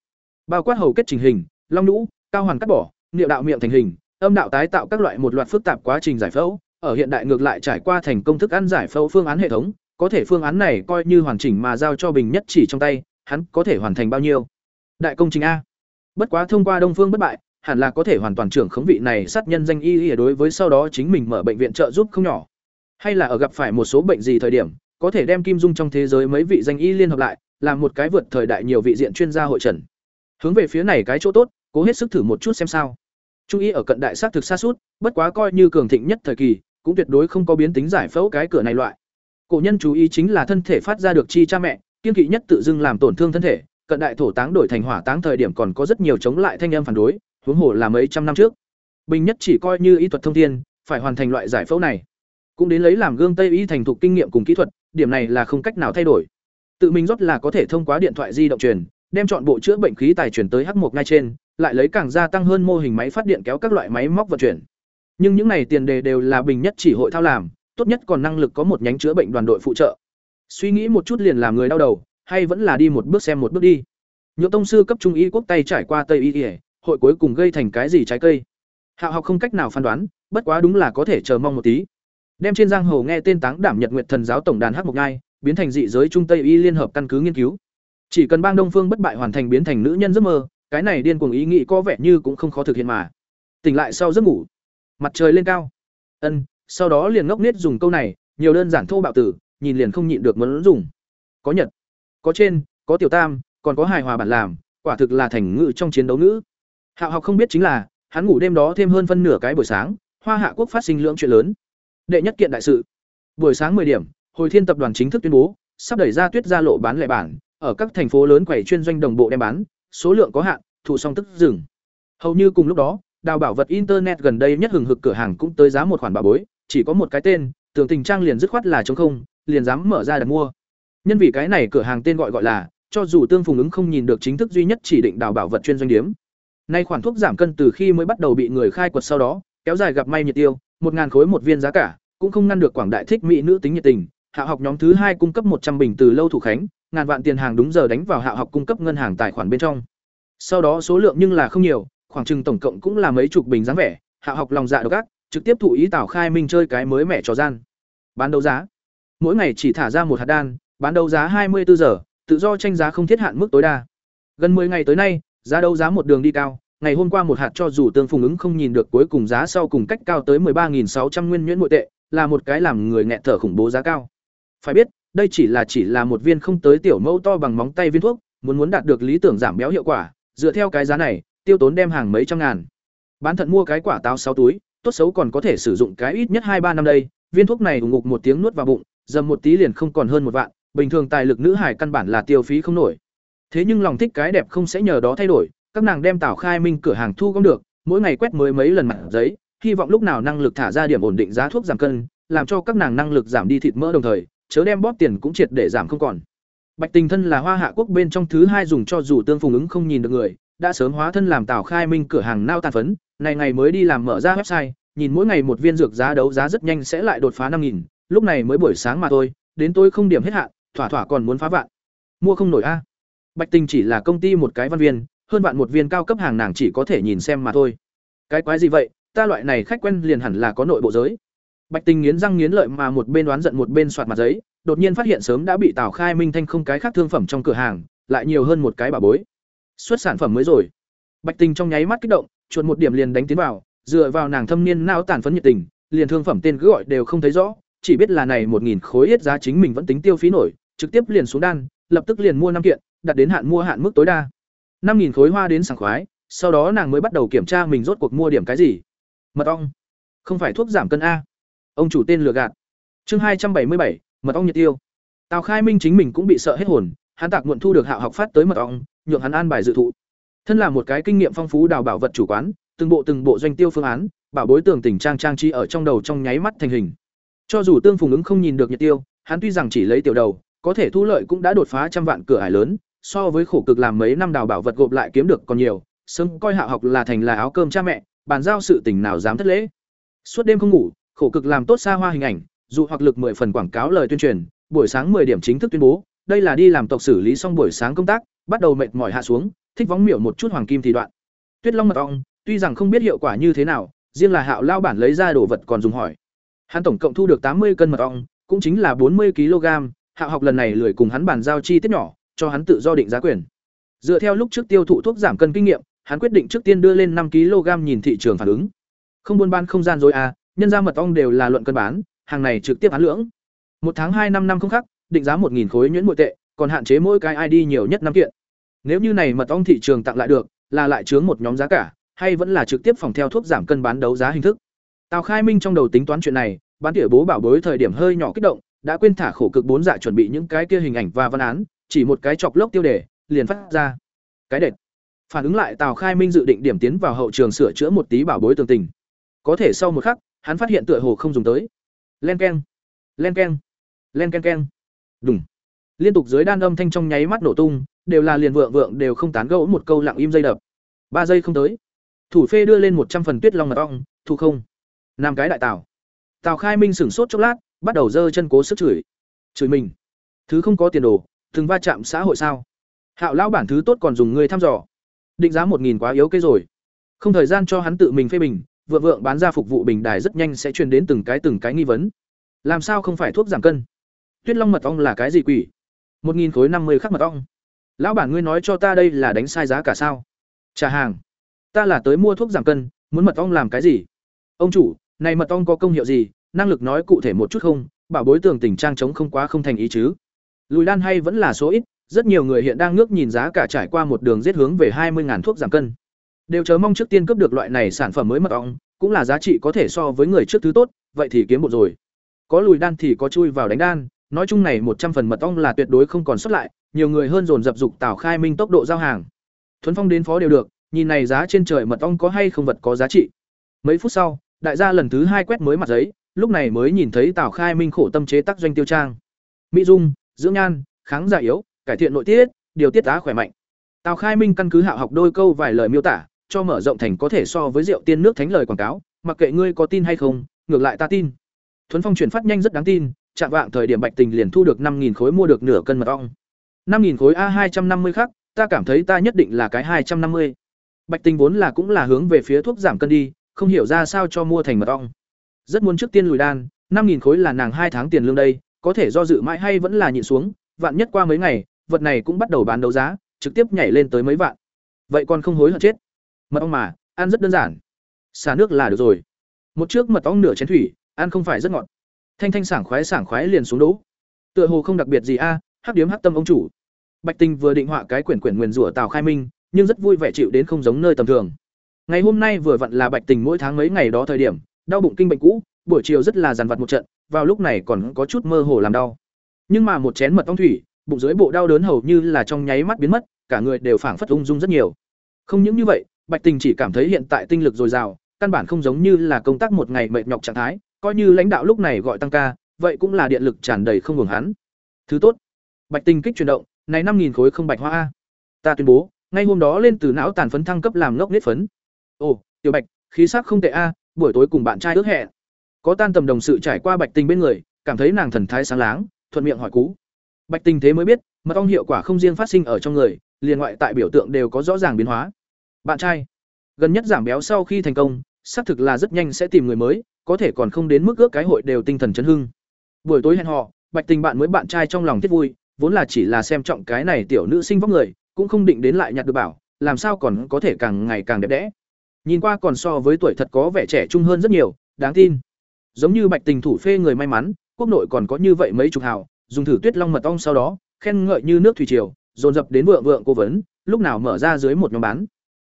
Bao quát hầu kết trình hình, long nhũ, cao hoàn cắt bỏ, niệu đạo miệng thành hình, âm đạo tái tạo các loại một loạt phức tạp quá trình giải phẫu, ở hiện đại ngược lại trải qua thành công thức ăn giải phẫu phương án hệ thống, có thể phương án này coi như hoàn chỉnh mà giao cho Bình Nhất chỉ trong tay, hắn có thể hoàn thành bao nhiêu? Đại công trình a. Bất quá thông qua Đông Phương bất bại, hẳn là có thể hoàn toàn trưởng khống vị này sát nhân danh y y đối với sau đó chính mình mở bệnh viện trợ giúp không nhỏ. Hay là ở gặp phải một số bệnh gì thời điểm, có thể đem kim dung trong thế giới mấy vị danh y liên hợp lại, làm một cái vượt thời đại nhiều vị diện chuyên gia hội trần. Hướng về phía này cái chỗ tốt, cố hết sức thử một chút xem sao. Trung y ở cận đại xác thực xa suốt, bất quá coi như cường thịnh nhất thời kỳ, cũng tuyệt đối không có biến tính giải phẫu cái cửa này loại. Cổ nhân chú ý chính là thân thể phát ra được chi cha mẹ, kiên kỵ nhất tự dưng làm tổn thương thân thể, cận đại thổ táng đổi thành hỏa táng thời điểm còn có rất nhiều chống lại thanh âm phản đối, huống hồ là mấy trăm năm trước. Bình nhất chỉ coi như y thuật thông thiên, phải hoàn thành loại giải phẫu này. Cũng đến lấy làm gương Tây y thành thục kinh nghiệm cùng kỹ thuật, điểm này là không cách nào thay đổi. Tự mình rót là có thể thông qua điện thoại di động truyền, đem chọn bộ chữa bệnh khí tài chuyển tới H một ngay trên, lại lấy càng gia tăng hơn mô hình máy phát điện kéo các loại máy móc vận chuyển. Nhưng những này tiền đề đều là bình nhất chỉ hội thao làm, tốt nhất còn năng lực có một nhánh chữa bệnh đoàn đội phụ trợ. Suy nghĩ một chút liền làm người đau đầu, hay vẫn là đi một bước xem một bước đi. nhựa tông sư cấp trung y quốc tay trải qua Tây y, ỉa hội cuối cùng gây thành cái gì trái cây. Hạo học không cách nào phán đoán, bất quá đúng là có thể chờ mong một tí. Đem trên giang hồ nghe tên táng đảm Nhật Nguyệt Thần giáo tổng đàn Hắc Mộc nhai biến thành dị giới trung Tây y liên hợp căn cứ nghiên cứu. Chỉ cần bang Đông Phương bất bại hoàn thành biến thành nữ nhân giấc mơ, cái này điên cuồng ý nghĩ có vẻ như cũng không khó thực hiện mà. Tỉnh lại sau giấc ngủ, mặt trời lên cao. Ân, sau đó liền ngốc nết dùng câu này, nhiều đơn giản thô bạo tử, nhìn liền không nhịn được muốn dùng. Có nhật, có trên, có tiểu tam, còn có hài hòa bản làm, quả thực là thành ngữ trong chiến đấu nữ. Hạo học không biết chính là, hắn ngủ đêm đó thêm hơn phân nửa cái buổi sáng, Hoa Hạ quốc phát sinh lượng chuyện lớn. Đệ nhất kiện đại sự. Buổi sáng 10 điểm, Hồi Thiên tập đoàn chính thức tuyên bố, sắp đẩy ra tuyết gia lộ bán lẻ bản, ở các thành phố lớn quầy chuyên doanh đồng bộ đem bán, số lượng có hạn, thủ song tức dừng. Hầu như cùng lúc đó, đào bảo vật internet gần đây nhất hừng hực cửa hàng cũng tới giá một khoản bà bối, chỉ có một cái tên, tưởng tình trang liền dứt khoát là trống không, liền dám mở ra đặt mua. Nhân vì cái này cửa hàng tên gọi gọi là, cho dù tương phùng ứng không nhìn được chính thức duy nhất chỉ định đào bảo vật chuyên doanh điếm. Nay khoản thuốc giảm cân từ khi mới bắt đầu bị người khai quật sau đó, kéo dài gặp may nhiệt tiêu, một ngàn khối một viên giá cả, cũng không ngăn được quảng đại thích mỹ nữ tính nhiệt tình. Hạ học nhóm thứ hai cung cấp một trăm bình từ lâu thủ khánh, ngàn vạn tiền hàng đúng giờ đánh vào hạ học cung cấp ngân hàng tài khoản bên trong. Sau đó số lượng nhưng là không nhiều, khoảng chừng tổng cộng cũng là mấy chục bình dáng vẻ, hạ học lòng dạ độc ác, trực tiếp thụ ý tảo khai minh chơi cái mới mẻ trò gian. Bán đấu giá. Mỗi ngày chỉ thả ra một hạt đan, bán đấu giá hai mươi bốn giờ, tự do tranh giá không thiết hạn mức tối đa. Gần 10 ngày tới nay, giá đấu giá một đường đi cao, ngày hôm qua một hạt cho dù tương phùng ứng không nhìn được cuối cùng giá sau cùng cách cao tới 13.600 nguyên nhuyễn nội tệ, là một cái làm người nghẹt thở khủng bố giá cao. Phải biết, đây chỉ là chỉ là một viên không tới tiểu mẫu to bằng móng tay viên thuốc, muốn muốn đạt được lý tưởng giảm béo hiệu quả, dựa theo cái giá này, tiêu tốn đem hàng mấy trăm ngàn. Bán thận mua cái quả táo 6 túi, tốt xấu còn có thể sử dụng cái ít nhất hai ba năm đây, viên thuốc này ngục một tiếng nuốt vào bụng, dầm một tí liền không còn hơn một vạn, bình thường tài lực nữ hải căn bản là tiêu phí không nổi. Thế nhưng lòng thích cái đẹp không sẽ nhờ đó thay đổi, các nàng đem Tảo Khai Minh cửa hàng thu gom được, mỗi ngày quét mới mấy lần mặt giấy, hy vọng lúc nào năng lực thả ra điểm ổn định giá thuốc giảm cân, làm cho các nàng năng lực giảm đi thịt mỡ đồng thời, chớ đem bóp tiền cũng triệt để giảm không còn. Bạch Tình thân là Hoa Hạ quốc bên trong thứ hai dùng cho dù tương phùng ứng không nhìn được người, đã sớm hóa thân làm Tảo Khai Minh cửa hàng nao tàn phấn, này ngày mới đi làm mở ra website, nhìn mỗi ngày một viên dược giá đấu giá rất nhanh sẽ lại đột phá năm nghìn, lúc này mới buổi sáng mà thôi, đến tôi không điểm hết hạn, thỏa thỏa còn muốn phá vạn. Mua không nổi a. Bạch Tình chỉ là công ty một cái văn viên, hơn vạn một viên cao cấp hàng nàng chỉ có thể nhìn xem mà thôi. Cái quái gì vậy, ta loại này khách quen liền hẳn là có nội bộ giới. Bạch Tình nghiến răng nghiến lợi mà một bên đoán giận một bên soạt mặt giấy, đột nhiên phát hiện sớm đã bị Tào Khai Minh Thanh không cái khác thương phẩm trong cửa hàng, lại nhiều hơn một cái bà bối. Xuất sản phẩm mới rồi. Bạch Tình trong nháy mắt kích động, chuột một điểm liền đánh tiến vào, dựa vào nàng thâm niên não tàn phấn nhiệt tình, liền thương phẩm tên cứ gọi đều không thấy rõ, chỉ biết là này một nghìn khối yết giá chính mình vẫn tính tiêu phí nổi, trực tiếp liền xuống đan, lập tức liền mua năm kiện, đặt đến hạn mua hạn mức tối đa năm nghìn khối hoa đến sảng khoái, sau đó nàng mới bắt đầu kiểm tra mình rốt cuộc mua điểm cái gì. Mật ong, không phải thuốc giảm cân a. Ông chủ tên lừa gạt. Chương hai trăm bảy mươi bảy, mật ong nhiệt tiêu. Tào Khai Minh chính mình cũng bị sợ hết hồn, hắn tạc muộn thu được Hạo học phát tới mật ong, nhượng hắn an bài dự thụ. Thân là một cái kinh nghiệm phong phú đào bảo vật chủ quán, từng bộ từng bộ doanh tiêu phương án, bảo bối tường tình trang trang trí ở trong đầu trong nháy mắt thành hình. Cho dù Tương Phùng ứng không nhìn được nhiệt tiêu, hắn tuy rằng chỉ lấy tiểu đầu, có thể thu lợi cũng đã đột phá trăm vạn cửa ải lớn, so với khổ cực làm mấy năm đào bảo vật gộp lại kiếm được còn nhiều, sớm coi hạ học là thành là áo cơm cha mẹ, bàn giao sự tình nào dám thất lễ. Suốt đêm không ngủ, khổ cực làm tốt xa hoa hình ảnh, dù hoặc lực 10 phần quảng cáo lời tuyên truyền, buổi sáng 10 điểm chính thức tuyên bố, đây là đi làm tộc xử lý xong buổi sáng công tác, bắt đầu mệt mỏi hạ xuống, thích vóng miểu một chút hoàng kim thì đoạn. Tuyết Long mật ong, tuy rằng không biết hiệu quả như thế nào, riêng là Hạo lao bản lấy ra đồ vật còn dùng hỏi. Hắn tổng cộng thu được tám mươi cân mật ong, cũng chính là bốn mươi kg, Hạo học lần này lười cùng hắn bàn giao chi tiết nhỏ, cho hắn tự do định giá quyền. Dựa theo lúc trước tiêu thụ thuốc giảm cân kinh nghiệm, hắn quyết định trước tiên đưa lên năm kg nhìn thị trường phản ứng. Không buôn bán không gian dối à, nhân ra mật ong đều là luận cân bán, hàng này trực tiếp án lưỡng. Một tháng hai năm năm không khác, định giá một nghìn khối nhuyễn nội tệ, còn hạn chế mỗi cái ID nhiều nhất năm kiện. Nếu như này mật ong thị trường tặng lại được, là lại chướng một nhóm giá cả, hay vẫn là trực tiếp phòng theo thuốc giảm cân bán đấu giá hình thức. Tào Khai Minh trong đầu tính toán chuyện này, bán tỉa bố bảo bối thời điểm hơi nhỏ kích động, đã quên thả khổ cực bốn dạ chuẩn bị những cái kia hình ảnh và văn án, chỉ một cái chọc lốc tiêu đề, liền phát ra. Cái đệt. Phản ứng lại Tào Khai Minh dự định điểm tiến vào hậu trường sửa chữa một tí bảo bối tường tình. Có thể sau một khắc, hắn phát hiện tựa hồ không dùng tới. Len keng, len keng, len keng keng. Đùng. Liên tục dưới đan âm thanh trong nháy mắt nổ tung, đều là liền vượng vượng đều không tán gẫu một câu lặng im dây đập. ba giây không tới. Thủ phê đưa lên một trăm phần tuyết long mật ong, thu không. Nam cái đại tào Tào Khai Minh sửng sốt chốc lát, bắt đầu giơ chân cố sức chửi. Chửi mình. Thứ không có tiền đồ, từng va chạm xã hội sao? Hạo lão bản thứ tốt còn dùng người thăm dò. Định giá một nghìn quá yếu cây rồi. Không thời gian cho hắn tự mình phê bình, vượng vượng bán ra phục vụ bình đài rất nhanh sẽ truyền đến từng cái từng cái nghi vấn. Làm sao không phải thuốc giảm cân? Tuyết Long mật ong là cái gì quỷ? Một nghìn khối năm mươi khắc mật ong. Lão bản ngươi nói cho ta đây là đánh sai giá cả sao? Trả hàng. Ta là tới mua thuốc giảm cân, muốn mật ong làm cái gì? Ông chủ, này mật ong có công hiệu gì? Năng lực nói cụ thể một chút không? Bảo bối tường tình trang chống không quá không thành ý chứ? Lùi đan hay vẫn là số ít, rất nhiều người hiện đang ngước nhìn giá cả trải qua một đường giết hướng về hai mươi thuốc giảm cân. Đều chờ mong trước tiên cấp được loại này sản phẩm mới mật ong, cũng là giá trị có thể so với người trước thứ tốt, vậy thì kiếm một rồi. Có lùi đan thì có chui vào đánh đan, nói chung này một trăm phần mật ong là tuyệt đối không còn xuất lại, nhiều người hơn dồn dập dục Tào Khai Minh tốc độ giao hàng. Thuấn Phong đến phó đều được, nhìn này giá trên trời mật ong có hay không vật có giá trị. Mấy phút sau, đại gia lần thứ hai quét mới mặt giấy, lúc này mới nhìn thấy Tào Khai Minh khổ tâm chế tác doanh tiêu trang. Mỹ dung, dưỡng nhan, kháng giả yếu, cải thiện nội tiết, điều tiết tá khỏe mạnh. Tào Khai Minh căn cứ hạ học đôi câu vài lời miêu tả, cho mở rộng thành có thể so với rượu tiên nước thánh lời quảng cáo, mặc kệ ngươi có tin hay không, ngược lại ta tin. Thuấn Phong chuyển phát nhanh rất đáng tin, chạm vạng thời điểm Bạch Tình liền thu được 5000 khối mua được nửa cân mật ong. năm khối a 250 khác, ta cảm thấy ta nhất định là cái 250. Bạch Tình vốn là cũng là hướng về phía thuốc giảm cân đi, không hiểu ra sao cho mua thành mật ong. Rất muốn trước tiên lùi đan, 5000 khối là nàng hai tháng tiền lương đây, có thể do dự mãi hay vẫn là nhịn xuống, vạn nhất qua mấy ngày, vật này cũng bắt đầu bán đấu giá, trực tiếp nhảy lên tới mấy vạn. Vậy còn không hối hận chết. Mật ong mà, ăn rất đơn giản. Xả nước là được rồi. Một trước mật ong nửa chén thủy, ăn không phải rất ngọt. Thanh thanh sảng khoái sảng khoái liền xuống đỗ. Tựa hồ không đặc biệt gì a, hắc điếm hắc tâm ông chủ. Bạch Tinh vừa định họa cái quyển quyển nguyên rủa Tào Khai Minh, nhưng rất vui vẻ chịu đến không giống nơi tầm thường. Ngày hôm nay vừa vặn là Bạch Tình mỗi tháng mấy ngày đó thời điểm, đau bụng kinh bệnh cũ, buổi chiều rất là dằn vặt một trận, vào lúc này còn có chút mơ hồ làm đau. Nhưng mà một chén mật ong thủy, bụng dưới bộ đau đớn hầu như là trong nháy mắt biến mất, cả người đều phảng phất ung dung rất nhiều. Không những như vậy, Bạch Tình chỉ cảm thấy hiện tại tinh lực dồi dào, căn bản không giống như là công tác một ngày mệt nhọc trạng thái, coi như lãnh đạo lúc này gọi tăng ca, vậy cũng là điện lực tràn đầy không ngừng hắn. Thứ tốt. Bạch Tình kích chuyển động, này năm nghìn khối không bạch hoa a. Ta tuyên bố, ngay hôm đó lên từ não tàn phấn thăng cấp làm ngốc nết phấn. Ồ, Tiểu Bạch, khí sắc không tệ a, buổi tối cùng bạn trai ước hẹn. Có tan tầm đồng sự trải qua Bạch Tình bên người, cảm thấy nàng thần thái sáng láng, thuận miệng hỏi cú. Bạch Tình thế mới biết, mật ong hiệu quả không riêng phát sinh ở trong người, liền ngoại tại biểu tượng đều có rõ ràng biến hóa. Bạn trai, gần nhất giảm béo sau khi thành công, xác thực là rất nhanh sẽ tìm người mới, có thể còn không đến mức ước cái hội đều tinh thần chấn hưng. Buổi tối hẹn họ, Bạch Tình bạn mới bạn trai trong lòng thiết vui, vốn là chỉ là xem trọng cái này tiểu nữ sinh vóc người, cũng không định đến lại nhặt được bảo, làm sao còn có thể càng ngày càng đẹp đẽ. nhìn qua còn so với tuổi thật có vẻ trẻ trung hơn rất nhiều đáng tin giống như bạch tình thủ phê người may mắn, quốc nội còn có như vậy mấy chục hào, dùng thử tuyết long mật ong sau đó, khen ngợi như nước thủy triều, dồn dập đến vượng vượng cố vấn, lúc nào mở ra dưới một nhóm bán.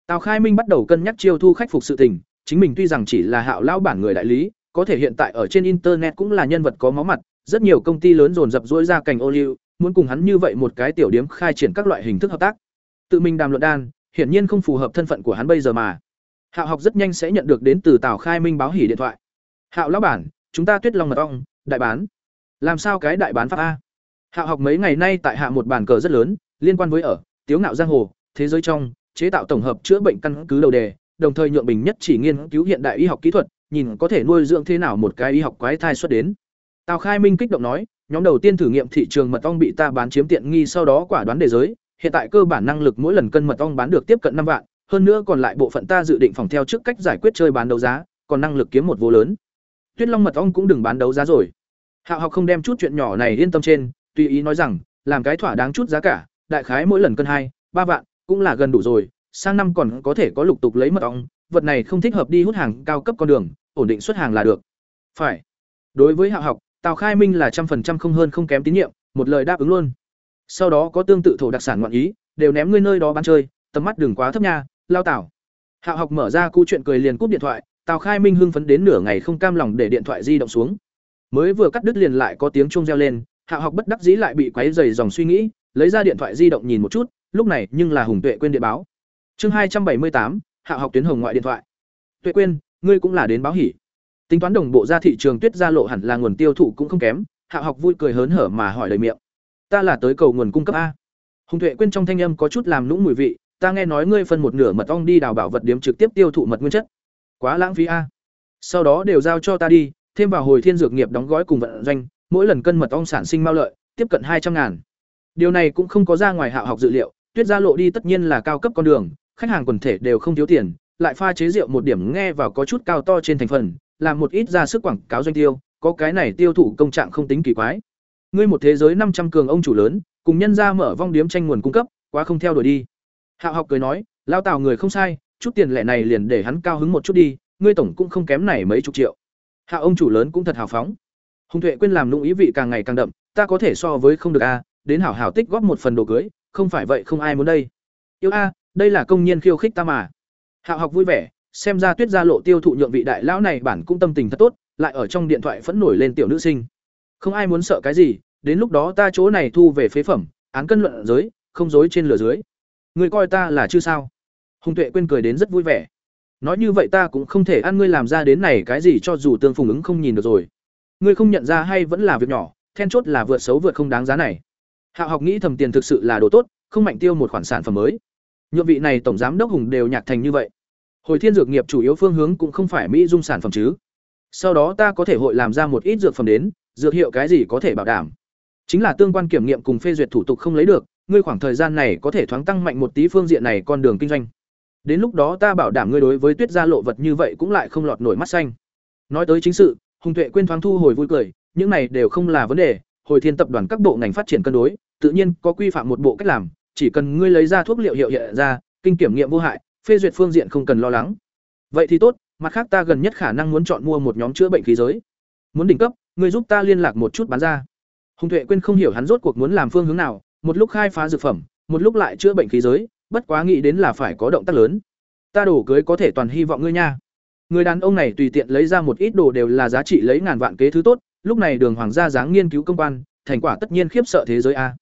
Tào khai minh bắt đầu cân nhắc chiêu thu khách phục sự tình, chính mình tuy rằng chỉ là hạo lao bản người đại lý, có thể hiện tại ở trên internet cũng là nhân vật có máu mặt, rất nhiều công ty lớn dồn dập dỗi ra cành ô liu, muốn cùng hắn như vậy một cái tiểu điếm khai triển các loại hình thức hợp tác. Tự mình đàm luận đan, hiển nhiên không phù hợp thân phận của hắn bây giờ mà. Hạo học rất nhanh sẽ nhận được đến từ tào khai minh báo hỉ điện thoại hạo lão bản, chúng ta tuyết long mật ong, đại bán. Làm sao cái đại bán pháp a? Hạo học mấy ngày nay tại hạ một bàn cờ rất lớn, liên quan với ở, tiếu ngạo giang hồ, thế giới trong, chế tạo tổng hợp chữa bệnh căn cứ đầu đề, đồng thời nhượng bình nhất chỉ nghiên cứu hiện đại y học kỹ thuật, nhìn có thể nuôi dưỡng thế nào một cái y học quái thai xuất đến. Tào khai minh kích động nói, nhóm đầu tiên thử nghiệm thị trường mật ong bị ta bán chiếm tiện nghi sau đó quả đoán đề giới, hiện tại cơ bản năng lực mỗi lần cân mật ong bán được tiếp cận năm vạn, hơn nữa còn lại bộ phận ta dự định phòng theo trước cách giải quyết chơi bán đấu giá, còn năng lực kiếm một vô lớn tuyết long mật ong cũng đừng bán đấu giá rồi. Hạo học không đem chút chuyện nhỏ này yên tâm trên, tùy ý nói rằng, làm cái thỏa đáng chút giá cả, đại khái mỗi lần cân hai, ba vạn, cũng là gần đủ rồi, sang năm còn có thể có lục tục lấy mật ong, vật này không thích hợp đi hút hàng cao cấp con đường, ổn định xuất hàng là được. Phải. Đối với hạo học, tào khai minh là trăm phần trăm không hơn không kém tín nhiệm, một lời đáp ứng luôn. Sau đó có tương tự thổ đặc sản ngoạn ý, đều ném ngươi nơi đó bán chơi, tầm mắt đừng quá thấp nha, lao tảo. Hạo học mở ra câu chuyện cười liền cúp điện thoại tào khai minh hưng phấn đến nửa ngày không cam lòng để điện thoại di động xuống. Mới vừa cắt đứt liền lại có tiếng chuông reo lên hạo học bất đắc dĩ lại bị quấy dày dòng suy nghĩ, lấy ra điện thoại di động nhìn một chút, lúc này nhưng là hùng tuệ quên điện báo. Chương hai trăm bảy mươi tám hạo học tuyến hồng ngoại điện thoại. Tuệ quên ngươi cũng là đến báo hỉ. Tính toán đồng bộ ra thị trường tuyết gia lộ hẳn là nguồn tiêu thụ cũng không kém hạo học vui cười hớn hở mà hỏi lời miệng. Ta là tới cầu nguồn cung cấp a. Hùng tuệ quên trong thanh âm có chút làm nũng mùi vị, ta nghe nói ngươi phân một nửa mật ong đi đào bảo vật điếm trực tiếp tiêu thụ mật nguyên chất quá lãng phí a. Sau đó đều giao cho ta đi thêm vào hồi thiên dược nghiệp đóng gói cùng vận doanh mỗi lần cân mật ong sản sinh mao lợi tiếp cận hai trăm ngàn. Điều này cũng không có ra ngoài hạ học dự liệu tuyết gia lộ đi tất nhiên là cao cấp con đường khách hàng quần thể đều không thiếu tiền lại pha chế rượu một điểm nghe vào có chút cao to trên thành phần làm một ít ra sức quảng cáo doanh tiêu có cái này tiêu thụ công trạng không tính kỳ quái. Ngươi một thế giới năm trăm cường ông chủ lớn cùng nhân ra mở vong điếm tranh nguồn cung cấp quá không theo đuổi đi. Hạo học cười nói, lao tào người không sai, chút tiền lẻ này liền để hắn cao hứng một chút đi, ngươi tổng cũng không kém này mấy chục triệu. hạ ông chủ lớn cũng thật hào phóng. Hùng Tuệ quên làm nũng ý vị càng ngày càng đậm, ta có thể so với không được a, đến hảo hảo tích góp một phần đồ cưới, không phải vậy không ai muốn đây. Yêu a, đây là công nhân khiêu khích ta mà. hạ học vui vẻ, xem ra Tuyết gia lộ tiêu thụ nhượng vị đại lão này bản cũng tâm tình thật tốt, lại ở trong điện thoại phẫn nổi lên tiểu nữ sinh. Không ai muốn sợ cái gì, đến lúc đó ta chỗ này thu về phế phẩm, án cân luận giới, không dối trên lửa dưới ngươi coi ta là chứ sao hùng tuệ quên cười đến rất vui vẻ. Nói như vậy ta cũng không thể ăn ngươi làm ra đến này cái gì cho dù tương phùng ứng không nhìn được rồi. Ngươi không nhận ra hay vẫn là việc nhỏ, then chốt là vượt xấu vượt không đáng giá này. Hạo học nghĩ thầm tiền thực sự là đồ tốt, không mạnh tiêu một khoản sản phẩm mới. Nhược vị này tổng giám đốc hùng đều nhạc thành như vậy. Hồi thiên dược nghiệp chủ yếu phương hướng cũng không phải mỹ dung sản phẩm chứ. Sau đó ta có thể hội làm ra một ít dược phẩm đến, dược hiệu cái gì có thể bảo đảm. Chính là tương quan kiểm nghiệm cùng phê duyệt thủ tục không lấy được, ngươi khoảng thời gian này có thể thoáng tăng mạnh một tí phương diện này con đường kinh doanh. Đến lúc đó ta bảo đảm ngươi đối với Tuyết gia lộ vật như vậy cũng lại không lọt nổi mắt xanh. Nói tới chính sự, Hùng Tuệ quên thoáng thu hồi vui cười, những này đều không là vấn đề, hồi thiên tập đoàn các bộ ngành phát triển cân đối, tự nhiên có quy phạm một bộ cách làm, chỉ cần ngươi lấy ra thuốc liệu hiệu hiện ra, kinh kiểm nghiệm vô hại, phê duyệt phương diện không cần lo lắng. Vậy thì tốt, mặt khác ta gần nhất khả năng muốn chọn mua một nhóm chữa bệnh khí giới. Muốn đỉnh cấp, ngươi giúp ta liên lạc một chút bán ra. Hùng Tuệ quên không hiểu hắn rốt cuộc muốn làm phương hướng nào, một lúc khai phá dược phẩm, một lúc lại chữa bệnh khí giới, bất quá nghĩ đến là phải có động tác lớn. Ta đổ cưới có thể toàn hy vọng ngươi nha. Người đàn ông này tùy tiện lấy ra một ít đồ đều là giá trị lấy ngàn vạn kế thứ tốt, lúc này Đường Hoàng gia dáng nghiên cứu công quan, thành quả tất nhiên khiếp sợ thế giới a.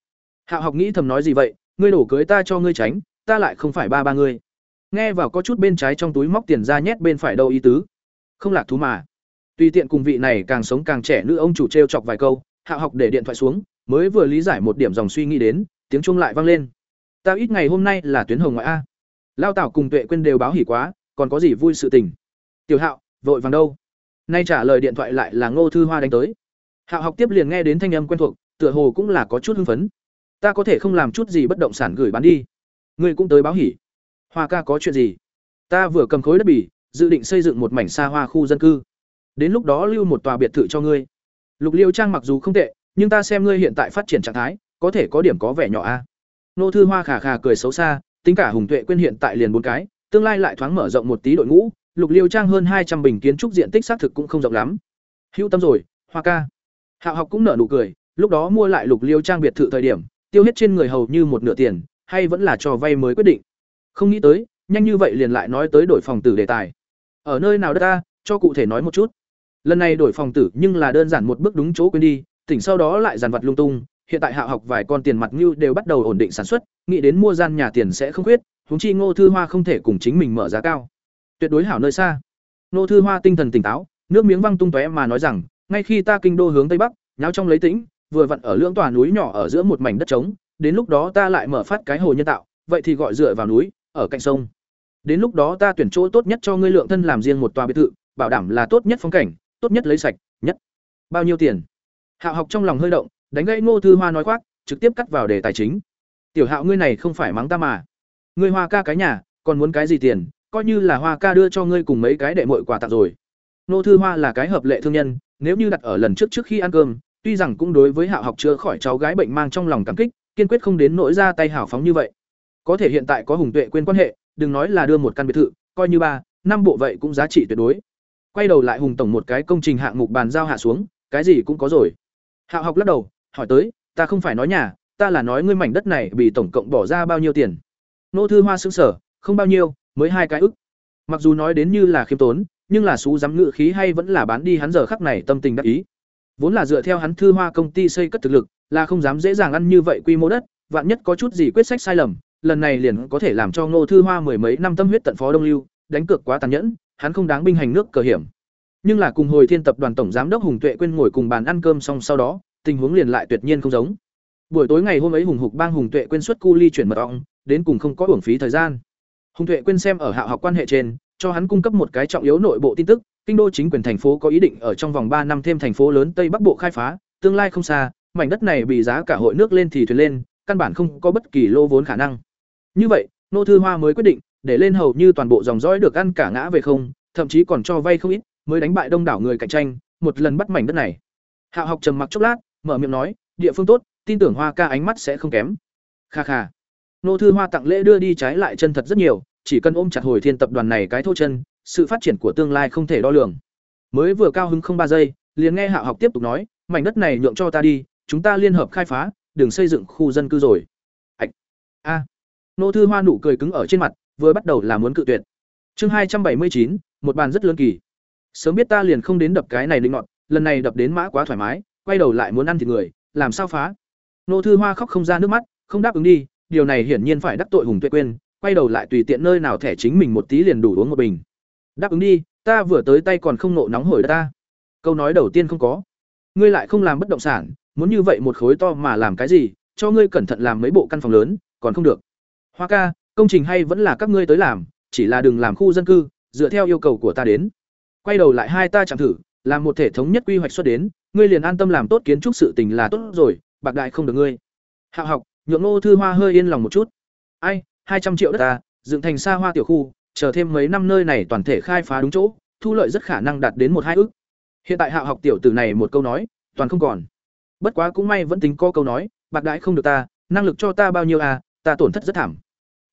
Hạo học nghĩ thầm nói gì vậy, ngươi đổ cưới ta cho ngươi tránh, ta lại không phải ba ba ngươi. Nghe vào có chút bên trái trong túi móc tiền ra nhét bên phải đâu ý tứ. Không lạc thú mà. Tùy tiện cùng vị này càng sống càng trẻ nữ ông chủ trêu chọc vài câu, Hạo học để điện thoại xuống, mới vừa lý giải một điểm dòng suy nghĩ đến tiếng chuông lại vang lên ta ít ngày hôm nay là tuyến hồng ngoại a. Lao tảo cùng tuệ quên đều báo hỉ quá, còn có gì vui sự tình? Tiểu hạo, vội vàng đâu? Nay trả lời điện thoại lại là ngô thư hoa đánh tới. Hạo học tiếp liền nghe đến thanh âm quen thuộc, tựa hồ cũng là có chút hưng phấn. Ta có thể không làm chút gì bất động sản gửi bán đi. Ngươi cũng tới báo hỉ. Hoa ca có chuyện gì? Ta vừa cầm khối đất bỉ dự định xây dựng một mảnh xa hoa khu dân cư. Đến lúc đó lưu một tòa biệt thự cho ngươi. Lục liêu trang mặc dù không tệ, nhưng ta xem ngươi hiện tại phát triển trạng thái, có thể có điểm có vẻ nhỏ a nô thư hoa khà khà cười xấu xa tính cả hùng tuệ quên hiện tại liền bốn cái tương lai lại thoáng mở rộng một tí đội ngũ, Lục Liêu Trang hơn hai trăm bình kiến trúc diện tích xác thực cũng không rộng lắm. Hữu tâm rồi, Hoa ca. Hạo học cũng nở nụ cười, lúc đó mua lại Lục Liêu Trang biệt thự thời điểm, tiêu hết trên người hầu như một nửa tiền, hay vẫn là cho vay mới quyết định. Không nghĩ tới, nhanh như vậy liền lại nói tới đổi phòng tử đề tài. Ở nơi nào đất ta, cho cụ thể nói một chút. Lần này đổi phòng tử nhưng là đơn giản một bước đúng chỗ quên đi, tỉnh sau đó lại dàn vật lung tung, hiện tại Hạo học vài con tiền mặt như đều bắt đầu ổn định sản xuất, nghĩ đến mua gian nhà tiền sẽ không khuyết, húng chi Ngô Thư Hoa không thể cùng chính mình mở giá cao. Tuyệt đối hảo nơi xa. Ngô Thư Hoa tinh thần tỉnh táo, nước miếng văng tung tóe mà nói rằng, ngay khi ta kinh đô hướng tây bắc, nháo trong lấy tĩnh, vừa vặn ở lưỡng tòa núi nhỏ ở giữa một mảnh đất trống, đến lúc đó ta lại mở phát cái hồ nhân tạo, vậy thì gọi dựa vào núi, ở cạnh sông. Đến lúc đó ta tuyển chỗ tốt nhất cho ngươi lượng thân làm riêng một tòa biệt thự, bảo đảm là tốt nhất phong cảnh, tốt nhất lấy sạch, nhất. Bao nhiêu tiền? Hạo học trong lòng hơi động, đánh gãy Ngô Thư Hoa nói khoác, trực tiếp cắt vào đề tài chính. Tiểu Hạo ngươi này không phải mắng ta mà. Ngươi Hoa ca cái nhà, còn muốn cái gì tiền, coi như là Hoa ca đưa cho ngươi cùng mấy cái đệ muội quà tặng rồi. Ngô Thư Hoa là cái hợp lệ thương nhân, nếu như đặt ở lần trước trước khi ăn cơm, tuy rằng cũng đối với Hạo học chưa khỏi cháu gái bệnh mang trong lòng cảm kích, kiên quyết không đến nỗi ra tay hảo phóng như vậy. Có thể hiện tại có Hùng Tuệ quên quan hệ, đừng nói là đưa một căn biệt thự, coi như ba, năm bộ vậy cũng giá trị tuyệt đối. Quay đầu lại Hùng tổng một cái công trình hạng mục bàn giao hạ xuống, cái gì cũng có rồi. Hạo học lắc đầu, hỏi tới, ta không phải nói nhà, ta là nói ngươi mảnh đất này bị tổng cộng bỏ ra bao nhiêu tiền. Nô thư hoa sững sở, không bao nhiêu, mới hai cái ức. Mặc dù nói đến như là khiêm tốn, nhưng là xú dám ngự khí hay vẫn là bán đi hắn giờ khắc này tâm tình đắc ý. Vốn là dựa theo hắn thư hoa công ty xây cất thực lực, là không dám dễ dàng ăn như vậy quy mô đất, vạn nhất có chút gì quyết sách sai lầm, lần này liền có thể làm cho Ngô Thư Hoa mười mấy năm tâm huyết tận phó Đông Lưu, đánh cược quá tàn nhẫn, hắn không đáng binh hành nước cờ hiểm. Nhưng là cùng hồi Thiên tập đoàn tổng giám đốc Hùng Tuệ quên ngồi cùng bàn ăn cơm xong sau đó, tình huống liền lại tuyệt nhiên không giống. Buổi tối ngày hôm ấy Hùng Hục bang Hùng Tuệ quên xuất cu ly chuyển mật ong, đến cùng không có uổng phí thời gian. Hùng Tuệ quên xem ở hạ học quan hệ trên, cho hắn cung cấp một cái trọng yếu nội bộ tin tức, kinh đô chính quyền thành phố có ý định ở trong vòng ba năm thêm thành phố lớn Tây Bắc Bộ khai phá, tương lai không xa, mảnh đất này bị giá cả hội nước lên thì thuyền lên, căn bản không có bất kỳ lô vốn khả năng. Như vậy, nô thư hoa mới quyết định để lên hầu như toàn bộ dòng dõi được ăn cả ngã về không, thậm chí còn cho vay không ít, mới đánh bại đông đảo người cạnh tranh, một lần bắt mảnh đất này. hạ học trầm mặc chốc lát, mở miệng nói, địa phương tốt, tin tưởng Hoa ca ánh mắt sẽ không kém. Kha kha. Nô thư Hoa tặng lễ đưa đi trái lại chân thật rất nhiều, chỉ cần ôm chặt hồi thiên tập đoàn này cái thô chân, sự phát triển của tương lai không thể đo lường. Mới vừa cao hứng không ba giây, liền nghe hạ học tiếp tục nói, mảnh đất này nhượng cho ta đi, chúng ta liên hợp khai phá, đừng xây dựng khu dân cư rồi. Hạch, A. Nô thư Hoa nụ cười cứng ở trên mặt, vừa bắt đầu là muốn cự tuyệt. Chương hai trăm bảy mươi chín, một bàn rất lớn kỳ. Sớm biết ta liền không đến đập cái này linh ngọn, lần này đập đến mã quá thoải mái, quay đầu lại muốn ăn thịt người, làm sao phá? Nô Thư Hoa khóc không ra nước mắt, không đáp ứng đi, điều này hiển nhiên phải đắc tội Hùng Tuệ quên, quay đầu lại tùy tiện nơi nào thẻ chính mình một tí liền đủ uống một bình. Đáp ứng đi, ta vừa tới tay còn không nộ nóng hổi ta. Câu nói đầu tiên không có. Ngươi lại không làm bất động sản, muốn như vậy một khối to mà làm cái gì, cho ngươi cẩn thận làm mấy bộ căn phòng lớn, còn không được. Hoa ca, công trình hay vẫn là các ngươi tới làm, chỉ là đừng làm khu dân cư, dựa theo yêu cầu của ta đến. Quay đầu lại hai ta chẳng thử, làm một thể thống nhất quy hoạch xuất đến, ngươi liền an tâm làm tốt kiến trúc sự tình là tốt rồi, bạc đại không được ngươi. Hạo học, nhượng Ngô Thư Hoa hơi yên lòng một chút. Ai, hai trăm triệu đất ta, dựng thành xa hoa tiểu khu, chờ thêm mấy năm nơi này toàn thể khai phá đúng chỗ, thu lợi rất khả năng đạt đến một hai ức. Hiện tại Hạo học tiểu tử này một câu nói, toàn không còn. Bất quá cũng may vẫn tính có câu nói, bạc đại không được ta, năng lực cho ta bao nhiêu à, ta tổn thất rất thảm.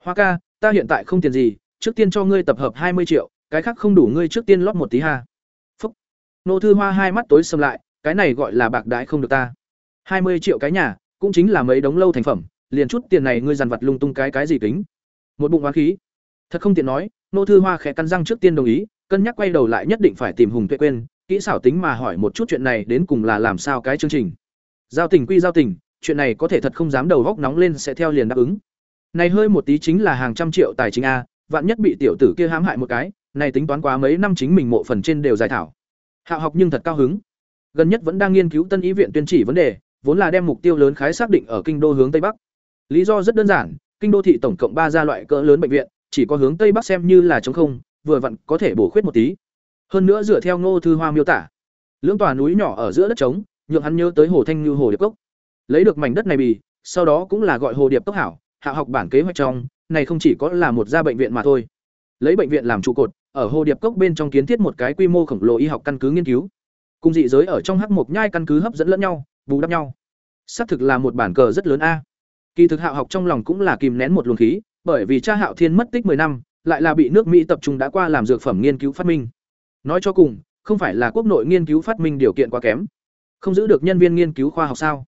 Hoa ca, ta hiện tại không tiền gì, trước tiên cho ngươi tập hợp hai mươi triệu, cái khác không đủ ngươi trước tiên lót một tí ha. Phúc. Nô Thư Hoa hai mắt tối sầm lại, cái này gọi là bạc đãi không được ta. hai mươi triệu cái nhà, cũng chính là mấy đống lâu thành phẩm, liền chút tiền này ngươi dằn vặt lung tung cái cái gì kính. Một bụng oán khí. Thật không tiện nói, Nô Thư Hoa khẽ cắn răng trước tiên đồng ý, cân nhắc quay đầu lại nhất định phải tìm Hùng Tuệ quên, kỹ xảo tính mà hỏi một chút chuyện này đến cùng là làm sao cái chương trình. Giao tình quy giao tình, chuyện này có thể thật không dám đầu góc nóng lên sẽ theo liền đáp ứng. Này hơi một tí chính là hàng trăm triệu tài chính a, vạn nhất bị tiểu tử kia hãm hại một cái, này tính toán quá mấy năm chính mình mộ phần trên đều giải thảo. Hạo học nhưng thật cao hứng. Gần nhất vẫn đang nghiên cứu tân ý viện tuyên chỉ vấn đề, vốn là đem mục tiêu lớn khái xác định ở kinh đô hướng tây bắc. Lý do rất đơn giản, kinh đô thị tổng cộng ba gia loại cỡ lớn bệnh viện, chỉ có hướng tây bắc xem như là trống không, vừa vặn có thể bổ khuyết một tí. Hơn nữa dựa theo Ngô Thư Hoa miêu tả, lưỡng tòa núi nhỏ ở giữa đất trống, nhượng hắn nhớ tới Hồ Thanh Như Hồ Điệp Cốc. Lấy được mảnh đất này bì, sau đó cũng là gọi Hồ Điệp Cốc hảo, hạ học bản kế hoạch trong, này không chỉ có là một gia bệnh viện mà thôi. Lấy bệnh viện làm trụ cột, ở Hồ Điệp Cốc bên trong kiến thiết một cái quy mô khổng lồ y học căn cứ nghiên cứu. Cùng dị giới ở trong hắc mộc nhai căn cứ hấp dẫn lẫn nhau, bù đắp nhau. Xác thực là một bản cờ rất lớn a. Kỳ thực Hạo học trong lòng cũng là kìm nén một luồng khí, bởi vì cha Hạo Thiên mất tích 10 năm, lại là bị nước Mỹ tập trung đã qua làm dược phẩm nghiên cứu phát minh. Nói cho cùng, không phải là quốc nội nghiên cứu phát minh điều kiện quá kém, không giữ được nhân viên nghiên cứu khoa học sao?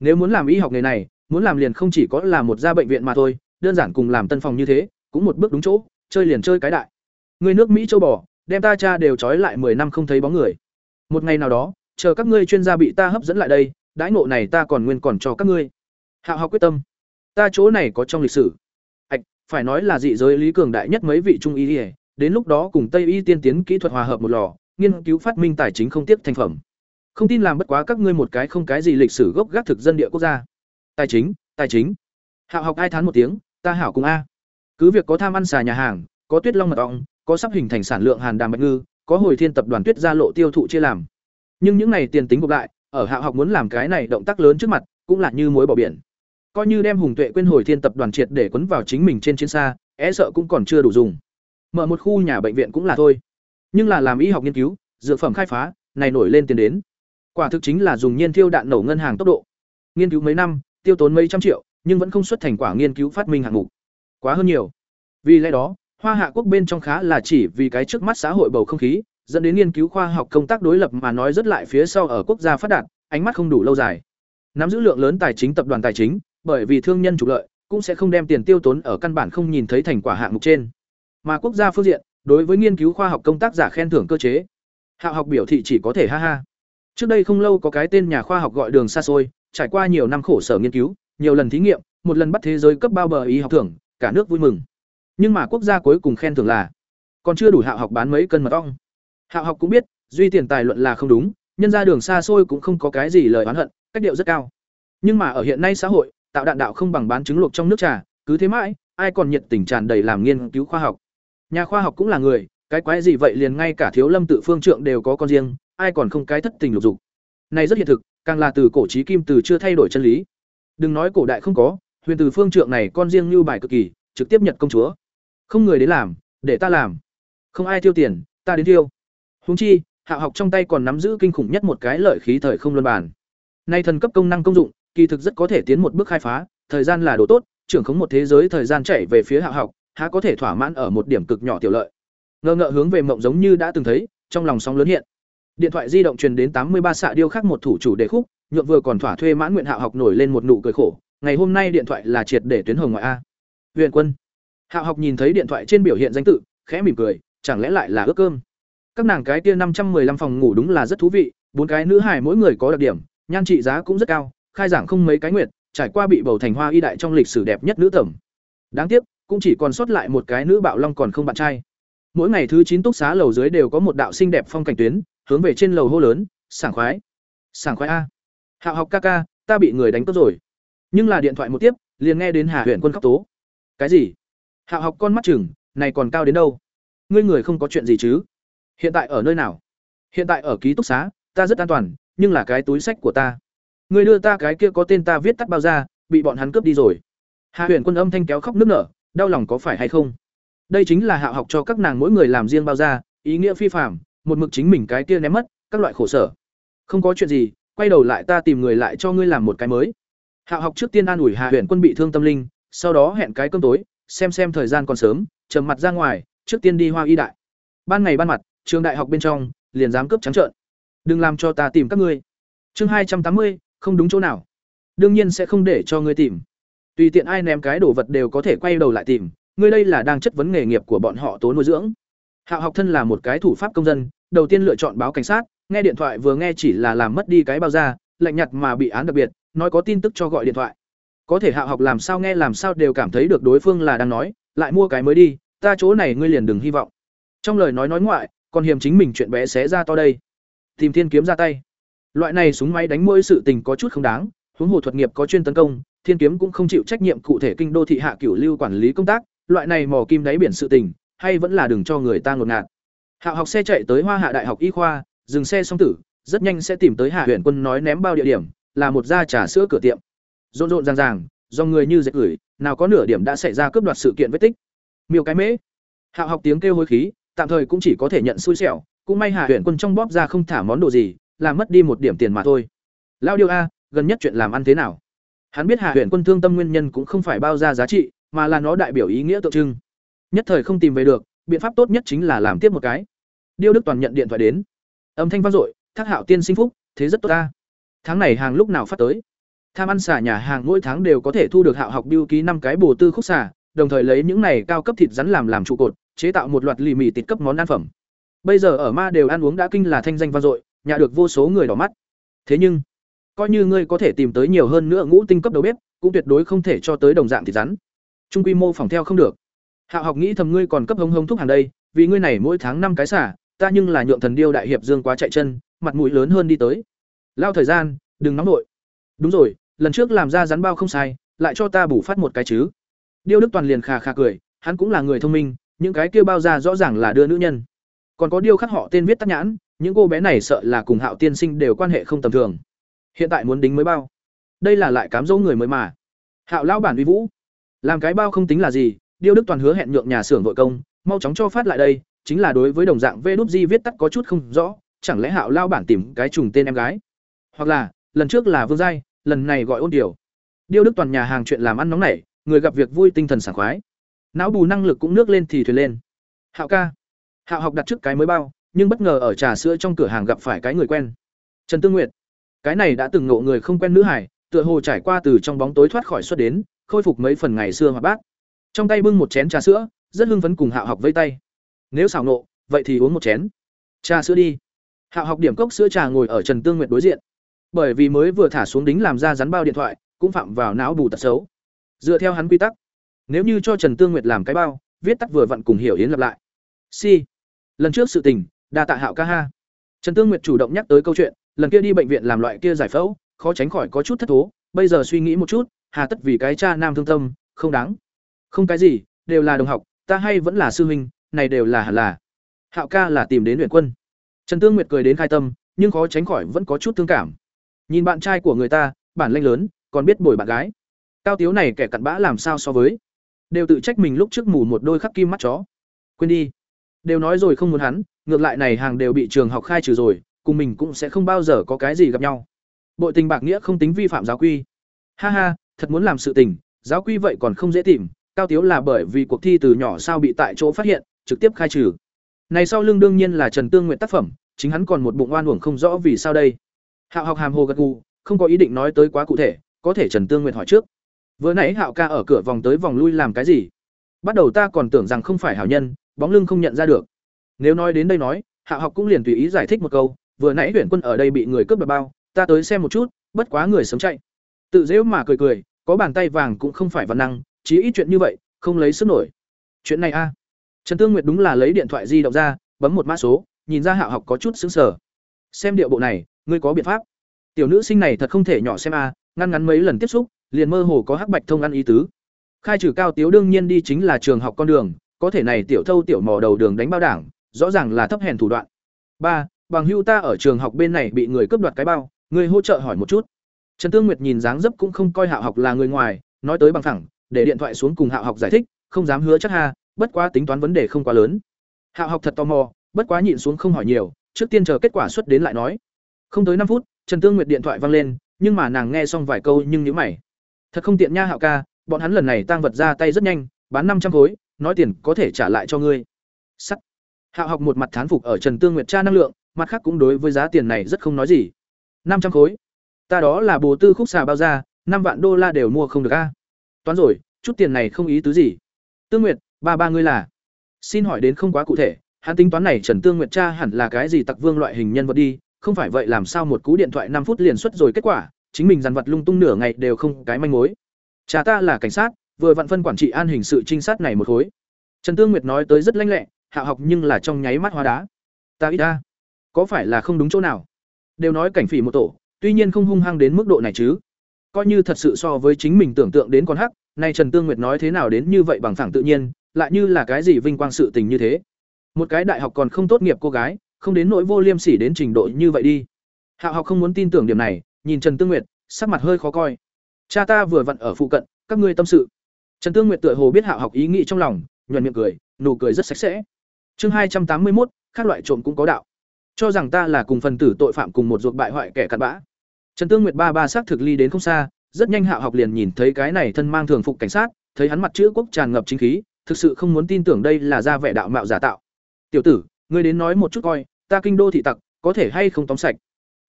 Nếu muốn làm y học nghề này, muốn làm liền không chỉ có là một gia bệnh viện mà thôi, đơn giản cùng làm tân phòng như thế, cũng một bước đúng chỗ, chơi liền chơi cái đại. Người nước Mỹ châu bò, đem ta cha đều trói lại 10 năm không thấy bóng người. Một ngày nào đó, chờ các ngươi chuyên gia bị ta hấp dẫn lại đây, đãi ngộ này ta còn nguyên còn cho các ngươi. Hạo học quyết tâm. Ta chỗ này có trong lịch sử. Ảch, phải nói là dị giới lý cường đại nhất mấy vị trung y, đến lúc đó cùng Tây y tiên tiến kỹ thuật hòa hợp một lò, nghiên cứu phát minh tài chính không tiếc thành phẩm. Không tin làm bất quá các ngươi một cái không cái gì lịch sử gốc gác thực dân địa quốc gia. Tài chính, tài chính. Hạo học ai thán một tiếng, ta hảo cùng a. Cứ việc có tham ăn xà nhà hàng, có tuyết long mật ong, có sắp hình thành sản lượng hàn đàm bạch ngư, có hồi thiên tập đoàn tuyết gia lộ tiêu thụ chia làm. Nhưng những này tiền tính gộp lại, ở hạ học muốn làm cái này động tác lớn trước mặt, cũng là như muối bỏ biển. Coi như đem Hùng Tuệ quên hồi thiên tập đoàn triệt để quấn vào chính mình trên chiến xa, e sợ cũng còn chưa đủ dùng. Mở một khu nhà bệnh viện cũng là thôi. Nhưng là làm y học nghiên cứu, dược phẩm khai phá, này nổi lên tiền đến. Quả thực chính là dùng nhiên thiêu đạn nổ ngân hàng tốc độ. Nghiên cứu mấy năm, tiêu tốn mấy trăm triệu, nhưng vẫn không xuất thành quả nghiên cứu phát minh hạng mục. Quá hơn nhiều. Vì lẽ đó, Hoa Hạ quốc bên trong khá là chỉ vì cái trước mắt xã hội bầu không khí, dẫn đến nghiên cứu khoa học công tác đối lập mà nói rất lại phía sau ở quốc gia phát đạt, ánh mắt không đủ lâu dài. Nắm giữ lượng lớn tài chính tập đoàn tài chính, bởi vì thương nhân trục lợi, cũng sẽ không đem tiền tiêu tốn ở căn bản không nhìn thấy thành quả hạng mục trên. Mà quốc gia phương diện, đối với nghiên cứu khoa học công tác giả khen thưởng cơ chế, Hạ học biểu thị chỉ có thể ha ha. Trước đây không lâu có cái tên nhà khoa học gọi Đường xa xôi, trải qua nhiều năm khổ sở nghiên cứu, nhiều lần thí nghiệm, một lần bắt thế giới cấp bao bờ y học thưởng, cả nước vui mừng. Nhưng mà quốc gia cuối cùng khen thưởng là còn chưa đủ Hạ học bán mấy cân mật ong. Hạ học cũng biết, duy tiền tài luận là không đúng, nhân ra đường xa xôi cũng không có cái gì lời oán hận, cách điệu rất cao. Nhưng mà ở hiện nay xã hội, tạo đạn đạo không bằng bán trứng luộc trong nước trà, cứ thế mãi, ai còn nhiệt tình tràn đầy làm nghiên cứu khoa học. Nhà khoa học cũng là người, cái quái gì vậy liền ngay cả thiếu lâm tự phương trượng đều có con riêng ai còn không cái thất tình lục dục này rất hiện thực càng là từ cổ trí kim từ chưa thay đổi chân lý đừng nói cổ đại không có huyền từ phương trượng này con riêng như bài cực kỳ trực tiếp nhật công chúa không người đến làm, để ta làm. Không ai tiêu tiền, ta đến tiêu húng chi, hạ học trong tay còn nắm giữ kinh khủng nhất một cái lợi khí thời không luân bản nay thần cấp công năng công dụng, kỳ thực rất có thể tiến một bước khai phá, thời gian là đồ tốt, trưởng khống một thế giới thời gian chạy về phía hạ học, há có thể thỏa mãn ở một điểm cực nhỏ tiểu lợi. Ngờ ngợ hướng về mộng giống như đã từng thấy, trong lòng sóng lớn hiện. Điện thoại di động truyền đến tám mươi ba xạ điêu khắc một thủ chủ đề khúc nhuộm vừa còn thỏa thuê mãn nguyện hạ học nổi lên một nụ cười khổ, ngày hôm nay điện thoại là triệt để tuyến hồng ngoại a. Huyện quân hạ học nhìn thấy điện thoại trên biểu hiện danh tự, khẽ mỉm cười, chẳng lẽ lại là ước cơm? Các nàng cái kia năm trăm 515 phòng ngủ đúng là rất thú vị, bốn cái nữ hài mỗi người có đặc điểm, nhan trị giá cũng rất cao, khai giảng không mấy cái nguyệt, trải qua bị bầu thành hoa y đại trong lịch sử đẹp nhất nữ tẩm. Đáng tiếc, cũng chỉ còn sót lại một cái nữ bạo long còn không bạn trai. Mỗi ngày thứ chín túc xá lầu dưới đều có một đạo xinh đẹp phong cảnh tuyến, hướng về trên lầu hô lớn, sảng khoái sảng khoái a. Hạo học ca ca, ta bị người đánh cướp rồi. Nhưng là điện thoại một tiếp, liền nghe đến hà huyện quân khóc tố. Cái gì? Hạo học con mắt chừng, này còn cao đến đâu? Ngươi người không có chuyện gì chứ? Hiện tại ở nơi nào? Hiện tại ở ký túc xá, ta rất an toàn, nhưng là cái túi sách của ta. Ngươi đưa ta cái kia có tên ta viết tắt bao ra, bị bọn hắn cướp đi rồi. Hà huyền quân âm thanh kéo khóc nức nở, đau lòng có phải hay không? Đây chính là hạ học cho các nàng mỗi người làm riêng bao ra, ý nghĩa phi phạm một mực chính mình cái kia ném mất, các loại khổ sở. Không có chuyện gì, quay đầu lại ta tìm người lại cho ngươi làm một cái mới. Hạ học trước tiên an ủi hạ Huyền quân bị thương tâm linh, sau đó hẹn cái cơm tối xem xem thời gian còn sớm, trầm mặt ra ngoài, trước tiên đi hoa y đại. Ban ngày ban mặt, trường đại học bên trong, liền dám cướp trắng trợn. Đừng làm cho ta tìm các ngươi. Chương hai trăm tám mươi, không đúng chỗ nào. Đương nhiên sẽ không để cho ngươi tìm. Tùy tiện ai ném cái đồ vật đều có thể quay đầu lại tìm, ngươi đây là đang chất vấn nghề nghiệp của bọn họ tố nuôi dưỡng. Hạo học thân là một cái thủ pháp công dân, đầu tiên lựa chọn báo cảnh sát, nghe điện thoại vừa nghe chỉ là làm mất đi cái bao da, lạnh nhặt mà bị án đặc biệt, nói có tin tức cho gọi điện thoại có thể hạ học làm sao nghe làm sao đều cảm thấy được đối phương là đang nói lại mua cái mới đi ta chỗ này ngươi liền đừng hy vọng trong lời nói nói ngoại còn hiềm chính mình chuyện bé xé ra to đây tìm thiên kiếm ra tay loại này súng máy đánh mỗi sự tình có chút không đáng huống hồ thuật nghiệp có chuyên tấn công thiên kiếm cũng không chịu trách nhiệm cụ thể kinh đô thị hạ cửu lưu quản lý công tác loại này mò kim đáy biển sự tình, hay vẫn là đừng cho người ta ngột ngạt. hạ học xe chạy tới Hoa Hạ Đại học Y khoa, dừng xe xong tử, rất nhanh sẽ tìm tới Hạ Huyền Quân nói ném bao địa điểm, là một gia trà sữa cửa tiệm. Rộn rộn ràng ràng, do người như dệt gửi, nào có nửa điểm đã xảy ra cướp đoạt sự kiện vết tích. Miêu cái mễ. Hạo học tiếng kêu hối khí, tạm thời cũng chỉ có thể nhận xui xẻo, cũng may Hạ Huyền Quân trong bóp ra không thả món đồ gì, làm mất đi một điểm tiền mà thôi. Lao điêu a, gần nhất chuyện làm ăn thế nào? Hắn biết Hạ Huyền Quân thương tâm nguyên nhân cũng không phải bao ra giá trị, mà là nó đại biểu ý nghĩa tượng trưng. nhất thời không tìm về được biện pháp tốt nhất chính là làm tiếp một cái điêu đức toàn nhận điện thoại đến âm thanh vang dội thác hạo tiên sinh phúc thế rất tốt ta tháng này hàng lúc nào phát tới tham ăn xả nhà hàng mỗi tháng đều có thể thu được hạo học biêu ký năm cái bồ tư khúc xả đồng thời lấy những này cao cấp thịt rắn làm làm trụ cột, chế tạo một loạt lì mì tịt cấp món ăn phẩm. Bây giờ ở ma đều ăn uống đã kinh là thanh danh vang dội nhà được vô số người đỏ mắt. Thế nhưng, coi như ngươi có thể tìm tới nhiều hơn nữa ngũ tinh cấp đầu bếp, cũng tuyệt đối không thể cho tới đồng dạng thịt rắn. Trung quy mô phòng theo không được. Hạo học nghĩ thầm ngươi còn cấp hống hống thuốc hàng đây, vì ngươi này mỗi tháng năm cái xả ta nhưng là nhượng thần điêu đại hiệp dương quá chạy chân, mặt mũi lớn hơn đi tới. Lao thời gian, đừng nóng nổi đúng rồi lần trước làm ra rắn bao không sai, lại cho ta bù phát một cái chứ. Điêu đức toàn liền khà khà cười, hắn cũng là người thông minh, những cái kia bao ra rõ ràng là đưa nữ nhân. Còn có điêu khắc họ tên viết tắc nhãn, những cô bé này sợ là cùng hạo tiên sinh đều quan hệ không tầm thường. Hiện tại muốn đính mới bao. Đây là lại cám dỗ người mới mà. Hạo lão bản uy vũ. Làm cái bao không tính là gì, điêu đức toàn hứa hẹn nhượng nhà xưởng vội công, mau chóng cho phát lại đây, chính là đối với đồng dạng vê đúp di viết tắt có chút không rõ, chẳng lẽ hạo lao bản tìm cái trùng tên em gái? Hoặc là, lần trước là vương giai lần này gọi ôn điều. Điêu đức toàn nhà hàng chuyện làm ăn nóng nảy, người gặp việc vui tinh thần sảng khoái. Não bù năng lực cũng nước lên thì thuyền lên. Hạo ca. Hạo học đặt trước cái mới bao, nhưng bất ngờ ở trà sữa trong cửa hàng gặp phải cái người quen. Trần tương nguyệt. Cái này đã từng ngộ người không quen nữ hải, tựa hồ trải qua từ trong bóng tối thoát khỏi xuất đến, khôi phục mấy phần ngày xưa mà bác trong tay bưng một chén trà sữa, rất hưng phấn cùng hạo học vây tay. Nếu xảo nộ vậy thì uống một chén. Trà sữa đi. Hạo học điểm cốc sữa trà ngồi ở trần tương nguyệt đối diện bởi vì mới vừa thả xuống đính làm ra rắn bao điện thoại, cũng phạm vào não bù tật xấu. Dựa theo hắn quy tắc, nếu như cho trần tương nguyệt làm cái bao, viết tắt vừa vặn cùng hiểu yến lặp lại. Si. Lần trước sự tình, đa tạ hạo ca ha. Trần tương nguyệt chủ động nhắc tới câu chuyện, lần kia đi bệnh viện làm loại kia giải phẫu, khó tránh khỏi có chút thất thố, bây giờ suy nghĩ một chút, hà tất vì cái cha nam thương tâm, không đáng. Không cái gì, đều là đồng học, ta hay vẫn là sư huynh, này đều là hẳn là. Hạo ca là tìm đến luyện quân. Trần tương nguyệt cười đến khai tâm, nhưng khó tránh khỏi vẫn có chút thương cảm nhìn bạn trai của người ta, bản lanh lớn, còn biết bồi bạn gái. Cao tiếu này kẻ cặn bã làm sao so với? Đều tự trách mình lúc trước mù một đôi khắc kim mắt chó. Quên đi. Đều nói rồi không muốn hắn, ngược lại này hàng đều bị trường học khai trừ rồi, cùng mình cũng sẽ không bao giờ có cái gì gặp nhau. Bội tình bạc nghĩa không tính vi phạm giáo quy. Ha ha, thật muốn làm sự tình, giáo quy vậy còn không dễ tìm, cao tiếu là bởi vì cuộc thi từ nhỏ sao bị tại chỗ phát hiện, trực tiếp khai trừ. Này sau lưng đương nhiên là trần tương nguyện tác phẩm, chính hắn còn một bụng oan uổng không rõ vì sao đây hạo học hàm hồ gật gù, không có ý định nói tới quá cụ thể, có thể trần tương nguyện hỏi trước. Vừa nãy hạo ca ở cửa vòng tới vòng lui làm cái gì? Bắt đầu ta còn tưởng rằng không phải hảo nhân, bóng lưng không nhận ra được. Nếu nói đến đây nói, hạo học cũng liền tùy ý giải thích một câu, vừa nãy huyện quân ở đây bị người cướp đoạt bao, ta tới xem một chút, bất quá người sống chạy. Tự dễu mà cười cười, có bàn tay vàng cũng không phải văn năng, chí ít chuyện như vậy, không lấy sức nổi. Chuyện này a? Trần tương nguyệt đúng là lấy điện thoại di động ra, bấm một mã số, nhìn ra hạo học có chút xứng sở xem điệu bộ này ngươi có biện pháp. Tiểu nữ sinh này thật không thể nhỏ xem a, ngăn ngắn mấy lần tiếp xúc, liền mơ hồ có hắc bạch thông ăn ý tứ. Khai trừ cao tiếu đương nhiên đi chính là trường học con đường, có thể này tiểu thâu tiểu mò đầu đường đánh bao đảng, rõ ràng là thấp hèn thủ đoạn. Ba, bằng hưu ta ở trường học bên này bị người cướp đoạt cái bao người hỗ trợ hỏi một chút. Trần tương nguyệt nhìn dáng dấp cũng không coi hạo học là người ngoài, nói tới bằng thẳng, để điện thoại xuống cùng hạo học giải thích, không dám hứa chắc ha, bất quá tính toán vấn đề không quá lớn. Hạo học thật tò mò, bất quá nhịn xuống không hỏi nhiều, trước tiên chờ kết quả xuất đến lại nói không tới năm phút, trần tương nguyệt điện thoại vang lên, nhưng mà nàng nghe xong vài câu nhưng nhíu mày. Thật không tiện nha hạo ca, bọn hắn lần này tang vật ra tay rất nhanh, bán năm trăm khối, nói tiền có thể trả lại cho ngươi. Sắt. Hạo học một mặt thán phục ở trần tương nguyệt tra năng lượng, mặt khác cũng đối với giá tiền này rất không nói gì. Năm trăm khối. Ta đó là bồ tư khúc xà bao ra, năm vạn đô la đều mua không được a. Toán rồi, chút tiền này không ý tứ gì. Tương nguyệt, ba ba ngươi là. Xin hỏi đến không quá cụ thể, hắn tính toán này trần tương nguyệt cha hẳn là cái gì tặc vương loại hình nhân vật đi không phải vậy làm sao một cú điện thoại năm phút liền xuất rồi kết quả, chính mình dằn vặt lung tung nửa ngày đều không cái manh mối. Cha ta là cảnh sát, vừa vặn phân quản trị an hình sự trinh sát này một khối. Trần tương nguyệt nói tới rất lanh lẹ, hạ học nhưng là trong nháy mắt hóa đá. Ta ít ta có phải là không đúng chỗ nào? Đều nói cảnh phỉ một tổ, tuy nhiên không hung hăng đến mức độ này chứ. Coi như thật sự so với chính mình tưởng tượng đến con hắc, nay trần tương nguyệt nói thế nào đến như vậy bằng phẳng tự nhiên, lại như là cái gì vinh quang sự tình như thế. Một cái đại học còn không tốt nghiệp cô gái không đến nỗi vô liêm sỉ đến trình độ như vậy đi. Hạo học không muốn tin tưởng điểm này, nhìn trần tương nguyệt, sắc mặt hơi khó coi. Cha ta vừa vặn ở phụ cận, các ngươi tâm sự. Trần tương nguyệt tựa hồ biết Hạo học ý nghĩ trong lòng, nhuận miệng cười, nụ cười rất sạch sẽ. Chương hai trăm tám mươi một các loại trộm cũng có đạo. Cho rằng ta là cùng phần tử tội phạm cùng một ruột bại hoại kẻ cặn bã. Trần tương nguyệt ba ba xác thực ly đến không xa, rất nhanh Hạo học liền nhìn thấy cái này thân mang thường phục cảnh sát, thấy hắn mặt chữ quốc tràn ngập chính khí, thực sự không muốn tin tưởng đây là ra vẻ đạo mạo giả tạo. Tiểu tử ngươi đến nói một chút coi, ta kinh đô thị tặc, có thể hay không tóm sạch?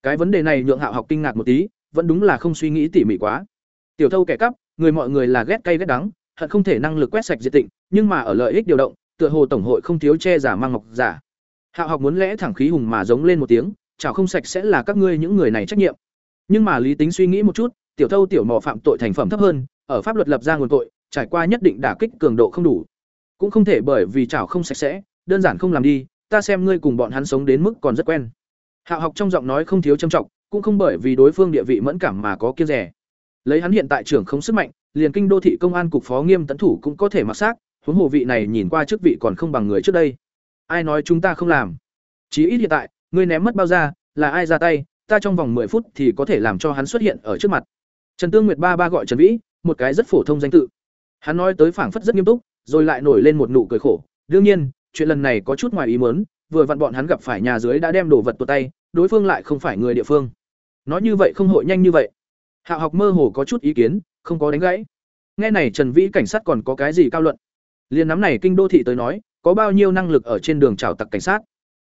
Cái vấn đề này nhượng hạo học kinh ngạc một tí, vẫn đúng là không suy nghĩ tỉ mỉ quá. Tiểu thâu kẻ cắp, người mọi người là ghét cay ghét đắng, hận không thể năng lực quét sạch diệt tịnh, nhưng mà ở lợi ích điều động, tựa hồ tổng hội không thiếu che giả mang ngọc giả. Hạo học muốn lẽ thẳng khí hùng mà giống lên một tiếng, chảo không sạch sẽ là các ngươi những người này trách nhiệm. Nhưng mà lý tính suy nghĩ một chút, tiểu thâu tiểu mò phạm tội thành phẩm thấp hơn, ở pháp luật lập ra nguồn tội, trải qua nhất định đả kích cường độ không đủ. Cũng không thể bởi vì chảo không sạch sẽ, đơn giản không làm đi ta xem ngươi cùng bọn hắn sống đến mức còn rất quen. Hạo học trong giọng nói không thiếu trầm trọng, cũng không bởi vì đối phương địa vị mẫn cảm mà có kiêng rẻ. Lấy hắn hiện tại trưởng không sức mạnh, liền kinh đô thị công an cục phó nghiêm tấn thủ cũng có thể mặc xác, huống hồ vị này nhìn qua chức vị còn không bằng người trước đây. Ai nói chúng ta không làm? Chí ít hiện tại, ngươi ném mất bao ra, là ai ra tay, ta trong vòng 10 phút thì có thể làm cho hắn xuất hiện ở trước mặt. Trần tương nguyệt ba ba gọi trần vĩ, một cái rất phổ thông danh tự. Hắn nói tới phảng phất rất nghiêm túc, rồi lại nổi lên một nụ cười khổ. Đương nhiên chuyện lần này có chút ngoài ý muốn, vừa vặn bọn hắn gặp phải nhà dưới đã đem đồ vật tuột tay, đối phương lại không phải người địa phương. Nói như vậy không hội nhanh như vậy. Hạo học mơ hồ có chút ý kiến, không có đánh gãy. Nghe này trần vĩ cảnh sát còn có cái gì cao luận? Liên nắm này kinh đô thị tới nói, có bao nhiêu năng lực ở trên đường trào tặc cảnh sát?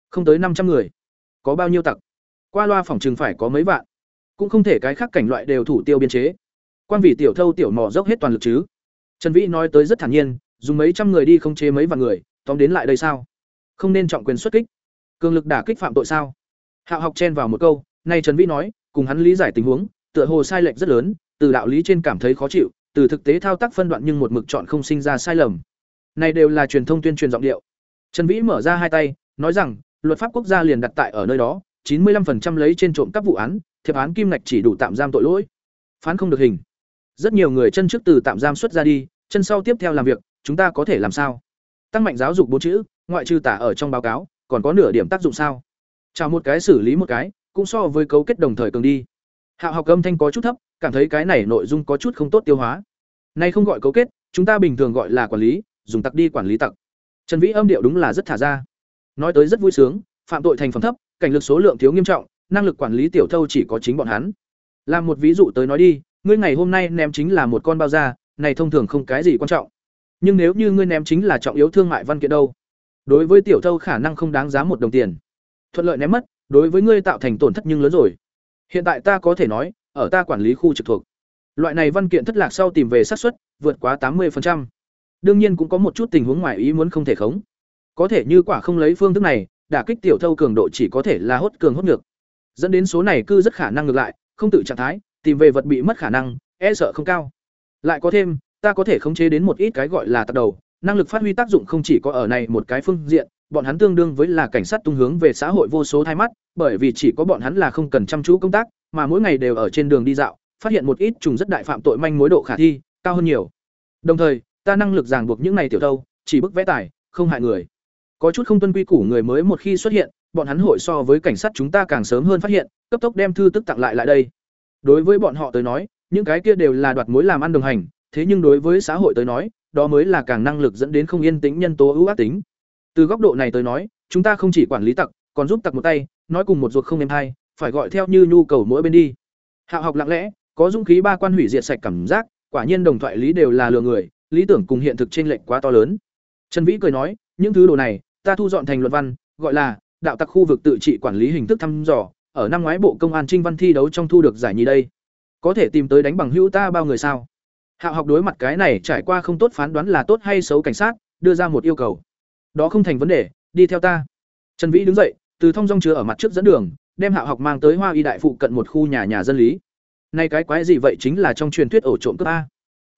Không tới năm trăm người. Có bao nhiêu tặc? Qua loa phòng trừng phải có mấy vạn. Cũng không thể cái khác cảnh loại đều thủ tiêu biên chế. Quan vị tiểu thâu tiểu mò dốc hết toàn lực chứ. Trần vĩ nói tới rất thản nhiên, dùng mấy trăm người đi không chế mấy vạn người tóm đến lại đây sao? Không nên trọng quyền xuất kích. Cường lực đả kích phạm tội sao? Hạo học chen vào một câu, nay trần vĩ nói, cùng hắn lý giải tình huống, tựa hồ sai lệch rất lớn, từ đạo lý trên cảm thấy khó chịu, từ thực tế thao tác phân đoạn nhưng một mực chọn không sinh ra sai lầm. Này đều là truyền thông tuyên truyền giọng điệu. Trần vĩ mở ra hai tay, nói rằng, luật pháp quốc gia liền đặt tại ở nơi đó, chín mươi 95% lấy trên trộm các vụ án, thiệp án kim ngạch chỉ đủ tạm giam tội lỗi. Phán không được hình. Rất nhiều người chân trước từ tạm giam xuất ra đi, chân sau tiếp theo làm việc, chúng ta có thể làm sao? Tăng mạnh giáo dục bốn chữ, ngoại trừ tả ở trong báo cáo, còn có nửa điểm tác dụng sao? Chào một cái xử lý một cái, cũng so với cấu kết đồng thời cường đi. Hạo học âm thanh có chút thấp, cảm thấy cái này nội dung có chút không tốt tiêu hóa. Nay không gọi cấu kết, chúng ta bình thường gọi là quản lý, dùng tặc đi quản lý tặc. Trần vĩ âm điệu đúng là rất thả ra. Nói tới rất vui sướng, phạm tội thành phẩm thấp, cảnh lực số lượng thiếu nghiêm trọng, năng lực quản lý tiểu thâu chỉ có chính bọn hắn. Làm một ví dụ tới nói đi, ngươi ngày hôm nay ném chính là một con bao da, này thông thường không cái gì quan trọng nhưng nếu như ngươi ném chính là trọng yếu thương mại văn kiện đâu? Đối với tiểu thâu khả năng không đáng giá một đồng tiền. Thuận lợi ném mất, đối với ngươi tạo thành tổn thất nhưng lớn rồi. Hiện tại ta có thể nói, ở ta quản lý khu trực thuộc. Loại này văn kiện thất lạc sau tìm về xác suất, vượt quá tám 80%. đương nhiên cũng có một chút tình huống ngoài ý muốn không thể khống. Có thể như quả không lấy phương thức này, đả kích tiểu thâu cường độ chỉ có thể là hốt cường hốt ngược dẫn đến số này cư rất khả năng ngược lại, không tự trạng thái, tìm về vật bị mất khả năng e sợ không cao. Lại có thêm ta có thể khống chế đến một ít cái gọi là tặc đầu, năng lực phát huy tác dụng không chỉ có ở này một cái phương diện, bọn hắn tương đương với là cảnh sát tung hướng về xã hội vô số thay mắt, bởi vì chỉ có bọn hắn là không cần chăm chú công tác, mà mỗi ngày đều ở trên đường đi dạo, phát hiện một ít trùng rất đại phạm tội manh mối độ khả thi, cao hơn nhiều. Đồng thời, ta năng lực ràng buộc những này tiểu thâu, chỉ bức vẽ tài, không hại người. Có chút không tuân quy củ người mới một khi xuất hiện, bọn hắn hội so với cảnh sát chúng ta càng sớm hơn phát hiện, cấp tốc đem thư tức tặng lại lại đây. Đối với bọn họ tới nói, những cái kia đều là đoạt mối làm ăn đồng hành thế nhưng đối với xã hội tới nói, đó mới là càng năng lực dẫn đến không yên tĩnh nhân tố ưu ác tính. Từ góc độ này tới nói, chúng ta không chỉ quản lý tặc, còn giúp tặc một tay, nói cùng một ruột không em hai phải gọi theo như nhu cầu mỗi bên đi. Hạo học lặng lẽ, có dũng khí ba quan hủy diệt sạch cảm giác, quả nhiên đồng thoại lý đều là lừa người, lý tưởng cùng hiện thực t r ê n lệch quá to lớn. Trần vĩ cười nói, những thứ đồ này, ta thu dọn thành luật văn, gọi là đạo tặc khu vực tự trị quản lý hình thức thăm dò, ở năm ngoái bộ công an trinh văn thi đấu trong thu được giải nhì đây. Có thể tìm tới đánh bằng hữu ta bao người sao? Hạo học đối mặt cái này trải qua không tốt phán đoán là tốt hay xấu cảnh sát, đưa ra một yêu cầu. Đó không thành vấn đề, đi theo ta. Trần vĩ đứng dậy, từ thông dong chứa ở mặt trước dẫn đường, đem hạo học mang tới hoa y đại phụ cận một khu nhà nhà dân lý. Nay cái quái gì vậy chính là trong truyền thuyết ổ trộm cướp a.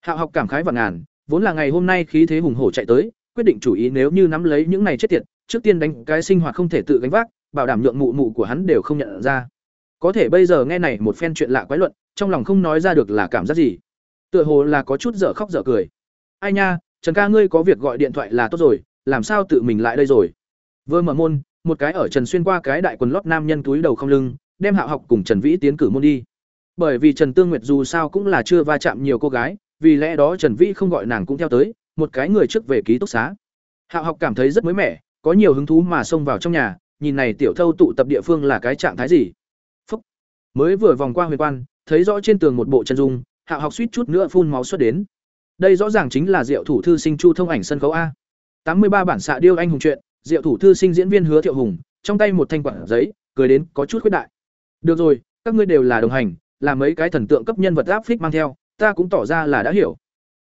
Hạo học cảm khái và ngàn, vốn là ngày hôm nay khí thế hùng hổ chạy tới, quyết định chủ ý nếu như nắm lấy những này chết tiệt, trước tiên đánh cái sinh hoạt không thể tự gánh vác, bảo đảm nhượng mụ mụ của hắn đều không nhận ra. Có thể bây giờ nghe này một phen chuyện lạ quái luận, trong lòng không nói ra được là cảm giác gì tựa hồ là có chút dở khóc dở cười. Ai nha, trần ca ngươi có việc gọi điện thoại là tốt rồi, làm sao tự mình lại đây rồi? Vừa mở môn, một cái ở trần xuyên qua cái đại quần lót nam nhân túi đầu không lưng, đem hạ học cùng trần vĩ tiến cử môn đi. Bởi vì trần tương nguyệt dù sao cũng là chưa va chạm nhiều cô gái, vì lẽ đó trần vĩ không gọi nàng cũng theo tới, một cái người trước về ký túc xá. Hạ học cảm thấy rất mới mẻ, có nhiều hứng thú mà xông vào trong nhà, nhìn này tiểu thâu tụ tập địa phương là cái trạng thái gì? Phúc. mới vừa vòng qua huyền quan, thấy rõ trên tường một bộ chân dung hạ học suýt chút nữa phun máu xuất đến đây rõ ràng chính là Diệu thủ thư sinh Chu Thông ảnh sân khấu a. tám mươi ba bản xạ điêu anh hùng truyện, Diệu thủ thư sinh diễn viên Hứa Thiệu Hùng, trong tay một thanh quản giấy, cười đến có chút khuyết đại. Được rồi, các ngươi đều là đồng hành, là mấy cái thần tượng cấp nhân vật áp phích mang theo, ta cũng tỏ ra là đã hiểu.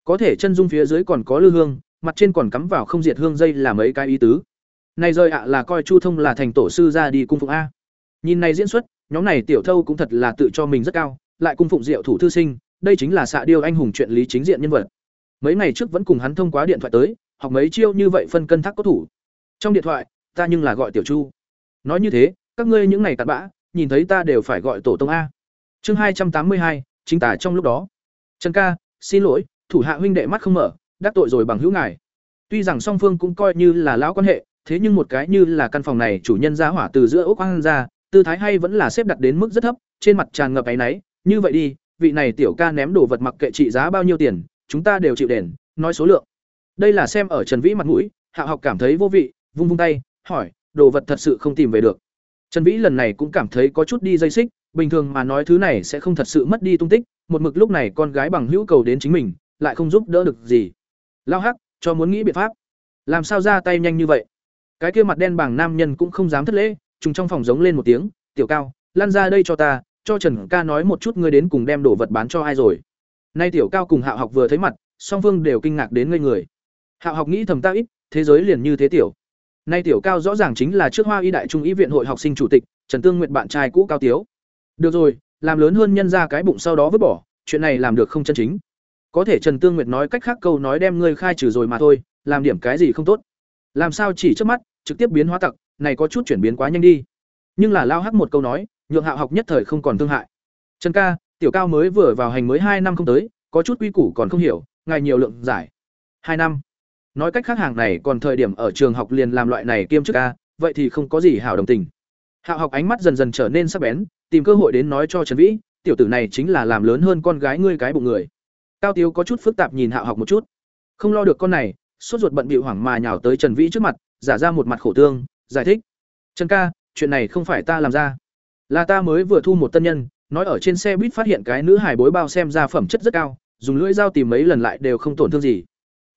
Có thể chân dung phía dưới còn có lư hương, mặt trên còn cắm vào không diệt hương dây là mấy cái ý tứ. Này rơi ạ là coi Chu Thông là thành tổ sư ra đi cung phụng a. Nhìn này diễn xuất, nhóm này tiểu thâu cũng thật là tự cho mình rất cao, lại cung phụng Diệu thủ thư sinh, đây chính là xạ điêu anh hùng chuyện lý chính diện nhân vật. Mấy ngày trước vẫn cùng hắn thông qua điện thoại tới, học mấy chiêu như vậy phân cân thác có thủ. Trong điện thoại, ta nhưng là gọi tiểu Chu. Nói như thế, các ngươi những ngày cặn bã, nhìn thấy ta đều phải gọi tổ tông a. Chương hai trăm tám mươi hai, chính tả trong lúc đó. Trần ca, xin lỗi, thủ hạ huynh đệ mắt không mở, đắc tội rồi bằng hữu ngài. Tuy rằng song phương cũng coi như là lão quan hệ, thế nhưng một cái như là căn phòng này chủ nhân ra hỏa từ giữa ốc hoang ra, tư thái hay vẫn là xếp đặt đến mức rất thấp, trên mặt tràn ngập áy náy, như vậy đi, vị này tiểu ca ném đồ vật mặc kệ trị giá bao nhiêu tiền, chúng ta đều chịu đền, nói số lượng. Đây là xem ở Trần Vĩ mặt mũi, Hạ học cảm thấy vô vị, vung vung tay, hỏi, đồ vật thật sự không tìm về được. Trần Vĩ lần này cũng cảm thấy có chút đi dây xích, bình thường mà nói thứ này sẽ không thật sự mất đi tung tích, một mực lúc này con gái bằng hữu cầu đến chính mình, lại không giúp đỡ được gì. Lao hắc, cho muốn nghĩ biện pháp. Làm sao ra tay nhanh như vậy? Cái kia mặt đen bằng nam nhân cũng không dám thất lễ, trùng trong phòng giống lên một tiếng, "Tiểu Cao, lăn ra đây cho ta, cho Trần ca nói một chút ngươi đến cùng đem đồ vật bán cho ai rồi." Nay Tiểu Cao cùng Hạo Học vừa thấy mặt, song phương đều kinh ngạc đến ngây người. Hạo Học nghĩ thầm ta ít, thế giới liền như thế tiểu. Nay Tiểu Cao rõ ràng chính là trước Hoa Y Đại Trung Y viện hội học sinh chủ tịch, Trần Tương Nguyệt bạn trai cũ Cao Tiếu. Được rồi, làm lớn hơn nhân ra cái bụng sau đó vứt bỏ, chuyện này làm được không chân chính. Có thể Trần Tương Nguyệt nói cách khác câu nói đem ngươi khai trừ rồi mà thôi, làm điểm cái gì không tốt. Làm sao chỉ trước mắt, trực tiếp biến hóa tặc, này có chút chuyển biến quá nhanh đi. Nhưng là lao hắc một câu nói, nhượng Hạo học nhất thời không còn thương hại. Trần ca, tiểu cao mới vừa vào hành mới hai năm không tới, có chút quy củ còn không hiểu, ngài nhiều lượng giải. hai năm. Nói cách khác hàng này còn thời điểm ở trường học liền làm loại này kiêm chức ca, vậy thì không có gì hảo đồng tình. Hạo học ánh mắt dần dần trở nên sắc bén, tìm cơ hội đến nói cho Trần Vĩ, tiểu tử này chính là làm lớn hơn con gái ngươi cái bụng người. Cao Tiếu có chút phức tạp nhìn Hạo học một chút. Không lo được con này, sốt ruột bận bịu hoảng mà nhào tới Trần Vĩ trước mặt, giả ra một mặt khổ tương, giải thích. "Trần ca, chuyện này không phải ta làm ra, là ta mới vừa thu một tân nhân, nói ở trên xe buýt phát hiện cái nữ hải bối bao xem ra phẩm chất rất cao, dùng lưỡi dao tìm mấy lần lại đều không tổn thương gì.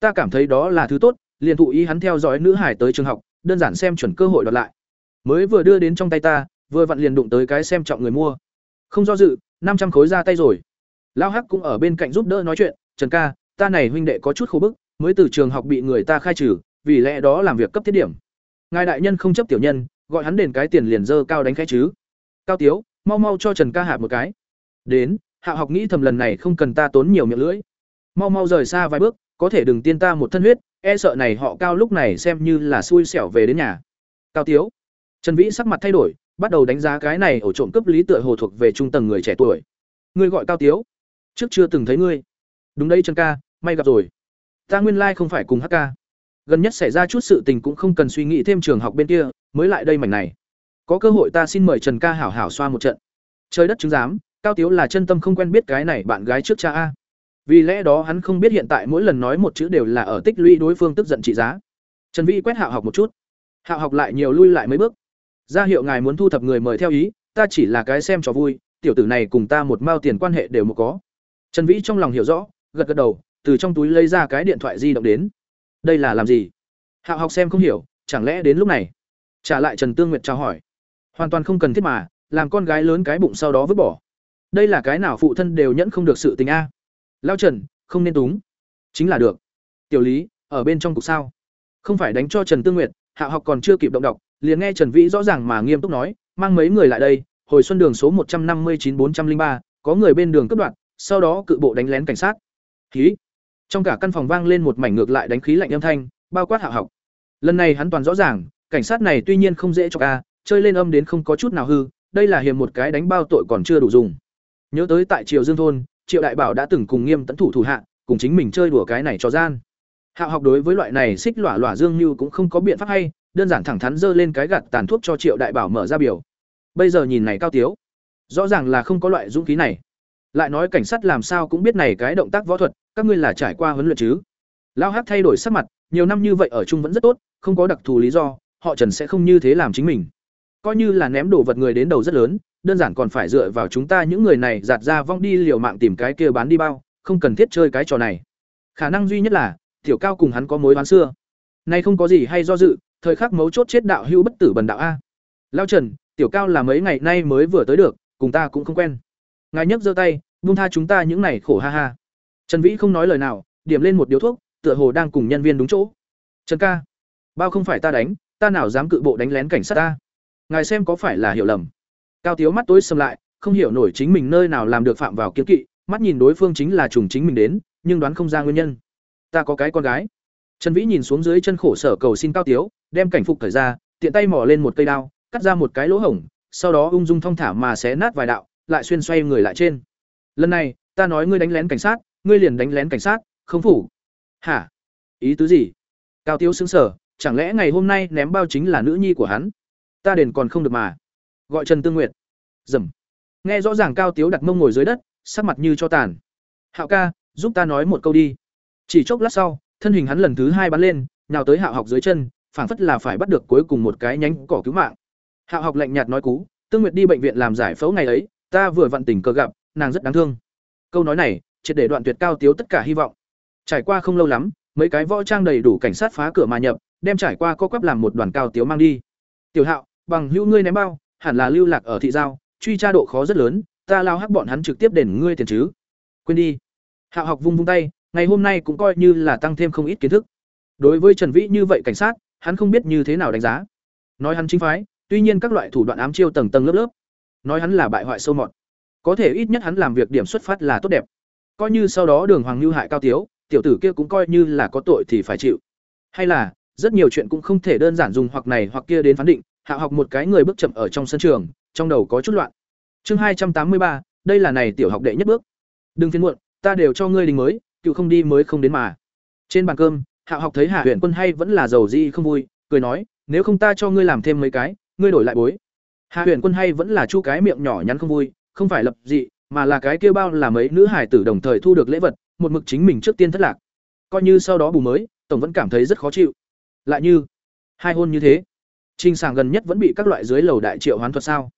Ta cảm thấy đó là thứ tốt, liền thụ ý hắn theo dõi nữ hải tới trường học, đơn giản xem chuẩn cơ hội đoạt lại. Mới vừa đưa đến trong tay ta, vừa vặn liền đụng tới cái xem trọng người mua. Không do dự, năm trăm khối ra tay rồi. Lao Hắc cũng ở bên cạnh giúp đỡ nói chuyện, "Trần ca, ta này huynh đệ có chút khổ bức, mới từ trường học bị người ta khai trừ, vì lẽ đó làm việc cấp thiết điểm. Ngài đại nhân không chấp tiểu nhân, gọi hắn đền cái tiền liền dơ cao đánh khai chứ." Cao Tiếu, mau mau cho Trần ca hạ một cái. Đến, Hạ học nghĩ thầm lần này không cần ta tốn nhiều miệng lưỡi. Mau mau rời xa vài bước, có thể đừng tiên ta một thân huyết, e sợ này họ cao lúc này xem như là xui xẻo về đến nhà. Cao Tiếu. Trần Vĩ sắc mặt thay đổi, bắt đầu đánh giá cái này ổ trộm cấp lý tựa hồ thuộc về trung tầng người trẻ tuổi. Ngươi gọi Cao Tiếu, trước chưa từng thấy ngươi. Đúng đây Trần ca, may gặp rồi. Ta nguyên lai không phải cùng HK. Gần nhất xảy ra chút sự tình cũng không cần suy nghĩ thêm trường học bên kia, mới lại đây mảnh này. Có cơ hội ta xin mời Trần ca hảo hảo xoa một trận. Trời đất chứng giám, Cao Tiếu là chân tâm không quen biết cái này bạn gái trước cha a. Vì lẽ đó hắn không biết hiện tại mỗi lần nói một chữ đều là ở tích lũy đối phương tức giận trị giá. Trần Vĩ quét Hạo học một chút. Hạo học lại nhiều lui lại mấy bước. Ra hiệu ngài muốn thu thập người mời theo ý, ta chỉ là cái xem cho vui, tiểu tử này cùng ta một mao tiền quan hệ đều một có. Trần Vĩ trong lòng hiểu rõ, gật gật đầu, từ trong túi lấy ra cái điện thoại di động đến. Đây là làm gì? Hạo học xem không hiểu, chẳng lẽ đến lúc này? Trả lại Trần Tương Nguyệt chào hỏi. Hoàn toàn không cần thiết mà, làm con gái lớn cái bụng sau đó vứt bỏ. Đây là cái nào phụ thân đều nhẫn không được sự tình a. Lao Trần, không nên túng. Chính là được. Tiểu Lý, ở bên trong cục sao? Không phải đánh cho Trần Tương Nguyệt, Hạ học còn chưa kịp động đọc, liền nghe Trần Vĩ rõ ràng mà nghiêm túc nói, mang mấy người lại đây, hồi xuân đường số một trăm năm mươi chín bốn trăm linh ba, có người bên đường cướp đoạn, sau đó cự bộ đánh lén cảnh sát. Khí. Trong cả căn phòng vang lên một mảnh ngược lại đánh khí lạnh âm thanh, bao quát Hạ học. Lần này hắn toàn rõ ràng, cảnh sát này tuy nhiên không dễ cho ca, chơi lên âm đến không có chút nào hư, đây là hiềm một cái đánh bao tội còn chưa đủ dùng. Nhớ tới tại Triều Dương thôn, Triệu Đại Bảo đã từng cùng Nghiêm Tấn thủ thủ hạ, cùng chính mình chơi đùa cái này cho gian. Hạ học đối với loại này xích lỏa lỏa Dương Như cũng không có biện pháp hay, đơn giản thẳng thắn dơ lên cái gạt tàn thuốc cho Triệu Đại Bảo mở ra biểu. Bây giờ nhìn này cao tiếu, rõ ràng là không có loại dũng khí này. Lại nói cảnh sát làm sao cũng biết này cái động tác võ thuật, các ngươi là trải qua huấn luyện chứ? Lao Hắc thay đổi sắc mặt, nhiều năm như vậy ở chung vẫn rất tốt, không có đặc thù lý do, họ Trần sẽ không như thế làm chính mình. Coi như là ném đồ vật người đến đầu rất lớn, đơn giản còn phải dựa vào chúng ta những người này giạt ra vong đi liều mạng tìm cái kia bán đi bao, không cần thiết chơi cái trò này. khả năng duy nhất là tiểu cao cùng hắn có mối oán xưa. Nay không có gì hay do dự thời khắc mấu chốt chết đạo hữu bất tử bần đạo a. Lao trần tiểu cao là mấy ngày nay mới vừa tới được cùng ta cũng không quen. Ngài nhấc giơ tay buông tha chúng ta những này khổ ha ha. Trần vĩ không nói lời nào điểm lên một điếu thuốc tựa hồ đang cùng nhân viên đúng chỗ. Trần ca bao không phải ta đánh ta nào dám cự bộ đánh lén cảnh sát ta ngài xem có phải là hiểu lầm. Cao tiếu mắt tối sầm lại, không hiểu nổi chính mình nơi nào làm được phạm vào kiến kỵ, mắt nhìn đối phương chính là trùng chính mình đến, nhưng đoán không ra nguyên nhân. Ta có cái con gái. Trần vĩ nhìn xuống dưới chân khổ sở cầu xin cao tiếu, đem cảnh phục thời ra, tiện tay mỏ lên một cây đao, cắt ra một cái lỗ hổng, sau đó ung dung thong thả mà xé nát vài đạo, lại xuyên xoay người lại trên. Lần này, ta nói ngươi đánh lén cảnh sát, ngươi liền đánh lén cảnh sát, không phủ. Hả? Ý tứ gì? Cao tiếu xứng sở chẳng lẽ ngày hôm nay ném bao chính là nữ nhi của hắn? Ta đền còn không được mà. Gọi trần tương nguyệt. Dầm. Nghe rõ ràng cao tiếu đặt mông ngồi dưới đất, sắc mặt như cho tàn. Hạo ca, giúp ta nói một câu đi. Chỉ chốc lát sau, thân hình hắn lần thứ hai bắn lên, nhào tới hạo học dưới chân, phảng phất là phải bắt được cuối cùng một cái nhánh cỏ cứu mạng. Hạo học lạnh nhạt nói cú, tương nguyệt đi bệnh viện làm giải phẫu ngày ấy, ta vừa vặn tình cờ gặp, nàng rất đáng thương. Câu nói này, triệt để đoạn tuyệt cao tiếu tất cả hy vọng. Trải qua không lâu lắm, mấy cái võ trang đầy đủ cảnh sát phá cửa mà nhập, đem trải qua co quắp làm một đoàn cao tiếu mang đi. Tiểu hạo bằng hữu ngươi ném bao, hẳn là lưu lạc ở thị giao, truy tra độ khó rất lớn, ta lao hắc bọn hắn trực tiếp đền ngươi tiền chứ. Quên đi. Hạo học vung vung tay, ngày hôm nay cũng coi như là tăng thêm không ít kiến thức. Đối với trần vĩ như vậy cảnh sát, hắn không biết như thế nào đánh giá. Nói hắn chính phái, tuy nhiên các loại thủ đoạn ám chiêu tầng tầng lớp lớp. Nói hắn là bại hoại sâu mọt. Có thể ít nhất hắn làm việc điểm xuất phát là tốt đẹp. Coi như sau đó đường hoàng lưu hại cao tiếu, tiểu tử kia cũng coi như là có tội thì phải chịu. Hay là, rất nhiều chuyện cũng không thể đơn giản dùng hoặc này hoặc kia đến phán định hạ học một cái người bước chậm ở trong sân trường, trong đầu có chút loạn. Chương hai trăm tám mươi ba, đây là này tiểu học đệ nhất bước. Đừng phiền muộn, ta đều cho ngươi đình mới, cựu không đi mới không đến mà. Trên bàn cơm, hạ học thấy hạ huyện quân hay vẫn là giàu di không vui, cười nói, nếu không ta cho ngươi làm thêm mấy cái, ngươi đổi lại bối. Hạ huyện quân hay vẫn là chu cái miệng nhỏ nhắn không vui, không phải lập dị, mà là cái kia bao là mấy nữ hải tử đồng thời thu được lễ vật, một mực chính mình trước tiên thất lạc. Coi như sau đó bù mới, tổng vẫn cảm thấy rất khó chịu. Lại như hai hôn như thế Trình sàng gần nhất vẫn bị các loại dưới lầu đại triệu hoán thuật sao?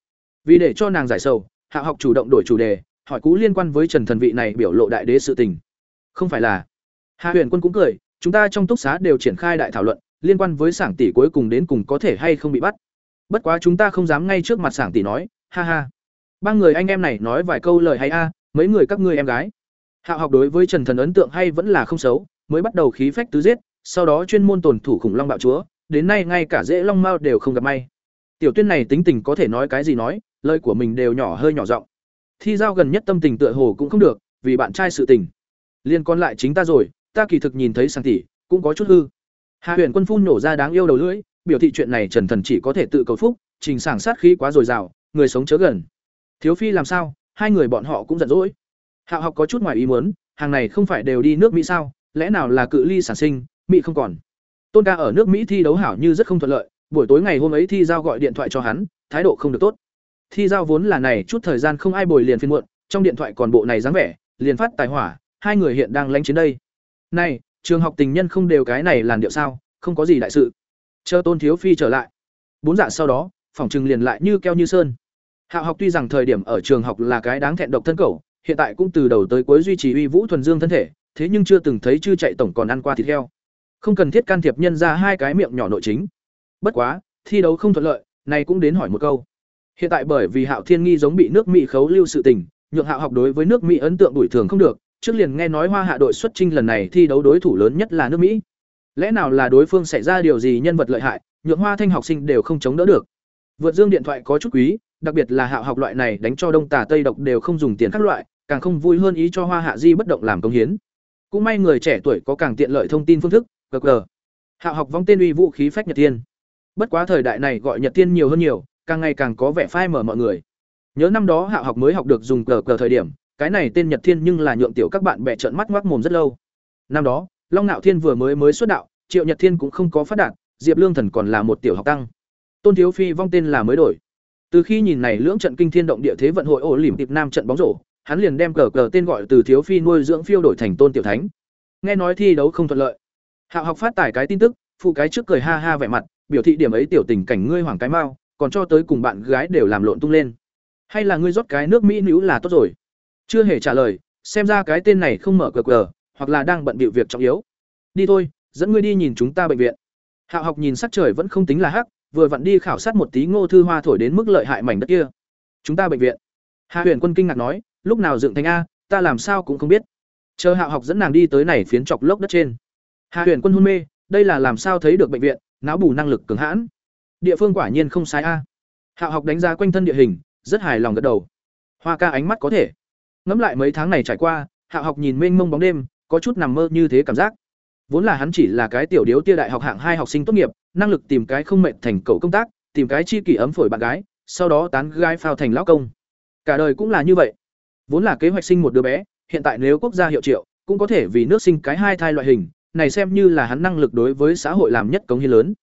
Vì để cho nàng giải sầu, hạ học chủ động đổi chủ đề, hỏi cú liên quan với trần thần vị này biểu lộ đại đế sự tình. Không phải là. Hạ huyền quân cũng cười, chúng ta trong túc xá đều triển khai đại thảo luận, liên quan với sảng tỷ cuối cùng đến cùng có thể hay không bị bắt. Bất quá chúng ta không dám ngay trước mặt sảng tỷ nói, ha ha. Ba người anh em này nói vài câu lời hay a, mấy người các ngươi em gái. Hạo học đối với trần thần ấn tượng hay vẫn là không xấu, mới bắt đầu khí phách tứ giết, sau đó chuyên môn tồn thủ khủng long bạo chúa đến nay ngay cả dễ long mao đều không gặp may. Tiểu tuyên này tính tình có thể nói cái gì nói, lời của mình đều nhỏ hơi nhỏ giọng. Thi giao gần nhất tâm tình tựa hồ cũng không được, vì bạn trai sự tình. Liên còn lại chính ta rồi, ta kỳ thực nhìn thấy sang tỷ, cũng có chút hư. Hạ huyền quân phun nổ ra đáng yêu đầu lưỡi, biểu thị chuyện này trần thần chỉ có thể tự cầu phúc, trình sảng sát khí quá dồi dào, người sống chớ gần. Thiếu phi làm sao, hai người bọn họ cũng giận dỗi. Hạ học có chút ngoài ý muốn, hàng này không phải đều đi nước mỹ sao, lẽ nào là cự ly sản sinh, mỹ không còn tôn ca ở nước mỹ thi đấu hảo như rất không thuận lợi, buổi tối ngày hôm ấy thi giao gọi điện thoại cho hắn, thái độ không được tốt. Thi giao vốn là này, chút thời gian không ai bồi liền phiên muộn, trong điện thoại còn bộ này dáng vẻ, liền phát tài hỏa, hai người hiện đang lánh chiến đây. Này, trường học tình nhân không đều cái này làn điệu sao, không có gì đại sự. Chờ tôn thiếu phi trở lại. Bốn dạ sau đó, phòng trừng liền lại như keo như sơn. Hạo học tuy rằng thời điểm ở trường học là cái đáng thẹn độc thân cầu hiện tại cũng từ đầu tới cuối duy trì uy vũ thuần dương thân thể, thế nhưng chưa từng thấy chư chạy tổng còn ăn qua thịt heo không cần thiết can thiệp nhân ra hai cái miệng nhỏ nội chính. Bất quá, thi đấu không thuận lợi, này cũng đến hỏi một câu. Hiện tại bởi vì hạo thiên nghi giống bị nước mỹ khấu lưu sự tình, nhượng hạo học đối với nước mỹ ấn tượng đuổi thường không được, trước liền nghe nói hoa hạ đội xuất trinh lần này thi đấu đối thủ lớn nhất là nước mỹ. Lẽ nào là đối phương xảy ra điều gì nhân vật lợi hại, nhượng hoa thanh học sinh đều không chống đỡ được. Vượt dương điện thoại có chút quý, đặc biệt là hạo học loại này đánh cho đông tà tây độc đều không dùng tiền các loại, càng không vui hơn ý cho hoa hạ di bất động làm công hiến. Cũng may người trẻ tuổi có càng tiện lợi thông tin phương thức gg hạo học vong tên uy vũ khí phách nhật tiên bất quá thời đại này gọi nhật tiên nhiều hơn nhiều, càng ngày càng có vẻ phai mở mọi người. Nhớ năm đó hạo học mới học được dùng cờ cờ thời điểm, cái này tên nhật thiên nhưng là nhượng tiểu các bạn bè trợn mắt ngoác mồm rất lâu. Năm đó, long nạo thiên vừa mới mới xuất đạo, triệu nhật thiên cũng không có phát đạt, diệp lương thần còn là một tiểu học tăng. Tôn thiếu phi vong tên là mới đổi. Từ khi nhìn này lưỡng trận kinh thiên động địa thế vận hội ổ lỉm tiệp nam trận bóng rổ, hắn liền đem cờ cờ tên gọi từ thiếu phi nuôi dưỡng phiêu đổi thành tôn tiểu thánh. Nghe nói thi đấu không thuận lợi hạo học phát tải cái tin tức, phụ cái trước cười ha ha vẻ mặt, biểu thị điểm ấy tiểu tình cảnh ngươi hoàng cái mau, còn cho tới cùng bạn gái đều làm lộn tung lên. Hay là ngươi rót cái nước mỹ nữ là tốt rồi? Chưa hề trả lời, xem ra cái tên này không mở cờ cờ hoặc là đang bận bịu việc trọng yếu. Đi thôi, dẫn ngươi đi nhìn chúng ta bệnh viện. Hạo học nhìn sắc trời vẫn không tính là hắc, vừa vặn đi khảo sát một tí ngô thư hoa thổi đến mức lợi hại mảnh đất kia. Chúng ta bệnh viện. Hạ huyền quân kinh ngạc nói, lúc nào dựng thành a, ta làm sao cũng không biết. Chờ hạo học dẫn nàng đi tới này phiến chọc lốc đất trên hạ huyền quân hôn mê, đây là làm sao thấy được bệnh viện, não bù năng lực cường hãn. Địa phương quả nhiên không sai a. Hạo học đánh giá quanh thân địa hình, rất hài lòng gật đầu. Hoa ca ánh mắt có thể. Ngẫm lại mấy tháng này trải qua hạo học nhìn mênh mông bóng đêm, có chút nằm mơ như thế cảm giác. Vốn là hắn chỉ là cái tiểu điếu tia đại học hạng hai học sinh tốt nghiệp, năng lực tìm cái không mệt thành cầu công tác, tìm cái chi kỷ ấm phổi bạn gái, sau đó tán gái phao thành lão công. Cả đời cũng là như vậy. Vốn là kế hoạch sinh một đứa bé, hiện tại nếu quốc gia hiệu triệu, cũng có thể vì nước sinh cái hai thai loại hình này xem như là hắn năng lực đối với xã hội làm nhất cống hiến lớn.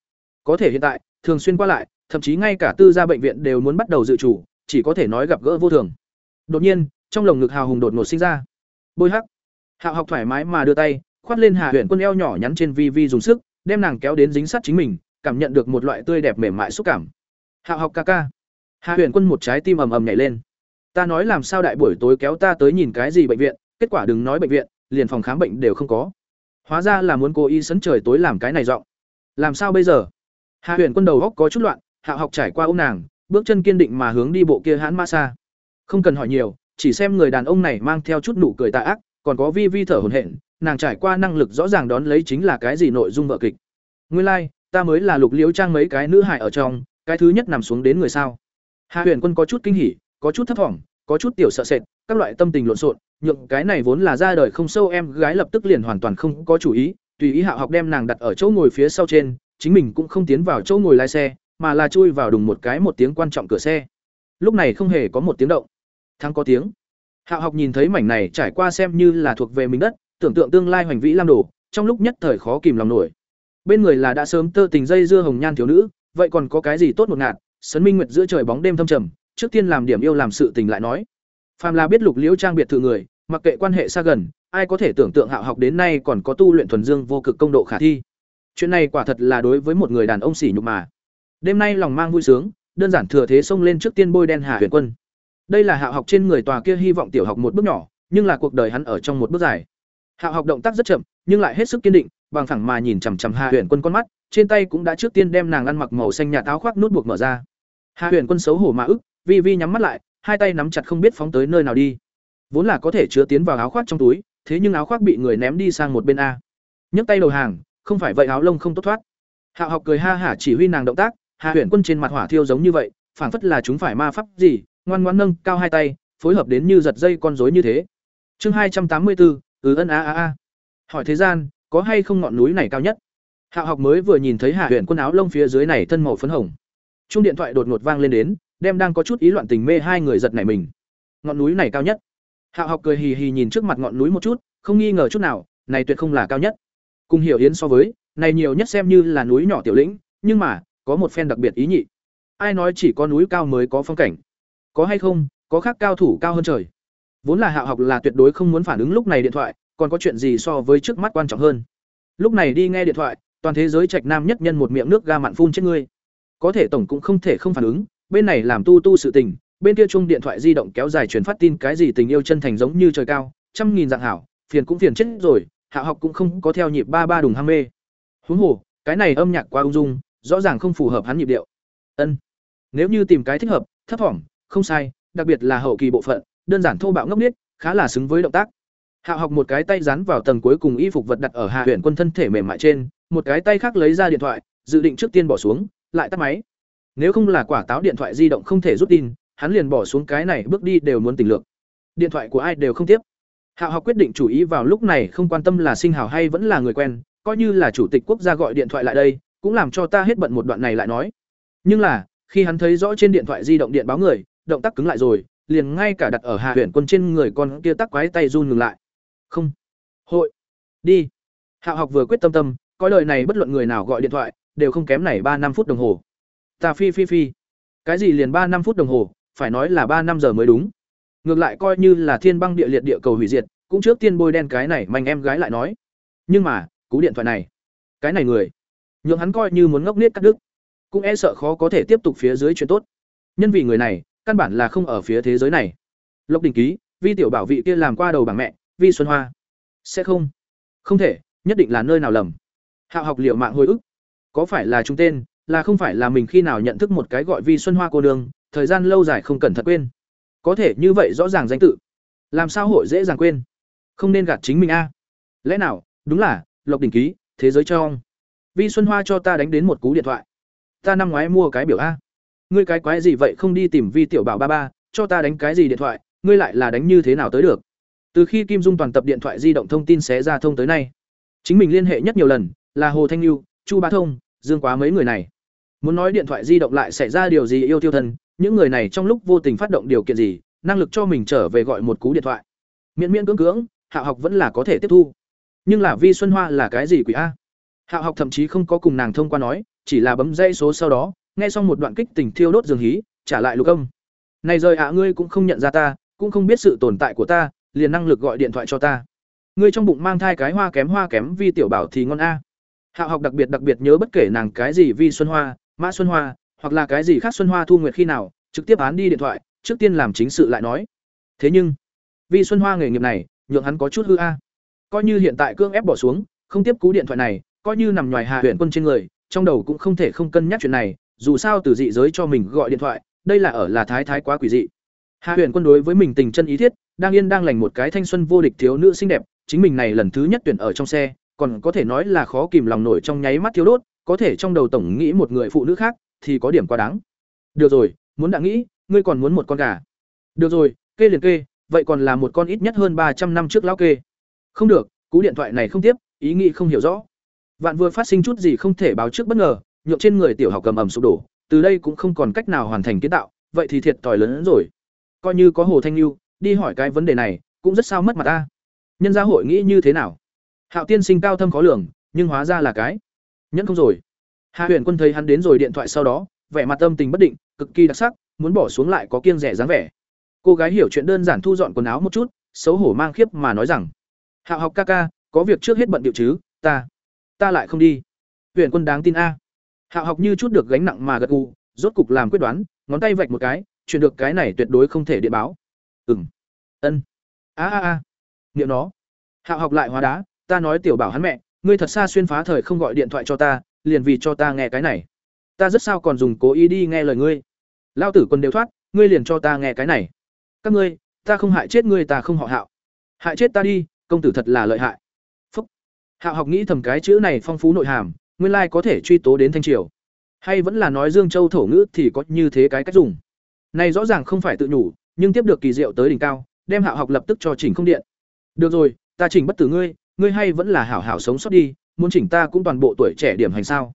Có thể hiện tại, thường xuyên qua lại, thậm chí ngay cả tư gia bệnh viện đều muốn bắt đầu dự chủ chỉ có thể nói gặp gỡ vô thường. Đột nhiên, trong lồng ngực hào hùng đột ngột sinh ra. Bôi hắc. Hạo học thoải mái mà đưa tay, khoát lên hạ Huyền quân eo nhỏ nhắn trên vi vi dùng sức, đem nàng kéo đến dính sát chính mình, cảm nhận được một loại tươi đẹp mềm mại xúc cảm. Hạo học ca ca. Hạ Huyền quân một trái tim ầm ầm nhảy lên. Ta nói làm sao đại buổi tối kéo ta tới nhìn cái gì bệnh viện, kết quả đừng nói bệnh viện, liền phòng khám bệnh đều không có hóa ra là muốn cô y sấn trời tối làm cái này giọng. Làm sao bây giờ? Hạ huyện quân đầu góc có chút loạn hạ học trải qua ô nàng bước chân kiên định mà hướng đi bộ kia hãn ma xa. Không cần hỏi nhiều chỉ xem người đàn ông này mang theo chút nụ cười tà ác còn có vi vi thở hổn hển nàng trải qua năng lực rõ ràng đón lấy chính là cái gì nội dung vợ kịch. Nguyên lai、like, ta mới là lục liễu trang mấy cái nữ hại ở trong cái thứ nhất nằm xuống đến người sao? Hạ huyền quân có chút kinh hỉ có chút thấp thỏm có chút tiểu sợ sệt các loại tâm tình lộn xộn nhượng cái này vốn là ra đời không sâu, em gái lập tức liền hoàn toàn không có chủ ý, tùy ý hạ học đem nàng đặt ở chỗ ngồi phía sau trên, chính mình cũng không tiến vào chỗ ngồi lái xe, mà là chui vào đùng một cái một tiếng quan trọng cửa xe. Lúc này không hề có một tiếng động. Thắng có tiếng. Hạ học nhìn thấy mảnh này trải qua xem như là thuộc về mình đất, tưởng tượng tương lai hoành vĩ lam đồ, trong lúc nhất thời khó kìm lòng nổi. Bên người là đã sớm tơ tình dây dưa hồng nhan thiếu nữ, vậy còn có cái gì tốt một ngạt? Sấn minh nguyệt giữa trời bóng đêm thâm trầm, trước tiên làm điểm yêu làm sự tình lại nói phàm là biết lục liễu trang biệt thự người, mặc kệ quan hệ xa gần, ai có thể tưởng tượng hạo học đến nay còn có tu luyện thuần dương vô cực công độ khả thi. Chuyện này quả thật là đối với một người đàn ông xỉ nhục mà. Đêm nay lòng mang vui sướng, đơn giản thừa thế xông lên trước tiên bôi đen hà huyền quân. Đây là hạo học trên người tòa kia hy vọng tiểu học một bước nhỏ, nhưng là cuộc đời hắn ở trong một bước dài. Hạo học động tác rất chậm, nhưng lại hết sức kiên định, bằng thẳng mà nhìn chằm chằm hà huyền quân con mắt, trên tay cũng đã trước tiên đem nàng ăn mặc màu xanh nhà táo khoác nút buộc mở ra. Hà huyền quân xấu hổ mà ức, vi vi nhắm mắt lại hai tay nắm chặt không biết phóng tới nơi nào đi. Vốn là có thể chứa tiến vào áo khoác trong túi, thế nhưng áo khoác bị người ném đi sang một bên a. Nhấc tay đầu hàng, không phải vậy áo lông không tốt thoát. Hạ học cười ha hả chỉ huy nàng động tác, hà huyền quân trên mặt hỏa thiêu giống như vậy, phảng phất là chúng phải ma pháp gì, ngoan ngoãn nâng cao hai tay, phối hợp đến như giật dây con rối như thế. Chương hai trăm tám mươi bốn ừ ân a a a. Hỏi thế gian, có hay không ngọn núi này cao nhất? Hạ học mới vừa nhìn thấy hạ huyền quân áo lông phía dưới này thân màu phấn hồng. Chung điện thoại đột ngột vang lên đến đem đang có chút ý loạn tình mê hai người giật nảy mình. Ngọn núi này cao nhất. Hạo học cười hì hì nhìn trước mặt ngọn núi một chút, không nghi ngờ chút nào, này tuyệt không là cao nhất. Cùng hiểu yến so với, này nhiều nhất xem như là núi nhỏ tiểu lĩnh, nhưng mà, có một phen đặc biệt ý nhị. Ai nói chỉ có núi cao mới có phong cảnh? Có hay không, có khác cao thủ cao hơn trời? Vốn là hạo học là tuyệt đối không muốn phản ứng lúc này điện thoại, còn có chuyện gì so với trước mắt quan trọng hơn? Lúc này đi nghe điện thoại, toàn thế giới trạch nam nhất nhân một miệng nước ga mặn phun trên ngươi. Có thể tổng cũng không thể không phản ứng bên này làm tu tu sự tình, bên kia chung điện thoại di động kéo dài truyền phát tin cái gì tình yêu chân thành giống như trời cao, trăm nghìn dạng hảo, phiền cũng phiền chết rồi, hạ học cũng không có theo nhịp ba ba đùng ham mê. Huống hồ, cái này âm nhạc quá ung dung, rõ ràng không phù hợp hắn nhịp điệu. Ân, nếu như tìm cái thích hợp, thấp thỏm, không sai, đặc biệt là hậu kỳ bộ phận, đơn giản thô bạo ngốc nghếch, khá là xứng với động tác. Hạ học một cái tay dán vào tầng cuối cùng y phục vật đặt ở hạ huyện quân thân thể mềm mại trên, một cái tay khác lấy ra điện thoại, dự định trước tiên bỏ xuống, lại tắt máy nếu không là quả táo điện thoại di động không thể rút tin, hắn liền bỏ xuống cái này, bước đi đều muốn tỉnh lược. Điện thoại của ai đều không tiếp. Hạ học quyết định chủ ý vào lúc này không quan tâm là sinh hào hay vẫn là người quen, coi như là chủ tịch quốc gia gọi điện thoại lại đây, cũng làm cho ta hết bận một đoạn này lại nói. Nhưng là, khi hắn thấy rõ trên điện thoại di động điện báo người, động tác cứng lại rồi, liền ngay cả đặt ở hạ huyện quân trên người con kia tắc quái tay run ngừng lại. Không. Hội. Đi. Hạ học vừa quyết tâm tâm, coi lời này bất luận người nào gọi điện thoại, đều không kém này ba năm phút đồng hồ ta phi phi phi. Cái gì liền ba năm phút đồng hồ, phải nói là ba năm giờ mới đúng. Ngược lại coi như là thiên băng địa liệt địa cầu hủy diệt, cũng trước tiên bôi đen cái này manh em gái lại nói. Nhưng mà, cú điện thoại này. Cái này người. Nhượng hắn coi như muốn ngốc nết cắt đứt. Cũng e sợ khó có thể tiếp tục phía dưới chuyện tốt. Nhân vì người này, căn bản là không ở phía thế giới này. Lộc đình ký, vi tiểu bảo vị kia làm qua đầu bảng mẹ, vi xuân hoa. Sẽ không. Không thể, nhất định là nơi nào lầm. Hạo học liệu mạng hồi ức. Có phải là chúng tên là không phải là mình khi nào nhận thức một cái gọi vi xuân hoa cô đường thời gian lâu dài không cẩn thận quên. Có thể như vậy rõ ràng danh tự. Làm sao hội dễ dàng quên? Không nên gạt chính mình a. Lẽ nào, đúng là, lộc đỉnh ký, thế giới cho ông. Vi xuân hoa cho ta đánh đến một cú điện thoại. Ta năm ngoái mua cái biểu a. Ngươi cái quái gì vậy không đi tìm vi tiểu bảo ba ba, cho ta đánh cái gì điện thoại, ngươi lại là đánh như thế nào tới được? Từ khi kim dung toàn tập điện thoại di động thông tin xé ra thông tới nay, chính mình liên hệ nhất nhiều lần, là hồ thanh lưu chu bá thông, dương quá mấy người này muốn nói điện thoại di động lại xảy ra điều gì yêu tiêu thân, những người này trong lúc vô tình phát động điều kiện gì, năng lực cho mình trở về gọi một cú điện thoại. Miễn miễn cưỡng cưỡng, hạ học vẫn là có thể tiếp thu. Nhưng là vi xuân hoa là cái gì quỷ a? Hạ học thậm chí không có cùng nàng thông qua nói, chỉ là bấm dây số sau đó, nghe xong một đoạn kích tình thiêu đốt dường hí, trả lại lục âm. Này rời ạ, ngươi cũng không nhận ra ta, cũng không biết sự tồn tại của ta, liền năng lực gọi điện thoại cho ta. Ngươi trong bụng mang thai cái hoa kém hoa kém vi tiểu bảo thì ngon a. Hạ học đặc biệt đặc biệt nhớ bất kể nàng cái gì vi xuân hoa mã xuân hoa, hoặc là cái gì khác xuân hoa thu nguyệt khi nào, trực tiếp án đi điện thoại, trước tiên làm chính sự lại nói. Thế nhưng, vì xuân hoa nghề nghiệp này, nhượng hắn có chút hư a. Coi như hiện tại cương ép bỏ xuống, không tiếp cú điện thoại này, coi như nằm ngoài hạ huyện quân trên người, trong đầu cũng không thể không cân nhắc chuyện này, dù sao từ dị giới cho mình gọi điện thoại, đây là ở là thái thái quá quỷ dị. Hạ huyện quân đối với mình tình chân ý thiết, đang yên đang lành một cái thanh xuân vô địch thiếu nữ xinh đẹp, chính mình này lần thứ nhất tuyển ở trong xe, còn có thể nói là khó kìm lòng nổi trong nháy mắt thiếu đốt có thể trong đầu tổng nghĩ một người phụ nữ khác thì có điểm quá đáng. Được rồi, muốn đã nghĩ, ngươi còn muốn một con gà. Được rồi, kê liền kê, vậy còn là một con ít nhất hơn ba trăm năm trước lão kê. Không được, cú điện thoại này không tiếp, ý nghĩ không hiểu rõ. Vạn vừa phát sinh chút gì không thể báo trước bất ngờ, nhượng trên người tiểu học cầm ẩm sụp đổ, từ đây cũng không còn cách nào hoàn thành kiến tạo, vậy thì thiệt thòi lớn hơn rồi. Coi như có hồ thanh lưu đi hỏi cái vấn đề này, cũng rất sao mất mặt ta. Nhân gia hội nghĩ như thế nào? Hạo tiên sinh cao thâm khó lường, nhưng hóa ra là cái nhẫn không rồi. Hạ huyền quân thấy hắn đến rồi điện thoại sau đó, vẻ mặt tâm tình bất định, cực kỳ đặc sắc, muốn bỏ xuống lại có kiêng rẻ dáng vẻ. Cô gái hiểu chuyện đơn giản thu dọn quần áo một chút, xấu hổ mang khiếp mà nói rằng, hạ học ca ca, có việc trước hết bận điệu chứ, ta ta lại không đi. Huyền quân đáng tin a. Hạ học như chút được gánh nặng mà gật gù, rốt cục làm quyết đoán, ngón tay vạch một cái chuyển được cái này tuyệt đối không thể điện báo. Ừng ân. A a a. Niệm nó. Hạ học lại hóa đá, ta nói tiểu bảo hắn mẹ ngươi thật xa xuyên phá thời không gọi điện thoại cho ta, liền vì cho ta nghe cái này. Ta rất sao còn dùng cố ý đi nghe lời ngươi. Lao tử quân đều thoát, ngươi liền cho ta nghe cái này. Các ngươi, ta không hại chết ngươi, ta không họ hạo. Hại chết ta đi, công tử thật là lợi hại. Phúc. Hạo học nghĩ thầm cái chữ này phong phú nội hàm, nguyên lai có thể truy tố đến thanh triều. Hay vẫn là nói dương châu thổ ngữ thì có như thế cái cách dùng. Này rõ ràng không phải tự nhủ, nhưng tiếp được kỳ diệu tới đỉnh cao, đem hạo học lập tức cho chỉnh không điện. Được rồi, ta chỉnh bất tử ngươi ngươi hay vẫn là hảo hảo sống sót đi, muốn chỉnh ta cũng toàn bộ tuổi trẻ điểm hành sao?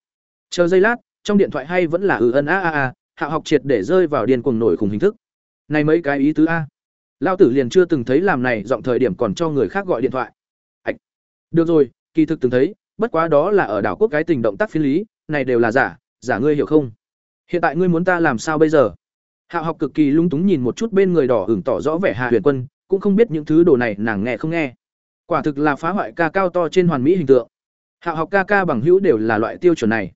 Chờ giây lát, trong điện thoại hay vẫn là ừ ân a a a, hạ học triệt để rơi vào điên cuồng nổi cùng hình thức. Này mấy cái ý tứ a. Lao tử liền chưa từng thấy làm này giọng thời điểm còn cho người khác gọi điện thoại. Ạch. Được rồi, kỳ thực từng thấy, bất quá đó là ở đảo quốc cái tình động tác phiên lý, này đều là giả giả ngươi hiểu không? Hiện tại ngươi muốn ta làm sao bây giờ? Hạ học cực kỳ lung túng nhìn một chút bên người đỏ hưởng tỏ rõ vẻ hạ huyền quân, cũng không biết những thứ đồ này nàng nghe không nghe quả thực là phá hoại ca cao to trên hoàn mỹ hình tượng. Hạ học ca ca bằng hữu đều là loại tiêu chuẩn này.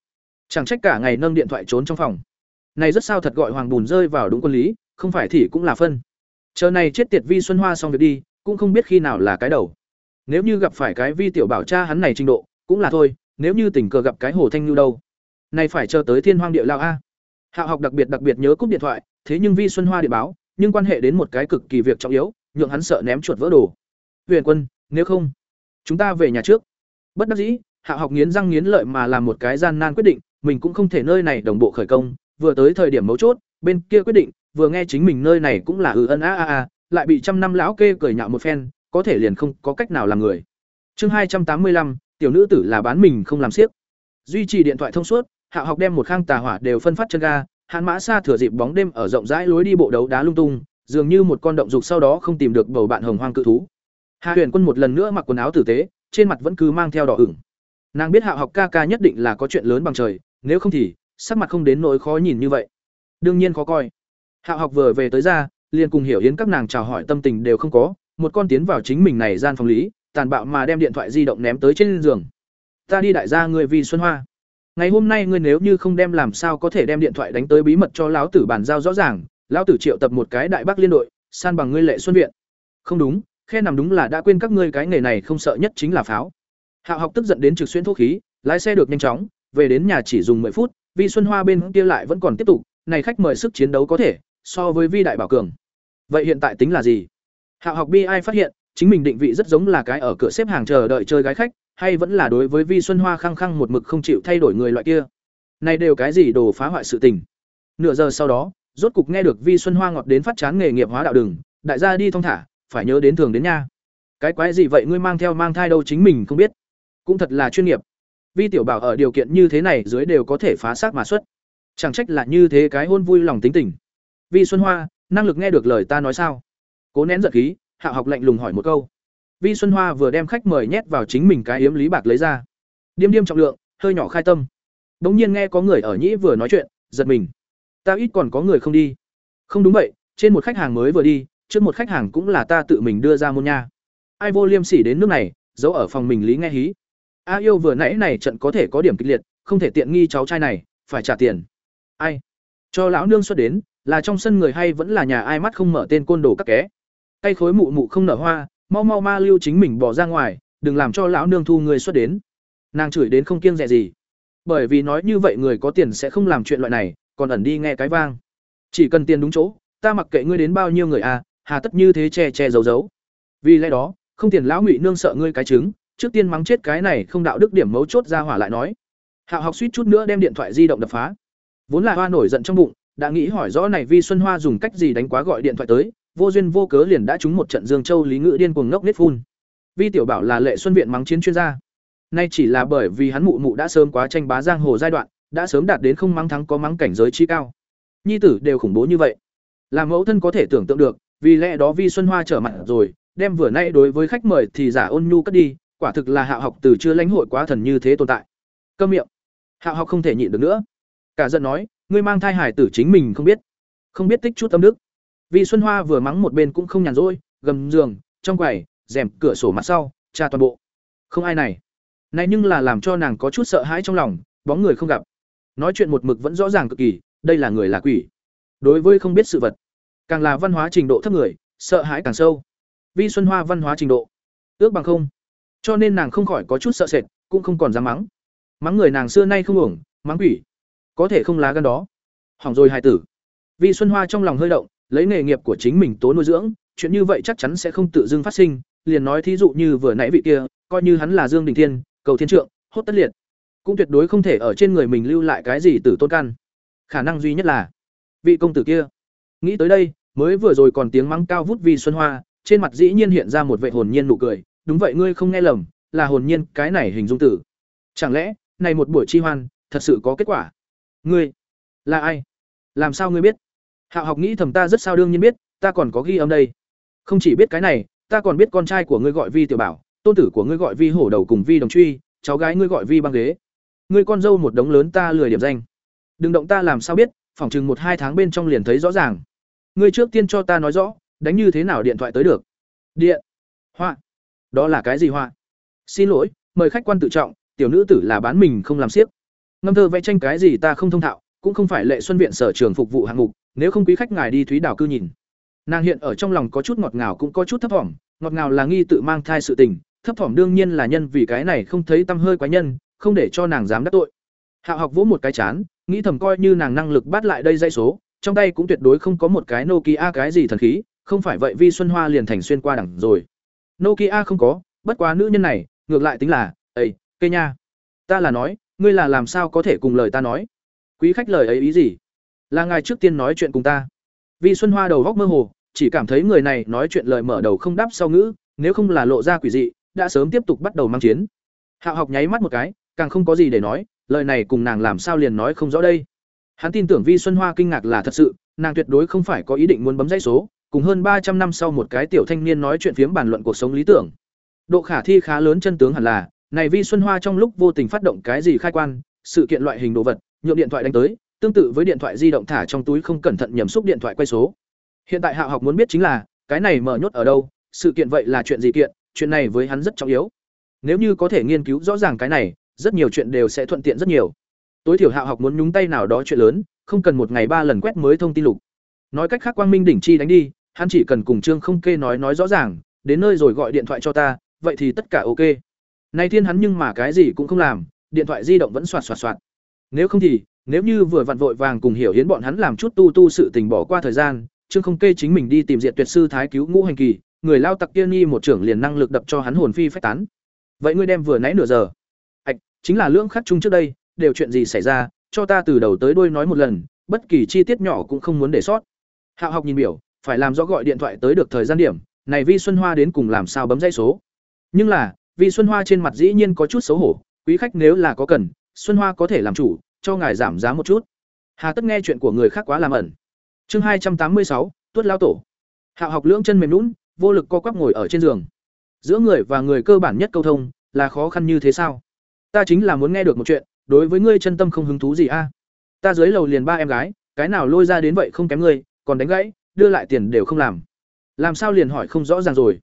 Chẳng trách cả ngày nâng điện thoại trốn trong phòng. Này rất sao thật gọi hoàng bùn rơi vào đúng quân lý, không phải thì cũng là phân. Chờ này chết tiệt vi xuân hoa xong việc đi, cũng không biết khi nào là cái đầu. Nếu như gặp phải cái vi tiểu bảo cha hắn này trình độ, cũng là thôi, nếu như tình cờ gặp cái hồ thanh như đâu. Này phải chờ tới thiên hoang địa lao a. Hạ học đặc biệt đặc biệt nhớ cúp điện thoại, thế nhưng vi xuân hoa địa báo, nhưng quan hệ đến một cái cực kỳ việc trọng yếu, nhượng hắn sợ ném chuột vỡ đồ. Huyền quân nếu không, chúng ta về nhà trước. Bất đắc dĩ, hạ học nghiến răng nghiến lợi mà làm một cái gian nan quyết định, mình cũng không thể nơi này đồng bộ khởi công. Vừa tới thời điểm mấu chốt, bên kia quyết định, vừa nghe chính mình nơi này cũng là ừ ân a a a, lại bị trăm năm lão kê cười nhạo một phen, có thể liền không có cách nào làm người. Chương hai trăm tám mươi lăm, tiểu nữ tử là bán mình không làm siếc. Duy trì điện thoại thông suốt, hạ học đem một khang tà hỏa đều phân phát chân ga hạn mã xa thừa dịp bóng đêm ở rộng rãi lối đi bộ đấu đá lung tung, dường như một con động dục sau đó không tìm được bầu bạn hồng hoang cự thú. Hạ Huyền Quân một lần nữa mặc quần áo tử tế, trên mặt vẫn cứ mang theo đỏ ửng. Nàng biết Hạ học ca ca nhất định là có chuyện lớn bằng trời, nếu không thì sắc mặt không đến nỗi khó nhìn như vậy. Đương nhiên khó coi. Hạ học vừa về tới ra, liền cùng Hiểu Yến các nàng chào hỏi tâm tình đều không có, một con tiến vào chính mình này gian phòng lý, tàn bạo mà đem điện thoại di động ném tới trên giường. Ta đi đại gia người vì Xuân Hoa. Ngày hôm nay ngươi nếu như không đem làm sao có thể đem điện thoại đánh tới bí mật cho lão tử bàn giao rõ ràng, lão tử triệu tập một cái đại bác liên đội, san bằng ngươi lệ xuân viện. Không đúng, khe nằm đúng là đã quên các ngươi cái nghề này không sợ nhất chính là pháo Hạo học tức giận đến trực xuyên thuốc khí, lái xe được nhanh chóng, về đến nhà chỉ dùng 10 phút, Vi Xuân Hoa bên kia lại vẫn còn tiếp tục, này khách mời sức chiến đấu có thể so với Vi đại bảo cường. Vậy hiện tại tính là gì? Hạo học bi ai phát hiện, chính mình định vị rất giống là cái ở cửa xếp hàng chờ đợi chơi gái khách, hay vẫn là đối với Vi Xuân Hoa khăng khăng một mực không chịu thay đổi người loại kia. Này đều cái gì đồ phá hoại sự tình. Nửa giờ sau đó, rốt cục nghe được Vi Xuân Hoa ngọt đến phát chán nghề nghiệp hóa đạo đường, đại gia đi thong thả, phải nhớ đến thường đến nha. Cái quái gì vậy ngươi mang theo mang thai đâu chính mình không biết. Cũng thật là chuyên nghiệp. Vi tiểu bảo ở điều kiện như thế này dưới đều có thể phá xác mà xuất. Chẳng trách là như thế cái hôn vui lòng tính tình. Vi Xuân Hoa, năng lực nghe được lời ta nói sao? Cố nén giận khí, Hạ học lạnh lùng hỏi một câu. Vi Xuân Hoa vừa đem khách mời nhét vào chính mình cái yếm lý bạc lấy ra. Điềm điềm trọng lượng, hơi nhỏ khai tâm. Đống nhiên nghe có người ở nhĩ vừa nói chuyện, giật mình. Ta ít còn có người không đi. Không đúng vậy, trên một khách hàng mới vừa đi, trước một khách hàng cũng là ta tự mình đưa ra môn nha. Ai vô liêm sỉ đến nước này, giấu ở phòng mình lý nghe hí. A yêu vừa nãy này trận có thể có điểm kịch liệt, không thể tiện nghi cháu trai này, phải trả tiền. Ai? Cho lão nương xuất đến, là trong sân người hay vẫn là nhà ai mắt không mở tên côn đồ các ké. Tay khối mụ mụ không nở hoa, mau mau ma lưu chính mình bỏ ra ngoài, đừng làm cho lão nương thu người xuất đến. Nàng chửi đến không kiêng dè gì. Bởi vì nói như vậy người có tiền sẽ không làm chuyện loại này, còn ẩn đi nghe cái vang. Chỉ cần tiền đúng chỗ, ta mặc kệ ngươi đến bao nhiêu người à, hà tất như thế che che giấu giấu. Vì lẽ đó, không tiền lão ngụy nương sợ ngươi cái trứng, trước tiên mắng chết cái này không đạo đức điểm mấu chốt ra hỏa lại nói. Hạo học suýt chút nữa đem điện thoại di động đập phá. Vốn là hoa nổi giận trong bụng, đã nghĩ hỏi rõ này Vi Xuân Hoa dùng cách gì đánh quá gọi điện thoại tới, vô duyên vô cớ liền đã trúng một trận Dương Châu Lý Ngự điên cuồng ngốc nết phun. Vi tiểu bảo là Lệ Xuân viện mắng chiến chuyên gia. Nay chỉ là bởi vì hắn mụ mụ đã sớm quá tranh bá giang hồ giai đoạn, đã sớm đạt đến không mắng thắng có mắng cảnh giới chi cao. Nhi tử đều khủng bố như vậy. Làm mẫu thân có thể tưởng tượng được, vì lẽ đó Vi Xuân Hoa trở mặt rồi, đem vừa nay đối với khách mời thì giả ôn nhu cất đi, quả thực là hạ học từ chưa lãnh hội quá thần như thế tồn tại. Câm miệng. Hạ học không thể nhịn được nữa. Cả giận nói, ngươi mang thai hải tử chính mình không biết, không biết tích chút tâm đức. Vi Xuân Hoa vừa mắng một bên cũng không nhàn rỗi, gầm giường, trong quầy, rèm, cửa sổ mặt sau, tra toàn bộ. Không ai này. Này nhưng là làm cho nàng có chút sợ hãi trong lòng, bóng người không gặp. Nói chuyện một mực vẫn rõ ràng cực kỳ, đây là người là quỷ. Đối với không biết sự vật, càng là văn hóa trình độ thấp người, sợ hãi càng sâu. Vi Xuân Hoa văn hóa trình độ, ước bằng không. Cho nên nàng không khỏi có chút sợ sệt, cũng không còn dám mắng. Mắng người nàng xưa nay không uổng, mắng quỷ. Có thể không lá gan đó. Hỏng rồi hài tử. Vi Xuân Hoa trong lòng hơi động, lấy nghề nghiệp của chính mình tố nuôi dưỡng, chuyện như vậy chắc chắn sẽ không tự dưng phát sinh, liền nói thí dụ như vừa nãy vị kia, coi như hắn là Dương Đình Thiên, cầu thiên trượng, hốt tất liệt, cũng tuyệt đối không thể ở trên người mình lưu lại cái gì tử tôn căn. Khả năng duy nhất là vị công tử kia. Nghĩ tới đây, mới vừa rồi còn tiếng mắng cao vút vì Xuân Hoa, trên mặt dĩ nhiên hiện ra một vẻ hồn nhiên nụ cười, đúng vậy ngươi không nghe lầm, là hồn nhiên, cái này hình dung tử. Chẳng lẽ, này một buổi chi hoan, thật sự có kết quả? Ngươi là ai? Làm sao ngươi biết? Hạo học nghĩ thầm ta rất sao đương nhiên biết, ta còn có ghi âm đây. Không chỉ biết cái này, ta còn biết con trai của ngươi gọi Vi tiểu bảo, tôn tử của ngươi gọi Vi hổ đầu cùng Vi đồng truy, cháu gái ngươi gọi Vi băng ghế. Ngươi con dâu một đống lớn ta lười điểm danh. Đừng động ta làm sao biết, phỏng chừng một hai tháng bên trong liền thấy rõ ràng. Ngươi trước tiên cho ta nói rõ, đánh như thế nào điện thoại tới được. Điện. Họa. Đó là cái gì họa? Xin lỗi, mời khách quan tự trọng, tiểu nữ tử là bán mình không làm siếc. Ngâm thơ vẽ tranh cái gì ta không thông thạo, cũng không phải lệ xuân viện sở trường phục vụ hạng mục, nếu không quý khách ngài đi thúy đảo cư nhìn nàng hiện ở trong lòng có chút ngọt ngào cũng có chút thấp thỏm ngọt ngào là nghi tự mang thai sự tình thấp thỏm đương nhiên là nhân vì cái này không thấy tâm hơi quá nhân không để cho nàng dám đắc tội hạ học vỗ một cái chán nghĩ thầm coi như nàng năng lực bắt lại đây dây số trong tay cũng tuyệt đối không có một cái nokia cái gì thần khí không phải vậy vi xuân hoa liền thành xuyên qua đẳng rồi. Nokia không có bất quá nữ nhân này ngược lại tính là ấy, cây nha. Ta là nói ngươi là làm sao có thể cùng lời ta nói? Quý khách lời ấy ý gì? Là ngài trước tiên nói chuyện cùng ta. Vi xuân hoa đầu góc mơ hồ chỉ cảm thấy người này nói chuyện lời mở đầu không đáp sau ngữ nếu không là lộ ra quỷ dị đã sớm tiếp tục bắt đầu mang chiến. Hạo học nháy mắt một cái càng không có gì để nói lời này cùng nàng làm sao liền nói không rõ đây hắn tin tưởng vi xuân hoa kinh ngạc là thật sự, nàng tuyệt đối không phải có ý định muốn bấm dãy số, cùng hơn ba trăm năm sau một cái tiểu thanh niên nói chuyện phiếm bàn luận cuộc sống lý tưởng. Độ khả thi khá lớn chân tướng hẳn là, này vi xuân hoa trong lúc vô tình phát động cái gì khai quan, sự kiện loại hình đồ vật, nhượng điện thoại đánh tới, tương tự với điện thoại di động thả trong túi không cẩn thận nhầm xúc điện thoại quay số. Hiện tại hạ học muốn biết chính là, cái này mở nhốt ở đâu, sự kiện vậy là chuyện gì kiện, chuyện này với hắn rất trọng yếu. Nếu như có thể nghiên cứu rõ ràng cái này, rất nhiều chuyện đều sẽ thuận tiện rất nhiều tối thiểu Hạo học muốn nhúng tay nào đó chuyện lớn không cần một ngày ba lần quét mới thông tin lục nói cách khác quang minh đỉnh chi đánh đi hắn chỉ cần cùng trương không kê nói nói rõ ràng đến nơi rồi gọi điện thoại cho ta vậy thì tất cả ok Nay thiên hắn nhưng mà cái gì cũng không làm, điện thoại di động vẫn soạt soạt soạt. Nếu không thì, nếu như vừa vặn vội vàng cùng hiểu hiến bọn hắn làm chút tu tu sự tình bỏ qua thời gian, Trương Không Kê chính mình đi tìm diện tuyệt sư thái cứu ngũ hành kỳ, người lao tặc kia nghi một trưởng liền năng lực đập cho hắn hồn phi phách tán. Vậy ngươi đem vừa nãy nửa giờ, ạch, chính là lưỡng khắc chung trước đây, đều chuyện gì xảy ra, cho ta từ đầu tới đuôi nói một lần, bất kỳ chi tiết nhỏ cũng không muốn để sót. Hạo học nhìn biểu, phải làm rõ gọi điện thoại tới được thời gian điểm, này Vi Xuân Hoa đến cùng làm sao bấm dây số. Nhưng là, Vi Xuân Hoa trên mặt dĩ nhiên có chút xấu hổ, quý khách nếu là có cần, Xuân Hoa có thể làm chủ, cho ngài giảm giá một chút. Hà Tất nghe chuyện của người khác quá làm ẩn. Chương hai trăm tám mươi sáu, Tuất lao tổ. Hạo học lưỡng chân mềm nhũn, vô lực co quắp ngồi ở trên giường. Giữa người và người cơ bản nhất câu thông, là khó khăn như thế sao? Ta chính là muốn nghe được một chuyện, đối với ngươi chân tâm không hứng thú gì a? Ta dưới lầu liền ba em gái, cái nào lôi ra đến vậy không kém ngươi, còn đánh gãy, đưa lại tiền đều không làm. Làm sao liền hỏi không rõ ràng rồi.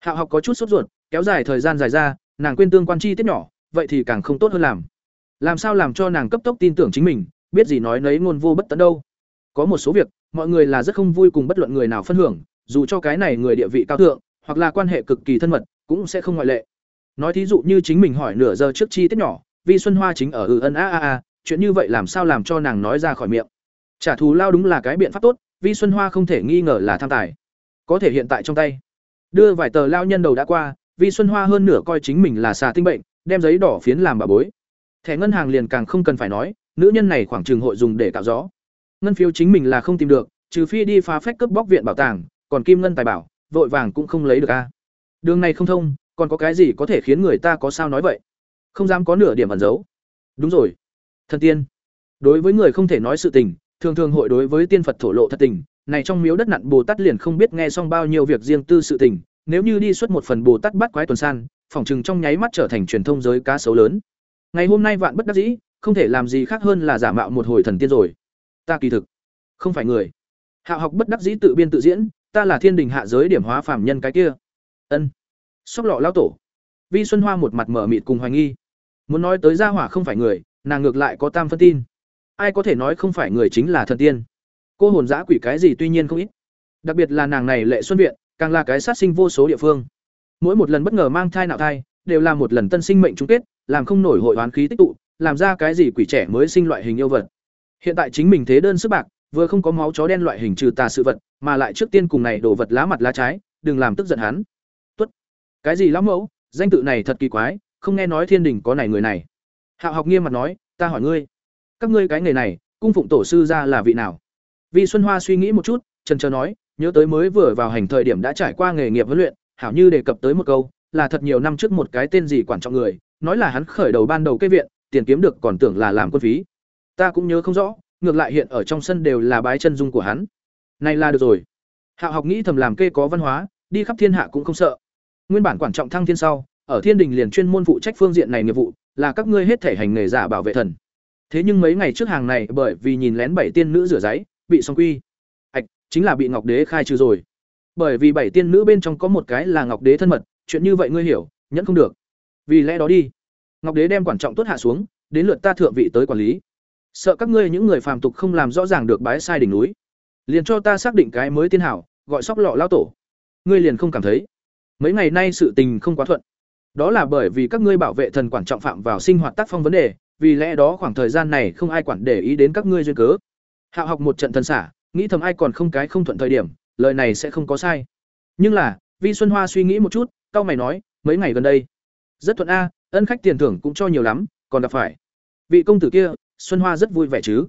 hạ học có chút sốt ruột, kéo dài thời gian dài ra, nàng quên tương quan chi tiết nhỏ, vậy thì càng không tốt hơn làm. Làm sao làm cho nàng cấp tốc tin tưởng chính mình, biết gì nói nấy ngôn vô bất tận đâu. Có một số việc, mọi người là rất không vui cùng bất luận người nào phân hưởng, dù cho cái này người địa vị cao thượng, hoặc là quan hệ cực kỳ thân mật, cũng sẽ không ngoại lệ. Nói thí dụ như chính mình hỏi nửa giờ trước chi tiết nhỏ, Vi Xuân Hoa chính ở ừ ân a a a, chuyện như vậy làm sao làm cho nàng nói ra khỏi miệng. Trả thù lao đúng là cái biện pháp tốt, Vi Xuân Hoa không thể nghi ngờ là tham tài. Có thể hiện tại trong tay. Đưa vài tờ lao nhân đầu đã qua, Vi Xuân Hoa hơn nửa coi chính mình là xà tinh bệnh, đem giấy đỏ phiến làm bà bối. Thẻ ngân hàng liền càng không cần phải nói, nữ nhân này khoảng trường hội dùng để cạo gió. Ngân phiếu chính mình là không tìm được, trừ phi đi phá phách cướp bóc viện bảo tàng, còn kim ngân tài bảo, vội vàng cũng không lấy được a. Đường này không thông, còn có cái gì có thể khiến người ta có sao nói vậy? Không dám có nửa điểm ẩn giấu. Đúng rồi. Thần tiên. Đối với người không thể nói sự tình, thường thường hội đối với tiên Phật thổ lộ thật tình, này trong miếu đất nặn Bồ Tát liền không biết nghe xong bao nhiêu việc riêng tư sự tình, nếu như đi xuất một phần Bồ Tát bắt quái tuần san, phỏng chừng trong nháy mắt trở thành truyền thông giới cá sấu lớn. Ngày hôm nay vạn bất đắc dĩ, không thể làm gì khác hơn là giả mạo một hồi thần tiên rồi. Ta kỳ thực không phải người. Hạo học bất đắc dĩ tự biên tự diễn, ta là thiên đình hạ giới điểm hóa phàm nhân cái kia. Ân. Sóc lọ lão tổ. Vi Xuân Hoa một mặt mở mịt cùng hoài nghi. Muốn nói tới gia hỏa không phải người, nàng ngược lại có tam phân tin. Ai có thể nói không phải người chính là thần tiên. Cô hồn giã quỷ cái gì tuy nhiên không ít. Đặc biệt là nàng này lệ xuân viện, càng là cái sát sinh vô số địa phương. Mỗi một lần bất ngờ mang thai nạo thai, đều là một lần tân sinh mệnh chung kết, làm không nổi hội oán khí tích tụ, làm ra cái gì quỷ trẻ mới sinh loại hình yêu vật. Hiện tại chính mình thế đơn sức bạc, vừa không có máu chó đen loại hình trừ tà sự vật, mà lại trước tiên cùng này đổ vật lá mặt lá trái, đừng làm tức giận hắn. tuất, Cái gì lão mẫu, danh tự này thật kỳ quái, không nghe nói thiên đình có này người này. Hạo học nghiêm mặt nói, ta hỏi ngươi, các ngươi cái nghề này, cung phụng tổ sư ra là vị nào? Vi Xuân Hoa suy nghĩ một chút, trần trờ nói, nhớ tới mới vừa vào hành thời điểm đã trải qua nghề nghiệp huấn luyện, hảo như đề cập tới một câu, là thật nhiều năm trước một cái tên gì quản trọng người, nói là hắn khởi đầu ban đầu cây viện, tiền kiếm được còn tưởng là làm quân phí. Ta cũng nhớ không rõ, ngược lại hiện ở trong sân đều là bái chân dung của hắn. Này là được rồi. Hạo học nghĩ thầm làm kê có văn hóa, đi khắp thiên hạ cũng không sợ. Nguyên bản quản trọng thăng thiên sau, ở thiên đình liền chuyên môn phụ trách phương diện này nghiệp vụ, là các ngươi hết thể hành nghề giả bảo vệ thần. Thế nhưng mấy ngày trước hàng này bởi vì nhìn lén bảy tiên nữ rửa giấy, bị song quy. ạch chính là bị Ngọc Đế khai trừ rồi. Bởi vì bảy tiên nữ bên trong có một cái là Ngọc Đế thân mật, chuyện như vậy ngươi hiểu, nhẫn không được. Vì lẽ đó đi. Ngọc Đế đem quản trọng tốt hạ xuống, đến lượt ta thượng vị tới quản lý. Sợ các ngươi những người phàm tục không làm rõ ràng được bái sai đỉnh núi, liền cho ta xác định cái mới tiên hảo, gọi sóc lọ lao tổ. Ngươi liền không cảm thấy, mấy ngày nay sự tình không quá thuận. Đó là bởi vì các ngươi bảo vệ thần quản trọng phạm vào sinh hoạt tác phong vấn đề, vì lẽ đó khoảng thời gian này không ai quản để ý đến các ngươi duyên cớ. Hạo học một trận thần xả, nghĩ thầm ai còn không cái không thuận thời điểm, lời này sẽ không có sai. Nhưng là, Vi Xuân Hoa suy nghĩ một chút, cao mày nói, mấy ngày gần đây, rất thuận a, ân khách tiền thưởng cũng cho nhiều lắm, còn gặp phải. Vị công tử kia, Xuân Hoa rất vui vẻ chứ.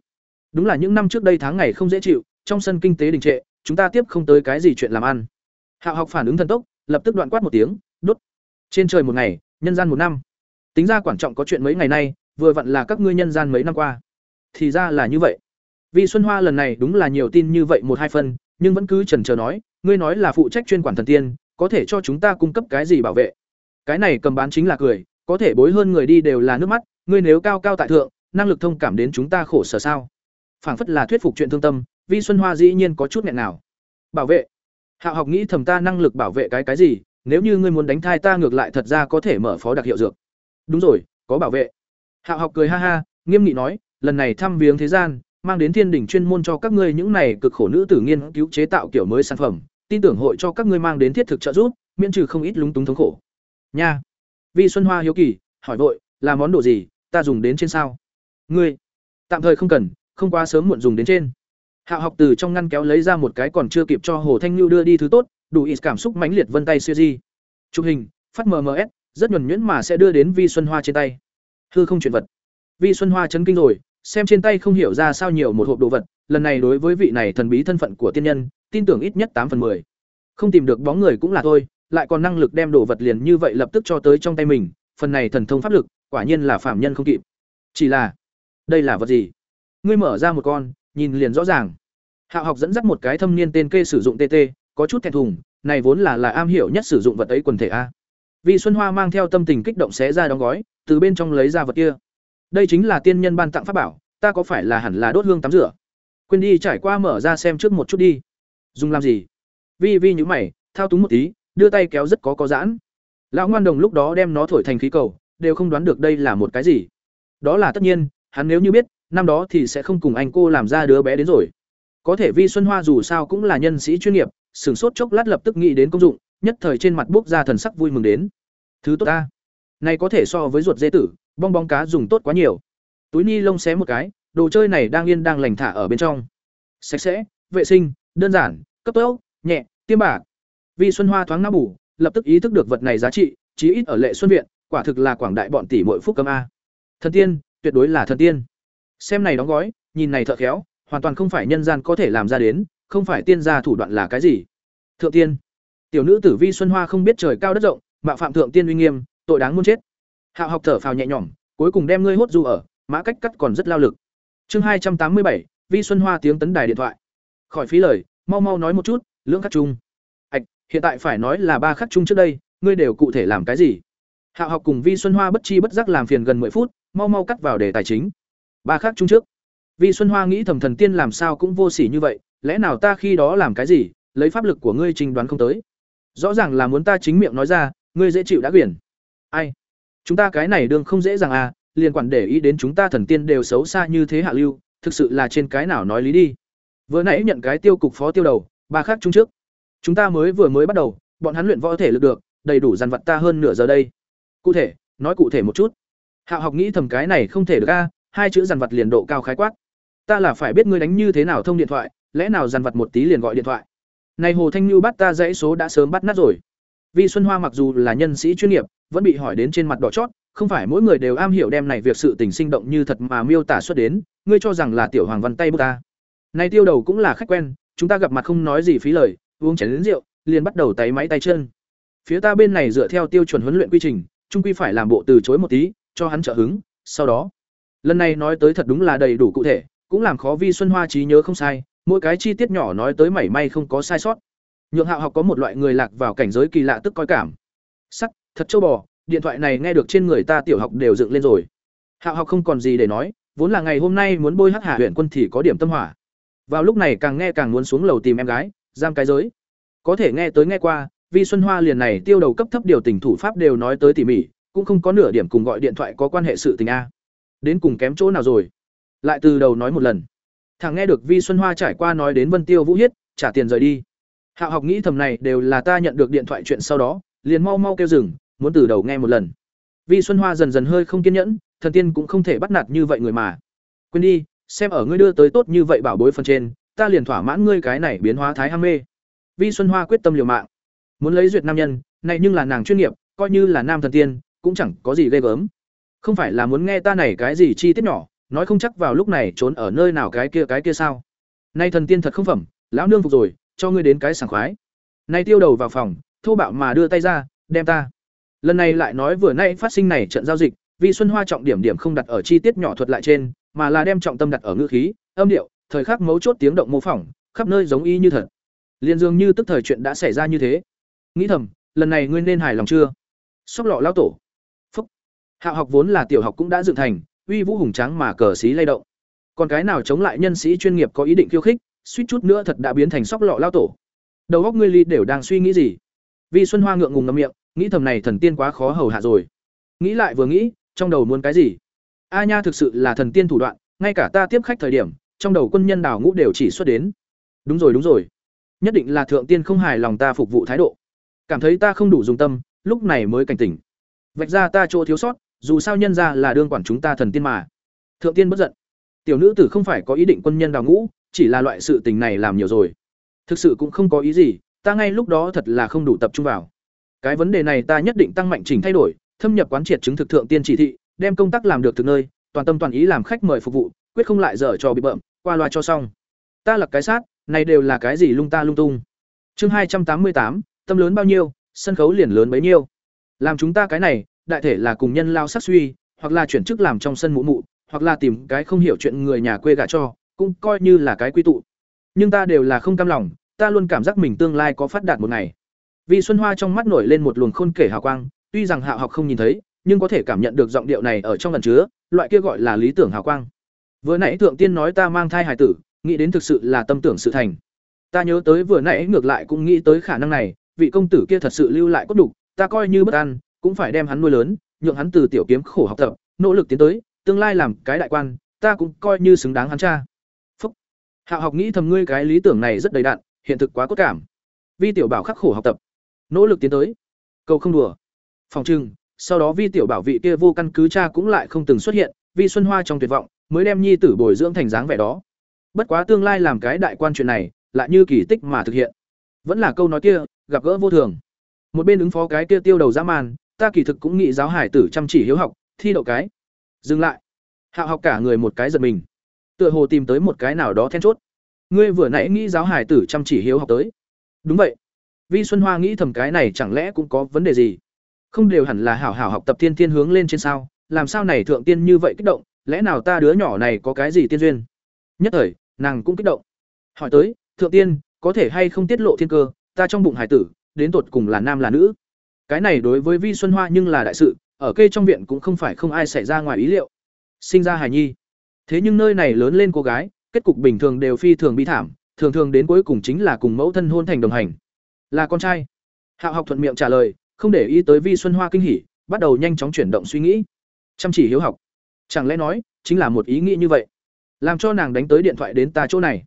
Đúng là những năm trước đây tháng ngày không dễ chịu, trong sân kinh tế đình trệ, chúng ta tiếp không tới cái gì chuyện làm ăn. Hạo học phản ứng thần tốc, lập tức đoạn quát một tiếng, đốt. Trên trời một ngày, nhân gian một năm. Tính ra quan trọng có chuyện mấy ngày nay, vừa vặn là các ngươi nhân gian mấy năm qua. Thì ra là như vậy. Vi Xuân Hoa lần này đúng là nhiều tin như vậy một hai phần, nhưng vẫn cứ chần chờ nói, ngươi nói là phụ trách chuyên quản thần tiên, có thể cho chúng ta cung cấp cái gì bảo vệ? Cái này cầm bán chính là cười, có thể bối hơn người đi đều là nước mắt, ngươi nếu cao cao tại thượng, năng lực thông cảm đến chúng ta khổ sở sao? Phảng phất là thuyết phục chuyện thương tâm, Vi Xuân Hoa dĩ nhiên có chút nghẹn nào. Bảo vệ? Hạo học nghĩ thầm ta năng lực bảo vệ cái cái gì, nếu như ngươi muốn đánh thai ta ngược lại thật ra có thể mở phó đặc hiệu dược. Đúng rồi, có bảo vệ. Hạo học cười ha ha, nghiêm nghị nói, lần này thăm viếng thế gian, mang đến thiên đỉnh chuyên môn cho các ngươi những này cực khổ nữ tử nghiên cứu chế tạo kiểu mới sản phẩm, tin tưởng hội cho các ngươi mang đến thiết thực trợ giúp, miễn trừ không ít lúng túng thống khổ. Nha. Vi Xuân Hoa hiếu kỳ, hỏi vội, là món đồ gì, ta dùng đến trên sao? Ngươi, tạm thời không cần, không quá sớm muộn dùng đến trên. Hạo học từ trong ngăn kéo lấy ra một cái còn chưa kịp cho Hồ Thanh lưu đưa đi thứ tốt, đủ ít cảm xúc mãnh liệt vân tay siêu di. Chụp hình, phát MMS, rất nhuẩn nhuyễn mà sẽ đưa đến Vi Xuân Hoa trên tay. Hư không chuyển vật. Vi Xuân Hoa chấn kinh rồi, xem trên tay không hiểu ra sao nhiều một hộp đồ vật, lần này đối với vị này thần bí thân phận của tiên nhân, tin tưởng ít nhất tám phần 10. Không tìm được bóng người cũng là thôi, lại còn năng lực đem đồ vật liền như vậy lập tức cho tới trong tay mình, phần này thần thông pháp lực, quả nhiên là phạm nhân không kịp. Chỉ là, đây là vật gì? Ngươi mở ra một con, nhìn liền rõ ràng. Hạo học dẫn dắt một cái thâm niên tên kê sử dụng TT, có chút thẹn thùng, này vốn là là am hiểu nhất sử dụng vật ấy quần thể a. Vị Xuân Hoa mang theo tâm tình kích động xé ra đóng gói, từ bên trong lấy ra vật kia. Đây chính là tiên nhân ban tặng pháp bảo, ta có phải là hẳn là đốt hương tắm rửa? Quên đi trải qua mở ra xem trước một chút đi. Dùng làm gì? Vi Vi nhữ mày, thao túng một tí, đưa tay kéo rất có có giãn. Lão ngoan đồng lúc đó đem nó thổi thành khí cầu, đều không đoán được đây là một cái gì. Đó là tất nhiên, hắn nếu như biết, năm đó thì sẽ không cùng anh cô làm ra đứa bé đến rồi. Có thể Vi Xuân Hoa dù sao cũng là nhân sĩ chuyên nghiệp, sửng sốt chốc lát lập tức nghĩ đến công dụng, nhất thời trên mặt bốc ra thần sắc vui mừng đến. Thứ tốt ta, này có thể so với ruột dê tử, bong bóng cá dùng tốt quá nhiều. Túi ni lông xé một cái, đồ chơi này đang yên đang lành thả ở bên trong. Sạch sẽ, vệ sinh, đơn giản, cấp tốc, nhẹ, tiêm bạc. Vi Xuân Hoa thoáng não bù, lập tức ý thức được vật này giá trị, chí ít ở Lệ Xuân viện, quả thực là quảng đại bọn tỷ mỗi phúc cấm a. Thần tiên, tuyệt đối là thần tiên. Xem này đóng gói, nhìn này thợ khéo, hoàn toàn không phải nhân gian có thể làm ra đến, không phải tiên gia thủ đoạn là cái gì. Thượng tiên. Tiểu nữ tử Vi Xuân Hoa không biết trời cao đất rộng, mạo phạm thượng tiên uy nghiêm, tội đáng muôn chết. Hạo học thở phào nhẹ nhõm, cuối cùng đem ngươi hốt du ở, mã cách cắt còn rất lao lực. Chương hai trăm tám mươi bảy, Vi Xuân Hoa tiếng tấn đài điện thoại. Khỏi phí lời, mau mau nói một chút, lưỡng khắc chung. Ảch, hiện tại phải nói là ba khắc chung trước đây, ngươi đều cụ thể làm cái gì? Hạo học cùng Vi Xuân Hoa bất chi bất giác làm phiền gần 10 phút, mau mau cắt vào đề tài chính. Ba khắc chung trước. Vi Xuân Hoa nghĩ thầm thần tiên làm sao cũng vô sỉ như vậy, lẽ nào ta khi đó làm cái gì, lấy pháp lực của ngươi trình đoán không tới. Rõ ràng là muốn ta chính miệng nói ra, ngươi dễ chịu đã quyển. Ai? Chúng ta cái này đương không dễ dàng à, liền quản để ý đến chúng ta thần tiên đều xấu xa như thế hạ lưu, thực sự là trên cái nào nói lý đi. Vừa nãy nhận cái tiêu cục phó tiêu đầu, ba khác chung trước. Chúng ta mới vừa mới bắt đầu, bọn hắn luyện võ thể lực được, đầy đủ dàn vật ta hơn nửa giờ đây. Cụ thể, nói cụ thể một chút. Hạo học nghĩ thầm cái này không thể được a, hai chữ dàn vật liền độ cao khái quát. Ta là phải biết ngươi đánh như thế nào thông điện thoại, lẽ nào dàn vật một tí liền gọi điện thoại. Này Hồ Thanh như bắt ta dãy số đã sớm bắt nát rồi. Vi Xuân Hoa mặc dù là nhân sĩ chuyên nghiệp, vẫn bị hỏi đến trên mặt đỏ chót, không phải mỗi người đều am hiểu đem này việc sự tình sinh động như thật mà miêu tả xuất đến, ngươi cho rằng là tiểu hoàng văn tay bước ta. Này tiêu đầu cũng là khách quen, chúng ta gặp mặt không nói gì phí lời, uống chén đến rượu, liền bắt đầu tay máy tay chân. Phía ta bên này dựa theo tiêu chuẩn huấn luyện quy trình, trung quy phải làm bộ từ chối một tí, cho hắn trợ hứng, sau đó, lần này nói tới thật đúng là đầy đủ cụ thể, cũng làm khó Vi Xuân Hoa trí nhớ không sai, mỗi cái chi tiết nhỏ nói tới mảy may không có sai sót. Nhượng Hạo học có một loại người lạc vào cảnh giới kỳ lạ tức coi cảm. Sắc, thật châu bò, điện thoại này nghe được trên người ta tiểu học đều dựng lên rồi. Hạo học không còn gì để nói, vốn là ngày hôm nay muốn bôi hắc hạ huyện quân thì có điểm tâm hỏa. Vào lúc này càng nghe càng muốn xuống lầu tìm em gái, giam cái giới. Có thể nghe tới nghe qua, Vi Xuân Hoa liền này tiêu đầu cấp thấp điều tình thủ pháp đều nói tới tỉ mỉ, cũng không có nửa điểm cùng gọi điện thoại có quan hệ sự tình a. Đến cùng kém chỗ nào rồi? Lại từ đầu nói một lần. Thằng nghe được Vi Xuân Hoa trải qua nói đến Vân Tiêu Vũ Hiết, trả tiền rời đi. Hạo học nghĩ thầm này đều là ta nhận được điện thoại chuyện sau đó, liền mau mau kêu dừng, muốn từ đầu nghe một lần. Vi Xuân Hoa dần dần hơi không kiên nhẫn, thần tiên cũng không thể bắt nạt như vậy người mà. Quên đi, xem ở ngươi đưa tới tốt như vậy bảo bối phần trên, ta liền thỏa mãn ngươi cái này biến hóa thái ham mê. Vi Xuân Hoa quyết tâm liều mạng, muốn lấy duyệt nam nhân, này nhưng là nàng chuyên nghiệp, coi như là nam thần tiên, cũng chẳng có gì ghê gớm. Không phải là muốn nghe ta này cái gì chi tiết nhỏ, nói không chắc vào lúc này trốn ở nơi nào cái kia cái kia sao? Nay thần tiên thật không phẩm, lão nương phục rồi, cho ngươi đến cái sảng khoái. Nay tiêu đầu vào phòng, thô bạo mà đưa tay ra, đem ta. Lần này lại nói vừa nay phát sinh này trận giao dịch, vì Xuân Hoa trọng điểm điểm không đặt ở chi tiết nhỏ thuật lại trên, mà là đem trọng tâm đặt ở ngữ khí, âm điệu, thời khắc mấu chốt tiếng động mô phỏng, khắp nơi giống y như thật. Liên dường như tức thời chuyện đã xảy ra như thế. Nghĩ thầm, lần này ngươi nên hài lòng chưa? Sóc lọ lao tổ. Phúc. hạ học vốn là tiểu học cũng đã dựng thành, uy vũ hùng tráng mà cờ xí lay động. Còn cái nào chống lại nhân sĩ chuyên nghiệp có ý định khiêu khích, suýt chút nữa thật đã biến thành sóc lọ lao tổ. Đầu óc ngươi ly đều đang suy nghĩ gì? Vi Xuân Hoa ngượng ngùng ngậm miệng, nghĩ thầm này thần tiên quá khó hầu hạ rồi. Nghĩ lại vừa nghĩ, trong đầu muốn cái gì? A nha thực sự là thần tiên thủ đoạn, ngay cả ta tiếp khách thời điểm, trong đầu quân nhân đào ngũ đều chỉ xuất đến. Đúng rồi đúng rồi, nhất định là thượng tiên không hài lòng ta phục vụ thái độ, cảm thấy ta không đủ dùng tâm, lúc này mới cảnh tỉnh. vạch ra ta chỗ thiếu sót dù sao nhân ra là đương quản chúng ta thần tiên mà. Thượng tiên bất giận. Tiểu nữ tử không phải có ý định quân nhân đào ngũ, chỉ là loại sự tình này làm nhiều rồi. Thực sự cũng không có ý gì, ta ngay lúc đó thật là không đủ tập trung vào. Cái vấn đề này ta nhất định tăng mạnh chỉnh thay đổi, thâm nhập quán triệt chứng thực thượng tiên chỉ thị, đem công tác làm được thực nơi, toàn tâm toàn ý làm khách mời phục vụ, quyết không lại dở trò bị bợm, qua loa cho xong. Ta là cái sát, này đều là cái gì lung ta lung tung. Chương hai trăm tám mươi tám, tâm lớn bao nhiêu, sân khấu liền lớn bấy nhiêu. Làm chúng ta cái này đại thể là cùng nhân lao sắc suy, hoặc là chuyển chức làm trong sân mụ mụ, hoặc là tìm cái không hiểu chuyện người nhà quê gả cho, cũng coi như là cái quy tụ. Nhưng ta đều là không cam lòng, ta luôn cảm giác mình tương lai có phát đạt một ngày. Vì xuân hoa trong mắt nổi lên một luồng khôn kể hào quang, tuy rằng hạo học không nhìn thấy, nhưng có thể cảm nhận được giọng điệu này ở trong lần chứa, loại kia gọi là lý tưởng hào quang. Vừa nãy thượng tiên nói ta mang thai hài tử, nghĩ đến thực sự là tâm tưởng sự thành. Ta nhớ tới vừa nãy ngược lại cũng nghĩ tới khả năng này, vị công tử kia thật sự lưu lại cốt đục ta coi như bất an cũng phải đem hắn nuôi lớn nhượng hắn từ tiểu kiếm khổ học tập nỗ lực tiến tới tương lai làm cái đại quan ta cũng coi như xứng đáng hắn cha. Phúc. Hạo học nghĩ thầm ngươi cái lý tưởng này rất đầy đạn hiện thực quá cốt cảm. Vi tiểu bảo khắc khổ học tập. Nỗ lực tiến tới. Cầu không đùa. Phòng trưng, sau đó vi tiểu bảo vị kia vô căn cứ cha cũng lại không từng xuất hiện vi xuân hoa trong tuyệt vọng mới đem nhi tử bồi dưỡng thành dáng vẻ đó. Bất quá tương lai làm cái đại quan chuyện này lại như kỳ tích mà thực hiện. Vẫn là câu nói kia gặp gỡ vô thường. Một bên ứng phó cái kia tiêu đầu dã man ta kỳ thực cũng nghĩ giáo hải tử chăm chỉ hiếu học, thi đậu cái. Dừng lại. Hạo học cả người một cái giật mình. Tựa hồ tìm tới một cái nào đó then chốt. Ngươi vừa nãy nghĩ giáo hải tử chăm chỉ hiếu học tới. Đúng vậy. Vi xuân hoa nghĩ thầm cái này chẳng lẽ cũng có vấn đề gì? Không đều hẳn là hảo hảo học tập tiên tiên hướng lên trên sao? Làm sao này thượng tiên như vậy kích động? Lẽ nào ta đứa nhỏ này có cái gì tiên duyên? Nhất thời, nàng cũng kích động. Hỏi tới, thượng tiên, có thể hay không tiết lộ thiên cơ? Ta trong bụng hải tử, đến tột cùng là nam là nữ? Cái này đối với vi xuân hoa nhưng là đại sự, ở kê trong viện cũng không phải không ai xảy ra ngoài ý liệu. Sinh ra hài nhi. Thế nhưng nơi này lớn lên cô gái, kết cục bình thường đều phi thường bi thảm, thường thường đến cuối cùng chính là cùng mẫu thân hôn thành đồng hành. Là con trai. Hạo học thuận miệng trả lời, không để ý tới vi xuân hoa kinh hỉ, bắt đầu nhanh chóng chuyển động suy nghĩ. Chăm chỉ hiếu học. Chẳng lẽ nói, chính là một ý nghĩ như vậy? Làm cho nàng đánh tới điện thoại đến ta chỗ này.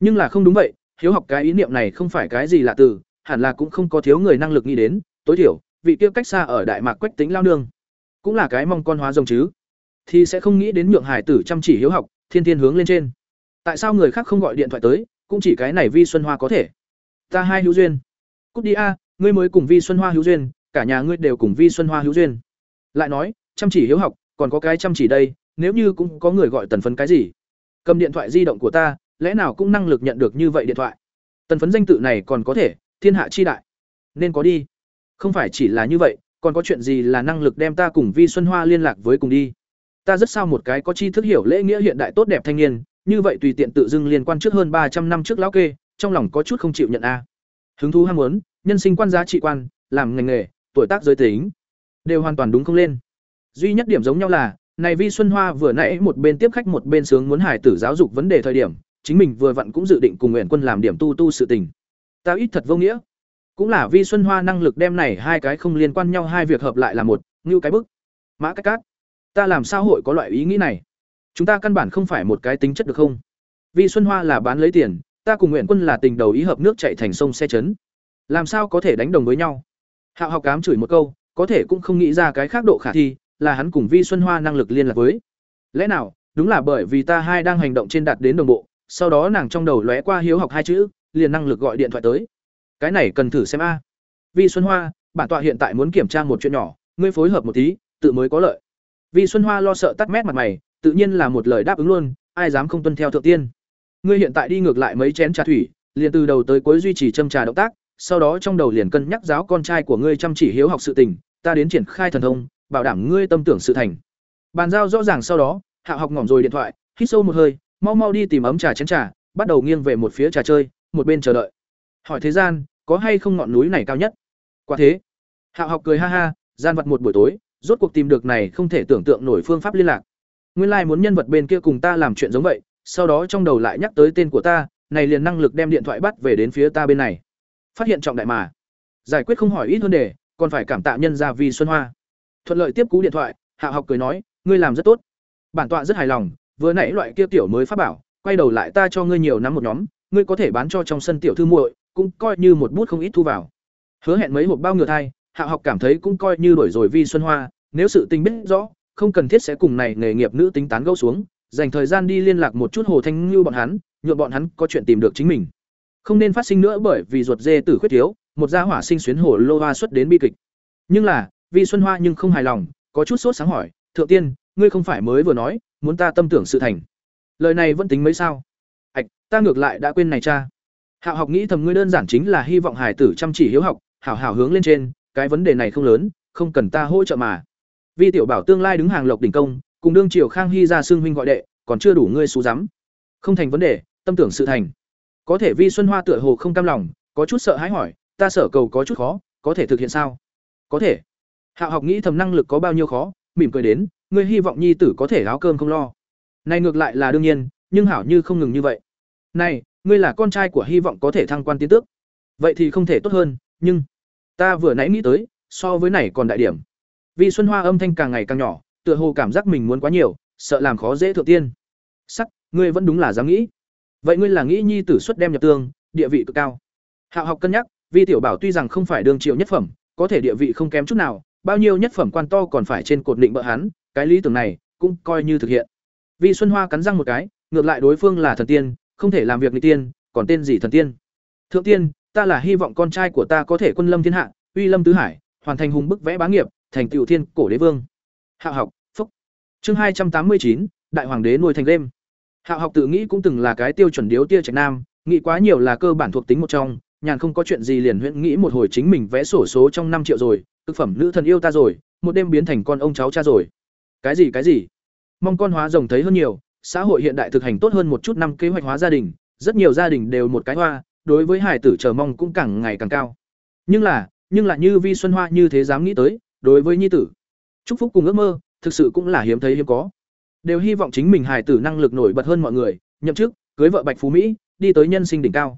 Nhưng là không đúng vậy, hiếu học cái ý niệm này không phải cái gì lạ từ, hẳn là cũng không có thiếu người năng lực nghĩ đến tối thiểu, vị kia cách xa ở đại mạc quách tính lao nương cũng là cái mong con hóa rồng chứ. Thì sẽ không nghĩ đến nhượng hải tử chăm chỉ hiếu học, thiên thiên hướng lên trên. Tại sao người khác không gọi điện thoại tới, cũng chỉ cái này vi xuân hoa có thể. Ta hai hữu duyên. Cút đi a, ngươi mới cùng vi xuân hoa hữu duyên, cả nhà ngươi đều cùng vi xuân hoa hữu duyên. Lại nói, chăm chỉ hiếu học, còn có cái chăm chỉ đây, nếu như cũng có người gọi tần phấn cái gì? Cầm điện thoại di động của ta, lẽ nào cũng năng lực nhận được như vậy điện thoại? Tần phấn danh tự này còn có thể, thiên hạ chi đại. Nên có đi không phải chỉ là như vậy, còn có chuyện gì là năng lực đem ta cùng vi xuân hoa liên lạc với cùng đi? Ta rất sao một cái có chi thức hiểu lễ nghĩa hiện đại tốt đẹp thanh niên, như vậy tùy tiện tự dưng liên quan trước hơn ba trăm năm trước lão kê, trong lòng có chút không chịu nhận a. Hứng thú ham muốn, nhân sinh quan giá trị quan, làm ngành nghề, tuổi tác giới tính, đều hoàn toàn đúng không lên. Duy nhất điểm giống nhau là, này vi xuân hoa vừa nãy một bên tiếp khách một bên sướng muốn hải tử giáo dục vấn đề thời điểm, chính mình vừa vặn cũng dự định cùng nguyện quân làm điểm tu tu sự tình. Ta ít thật vô nghĩa cũng là vi xuân hoa năng lực đem này hai cái không liên quan nhau hai việc hợp lại là một ngưu cái bức. Mã cách cát, ta làm sao hội có loại ý nghĩ này. Chúng ta căn bản không phải một cái tính chất được không? Vi xuân hoa là bán lấy tiền, ta cùng nguyện quân là tình đầu ý hợp nước chạy thành sông xe chấn. Làm sao có thể đánh đồng với nhau? Hạo học cám chửi một câu, có thể cũng không nghĩ ra cái khác độ khả thi, là hắn cùng vi xuân hoa năng lực liên lạc với. Lẽ nào, đúng là bởi vì ta hai đang hành động trên đạt đến đồng bộ, sau đó nàng trong đầu lóe qua hiếu học hai chữ, liền năng lực gọi điện thoại tới cái này cần thử xem a. Vi xuân hoa, bản tọa hiện tại muốn kiểm tra một chuyện nhỏ, ngươi phối hợp một tí, tự mới có lợi. Vi xuân hoa lo sợ tắt mét mặt mày, tự nhiên là một lời đáp ứng luôn, ai dám không tuân theo thượng tiên. Ngươi hiện tại đi ngược lại mấy chén trà thủy, liền từ đầu tới cuối duy trì châm trà động tác, sau đó trong đầu liền cân nhắc giáo con trai của ngươi chăm chỉ hiếu học sự tình, ta đến triển khai thần thông, bảo đảm ngươi tâm tưởng sự thành. Bàn giao rõ ràng sau đó, hạ học ngỏm rồi điện thoại, hít sâu một hơi, mau mau đi tìm ấm trà chén trà, bắt đầu nghiêng về một phía trà chơi, một bên chờ đợi hỏi thế gian, có hay không ngọn núi này cao nhất? Quả thế. Hạ học cười ha ha, gian vật một buổi tối, rốt cuộc tìm được này không thể tưởng tượng nổi phương pháp liên lạc. Nguyên lai like muốn nhân vật bên kia cùng ta làm chuyện giống vậy, sau đó trong đầu lại nhắc tới tên của ta, này liền năng lực đem điện thoại bắt về đến phía ta bên này. Phát hiện trọng đại mà. Giải quyết không hỏi ít hơn đề còn phải cảm tạ nhân gia vì xuân hoa. Thuận lợi tiếp cú điện thoại hạ học cười nói, ngươi làm rất tốt. Bản tọa rất hài lòng, vừa nãy loại kia tiểu mới phát bảo, quay đầu lại ta cho ngươi nhiều nắm một nhóm, ngươi có thể bán cho trong sân tiểu thư muội cũng coi như một bút không ít thu vào. Hứa hẹn mấy hộp bao ngựa thai, hạ học cảm thấy cũng coi như đổi rồi vi xuân hoa, nếu sự tình biết rõ, không cần thiết sẽ cùng này nghề nghiệp nữ tính tán gẫu xuống, dành thời gian đi liên lạc một chút hồ thanh như bọn hắn, nhượng bọn hắn có chuyện tìm được chính mình. Không nên phát sinh nữa bởi vì ruột dê tử khuyết thiếu, một gia hỏa sinh xuyến hồ lô hoa xuất đến bi kịch. Nhưng là, vi xuân hoa nhưng không hài lòng, có chút sốt sáng hỏi, thượng tiên, ngươi không phải mới vừa nói, muốn ta tâm tưởng sự thành. Lời này vẫn tính mấy sao? Ạch, ta ngược lại đã quên này cha hạo học nghĩ thầm ngươi đơn giản chính là hy vọng hải tử chăm chỉ hiếu học, hảo hảo hướng lên trên, cái vấn đề này không lớn, không cần ta hỗ trợ mà. Vi tiểu bảo tương lai đứng hàng lộc đỉnh công, cùng đương triều khang hy ra xương huynh gọi đệ, còn chưa đủ ngươi xú dám. không thành vấn đề, tâm tưởng sự thành. Có thể vi xuân hoa tựa hồ không cam lòng, có chút sợ hãi hỏi, ta sở cầu có chút khó, có thể thực hiện sao? Có thể. Hạo học nghĩ thầm năng lực có bao nhiêu khó, mỉm cười đến, ngươi hy vọng nhi tử có thể áo cơm không lo. Này ngược lại là đương nhiên, nhưng hảo như không ngừng như vậy. Này ngươi là con trai của hy vọng có thể thăng quan tiến tước. Vậy thì không thể tốt hơn, nhưng ta vừa nãy nghĩ tới, so với này còn đại điểm. Vì xuân hoa âm thanh càng ngày càng nhỏ, tựa hồ cảm giác mình muốn quá nhiều, sợ làm khó dễ thượng tiên. Sắc, ngươi vẫn đúng là dám nghĩ. Vậy ngươi là nghĩ nhi tử xuất đem nhập tương địa vị cực cao. Hạo học cân nhắc vi tiểu bảo tuy rằng không phải đương triệu nhất phẩm, có thể địa vị không kém chút nào, bao nhiêu nhất phẩm quan to còn phải trên cột định bợ hắn, cái lý tưởng này cũng coi như thực hiện. Vi xuân hoa cắn răng một cái, ngược lại đối phương là thần tiên không thể làm việc người tiên, còn tên gì thần tiên? Thượng tiên, ta là hy vọng con trai của ta có thể quân lâm thiên hạ, uy lâm tứ hải, hoàn thành hùng bức vẽ bá nghiệp, thành tiểu thiên cổ đế vương. Hạo học, phúc. Chương hai trăm tám mươi chín, đại hoàng đế nuôi thành đêm. Hạo học tự nghĩ cũng từng là cái tiêu chuẩn điếu tia trạch nam, nghĩ quá nhiều là cơ bản thuộc tính một trong, nhàn không có chuyện gì liền huyễn nghĩ một hồi chính mình vẽ sổ số trong năm triệu rồi thực phẩm nữ thần yêu ta rồi, một đêm biến thành con ông cháu cha rồi. Cái gì cái gì? Mong con hóa rồng thấy hơn nhiều xã hội hiện đại thực hành tốt hơn một chút năm kế hoạch hóa gia đình, rất nhiều gia đình đều một cái hoa, đối với hải tử chờ mong cũng càng ngày càng cao. Nhưng là, nhưng lại như vi xuân hoa như thế dám nghĩ tới, đối với nhi tử. Chúc phúc cùng ước mơ, thực sự cũng là hiếm thấy hiếm có. Đều hy vọng chính mình hải tử năng lực nổi bật hơn mọi người, nhậm chức, cưới vợ bạch phú mỹ, đi tới nhân sinh đỉnh cao.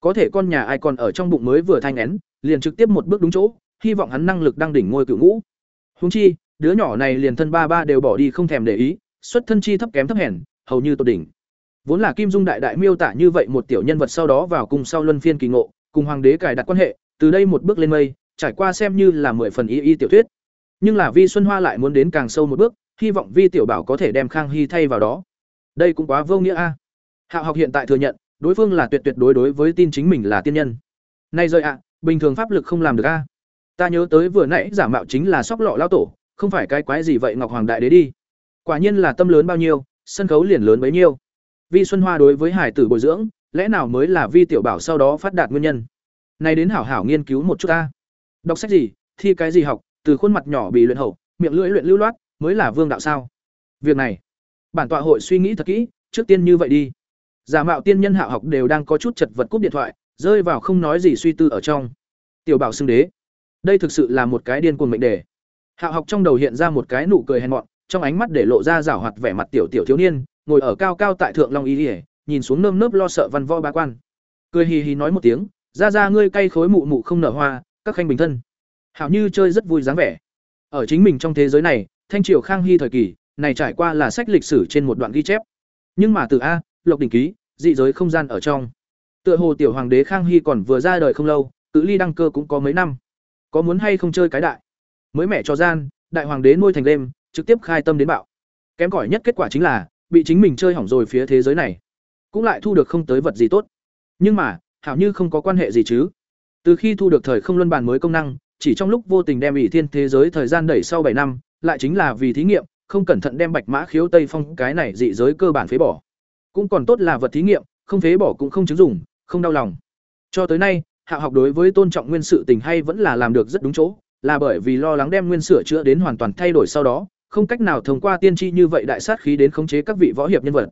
Có thể con nhà ai còn ở trong bụng mới vừa thanh nén, liền trực tiếp một bước đúng chỗ, hy vọng hắn năng lực đang đỉnh ngôi cựu ngũ. Húng chi, đứa nhỏ này liền thân ba ba đều bỏ đi không thèm để ý, xuất thân chi thấp kém thấp hèn hầu như tột đỉnh. Vốn là kim dung đại đại miêu tả như vậy một tiểu nhân vật sau đó vào cùng sau luân phiên kỳ ngộ, cùng hoàng đế cài đặt quan hệ, từ đây một bước lên mây, trải qua xem như là mười phần y y tiểu thuyết. Nhưng là vi xuân hoa lại muốn đến càng sâu một bước, hy vọng vi tiểu bảo có thể đem khang hy thay vào đó. Đây cũng quá vô nghĩa a. Hạo học hiện tại thừa nhận, đối phương là tuyệt tuyệt đối đối với tin chính mình là tiên nhân. Nay rồi ạ, bình thường pháp lực không làm được a. Ta nhớ tới vừa nãy giả mạo chính là sóc lọ lao tổ, không phải cái quái gì vậy ngọc hoàng đại đế đi. Quả nhiên là tâm lớn bao nhiêu sân khấu liền lớn bấy nhiêu. Vi xuân hoa đối với hải tử bồi dưỡng, lẽ nào mới là vi tiểu bảo sau đó phát đạt nguyên nhân? Này đến hảo hảo nghiên cứu một chút ta. Đọc sách gì, thi cái gì học, từ khuôn mặt nhỏ bị luyện hậu, miệng lưỡi luyện lưu loát, mới là vương đạo sao? Việc này, bản tọa hội suy nghĩ thật kỹ, trước tiên như vậy đi. Giả mạo tiên nhân hạo học đều đang có chút chật vật cúp điện thoại, rơi vào không nói gì suy tư ở trong. Tiểu bảo xưng đế. Đây thực sự là một cái điên cuồng mệnh đề. Hạo học trong đầu hiện ra một cái nụ cười hèn mọn trong ánh mắt để lộ ra rảo hoạt vẻ mặt tiểu tiểu thiếu niên, ngồi ở cao cao tại thượng long y ỉa nhìn xuống nơm nớp lo sợ văn võ bá quan. Cười hì hì nói một tiếng, ra ra ngươi cay khối mụ mụ không nở hoa, các khanh bình thân. Hạo như chơi rất vui dáng vẻ. Ở chính mình trong thế giới này, thanh triều khang hy thời kỳ, này trải qua là sách lịch sử trên một đoạn ghi chép. Nhưng mà từ a, lộc đỉnh ký, dị giới không gian ở trong. Tựa hồ tiểu hoàng đế khang hy còn vừa ra đời không lâu tự ly đăng cơ cũng có mấy năm. Có muốn hay không chơi cái đại? Mới mẹ cho gian, đại hoàng đế nuôi thành đêm trực tiếp khai tâm đến bạo. Kém cỏi nhất kết quả chính là, bị chính mình chơi hỏng rồi phía thế giới này. Cũng lại thu được không tới vật gì tốt. Nhưng mà, hảo như không có quan hệ gì chứ. Từ khi thu được thời không luân bàn mới công năng, chỉ trong lúc vô tình đem ỷ thiên thế giới thời gian đẩy sau bảy năm, lại chính là vì thí nghiệm, không cẩn thận đem bạch mã khiếu tây phong cái này dị giới cơ bản phế bỏ. Cũng còn tốt là vật thí nghiệm, không phế bỏ cũng không chứng dùng không đau lòng. Cho tới nay, hạ học đối với tôn trọng nguyên sự tình hay vẫn là làm được rất đúng chỗ, là bởi vì lo lắng đem nguyên sửa chữa đến hoàn toàn thay đổi sau đó không cách nào thông qua tiên tri như vậy đại sát khí đến khống chế các vị võ hiệp nhân vật.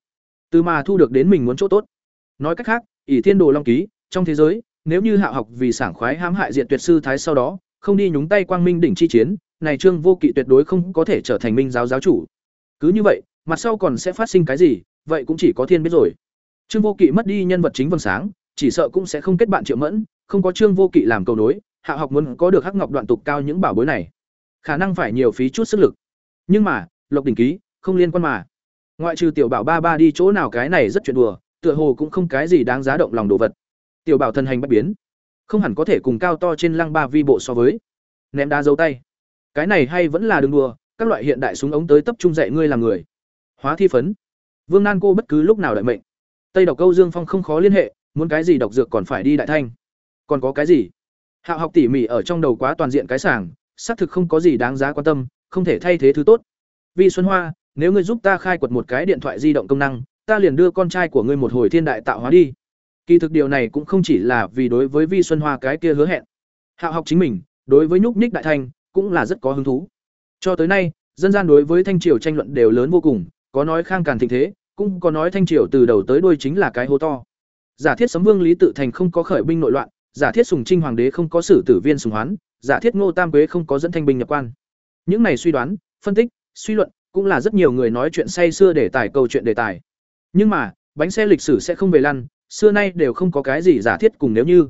Từ mà thu được đến mình muốn chỗ tốt. Nói cách khác, ỷ thiên đồ long ký, trong thế giới, nếu như hạ học vì sảng khoái hãm hại diện tuyệt sư thái sau đó, không đi nhúng tay quang minh đỉnh chi chiến, này trương vô kỵ tuyệt đối không có thể trở thành minh giáo giáo chủ. Cứ như vậy, mặt sau còn sẽ phát sinh cái gì, vậy cũng chỉ có thiên biết rồi. Trương vô kỵ mất đi nhân vật chính vầng sáng, chỉ sợ cũng sẽ không kết bạn triệu mẫn, không có trương vô kỵ làm cầu nối, hạ học muốn có được hắc ngọc đoạn tục cao những bảo bối này. Khả năng phải nhiều phí chút sức lực nhưng mà, lộc đỉnh ký, không liên quan mà. Ngoại trừ tiểu bảo ba ba đi chỗ nào cái này rất chuyện đùa, tựa hồ cũng không cái gì đáng giá động lòng đồ vật. Tiểu bảo thân hành bất biến. Không hẳn có thể cùng cao to trên lăng ba vi bộ so với. Ném đá dấu tay. Cái này hay vẫn là đường đùa, các loại hiện đại súng ống tới tập trung dạy ngươi làm người. Hóa thi phấn. Vương nan cô bất cứ lúc nào đợi mệnh. Tây độc câu dương phong không khó liên hệ, muốn cái gì độc dược còn phải đi đại thanh. Còn có cái gì? Hạo học tỉ mỉ ở trong đầu quá toàn diện cái sảng, xác thực không có gì đáng giá quan tâm không thể thay thế thứ tốt. Vi xuân hoa, nếu ngươi giúp ta khai quật một cái điện thoại di động công năng, ta liền đưa con trai của ngươi một hồi thiên đại tạo hóa đi. Kỳ thực điều này cũng không chỉ là vì đối với vi xuân hoa cái kia hứa hẹn. Hạo học chính mình, đối với nhúc nhích đại thanh cũng là rất có hứng thú. Cho tới nay, dân gian đối với thanh triều tranh luận đều lớn vô cùng, có nói khang càn thịnh thế, cũng có nói thanh triều từ đầu tới đuôi chính là cái hố to. Giả thiết sấm vương lý tự thành không có khởi binh nội loạn, giả thiết sùng trinh hoàng đế không có sử tử viên sùng hoán, giả thiết ngô tam quế không có dẫn thanh binh nhập quan những này suy đoán, phân tích, suy luận cũng là rất nhiều người nói chuyện say xưa để tài câu chuyện đề tài. Nhưng mà, bánh xe lịch sử sẽ không về lăn, xưa nay đều không có cái gì giả thiết cùng nếu như.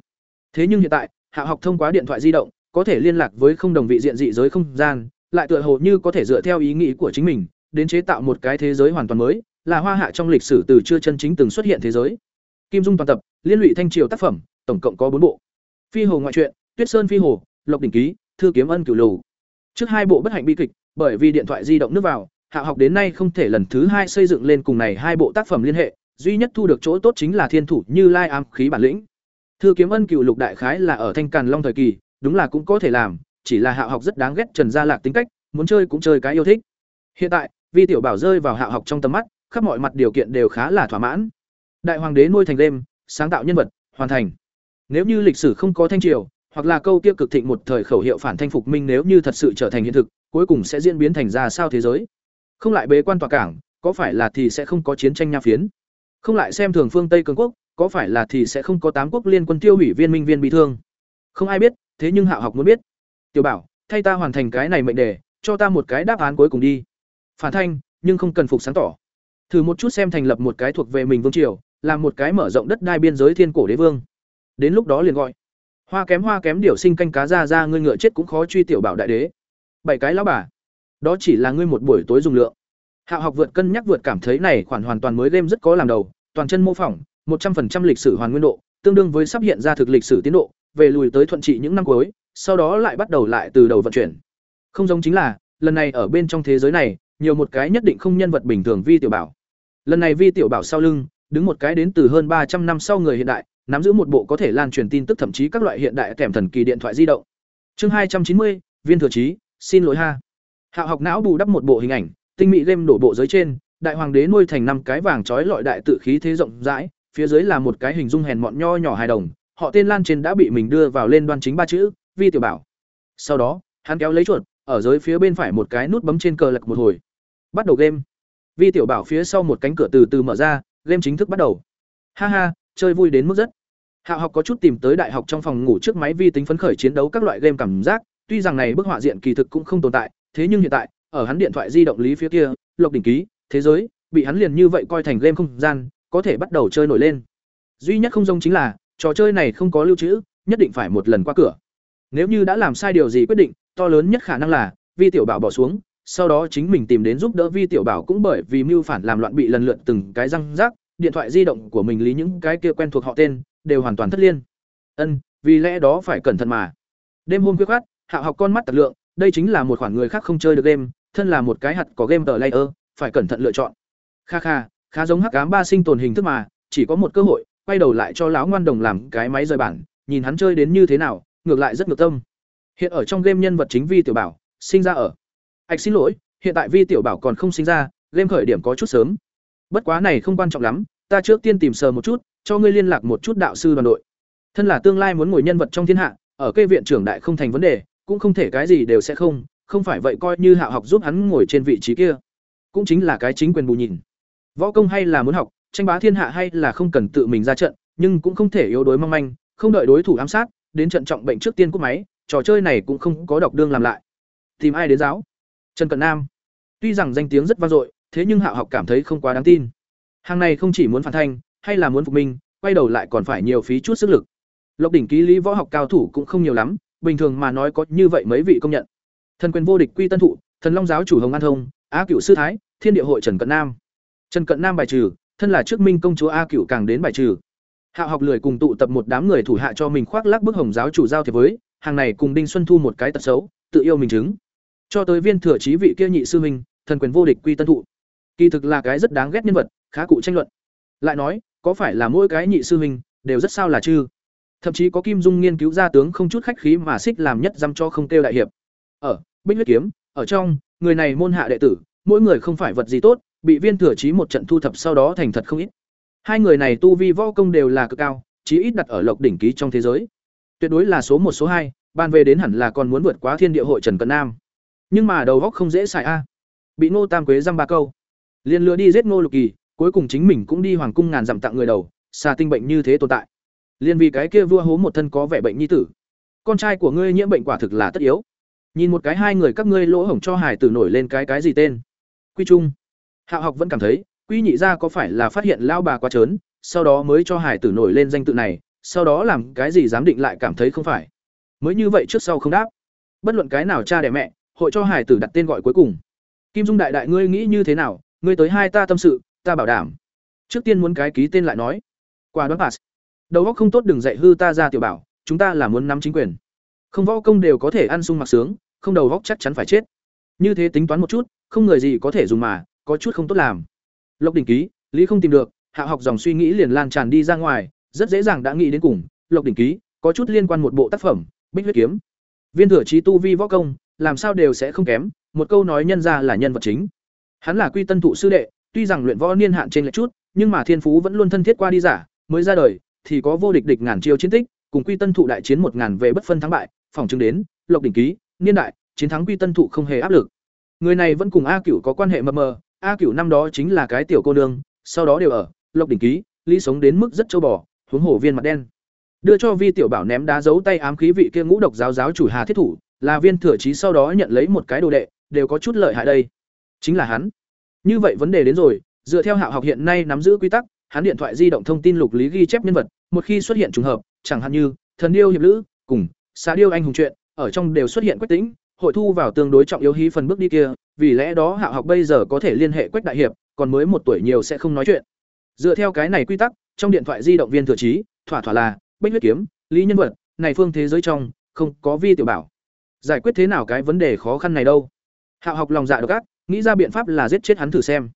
Thế nhưng hiện tại, hạ học thông qua điện thoại di động, có thể liên lạc với không đồng vị diện dị giới không gian, lại tựa hồ như có thể dựa theo ý nghĩ của chính mình, đến chế tạo một cái thế giới hoàn toàn mới, là hoa hạ trong lịch sử từ chưa chân chính từng xuất hiện thế giới. Kim dung toàn tập, liên lụy thanh triều tác phẩm, tổng cộng có bốn bộ. Phi hồ ngoại truyện, tuyết sơn phi hồ, lộc đỉnh ký, thư kiếm ân cửu lầu trước hai bộ bất hạnh bi kịch, bởi vì điện thoại di động nước vào, hạ học đến nay không thể lần thứ hai xây dựng lên cùng này hai bộ tác phẩm liên hệ, duy nhất thu được chỗ tốt chính là thiên thủ như lai ám khí bản lĩnh. Thư kiếm ân cựu lục đại khái là ở thanh càn long thời kỳ, đúng là cũng có thể làm, chỉ là hạ học rất đáng ghét trần gia lạc tính cách, muốn chơi cũng chơi cái yêu thích. Hiện tại, vi tiểu bảo rơi vào hạ học trong tầm mắt, khắp mọi mặt điều kiện đều khá là thỏa mãn. Đại hoàng đế nuôi thành đêm, sáng tạo nhân vật, hoàn thành. Nếu như lịch sử không có thanh triều hoặc là câu kia cực thịnh một thời khẩu hiệu phản thanh phục minh nếu như thật sự trở thành hiện thực, cuối cùng sẽ diễn biến thành ra sao thế giới. Không lại bế quan tòa cảng, có phải là thì sẽ không có chiến tranh nha phiến? Không lại xem thường phương tây cường quốc, có phải là thì sẽ không có tám quốc liên quân tiêu hủy viên minh viên bị thương? Không ai biết, thế nhưng hạ học muốn biết. Tiểu bảo, thay ta hoàn thành cái này mệnh đề, cho ta một cái đáp án cuối cùng đi. Phản thanh, nhưng không cần phục sáng tỏ. Thử một chút xem thành lập một cái thuộc về mình vương triều, làm một cái mở rộng đất đai biên giới thiên cổ đế vương. Đến lúc đó liền gọi hoa kém hoa kém điều sinh canh cá ra ra, ngươi ngựa chết cũng khó truy tiểu bảo đại đế. Bảy cái lão bà, đó chỉ là ngươi một buổi tối dùng lượng. Hạ học vượt cân nhắc vượt cảm thấy này khoản hoàn toàn mới game rất có làm đầu, toàn chân mô phỏng, một trăm 100% lịch sử hoàn nguyên độ, tương đương với sắp hiện ra thực lịch sử tiến độ, về lùi tới thuận trị những năm cuối, sau đó lại bắt đầu lại từ đầu vận chuyển. Không giống chính là, lần này ở bên trong thế giới này, nhiều một cái nhất định không nhân vật bình thường vi tiểu bảo. Lần này vi tiểu bảo sau lưng đứng một cái đến từ hơn ba trăm năm sau người hiện đại nắm giữ một bộ có thể lan truyền tin tức thậm chí các loại hiện đại kèm thần kỳ điện thoại di động chương hai trăm chín mươi viên thừa trí xin lỗi ha Hạo học não bù đắp một bộ hình ảnh, tinh mỹ game đổ bộ dưới trên, đại hoàng đế nuôi thành năm cái vàng trói lọi đại tự khí thế rộng rãi, phía dưới là một cái hình dung hèn mọn nho nhỏ hài đồng, họ tên Lan trên đã bị mình đưa vào lên đoan chính ba chữ, Vi tiểu bảo. Sau đó, hắn kéo lấy chuột, ở dưới phía bên phải một cái nút bấm trên cờ lật một hồi. Bắt đầu game. Vi tiểu bảo phía sau một cánh cửa từ từ mở ra, game chính thức bắt đầu. Ha ha, chơi vui đến mức rất. Hạo học có chút tìm tới đại học trong phòng ngủ trước máy vi tính phấn khởi chiến đấu các loại game cảm giác, tuy rằng này bức họa diện kỳ thực cũng không tồn tại, thế nhưng hiện tại, ở hắn điện thoại di động lý phía kia, Lộc đỉnh ký, thế giới, bị hắn liền như vậy coi thành game không gian, có thể bắt đầu chơi nổi lên. Duy nhất không giống chính là, trò chơi này không có lưu trữ, nhất định phải một lần qua cửa. Nếu như đã làm sai điều gì quyết định, to lớn nhất khả năng là Vi tiểu bảo bỏ xuống, sau đó chính mình tìm đến giúp đỡ Vi tiểu bảo cũng bởi vì mưu phản làm loạn bị lần lượt từng cái răng rác, điện thoại di động của mình lý những cái kia quen thuộc họ tên, đều hoàn toàn thất liên. Ân, vì lẽ đó phải cẩn thận mà. Đêm hôm khuya khoắt, Hạo học con mắt tật lượng, đây chính là một khoản người khác không chơi được game, thân là một cái hạt có game tờ layer, phải cẩn thận lựa chọn. Kha kha, khá giống hắc ám ba sinh tồn hình thức mà, chỉ có một cơ hội, quay đầu lại cho lão ngoan đồng làm cái máy rời bản, nhìn hắn chơi đến như thế nào, ngược lại rất ngược tâm. Hiện ở trong game nhân vật chính Vi tiểu bảo, sinh ra ở ạch xin lỗi, hiện tại Vi tiểu bảo còn không sinh ra, game khởi điểm có chút sớm. Bất quá này không quan trọng lắm, ta trước tiên tìm sờ một chút, cho ngươi liên lạc một chút đạo sư đoàn đội. Thân là tương lai muốn ngồi nhân vật trong thiên hạ, ở cây viện trưởng đại không thành vấn đề, cũng không thể cái gì đều sẽ không, không phải vậy coi như hạ học giúp hắn ngồi trên vị trí kia, cũng chính là cái chính quyền bù nhìn. Võ công hay là muốn học, tranh bá thiên hạ hay là không cần tự mình ra trận, nhưng cũng không thể yếu đối mong manh, không đợi đối thủ ám sát, đến trận trọng bệnh trước tiên cúp máy, trò chơi này cũng không có độc đương làm lại. Tìm ai đến giáo? Trần Cận Nam. Tuy rằng danh tiếng rất vang dội, thế nhưng Hạo học cảm thấy không quá đáng tin. Hàng này không chỉ muốn phản thanh, hay là muốn phục minh, quay đầu lại còn phải nhiều phí chút sức lực. Lộc đỉnh ký lý võ học cao thủ cũng không nhiều lắm, bình thường mà nói có như vậy mấy vị công nhận thần quyền vô địch quy tân thụ thần long giáo chủ hồng an thông á cửu sư thái thiên địa hội trần cận nam trần cận nam bài trừ thân là trước minh công chúa a cửu càng đến bài trừ Hạo học lười cùng tụ tập một đám người thủ hạ cho mình khoác lác bức hồng giáo chủ giao thiệp với hàng này cùng Đinh Xuân Thu một cái tật xấu, tự yêu mình chứng. Cho tới viên thừa chí vị kia nhị sư huynh, thần quyền vô địch quy tân thụ. Kỳ thực là cái rất đáng ghét nhân vật, khá cụ tranh luận. Lại nói, có phải là mỗi cái nhị sư huynh đều rất sao là chư Thậm chí có Kim Dung nghiên cứu ra tướng không chút khách khí mà xích làm nhất dăm cho không tiêu đại hiệp. Ở Bích huyết kiếm, ở trong, người này môn hạ đệ tử, mỗi người không phải vật gì tốt, bị viên thừa chí một trận thu thập sau đó thành thật không ít. Hai người này tu vi võ công đều là cực cao, chí ít đặt ở lộc đỉnh ký trong thế giới. Tuyệt đối là số một số hai, ban về đến hẳn là còn muốn vượt quá thiên địa hội Trần Cận Nam. Nhưng mà đầu góc không dễ xài a. Bị Ngô Tam Quế dăm ba câu, liền lừa đi giết Ngô Lục Kỳ, cuối cùng chính mình cũng đi hoàng cung ngàn dặm tặng người đầu, xà tinh bệnh như thế tồn tại. liền vì cái kia vua hố một thân có vẻ bệnh nhi tử. Con trai của ngươi nhiễm bệnh quả thực là tất yếu. Nhìn một cái hai người các ngươi lỗ hổng cho hải tử nổi lên cái cái gì tên? Quy Trung. Hạo học vẫn cảm thấy, Quy nhị gia có phải là phát hiện lao bà quá trớn, sau đó mới cho hải tử nổi lên danh tự này, sau đó làm cái gì dám định lại cảm thấy không phải. Mới như vậy trước sau không đáp. Bất luận cái nào cha đẻ mẹ, hội cho hải tử đặt tên gọi cuối cùng. Kim Dung đại đại ngươi nghĩ như thế nào, ngươi tới hai ta tâm sự, ta bảo đảm. Trước tiên muốn cái ký tên lại nói. Quả đoán pass. Đầu óc không tốt đừng dạy hư ta ra tiểu bảo, chúng ta là muốn nắm chính quyền. Không võ công đều có thể ăn sung mặc sướng, không đầu óc chắc chắn phải chết. Như thế tính toán một chút, không người gì có thể dùng mà, có chút không tốt làm. Lộc đỉnh ký, Lý không tìm được, hạ học dòng suy nghĩ liền lan tràn đi ra ngoài, rất dễ dàng đã nghĩ đến cùng, Lộc đỉnh ký, có chút liên quan một bộ tác phẩm, Bích huyết kiếm. Viên thừa trí tu vi võ công, làm sao đều sẽ không kém, một câu nói nhân ra là nhân vật chính. Hắn là quy tân thụ sư đệ, tuy rằng luyện võ niên hạn trên lệch chút, nhưng mà thiên phú vẫn luôn thân thiết qua đi giả, mới ra đời thì có vô địch địch ngàn chiêu chiến tích, cùng quy tân thụ đại chiến một ngàn về bất phân thắng bại, phòng chứng đến, Lộc đỉnh ký, niên đại, chiến thắng quy tân thụ không hề áp lực. Người này vẫn cùng A Cửu có quan hệ mờ mờ, A Cửu năm đó chính là cái tiểu cô nương, sau đó đều ở, Lộc đỉnh ký, Lý sống đến mức rất châu bò, huống hồ viên mặt đen. Đưa cho Vi tiểu bảo ném đá giấu tay ám khí vị kia ngũ độc giáo giáo chủ Hà Thiết thủ, là viên thừa chí sau đó nhận lấy một cái đồ đệ, đều có chút lợi hại đây. Chính là hắn. Như vậy vấn đề đến rồi, dựa theo Hạo học hiện nay nắm giữ quy tắc, hắn điện thoại di động thông tin lục lý ghi chép nhân vật, một khi xuất hiện trùng hợp, chẳng hạn như thần điêu hiệp lữ, cùng xá điêu anh hùng chuyện, ở trong đều xuất hiện quách tĩnh hội thu vào tương đối trọng yếu hí phần bước đi kia, vì lẽ đó Hạo học bây giờ có thể liên hệ quách đại hiệp, còn mới một tuổi nhiều sẽ không nói chuyện. Dựa theo cái này quy tắc, trong điện thoại di động viên thừa chí, thỏa thỏa là bách huyết kiếm, lý nhân vật, này phương thế giới trong, không có vi tiểu bảo. Giải quyết thế nào cái vấn đề khó khăn này đâu? Hạo học lòng dạ độc ác, nghĩ ra biện pháp là giết chết hắn thử xem.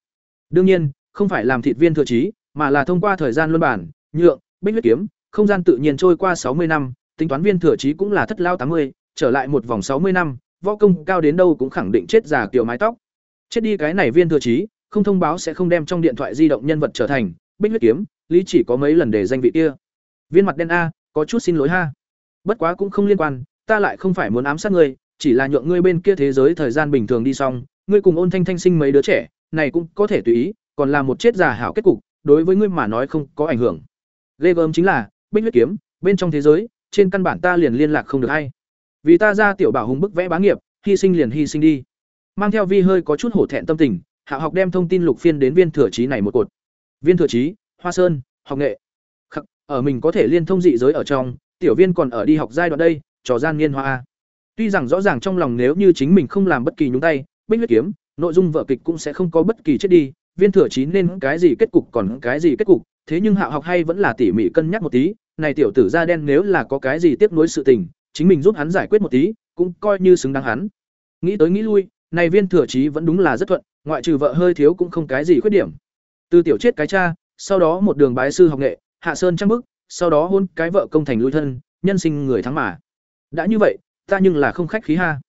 Đương nhiên, không phải làm thịt viên thừa trí, mà là thông qua thời gian luân bản, nhượng, bích huyết kiếm, không gian tự nhiên trôi qua sáu mươi năm, tính toán viên thừa trí cũng là thất lao tám mươi, trở lại một vòng sáu mươi năm, võ công cao đến đâu cũng khẳng định chết già kiểu mái tóc. Chết đi cái này viên thừa trí, không thông báo sẽ không đem trong điện thoại di động nhân vật trở thành bích huyết kiếm, lý chỉ có mấy lần để danh vị kia. Viên mặt đen a, có chút xin lỗi ha. Bất quá cũng không liên quan, ta lại không phải muốn ám sát ngươi, chỉ là nhượng ngươi bên kia thế giới thời gian bình thường đi xong, ngươi cùng Ôn Thanh Thanh sinh mấy đứa trẻ, này cũng có thể tùy ý, còn là một chết già hảo kết cục, đối với ngươi mà nói không có ảnh hưởng. Lê gớm chính là, Bích huyết kiếm, bên trong thế giới, trên căn bản ta liền liên lạc không được hay. Vì ta ra tiểu bảo hùng bức vẽ bá nghiệp, hy sinh liền hy sinh đi. Mang theo vi hơi có chút hổ thẹn tâm tình, Hạ học đem thông tin lục phiên đến viên thừa trí này một cột. Viên thừa trí, Hoa Sơn, học nghệ. Khắc, ở mình có thể liên thông dị giới ở trong, tiểu viên còn ở đi học giai đoạn đây, trò gian niên hoa. Tuy rằng rõ ràng trong lòng nếu như chính mình không làm bất kỳ nhúng tay, bích huyết kiếm, nội dung vở kịch cũng sẽ không có bất kỳ chết đi, viên thừa chí nên cái gì kết cục còn cái gì kết cục, thế nhưng Hạo học hay vẫn là tỉ mỉ cân nhắc một tí, này tiểu tử da đen nếu là có cái gì tiếp nối sự tình, chính mình giúp hắn giải quyết một tí, cũng coi như xứng đáng hắn. Nghĩ tới nghĩ lui, này viên thừa chí vẫn đúng là rất thuận, ngoại trừ vợ hơi thiếu cũng không cái gì khuyết điểm. Từ tiểu chết cái cha, sau đó một đường bái sư học nghệ, hạ sơn trang bức, sau đó hôn cái vợ công thành lui thân, nhân sinh người thắng mà. Đã như vậy, ta nhưng là không khách khí ha.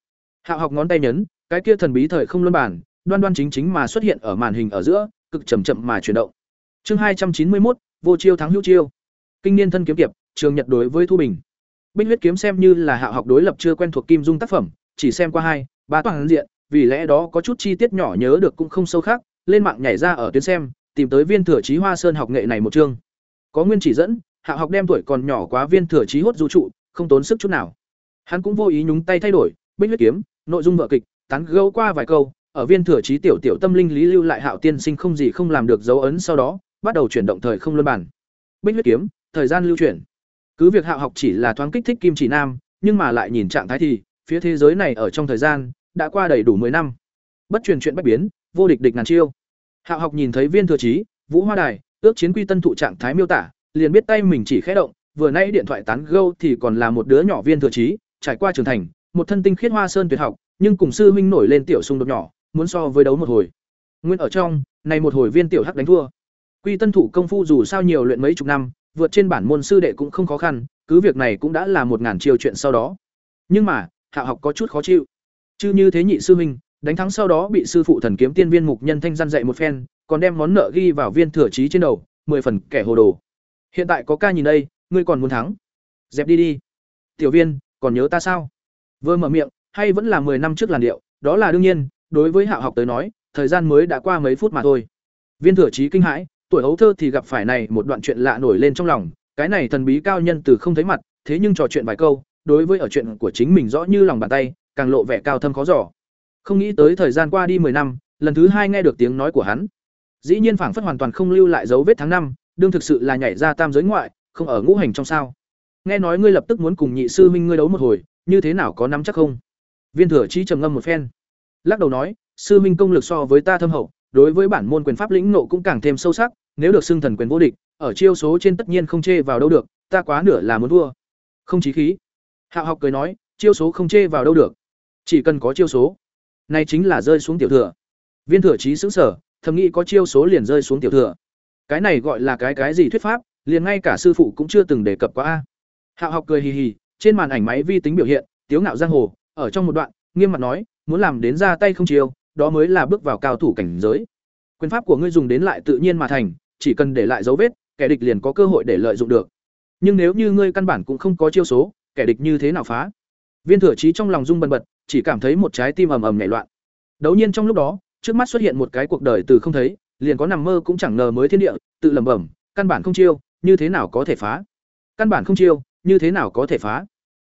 Hạo học ngón tay nhấn, cái kia thần bí thời không luân bản, đoan đoan chính chính mà xuất hiện ở màn hình ở giữa, cực chậm chậm mà chuyển động. Chương hai trăm chín mươi một vô chiêu thắng hữu chiêu. Kinh niên thân kiếm kiệp, trường nhật đối với thu bình. Bích huyết kiếm xem như là Hạo học đối lập chưa quen thuộc kim dung tác phẩm, chỉ xem qua hai, ba toàn diện, vì lẽ đó có chút chi tiết nhỏ nhớ được cũng không sâu khác, lên mạng nhảy ra ở tuyến xem, tìm tới viên thừa trí hoa sơn học nghệ này một chương. Có nguyên chỉ dẫn, Hạo học đem tuổi còn nhỏ quá viên thừa trí hốt du trụ, không tốn sức chút nào. Hắn cũng vô ý nhúng tay thay đổi, bích huyết kiếm, nội dung vở kịch, tán gẫu qua vài câu, ở viên thừa trí tiểu tiểu tâm linh lý lưu lại Hạo tiên sinh không gì không làm được dấu ấn sau đó, bắt đầu chuyển động thời không luân bản. Bích huyết kiếm, thời gian lưu chuyển. Cứ việc Hạo học chỉ là thoáng kích thích kim chỉ nam, nhưng mà lại nhìn trạng thái thì, phía thế giới này ở trong thời gian đã qua đầy đủ 10 năm. Bất truyền chuyện bất biến, vô địch địch ngàn chiêu. Hạo học nhìn thấy viên thừa trí Vũ Hoa Đài, ước chiến quy tân thụ trạng thái miêu tả, liền biết tay mình chỉ khẽ động, vừa nãy điện thoại tán gâu thì còn là một đứa nhỏ viên thừa trí trải qua trưởng thành, một thân tinh khiết hoa sơn tuyệt học, nhưng cùng sư huynh nổi lên tiểu xung đột nhỏ, muốn so với đấu một hồi. Nguyên ở trong, này một hồi viên tiểu hắc đánh thua. Quy Tân thủ công phu dù sao nhiều luyện mấy chục năm, vượt trên bản môn sư đệ cũng không khó khăn, cứ việc này cũng đã là một ngàn chiều chuyện sau đó. Nhưng mà, Hạ học có chút khó chịu. Chứ như thế nhị sư huynh, đánh thắng sau đó bị sư phụ thần kiếm tiên viên mục nhân thanh gian dạy một phen, còn đem món nợ ghi vào viên thừa trí trên đầu, mười phần kẻ hồ đồ. Hiện tại có ca nhìn đây, ngươi còn muốn thắng? Dẹp đi đi. Tiểu viên, còn nhớ ta sao? Vừa mở miệng, hay vẫn là mười năm trước làn điệu, đó là đương nhiên, đối với Hạ học tới nói, thời gian mới đã qua mấy phút mà thôi. Viên thừa trí kinh hãi, tuổi hấu thơ thì gặp phải này một đoạn chuyện lạ nổi lên trong lòng, cái này thần bí cao nhân từ không thấy mặt, thế nhưng trò chuyện vài câu, đối với ở chuyện của chính mình rõ như lòng bàn tay, càng lộ vẻ cao thâm khó dò. Không nghĩ tới thời gian qua đi 10 năm, lần thứ hai nghe được tiếng nói của hắn. Dĩ nhiên phảng phất hoàn toàn không lưu lại dấu vết tháng năm, đương thực sự là nhảy ra tam giới ngoại, không ở ngũ hành trong sao? Nghe nói ngươi lập tức muốn cùng nhị sư huynh ngươi đấu một hồi, như thế nào có nắm chắc không? Viên Thừa Chí trầm ngâm một phen, lắc đầu nói, sư huynh công lực so với ta thâm hậu, đối với bản môn quyền pháp lĩnh nộ cũng càng thêm sâu sắc, nếu được xưng thần quyền vô địch, ở chiêu số trên tất nhiên không chê vào đâu được, ta quá nửa là muốn thua. Không chí khí. Hạo học cười nói, chiêu số không chê vào đâu được, chỉ cần có chiêu số. Này chính là rơi xuống tiểu thừa. Viên thừa chí sững sở, thầm nghĩ có chiêu số liền rơi xuống tiểu thừa. Cái này gọi là cái cái gì thuyết pháp, liền ngay cả sư phụ cũng chưa từng đề cập qua a. Hạo học cười hì hì, trên màn ảnh máy vi tính biểu hiện, tiếu ngạo giang hồ, ở trong một đoạn, nghiêm mặt nói, muốn làm đến ra tay không chiêu, đó mới là bước vào cao thủ cảnh giới. Quyền pháp của ngươi dùng đến lại tự nhiên mà thành, chỉ cần để lại dấu vết, kẻ địch liền có cơ hội để lợi dụng được. Nhưng nếu như ngươi căn bản cũng không có chiêu số, kẻ địch như thế nào phá? Viên Thừa Chí trong lòng rung bần bật, chỉ cảm thấy một trái tim ầm ầm nhảy loạn. Đấu nhiên trong lúc đó, trước mắt xuất hiện một cái cuộc đời từ không thấy, liền có nằm mơ cũng chẳng ngờ mới thiên địa, tự lẩm bẩm, căn bản không chiêu, như thế nào có thể phá? Căn bản không chiêu, như thế nào có thể phá?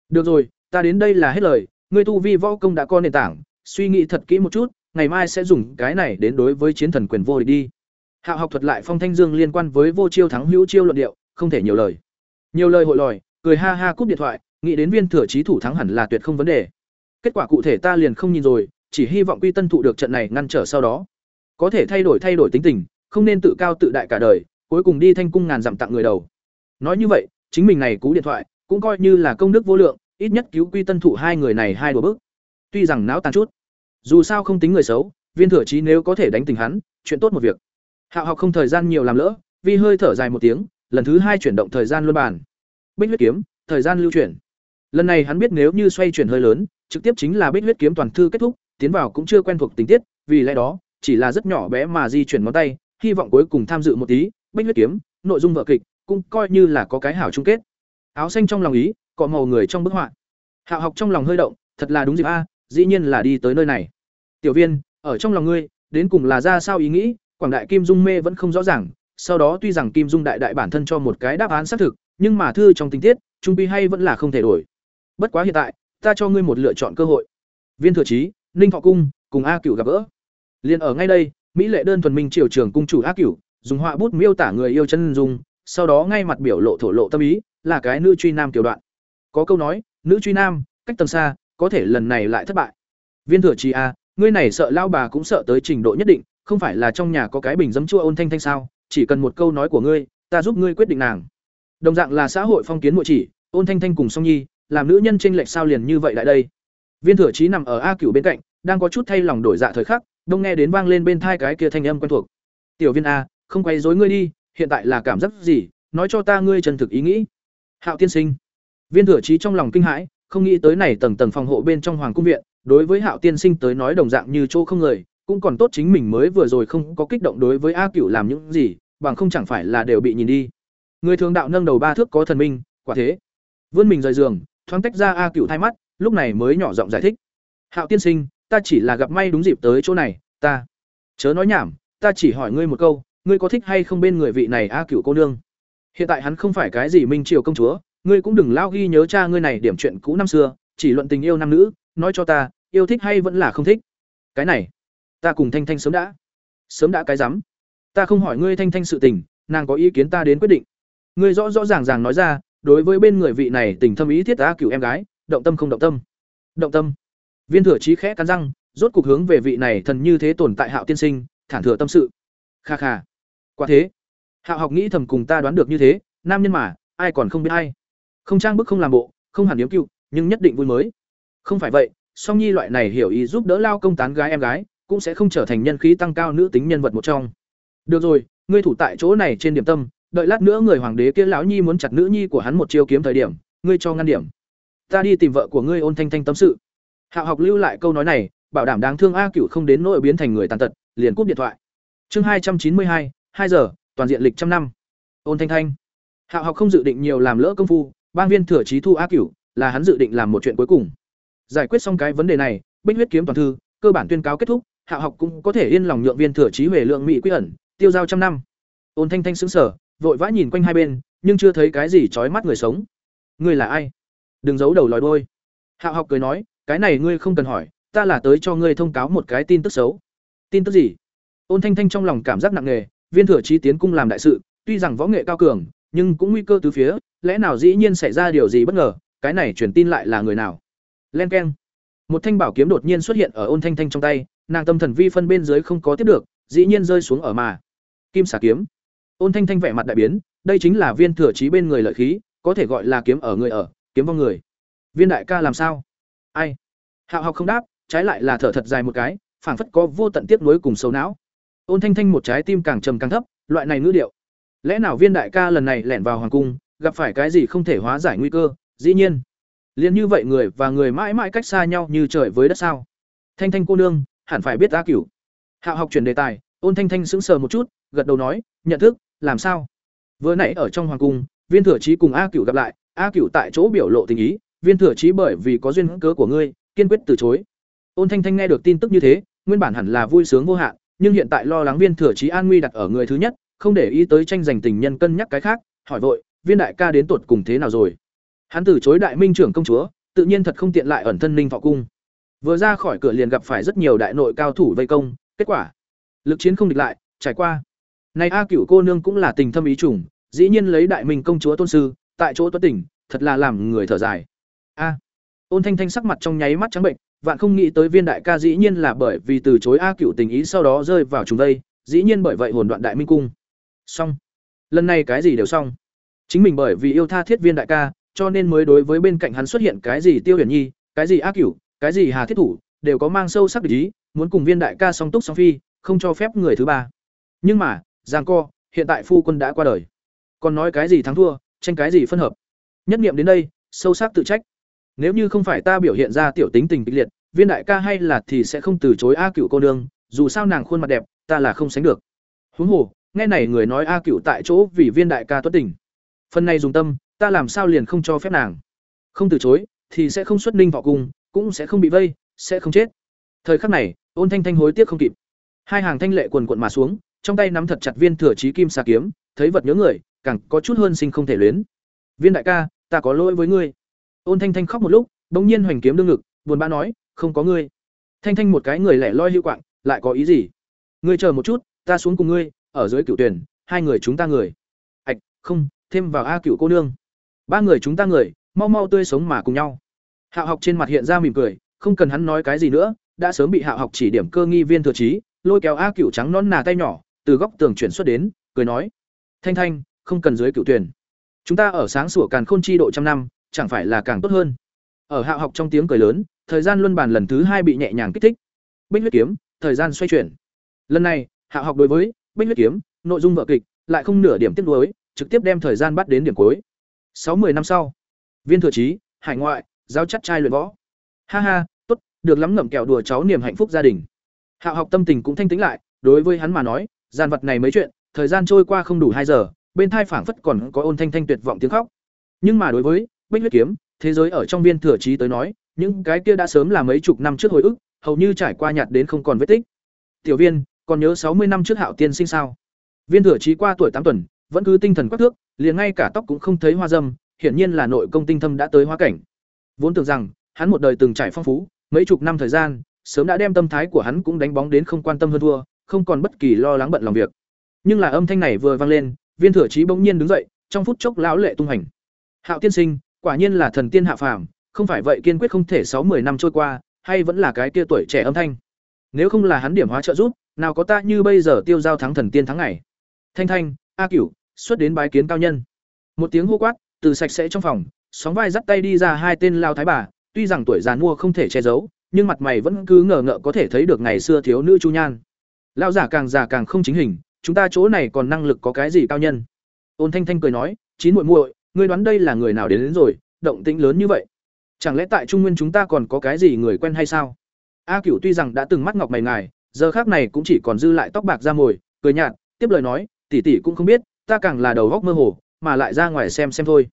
Được rồi, ta đến đây là hết lời, ngươi tu vi võ công đã có nền tảng, suy nghĩ thật kỹ một chút, ngày mai sẽ dùng cái này đến đối với chiến thần quyền vô địch đi. Hạo học thuật lại phong thanh dương liên quan với vô chiêu thắng hữu chiêu luận điệu, không thể nhiều lời. Nhiều lời hội lòi, cười ha ha cúp điện thoại, nghĩ đến viên thừa trí thủ thắng hẳn là tuyệt không vấn đề. Kết quả cụ thể ta liền không nhìn rồi, chỉ hy vọng Quy Tân thụ được trận này ngăn trở sau đó, có thể thay đổi thay đổi tính tình, không nên tự cao tự đại cả đời, cuối cùng đi thanh cung ngàn dặm tặng người đầu. Nói như vậy, chính mình này cú điện thoại, cũng coi như là công đức vô lượng, ít nhất cứu Quy Tân thụ hai người này hai đùa bức. Tuy rằng não tàn chút, dù sao không tính người xấu, viên thừa trí nếu có thể đánh tình hắn, chuyện tốt một việc. Hạo học không thời gian nhiều làm lỡ, vì hơi thở dài một tiếng, lần thứ hai chuyển động thời gian luân bản. Bích huyết kiếm, thời gian lưu chuyển. Lần này hắn biết nếu như xoay chuyển hơi lớn, trực tiếp chính là bích huyết kiếm toàn thư kết thúc, tiến vào cũng chưa quen thuộc tình tiết, vì lẽ đó, chỉ là rất nhỏ bé mà di chuyển ngón tay, hy vọng cuối cùng tham dự một tí, bích huyết kiếm, nội dung vở kịch, cũng coi như là có cái hảo chung kết. Áo xanh trong lòng ý, cọ màu người trong bức họa. Hạo học trong lòng hơi động, thật là đúng dịp a, dĩ nhiên là đi tới nơi này. Tiểu Viên, ở trong lòng ngươi, đến cùng là ra sao ý nghĩ, Quảng Đại Kim Dung mê vẫn không rõ ràng, sau đó tuy rằng Kim Dung đại đại bản thân cho một cái đáp án xác thực, nhưng mà thư trong tình tiết, trung pi hay vẫn là không thể đổi. Bất quá hiện tại, ta cho ngươi một lựa chọn cơ hội. Viên Thừa Chí, Ninh Thọ cung, cùng A Cửu gặp gỡ. Liên ở ngay đây, mỹ lệ đơn thuần minh triều trường cung chủ A Cửu, dùng họa bút miêu tả người yêu chân dung, sau đó ngay mặt biểu lộ thổ lộ tâm ý, là cái nữ truy nam tiểu đoạn. Có câu nói, nữ truy nam, cách tầng xa, có thể lần này lại thất bại. Viên Thừa chi a, à, ngươi này sợ lao bà cũng sợ tới trình độ nhất định, không phải là trong nhà có cái bình giấm chua ôn thanh thanh sao, chỉ cần một câu nói của ngươi, ta giúp ngươi quyết định nàng. Đồng dạng là xã hội phong kiến muội chỉ, ôn thanh thanh cùng song nhi, làm nữ nhân chênh lệch sao liền như vậy lại đây. Viên Thừa Chí nằm ở A Cửu bên cạnh, đang có chút thay lòng đổi dạ thời khắc, đông nghe đến vang lên bên thai cái kia thanh âm quen thuộc. "Tiểu Viên a, không quay rối ngươi đi, hiện tại là cảm giác gì, nói cho ta ngươi chân thực ý nghĩ." Hạo tiên sinh. Viên Thừa trí trong lòng kinh hãi, không nghĩ tới này tầng tầng phòng hộ bên trong hoàng cung viện, đối với Hạo tiên sinh tới nói đồng dạng như chỗ không người, cũng còn tốt chính mình mới vừa rồi không có kích động đối với A Cựu làm những gì, bằng không chẳng phải là đều bị nhìn đi. Người thường đạo nâng đầu ba thước có thần minh, quả thế. Vươn mình rời giường, thoáng tách ra A Cựu thay mắt, lúc này mới nhỏ giọng giải thích. Hạo tiên sinh, ta chỉ là gặp may đúng dịp tới chỗ này, ta. Chớ nói nhảm, ta chỉ hỏi ngươi một câu, ngươi có thích hay không bên người vị này A Cựu cô nương? Hiện tại hắn không phải cái gì minh triều công chúa, ngươi cũng đừng lao ghi nhớ cha ngươi này điểm chuyện cũ năm xưa, chỉ luận tình yêu nam nữ, nói cho ta, yêu thích hay vẫn là không thích? Cái này, ta cùng Thanh Thanh sớm đã. Sớm đã cái rắm. Ta không hỏi ngươi Thanh Thanh sự tình, nàng có ý kiến ta đến quyết định. Ngươi rõ rõ ràng ràng nói ra, đối với bên người vị này tình thâm ý thiết A Cựu em gái, động tâm không động tâm động tâm viên thừa trí khẽ cắn răng rốt cục hướng về vị này thần như thế tồn tại hạo tiên sinh thản thừa tâm sự kha kha quả thế, hạo học nghĩ thầm cùng ta đoán được như thế, nam nhân mà, ai còn không biết ai. Không trang bức không làm bộ, không hẳn điếm cựu, nhưng nhất định vui mới. Không phải vậy, song nhi loại này hiểu ý giúp đỡ lao công tán gái em gái, cũng sẽ không trở thành nhân khí tăng cao nữ tính nhân vật một trong. Được rồi, ngươi thủ tại chỗ này trên điểm tâm, đợi lát nữa người hoàng đế kia lão nhi muốn chặt nữ nhi của hắn một chiêu kiếm thời điểm, ngươi cho ngăn điểm. Ta đi tìm vợ của ngươi ôn thanh thanh tâm sự. Hạo học lưu lại câu nói này, bảo đảm đáng thương a cửu không đến nỗi biến thành người tàn tật, liền cúp điện thoại. Chương hai trăm chín mươi hai hai giờ, toàn diện lịch trăm năm. Ôn thanh thanh. Hạ học không dự định nhiều làm lỡ công phu, bang viên thừa trí thu a cửu, là hắn dự định làm một chuyện cuối cùng. Giải quyết xong cái vấn đề này, bích huyết kiếm toàn thư, cơ bản tuyên cáo kết thúc hạ học cũng có thể yên lòng nhượng viên thừa trí về lượng mỹ quy ẩn, tiêu giao trăm năm. Ôn thanh thanh xứng sở vội vã nhìn quanh hai bên, nhưng chưa thấy cái gì trói mắt người sống. Ngươi là ai? Đừng giấu đầu lòi đôi hạ học cười nói, cái này ngươi không cần hỏi, ta là tới cho ngươi thông cáo một cái tin tức xấu. Tin tức gì? Ôn thanh thanh trong lòng cảm giác nặng nề viên thừa chí tiến cung làm đại sự, tuy rằng võ nghệ cao cường, nhưng cũng nguy cơ từ phía, lẽ nào dĩ nhiên xảy ra điều gì bất ngờ, cái này truyền tin lại là người nào? Len k một thanh bảo kiếm đột nhiên xuất hiện ở ôn thanh thanh trong tay, nàng tâm thần vi phân bên dưới không có tiếp được, dĩ nhiên rơi xuống ở mà. Kim xà kiếm. Ôn thanh thanh vẻ mặt đại biến, đây chính là viên thừa chí bên người lợi khí, có thể gọi là kiếm ở người ở, kiếm vong người. Viên đại ca làm sao? Ai? Hạo học không đáp, trái lại là thở thật dài một cái, phảng phất có vô tận tiếc nuối cùng sâu não ôn thanh thanh một trái tim càng trầm càng thấp, loại này ngữ điệu. Lẽ nào viên đại ca lần này lẻn vào hoàng cung, gặp phải cái gì không thể hóa giải nguy cơ? Dĩ nhiên. Liền như vậy người và người mãi mãi cách xa nhau như trời với đất sao? Thanh thanh cô nương, hẳn phải biết a cửu. Hạo học chuyển đề tài, ôn thanh thanh sững sờ một chút, gật đầu nói, nhận thức, làm sao? Vừa nãy ở trong hoàng cung, viên thừa trí cùng a cửu gặp lại, a cửu tại chỗ biểu lộ tình ý, viên thừa trí bởi vì có duyên cớ của ngươi, kiên quyết từ chối. Ôn thanh thanh nghe được tin tức như thế, nguyên bản hẳn là vui sướng vô hạn nhưng hiện tại lo lắng viên thừa trí an nguy đặt ở người thứ nhất, không để ý tới tranh giành tình nhân cân nhắc cái khác, hỏi vội, viên đại ca đến tột cùng thế nào rồi? Hắn từ chối đại minh trưởng công chúa, tự nhiên thật không tiện lại ẩn thân ninh thọ cung. Vừa ra khỏi cửa liền gặp phải rất nhiều đại nội cao thủ vây công, kết quả, lực chiến không địch lại, trải qua. Này a cửu cô nương cũng là tình thâm ý trùng, dĩ nhiên lấy đại minh công chúa tôn sư, tại chỗ tuấn tỉnh, thật là làm người thở dài. A, ôn thanh thanh sắc mặt trong nháy mắt trắng bệnh vạn không nghĩ tới viên đại ca dĩ nhiên là bởi vì từ chối a cựu tình ý sau đó rơi vào trùng đây dĩ nhiên bởi vậy hồn đoạn đại minh cung. Xong. Lần này cái gì đều xong. Chính mình bởi vì yêu tha thiết viên đại ca cho nên mới đối với bên cạnh hắn xuất hiện cái gì tiêu hiển nhi cái gì a cựu, cái gì hà thiết thủ đều có mang sâu sắc ý muốn cùng viên đại ca song túc song phi không cho phép người thứ ba. Nhưng mà giang co hiện tại phu quân đã qua đời. Còn nói cái gì thắng thua tranh cái gì phân hợp. Nhất niệm đến đây sâu sắc tự trách nếu như không phải ta biểu hiện ra tiểu tính tình kịch liệt, viên đại ca hay là thì sẽ không từ chối a cựu cô nương, dù sao nàng khuôn mặt đẹp, ta là không sánh được. Huống hồ, nghe này người nói a cựu tại chỗ vì viên đại ca tuất tình. Phần này dùng tâm, ta làm sao liền không cho phép nàng. Không từ chối, thì sẽ không xuất ninh vào cung, cũng sẽ không bị vây, sẽ không chết. Thời khắc này, ôn thanh thanh hối tiếc không kịp. Hai hàng thanh lệ quần quận mà xuống, trong tay nắm thật chặt viên thừa trí kim xà kiếm, thấy vật nhớ người, càng có chút hơn sinh không thể luyến. Viên đại ca, ta có lỗi với ngươi ôn thanh thanh khóc một lúc, bỗng nhiên hoành kiếm đương ngực, buồn bã nói, không có ngươi. Thanh thanh một cái người lẻ loi hữu quạng, lại có ý gì? Ngươi chờ một chút, ta xuống cùng ngươi, ở dưới cựu tuyển, hai người chúng ta người. Ạch, không, thêm vào a cựu cô nương. Ba người chúng ta người, mau mau tươi sống mà cùng nhau. Hạ học trên mặt hiện ra mỉm cười, không cần hắn nói cái gì nữa, đã sớm bị hạ học chỉ điểm cơ nghi viên thừa trí, lôi kéo a cựu trắng non nà tay nhỏ, từ góc tường chuyển xuất đến, cười nói, thanh thanh, không cần dưới cựu tuyển. Chúng ta ở sáng sủa càn khôn chi độ trăm năm chẳng phải là càng tốt hơn. Ở hạ học trong tiếng cười lớn, thời gian luân bàn lần thứ hai bị nhẹ nhàng kích thích. Bích huyết kiếm, thời gian xoay chuyển. Lần này, hạ học đối với bích huyết kiếm, nội dung vợ kịch, lại không nửa điểm tiếp nối, trực tiếp đem thời gian bắt đến điểm cuối. Sáu mươi năm sau, viên thừa trí, hải ngoại giao chắc trai luyện võ. Ha ha, tốt, được lắm ngậm kẹo đùa cháu niềm hạnh phúc gia đình. Hạ học tâm tình cũng thanh tĩnh lại, đối với hắn mà nói, gian vật này mấy chuyện, thời gian trôi qua không đủ hai giờ, bên thai phảng phất còn có ôn thanh thanh tuyệt vọng tiếng khóc. Nhưng mà đối với bích huyết kiếm, thế giới ở trong viên thừa trí tới nói, những cái kia đã sớm là mấy chục năm trước hồi ức, hầu như trải qua nhạt đến không còn vết tích. Tiểu viên, còn nhớ sáu mươi năm trước hạo tiên sinh sao? Viên thừa trí qua tuổi tám tuần, vẫn cứ tinh thần quắc thước, liền ngay cả tóc cũng không thấy hoa dâm, hiển nhiên là nội công tinh thâm đã tới hoa cảnh. Vốn tưởng rằng, hắn một đời từng trải phong phú, mấy chục năm thời gian, sớm đã đem tâm thái của hắn cũng đánh bóng đến không quan tâm hơn thua, không còn bất kỳ lo lắng bận lòng việc. Nhưng là âm thanh này vừa vang lên, viên thừa trí bỗng nhiên đứng dậy, trong phút chốc lão lệ tung hành. Hạo tiên sinh quả nhiên là thần tiên hạ phàm không phải vậy kiên quyết không thể sáu 10 năm trôi qua hay vẫn là cái kia tuổi trẻ âm thanh nếu không là hắn điểm hóa trợ giúp nào có ta như bây giờ tiêu giao thắng thần tiên thắng ngày thanh thanh a cửu xuất đến bái kiến cao nhân một tiếng hô quát từ sạch sẽ trong phòng sóng vai dắt tay đi ra hai tên lao thái bà, tuy rằng tuổi già mua không thể che giấu, nhưng mặt mày vẫn cứ ngờ ngợ có thể thấy được ngày xưa thiếu nữ chu nhan. lão giả càng già càng không chính hình, chúng ta chỗ này còn năng lực có cái gì cao nhân? Ôn Thanh Thanh cười nói, chín muội muội, ngươi đoán đây là người nào đến, đến rồi, động tĩnh lớn như vậy. Chẳng lẽ tại Trung Nguyên chúng ta còn có cái gì người quen hay sao? A Cửu tuy rằng đã từng mắt ngọc mày ngài, giờ khác này cũng chỉ còn dư lại tóc bạc da mồi, cười nhạt, tiếp lời nói, tỷ tỷ cũng không biết, ta càng là đầu góc mơ hồ, mà lại ra ngoài xem xem thôi.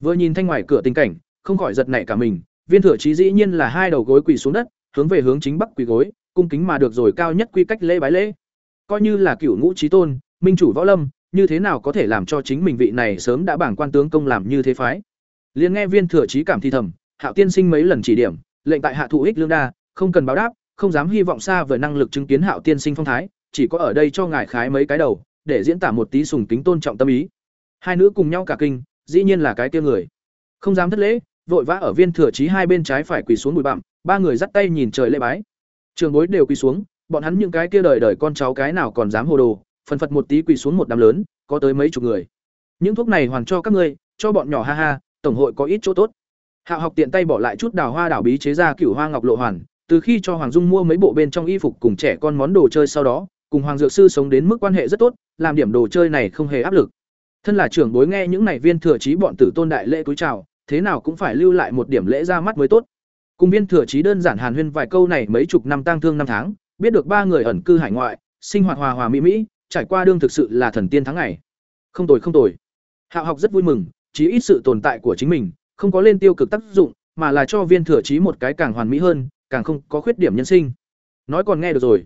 Vừa nhìn thanh ngoài cửa tình cảnh, không khỏi giật nảy cả mình, viên thừa chí dĩ nhiên là hai đầu gối quỳ xuống đất, hướng về hướng chính bắc quỳ gối, cung kính mà được rồi cao nhất quy cách lễ bái lễ. Coi như là cửu ngũ chí tôn, minh chủ võ lâm, như thế nào có thể làm cho chính mình vị này sớm đã bảng quan tướng công làm như thế phái. Liền nghe viên thừa chí cảm thi thầm, Hạo tiên sinh mấy lần chỉ điểm, lệnh tại hạ thụ ích lương đa, không cần báo đáp, không dám hy vọng xa với năng lực chứng kiến Hạo tiên sinh phong thái, chỉ có ở đây cho ngài khái mấy cái đầu, để diễn tả một tí sùng kính tôn trọng tâm ý. Hai nữ cùng nhau cả kinh, dĩ nhiên là cái kia người. Không dám thất lễ, vội vã ở viên thừa chí hai bên trái phải quỳ xuống bụi bặm, ba người dắt tay nhìn trời lễ bái. Trường bối đều quỳ xuống, bọn hắn những cái kia đời đời con cháu cái nào còn dám hồ đồ, phần phật một tí quỳ xuống một đám lớn, có tới mấy chục người. Những thuốc này hoàn cho các ngươi, cho bọn nhỏ ha ha, tổng hội có ít chỗ tốt. hạ học tiện tay bỏ lại chút đào hoa đảo bí chế ra cửu hoa ngọc lộ hoàn, từ khi cho Hoàng Dung mua mấy bộ bên trong y phục cùng trẻ con món đồ chơi sau đó, cùng Hoàng Dược sư sống đến mức quan hệ rất tốt, làm điểm đồ chơi này không hề áp lực. Thân là trưởng bối nghe những này viên thừa trí bọn tử tôn đại lễ túi chào, thế nào cũng phải lưu lại một điểm lễ ra mắt mới tốt. Cùng viên thừa trí đơn giản hàn huyên vài câu này mấy chục năm tang thương năm tháng, biết được ba người ẩn cư hải ngoại, sinh hoạt hòa hòa mỹ mỹ, trải qua đương thực sự là thần tiên tháng ngày. Không tồi không tồi. Hạo học rất vui mừng, chí ít sự tồn tại của chính mình, không có lên tiêu cực tác dụng, mà là cho viên thừa chí một cái càng hoàn mỹ hơn, càng không có khuyết điểm nhân sinh. Nói còn nghe được rồi.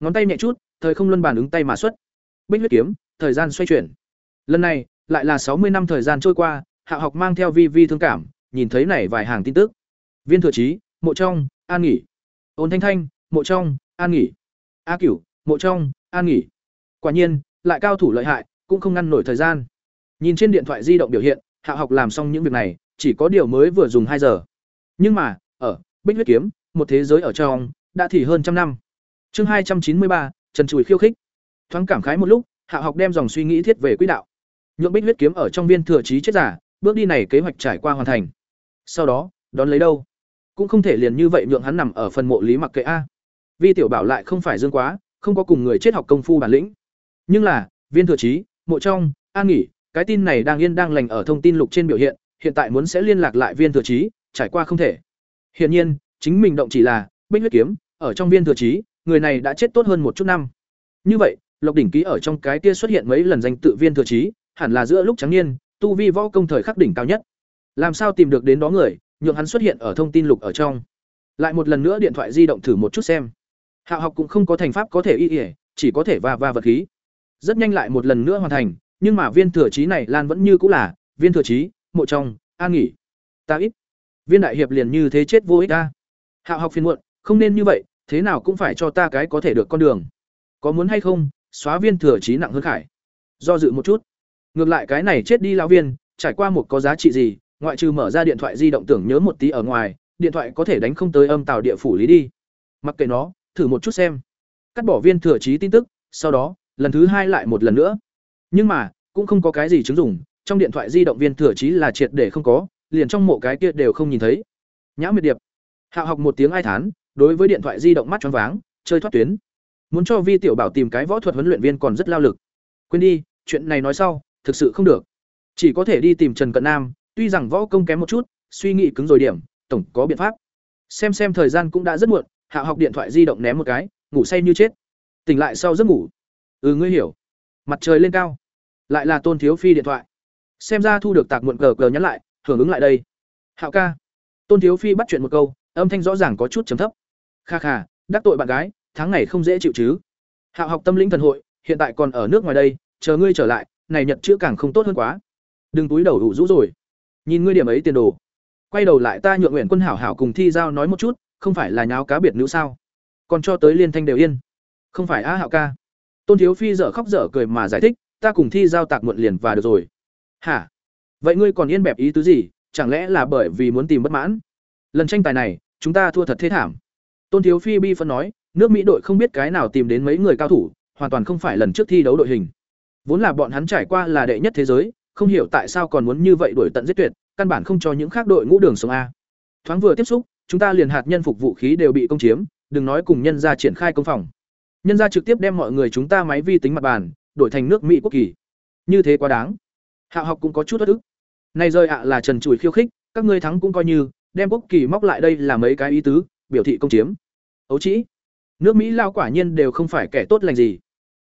Ngón tay nhẹ chút, thời không luân bàn ứng tay mà xuất. Bích huyết kiếm, thời gian xoay chuyển. Lần này, lại là sáu mươi năm thời gian trôi qua, Hạ học mang theo vi vi thương cảm, nhìn thấy này vài hàng tin tức. Viên thừa chí, mộ trong, an nghỉ. Ôn Thanh Thanh, mộ trong, an nghỉ. A Cửu, mộ trong, an nghỉ. Quả nhiên, lại cao thủ lợi hại, cũng không ngăn nổi thời gian. Nhìn trên điện thoại di động biểu hiện, Hạ học làm xong những việc này, chỉ có điều mới vừa dùng hai giờ. Nhưng mà, ở Bích huyết kiếm, một thế giới ở trong, đã thì hơn trăm năm. Chương hai trăm chín mươi ba, Trần trùi khiêu khích. Thoáng cảm khái một lúc, Hạ học đem dòng suy nghĩ thiết về quỹ đạo. Nhượng Bích huyết kiếm ở trong viên thừa trí chết giả, bước đi này kế hoạch trải qua hoàn thành. Sau đó, đón lấy đâu? Cũng không thể liền như vậy nhượng hắn nằm ở phần mộ lý mặc kệ a. Vi tiểu bảo lại không phải dương quá, không có cùng người chết học công phu bản lĩnh. Nhưng là, viên thừa trí, mộ trong, an nghỉ, cái tin này đang yên đang lành ở thông tin lục trên biểu hiện, hiện tại muốn sẽ liên lạc lại viên thừa trí, trải qua không thể. Hiển nhiên, chính mình động chỉ là bích huyết kiếm, ở trong viên thừa trí, người này đã chết tốt hơn một chút năm. Như vậy, Lộc đỉnh ký ở trong cái kia xuất hiện mấy lần danh tự viên thừa trí, hẳn là giữa lúc trắng niên, tu vi võ công thời khắc đỉnh cao nhất. Làm sao tìm được đến đó người, nhượng hắn xuất hiện ở thông tin lục ở trong. Lại một lần nữa điện thoại di động thử một chút xem. Hạo học cũng không có thành pháp có thể y ỉa chỉ có thể va va vật khí. Rất nhanh lại một lần nữa hoàn thành, nhưng mà viên thừa trí này lan vẫn như cũ là viên thừa trí, mộ trong, an nghỉ. Ta ít. Viên đại hiệp liền như thế chết vô ích ta. Hạo học phiền muộn, không nên như vậy, thế nào cũng phải cho ta cái có thể được con đường. Có muốn hay không, xóa viên thừa trí nặng hơn khải. Do dự một chút. Ngược lại cái này chết đi lão viên, trải qua một có giá trị gì, ngoại trừ mở ra điện thoại di động tưởng nhớ một tí ở ngoài, điện thoại có thể đánh không tới âm tàu địa phủ lý đi. Mặc kệ nó, thử một chút xem. Cắt bỏ viên thừa trí tin tức, sau đó, lần thứ hai lại một lần nữa. Nhưng mà, cũng không có cái gì chứng dụng, trong điện thoại di động viên thừa trí là triệt để không có, liền trong mộ cái kia đều không nhìn thấy. Nhã Miệt Điệp. hạ học một tiếng ai thán, đối với điện thoại di động mắt choáng váng, chơi thoát tuyến. Muốn cho Vi tiểu bảo tìm cái võ thuật huấn luyện viên còn rất lao lực. Quên đi, chuyện này nói sau, thực sự không được. Chỉ có thể đi tìm Trần Cận Nam, tuy rằng võ công kém một chút, suy nghĩ cứng rồi điểm, tổng có biện pháp. Xem xem thời gian cũng đã rất muộn, Hạ học điện thoại di động ném một cái, ngủ say như chết. Tỉnh lại sau giấc ngủ. Ừ ngươi hiểu. Mặt trời lên cao. Lại là Tôn Thiếu Phi điện thoại. Xem ra thu được tạc muộn cờ cờ nhắn lại, hưởng ứng lại đây. Hạo ca. Tôn Thiếu Phi bắt chuyện một câu, âm thanh rõ ràng có chút trầm thấp. Kha kha, đắc tội bạn gái, tháng ngày không dễ chịu chứ. Hạo học tâm linh thần hội, hiện tại còn ở nước ngoài đây, chờ ngươi trở lại, này nhật chữ càng không tốt hơn quá đừng túi đầu đủ rũ rồi nhìn ngươi điểm ấy tiền đồ quay đầu lại ta nhượng nguyện quân hảo hảo cùng thi giao nói một chút không phải là nháo cá biệt nữ sao còn cho tới liên thanh đều yên không phải a hạo ca tôn thiếu phi dở khóc dở cười mà giải thích ta cùng thi giao tạc muộn liền và được rồi. Hả? Vậy ngươi còn yên bẹp ý tứ gì? Chẳng lẽ là bởi vì muốn tìm bất mãn? Lần tranh tài này chúng ta thua thật thế thảm. Tôn thiếu phi bi phân nói nước mỹ đội không biết cái nào tìm đến mấy người cao thủ hoàn toàn không phải lần trước thi đấu đội hình. Vốn là bọn hắn trải qua là đệ nhất thế giới, không hiểu tại sao còn muốn như vậy đuổi tận giết tuyệt, căn bản không cho những khác đội ngũ đường sống a. Thoáng vừa tiếp xúc, chúng ta liền hạt nhân phục vũ khí đều bị công chiếm, đừng nói cùng nhân gia triển khai công phòng. Nhân gia trực tiếp đem mọi người chúng ta máy vi tính mặt bàn, đổi thành nước Mỹ quốc kỳ. Như thế quá đáng. Hạ học cũng có chút uất ức. Này rơi ạ là trần chùi khiêu khích, các ngươi thắng cũng coi như, đem quốc kỳ móc lại đây là mấy cái ý tứ, biểu thị công chiếm. Ấu trĩ nước Mỹ lao quả nhiên đều không phải kẻ tốt lành gì.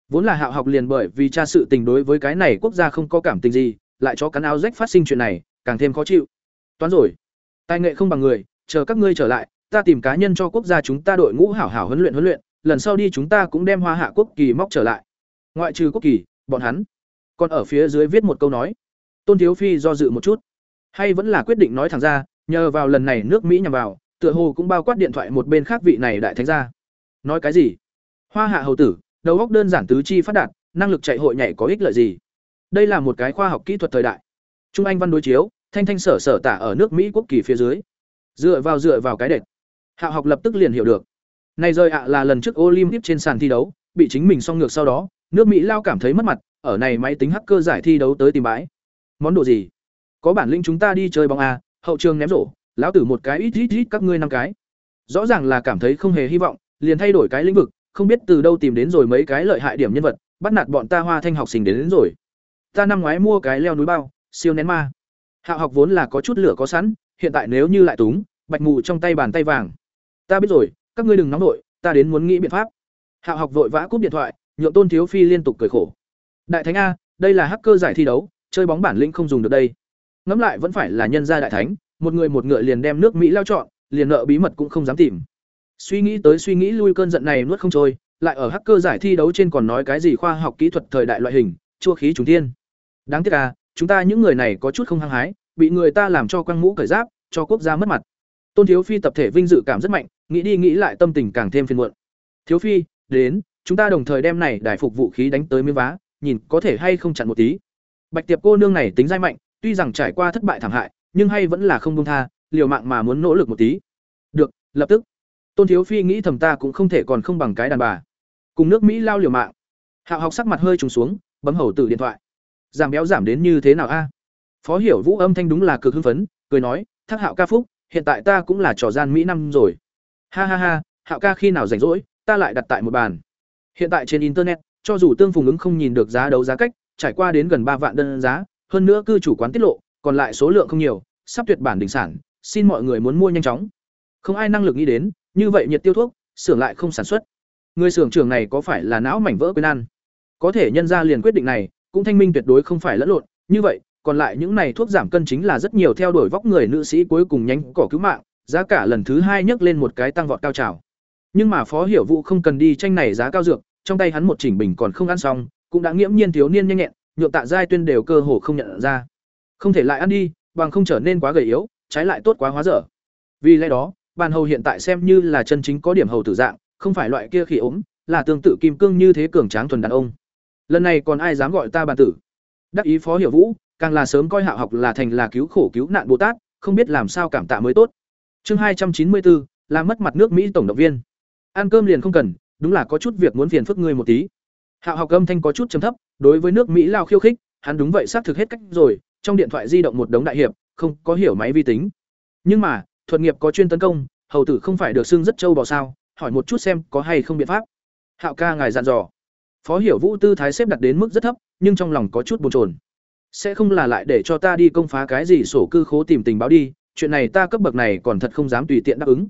Vốn là Hạo học liền bởi vì cha sự tình đối với cái này quốc gia không có cảm tình gì, lại cho cắn áo rách phát sinh chuyện này, càng thêm khó chịu. Toán rồi, tài nghệ không bằng người, chờ các ngươi trở lại, ta tìm cá nhân cho quốc gia chúng ta đội ngũ hảo hảo huấn luyện huấn luyện, lần sau đi chúng ta cũng đem Hoa Hạ quốc kỳ móc trở lại. Ngoại trừ quốc kỳ, bọn hắn còn ở phía dưới viết một câu nói. Tôn Thiếu Phi do dự một chút, hay vẫn là quyết định nói thẳng ra, nhờ vào lần này nước Mỹ nhằm vào, tựa hồ cũng bao quát điện thoại một bên khác vị này đại thánh gia. Nói cái gì? Hoa Hạ hầu tử, đầu óc đơn giản tứ chi phát đạt, năng lực chạy hội nhảy có ích lợi gì? Đây là một cái khoa học kỹ thuật thời đại. Trung Anh văn đối chiếu, thanh thanh sở sở tả ở nước Mỹ quốc kỳ phía dưới. Dựa vào dựa vào cái đệt. Hạ học lập tức liền hiểu được. Này rơi ạ là lần trước Olympic trên sàn thi đấu, bị chính mình song ngược sau đó, nước Mỹ lao cảm thấy mất mặt, ở này máy tính hacker giải thi đấu tới tìm bãi. Món đồ gì? Có bản lĩnh chúng ta đi chơi bóng à, hậu trường ném rổ, lão tử một cái ít ít ít các ngươi năm cái. Rõ ràng là cảm thấy không hề hy vọng, liền thay đổi cái lĩnh vực, không biết từ đâu tìm đến rồi mấy cái lợi hại điểm nhân vật, bắt nạt bọn ta Hoa Thanh học sinh đến, đến rồi. Ta năm ngoái mua cái leo núi bao, siêu nén ma. Hạo học vốn là có chút lửa có sẵn, hiện tại nếu như lại túng, bạch mù trong tay bàn tay vàng. Ta biết rồi, các ngươi đừng nóng nội, ta đến muốn nghĩ biện pháp. Hạo học vội vã cúp điện thoại, nhượng Tôn Thiếu Phi liên tục cười khổ. Đại thánh a, đây là hacker giải thi đấu, chơi bóng bản lĩnh không dùng được đây. Ngẫm lại vẫn phải là nhân gia đại thánh, một người một ngựa liền đem nước Mỹ lao chọn, liền nợ bí mật cũng không dám tìm. Suy nghĩ tới suy nghĩ lui cơn giận này nuốt không trôi, lại ở hacker giải thi đấu trên còn nói cái gì khoa học kỹ thuật thời đại loại hình, chua khí trùng thiên. Đáng tiếc à, chúng ta những người này có chút không hăng hái, bị người ta làm cho quăng mũ cởi giáp, cho quốc gia mất mặt. Tôn Thiếu Phi tập thể vinh dự cảm rất mạnh, nghĩ đi nghĩ lại tâm tình càng thêm phiền muộn. Thiếu Phi, đến, chúng ta đồng thời đem này đài phục vũ khí đánh tới miếng vá, nhìn có thể hay không chặn một tí. Bạch Tiệp cô nương này tính dai mạnh, tuy rằng trải qua thất bại thảm hại, nhưng hay vẫn là không buông tha, liều mạng mà muốn nỗ lực một tí. Được, lập tức. Tôn Thiếu Phi nghĩ thầm ta cũng không thể còn không bằng cái đàn bà. Cùng nước Mỹ lao liều mạng. Hạo học sắc mặt hơi trùng xuống, bấm hầu tử điện thoại. Giảm béo giảm đến như thế nào a? Phó Hiểu Vũ âm thanh đúng là cực hưng phấn, cười nói, "Thác Hạo ca phúc, hiện tại ta cũng là trò gian mỹ năm rồi." Ha ha ha, Hạo ca khi nào rảnh rỗi, ta lại đặt tại một bàn. Hiện tại trên internet, cho dù tương phùng ứng không nhìn được giá đấu giá cách, trải qua đến gần ba vạn đơn giá, hơn nữa cư chủ quán tiết lộ, còn lại số lượng không nhiều, sắp tuyệt bản đỉnh sản, xin mọi người muốn mua nhanh chóng. Không ai năng lực nghĩ đến, như vậy nhiệt tiêu thuốc, xưởng lại không sản xuất. Người xưởng trưởng này có phải là não mảnh vỡ quên ăn? Có thể nhân ra liền quyết định này, cũng thanh minh tuyệt đối không phải lẫn lộn, như vậy, còn lại những này thuốc giảm cân chính là rất nhiều theo đuổi vóc người nữ sĩ cuối cùng nhánh cỏ cứu mạng, giá cả lần thứ hai nhấc lên một cái tăng vọt cao trào. Nhưng mà Phó Hiểu Vũ không cần đi tranh này giá cao dược, trong tay hắn một chỉnh bình còn không ăn xong, cũng đã nghiễm nhiên thiếu niên nhanh nhẹn, nhượng Tạ Giai Tuyên đều cơ hồ không nhận ra. Không thể lại ăn đi, bằng không trở nên quá gầy yếu, trái lại tốt quá hóa dở. Vì lẽ đó, bàn hầu hiện tại xem như là chân chính có điểm hầu tử dạng, không phải loại kia khi ốm, là tương tự kim cương như thế cường tráng thuần đàn ông. Lần này còn ai dám gọi ta bàn tử? Đắc ý Phó Hiểu Vũ, càng là sớm coi Hạo học là thành là cứu khổ cứu nạn Bồ Tát, không biết làm sao cảm tạ mới tốt. Chương hai trăm chín mươi bốn, làm mất mặt nước Mỹ tổng động viên. Ăn cơm liền không cần, đúng là có chút việc muốn phiền phức ngươi một tí. Hạo học âm thanh có chút trầm thấp, đối với nước Mỹ lao khiêu khích, hắn đúng vậy xác thực hết cách rồi, trong điện thoại di động một đống đại hiệp, không có hiểu máy vi tính. Nhưng mà, thuật nghiệp có chuyên tấn công, hầu tử không phải được xưng rất trâu bò sao, hỏi một chút xem có hay không biện pháp. Hạo ca ngài dặn dò. Phó Hiểu Vũ tư thái xếp đặt đến mức rất thấp, nhưng trong lòng có chút bồn chồn. Sẽ không là lại để cho ta đi công phá cái gì sổ cư khố tìm tình báo đi, chuyện này ta cấp bậc này còn thật không dám tùy tiện đáp ứng.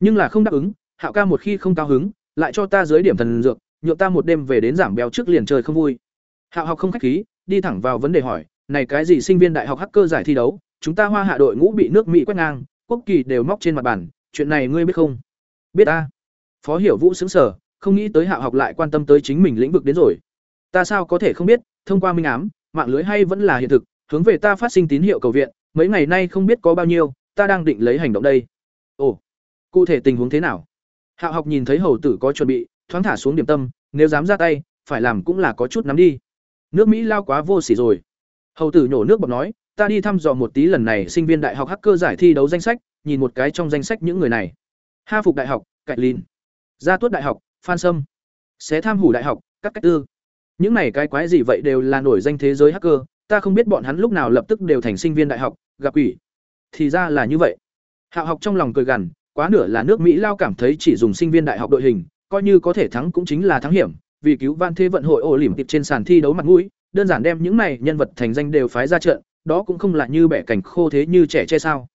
Nhưng là không đáp ứng, Hạo ca một khi không cao hứng, lại cho ta dưới điểm thần dược, nhượng ta một đêm về đến giảm béo trước liền trời không vui. Hạo học không khách khí, đi thẳng vào vấn đề hỏi, này cái gì sinh viên đại học hacker giải thi đấu, chúng ta Hoa Hạ đội ngũ bị nước Mỹ quét ngang, quốc kỳ đều móc trên mặt bàn, chuyện này ngươi biết không? Biết ta. Phó Hiểu Vũ xứng sở, không nghĩ tới Hạo học lại quan tâm tới chính mình lĩnh vực đến rồi. Ta sao có thể không biết, thông qua minh ám, mạng lưới hay vẫn là hiện thực, hướng về ta phát sinh tín hiệu cầu viện, mấy ngày nay không biết có bao nhiêu, ta đang định lấy hành động đây. Ồ, cụ thể tình huống thế nào? Hạo học nhìn thấy hầu tử có chuẩn bị, thoáng thả xuống điểm tâm, nếu dám ra tay, phải làm cũng là có chút nắm đi. Nước Mỹ lao quá vô sỉ rồi. Hầu tử nhổ nước bọt nói, ta đi thăm dò một tí lần này sinh viên đại học hacker giải thi đấu danh sách, nhìn một cái trong danh sách những người này. Ha phục đại học, Cạnh Lin. Gia Tuất đại học, Phan Sâm. Xé tham hủ đại học, các cách tư. Những này cái quái gì vậy đều là nổi danh thế giới hacker, ta không biết bọn hắn lúc nào lập tức đều thành sinh viên đại học gặp quỷ. Thì ra là như vậy. Hạo học trong lòng cười gằn quá nửa là nước mỹ lao cảm thấy chỉ dùng sinh viên đại học đội hình coi như có thể thắng cũng chính là thắng hiểm vì cứu van thế vận hội ổ lỉm tiệp trên sàn thi đấu mặt mũi đơn giản đem những này nhân vật thành danh đều phái ra trận đó cũng không là như bẻ cảnh khô thế như trẻ che sao.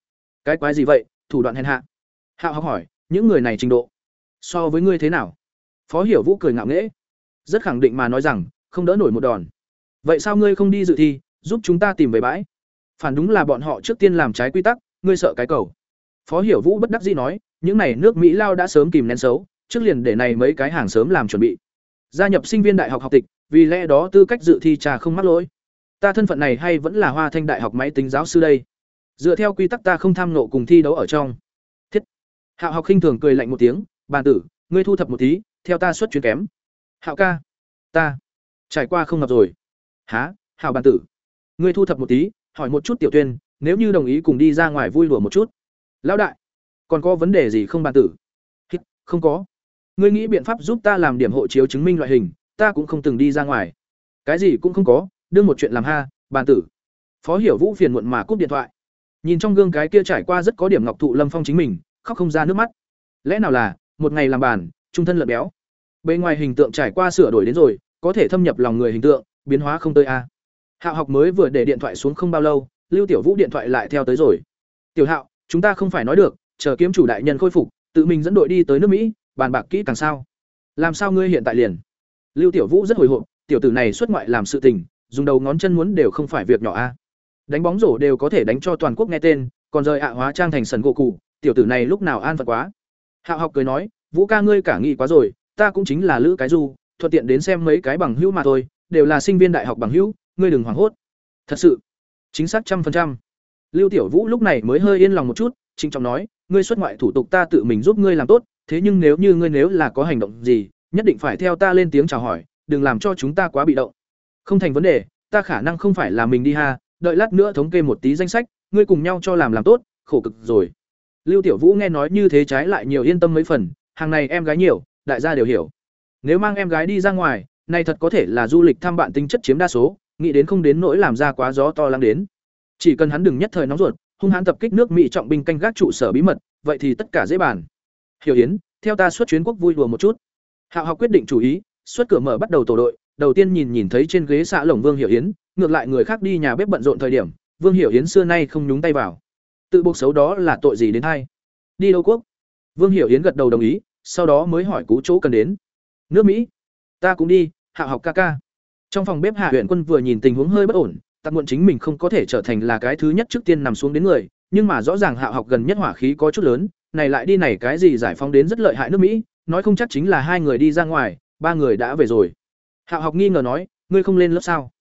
Cái quái gì vậy thủ đoạn hèn hạ. Hạo học hỏi những người này trình độ so với ngươi thế nào? Phó hiểu vũ cười ngạo nghễ rất khẳng định mà nói rằng, không đỡ nổi một đòn. Vậy sao ngươi không đi dự thi, giúp chúng ta tìm về bãi? Phản đúng là bọn họ trước tiên làm trái quy tắc, ngươi sợ cái cầu. Phó hiểu vũ bất đắc dĩ nói, những này nước mỹ lao đã sớm kìm nén xấu, trước liền để này mấy cái hàng sớm làm chuẩn bị. Gia nhập sinh viên đại học học tịch, vì lẽ đó tư cách dự thi trà không mắc lỗi. Ta thân phận này hay vẫn là hoa thanh đại học máy tính giáo sư đây. Dựa theo quy tắc ta không tham nộ cùng thi đấu ở trong. Thiết. Hạo học khinh thường cười lạnh một tiếng, bàn tử, ngươi thu thập một tí, theo ta xuất chuyến kém hạo ca, ta. Trải qua không ngập rồi. Há hạo bàn tử. Ngươi thu thập một tí, hỏi một chút tiểu tuyên, nếu như đồng ý cùng đi ra ngoài vui lùa một chút. Lão đại, còn có vấn đề gì không bàn tử? Không có. Ngươi nghĩ biện pháp giúp ta làm điểm hộ chiếu chứng minh loại hình, ta cũng không từng đi ra ngoài. Cái gì cũng không có, đương một chuyện làm ha, bàn tử. Phó hiểu vũ phiền muộn mà cúp điện thoại. Nhìn trong gương cái kia trải qua rất có điểm ngọc thụ lâm phong chính mình, khóc không ra nước mắt. Lẽ nào là, một ngày làm bàn, trung thân lợn béo? Bên ngoài hình tượng trải qua sửa đổi đến rồi, có thể thâm nhập lòng người hình tượng, biến hóa không tới a. Hạo học mới vừa để điện thoại xuống không bao lâu, lưu tiểu vũ điện thoại lại theo tới rồi. Tiểu hạo, chúng ta không phải nói được, chờ kiếm chủ đại nhân khôi phục, tự mình dẫn đội đi tới nước mỹ, bàn bạc kỹ càng sao? Làm sao ngươi hiện tại liền? Lưu tiểu vũ rất hồi hộp, tiểu tử này xuất ngoại làm sự tình, dùng đầu ngón chân muốn đều không phải việc nhỏ a. Đánh bóng rổ đều có thể đánh cho toàn quốc nghe tên, còn rời ạ hóa trang thành sần gỗ cụ tiểu tử này lúc nào an phận quá? Hạo học cười nói, vũ ca ngươi cả nghĩ quá rồi ta cũng chính là lữ cái du, thuận tiện đến xem mấy cái bằng hữu mà thôi, đều là sinh viên đại học bằng hữu, ngươi đừng hoảng hốt. Thật sự, chính xác trăm phần trăm. Lưu tiểu vũ lúc này mới hơi yên lòng một chút trinh trọng nói, ngươi xuất ngoại thủ tục ta tự mình giúp ngươi làm tốt, thế nhưng nếu như ngươi nếu là có hành động gì, nhất định phải theo ta lên tiếng chào hỏi, đừng làm cho chúng ta quá bị động. Không thành vấn đề, ta khả năng không phải là mình đi ha, đợi lát nữa thống kê một tí danh sách, ngươi cùng nhau cho làm làm tốt, khổ cực rồi. Lưu tiểu vũ nghe nói như thế trái lại nhiều yên tâm mấy phần, hàng này em gái nhiều đại gia đều hiểu. Nếu mang em gái đi ra ngoài này thật có thể là du lịch thăm bạn tính chất chiếm đa số, nghĩ đến không đến nỗi làm ra quá gió to lắng đến. Chỉ cần hắn đừng nhất thời nóng ruột, hung hãn tập kích nước mỹ trọng binh canh gác trụ sở bí mật, vậy thì tất cả dễ bàn. Hiểu yến, theo ta xuất chuyến quốc vui đùa một chút. Hạo học quyết định chủ ý, xuất cửa mở bắt đầu tổ đội, đầu tiên nhìn nhìn thấy trên ghế xạ lồng vương hiểu yến, ngược lại người khác đi nhà bếp bận rộn thời điểm, vương hiểu yến xưa nay không nhúng tay vào. Tự buộc xấu đó là tội gì đến hay? Đi đâu quốc? Vương hiểu yến gật đầu đồng ý sau đó mới hỏi cú chỗ cần đến. Nước mỹ ta cũng đi hạ học ca ca. Trong phòng bếp hạ huyện quân vừa nhìn tình huống hơi bất ổn tặc muộn chính mình không có thể trở thành là cái thứ nhất trước tiên nằm xuống đến người nhưng mà rõ ràng hạ học gần nhất hỏa khí có chút lớn này lại đi này cái gì giải phóng đến rất lợi hại nước mỹ nói không chắc chính là hai người đi ra ngoài ba người đã về rồi. Hạ học nghi ngờ nói ngươi không lên lớp sao?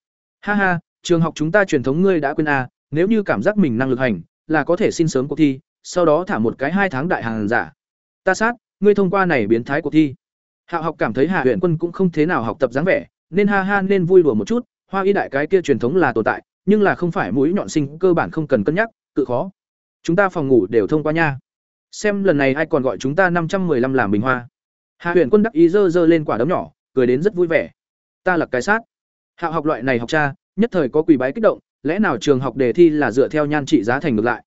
Ha ha trường học chúng ta truyền thống ngươi đã quên à, nếu như cảm giác mình năng lực hành là có thể xin sớm cuộc thi sau đó thả một cái hai tháng đại hàng giả. Ta sát ngươi thông qua này biến thái cuộc thi. Hạ học cảm thấy hạ huyện quân cũng không thế nào học tập dáng vẻ, nên ha ha nên vui đùa một chút, hoa y đại cái kia truyền thống là tồn tại, nhưng là không phải mũi nhọn sinh cơ bản không cần cân nhắc, tự khó. Chúng ta phòng ngủ đều thông qua nha. Xem lần này ai còn gọi chúng ta năm trăm 515 làm bình hoa. Hạ huyện quân đắc ý dơ dơ lên quả đấm nhỏ, cười đến rất vui vẻ. Ta là cái sát. Hạ học loại này học cha, nhất thời có quỳ bái kích động, lẽ nào trường học đề thi là dựa theo nhan trị giá thành ngược lại?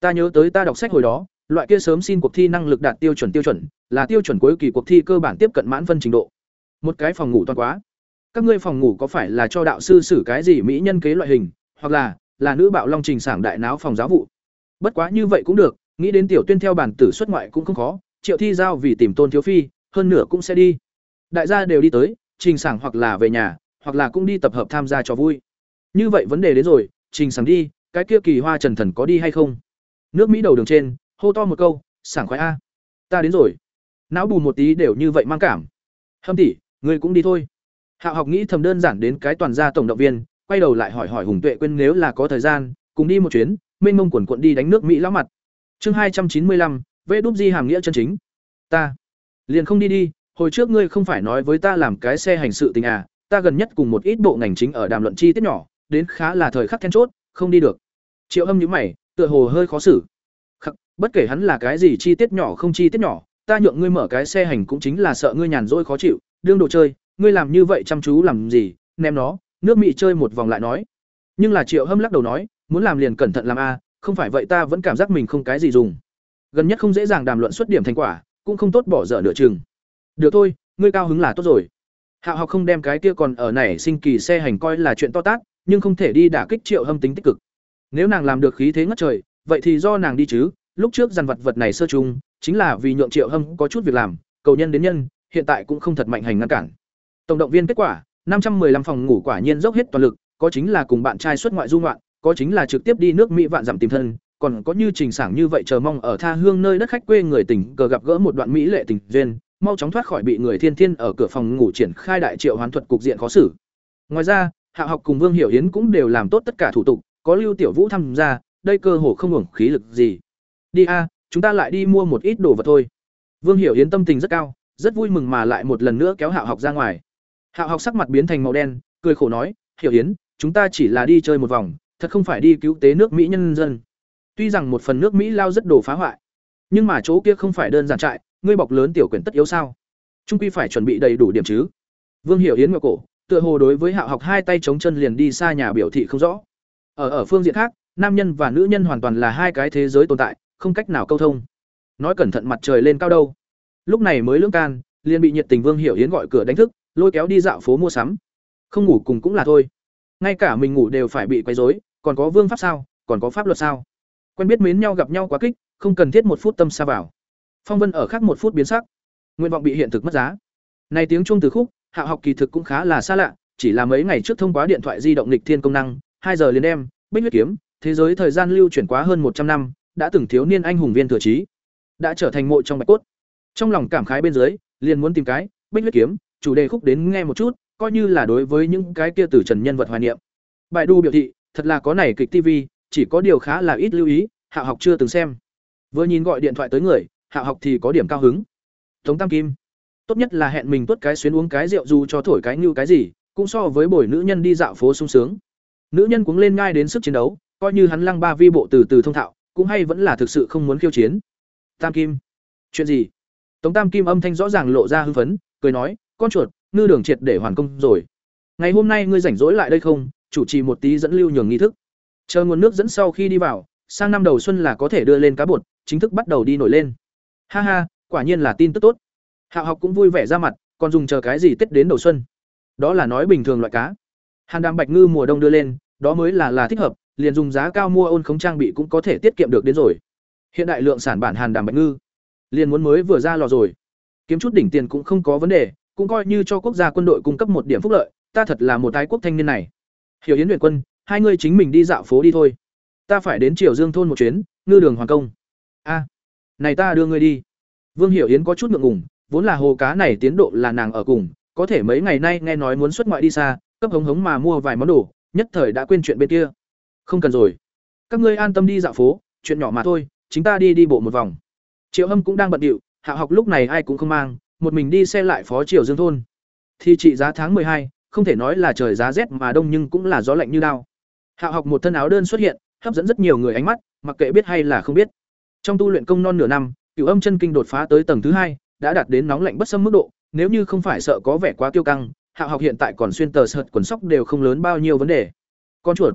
Ta nhớ tới ta đọc sách hồi đó loại kia sớm xin cuộc thi năng lực đạt tiêu chuẩn tiêu chuẩn, là tiêu chuẩn cuối kỳ cuộc thi cơ bản tiếp cận mãn phân trình độ. Một cái phòng ngủ toàn quá. Các ngươi phòng ngủ có phải là cho đạo sư xử cái gì mỹ nhân kế loại hình, hoặc là là nữ bạo long trình sảng đại náo phòng giáo vụ? Bất quá như vậy cũng được, nghĩ đến tiểu tuyên theo bản tử xuất ngoại cũng không khó, triệu thi giao vì tìm tôn thiếu phi, hơn nửa cũng sẽ đi. Đại gia đều đi tới, trình sảng hoặc là về nhà, hoặc là cũng đi tập hợp tham gia cho vui. Như vậy vấn đề đến rồi, trình sảng đi, cái kia kỳ hoa trần thần có đi hay không? Nước mỹ đầu đường trên hô to một câu, sảng khoái a, ta đến rồi. Não bù một tí đều như vậy mang cảm. Hâm tỉ ngươi cũng đi thôi. Hạo học nghĩ thầm đơn giản đến cái toàn gia tổng động viên, quay đầu lại hỏi hỏi hùng tuệ quên nếu là có thời gian, cùng đi một chuyến, mênh mông quần quận đi đánh nước mỹ lão mặt. Chương hai trăm chín mươi lăm, vê đúp di hàm nghĩa chân chính. Ta liền không đi đi, hồi trước ngươi không phải nói với ta làm cái xe hành sự tình à ta gần nhất cùng một ít bộ ngành chính ở đàm luận chi tiết nhỏ, đến khá là thời khắc then chốt, không đi được. Triệu âm nhữ mày, tựa hồ hơi khó xử bất kể hắn là cái gì chi tiết nhỏ không chi tiết nhỏ, ta nhượng ngươi mở cái xe hành cũng chính là sợ ngươi nhàn rỗi khó chịu. Đương đồ chơi, ngươi làm như vậy chăm chú làm gì? Ném nó, nước mị chơi một vòng lại nói. Nhưng là triệu hâm lắc đầu nói, muốn làm liền cẩn thận làm a, không phải vậy ta vẫn cảm giác mình không cái gì dùng. Gần nhất không dễ dàng đàm luận xuất điểm thành quả, cũng không tốt bỏ dở nửa chừng. Được thôi, ngươi cao hứng là tốt rồi. Hạo học không đem cái kia còn ở nảy sinh kỳ xe hành coi là chuyện to tát, nhưng không thể đi đả kích triệu hâm tính tích cực. Nếu nàng làm được khí thế ngất trời, vậy thì do nàng đi chứ lúc trước dàn vật vật này sơ chung, chính là vì nhượng triệu hâm có chút việc làm, cầu nhân đến nhân, hiện tại cũng không thật mạnh hành ngăn cản. Tổng động viên kết quả, năm trăm 515 phòng ngủ quả nhiên dốc hết toàn lực, có chính là cùng bạn trai xuất ngoại du ngoạn, có chính là trực tiếp đi nước mỹ vạn dặm tìm thân, còn có như trình sảng như vậy chờ mong ở tha hương nơi đất khách quê người tỉnh cờ gặp gỡ một đoạn mỹ lệ tình duyên, mau chóng thoát khỏi bị người thiên thiên ở cửa phòng ngủ triển khai đại triệu hoán thuật cục diện khó xử. Ngoài ra, hạ học cùng vương hiểu yến cũng đều làm tốt tất cả thủ tục, có lưu tiểu vũ tham gia, đây cơ hồ không hưởng khí lực gì đi a, chúng ta lại đi mua một ít đồ vật thôi. Vương hiểu yến tâm tình rất cao, rất vui mừng mà lại một lần nữa kéo Hạo học ra ngoài. Hạo học sắc mặt biến thành màu đen, cười khổ nói, hiểu yến, chúng ta chỉ là đi chơi một vòng, thật không phải đi cứu tế nước mỹ nhân dân. Tuy rằng một phần nước mỹ lao rất đồ phá hoại, nhưng mà chỗ kia không phải đơn giản trại, ngươi bọc lớn tiểu quyển tất yếu sao? Trung quy phải chuẩn bị đầy đủ điểm chứ. Vương hiểu yến ngọc cổ, tựa hồ đối với Hạo học hai tay chống chân liền đi xa nhà biểu thị không rõ. Ở ở phương diện khác, nam nhân và nữ nhân hoàn toàn là hai cái thế giới tồn tại không cách nào câu thông. Nói cẩn thận mặt trời lên cao đâu. Lúc này mới lưỡng can, liền bị nhiệt tình vương hiểu yến gọi cửa đánh thức, lôi kéo đi dạo phố mua sắm. Không ngủ cùng cũng là thôi. Ngay cả mình ngủ đều phải bị quấy rối, còn có vương pháp sao, còn có pháp luật sao? Quen biết mến nhau gặp nhau quá kích, không cần thiết một phút tâm xa vào. Phong vân ở khác một phút biến sắc. Nguyện vọng bị hiện thực mất giá. Này tiếng chuông từ khúc, hạ học kỳ thực cũng khá là xa lạ, chỉ là mấy ngày trước thông qua điện thoại di động lịch thiên công năng, hai giờ liền đem, bích huyết kiếm, thế giới thời gian lưu chuyển quá hơn một trăm năm đã từng thiếu niên anh hùng viên thừa trí, đã trở thành mộ trong bạch cốt. Trong lòng cảm khái bên dưới, liền muốn tìm cái, bích huyết kiếm, chủ đề khúc đến nghe một chút, coi như là đối với những cái kia từ trần nhân vật hoài niệm. Bài đu biểu thị, thật là có này kịch tv chỉ có điều khá là ít lưu ý, hạ học chưa từng xem. Vừa nhìn gọi điện thoại tới người, hạ học thì có điểm cao hứng. Tống tam kim, tốt nhất là hẹn mình tuốt cái xuyến uống cái rượu dù cho thổi cái như cái gì, cũng so với buổi nữ nhân đi dạo phố sung sướng. Nữ nhân cuống lên ngay đến sức chiến đấu, coi như hắn lăng ba vi bộ từ từ thông thạo cũng hay vẫn là thực sự không muốn khiêu chiến. Tam kim, chuyện gì? Tống tam kim âm thanh rõ ràng lộ ra hưng phấn, cười nói, con chuột, ngư đường triệt để hoàn công rồi. Ngày hôm nay ngươi rảnh rỗi lại đây không? Chủ trì một tí dẫn lưu nhường nghi thức. Chờ nguồn nước dẫn sau khi đi vào, sang năm đầu xuân là có thể đưa lên cá bột, chính thức bắt đầu đi nổi lên. Ha ha, quả nhiên là tin tức tốt. Hạ học cũng vui vẻ ra mặt còn dùng chờ cái gì tết đến đầu xuân? Đó là nói bình thường loại cá. Hàn đàm bạch ngư mùa đông đưa lên, đó mới là là thích hợp liền dùng giá cao mua ôn khống trang bị cũng có thể tiết kiệm được đến rồi. Hiện đại lượng sản bản hàn đàm bạch ngư, liền muốn mới vừa ra lò rồi. Kiếm chút đỉnh tiền cũng không có vấn đề, cũng coi như cho quốc gia quân đội cung cấp một điểm phúc lợi, ta thật là một tái quốc thanh niên này. Hiểu yến Uyển quân, hai ngươi chính mình đi dạo phố đi thôi. Ta phải đến triều dương thôn một chuyến, ngư đường hoàng công. A, này ta đưa ngươi đi. Vương hiểu yến có chút ngượng ngùng, vốn là hồ cá này tiến độ là nàng ở cùng, có thể mấy ngày nay nghe nói muốn xuất ngoại đi xa, cấp hống hống mà mua vài món đồ, nhất thời đã quên chuyện bên kia không cần rồi. Các ngươi an tâm đi dạo phố, chuyện nhỏ mà thôi, chúng ta đi đi bộ một vòng. Triệu hâm cũng đang bận điệu, hạ học lúc này ai cũng không mang, một mình đi xe lại phó triều dương thôn. Thì trị giá tháng hai, không thể nói là trời giá rét mà đông nhưng cũng là gió lạnh như đao. Hạ học một thân áo đơn xuất hiện, hấp dẫn rất nhiều người ánh mắt, mặc kệ biết hay là không biết. Trong tu luyện công non nửa năm, cửu âm chân kinh đột phá tới tầng thứ hai, đã đạt đến nóng lạnh bất xâm mức độ, nếu như không phải sợ có vẻ quá tiêu căng, hạ học hiện tại còn xuyên tờ sợt quần sóc đều không lớn bao nhiêu vấn đề. Con chuột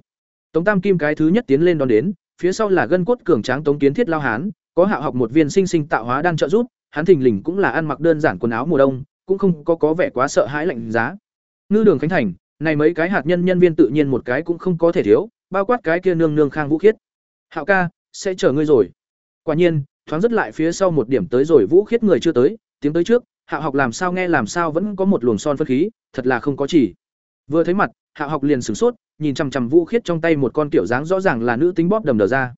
tống tam kim cái thứ nhất tiến lên đón đến, phía sau là gân cốt cường tráng tống kiến thiết lao hán, có hạ học một viên sinh sinh tạo hóa đang trợ giúp, hắn thình lình cũng là ăn mặc đơn giản quần áo mùa đông, cũng không có có vẻ quá sợ hãi lạnh giá. Ngư đường khánh thành, này mấy cái hạt nhân nhân viên tự nhiên một cái cũng không có thể thiếu, bao quát cái kia nương nương khang vũ khiết. Hạo ca, sẽ chờ ngươi rồi. Quả nhiên, thoáng rất lại phía sau một điểm tới rồi vũ khiết người chưa tới, tiếng tới trước, hạ học làm sao nghe làm sao vẫn có một luồng son phân khí, thật là không có chỉ. Vừa thấy mặt, hạ học liền sửng sốt nhìn chằm chằm vũ khiết trong tay một con kiểu dáng rõ ràng là nữ tính bóp đầm đờ ra.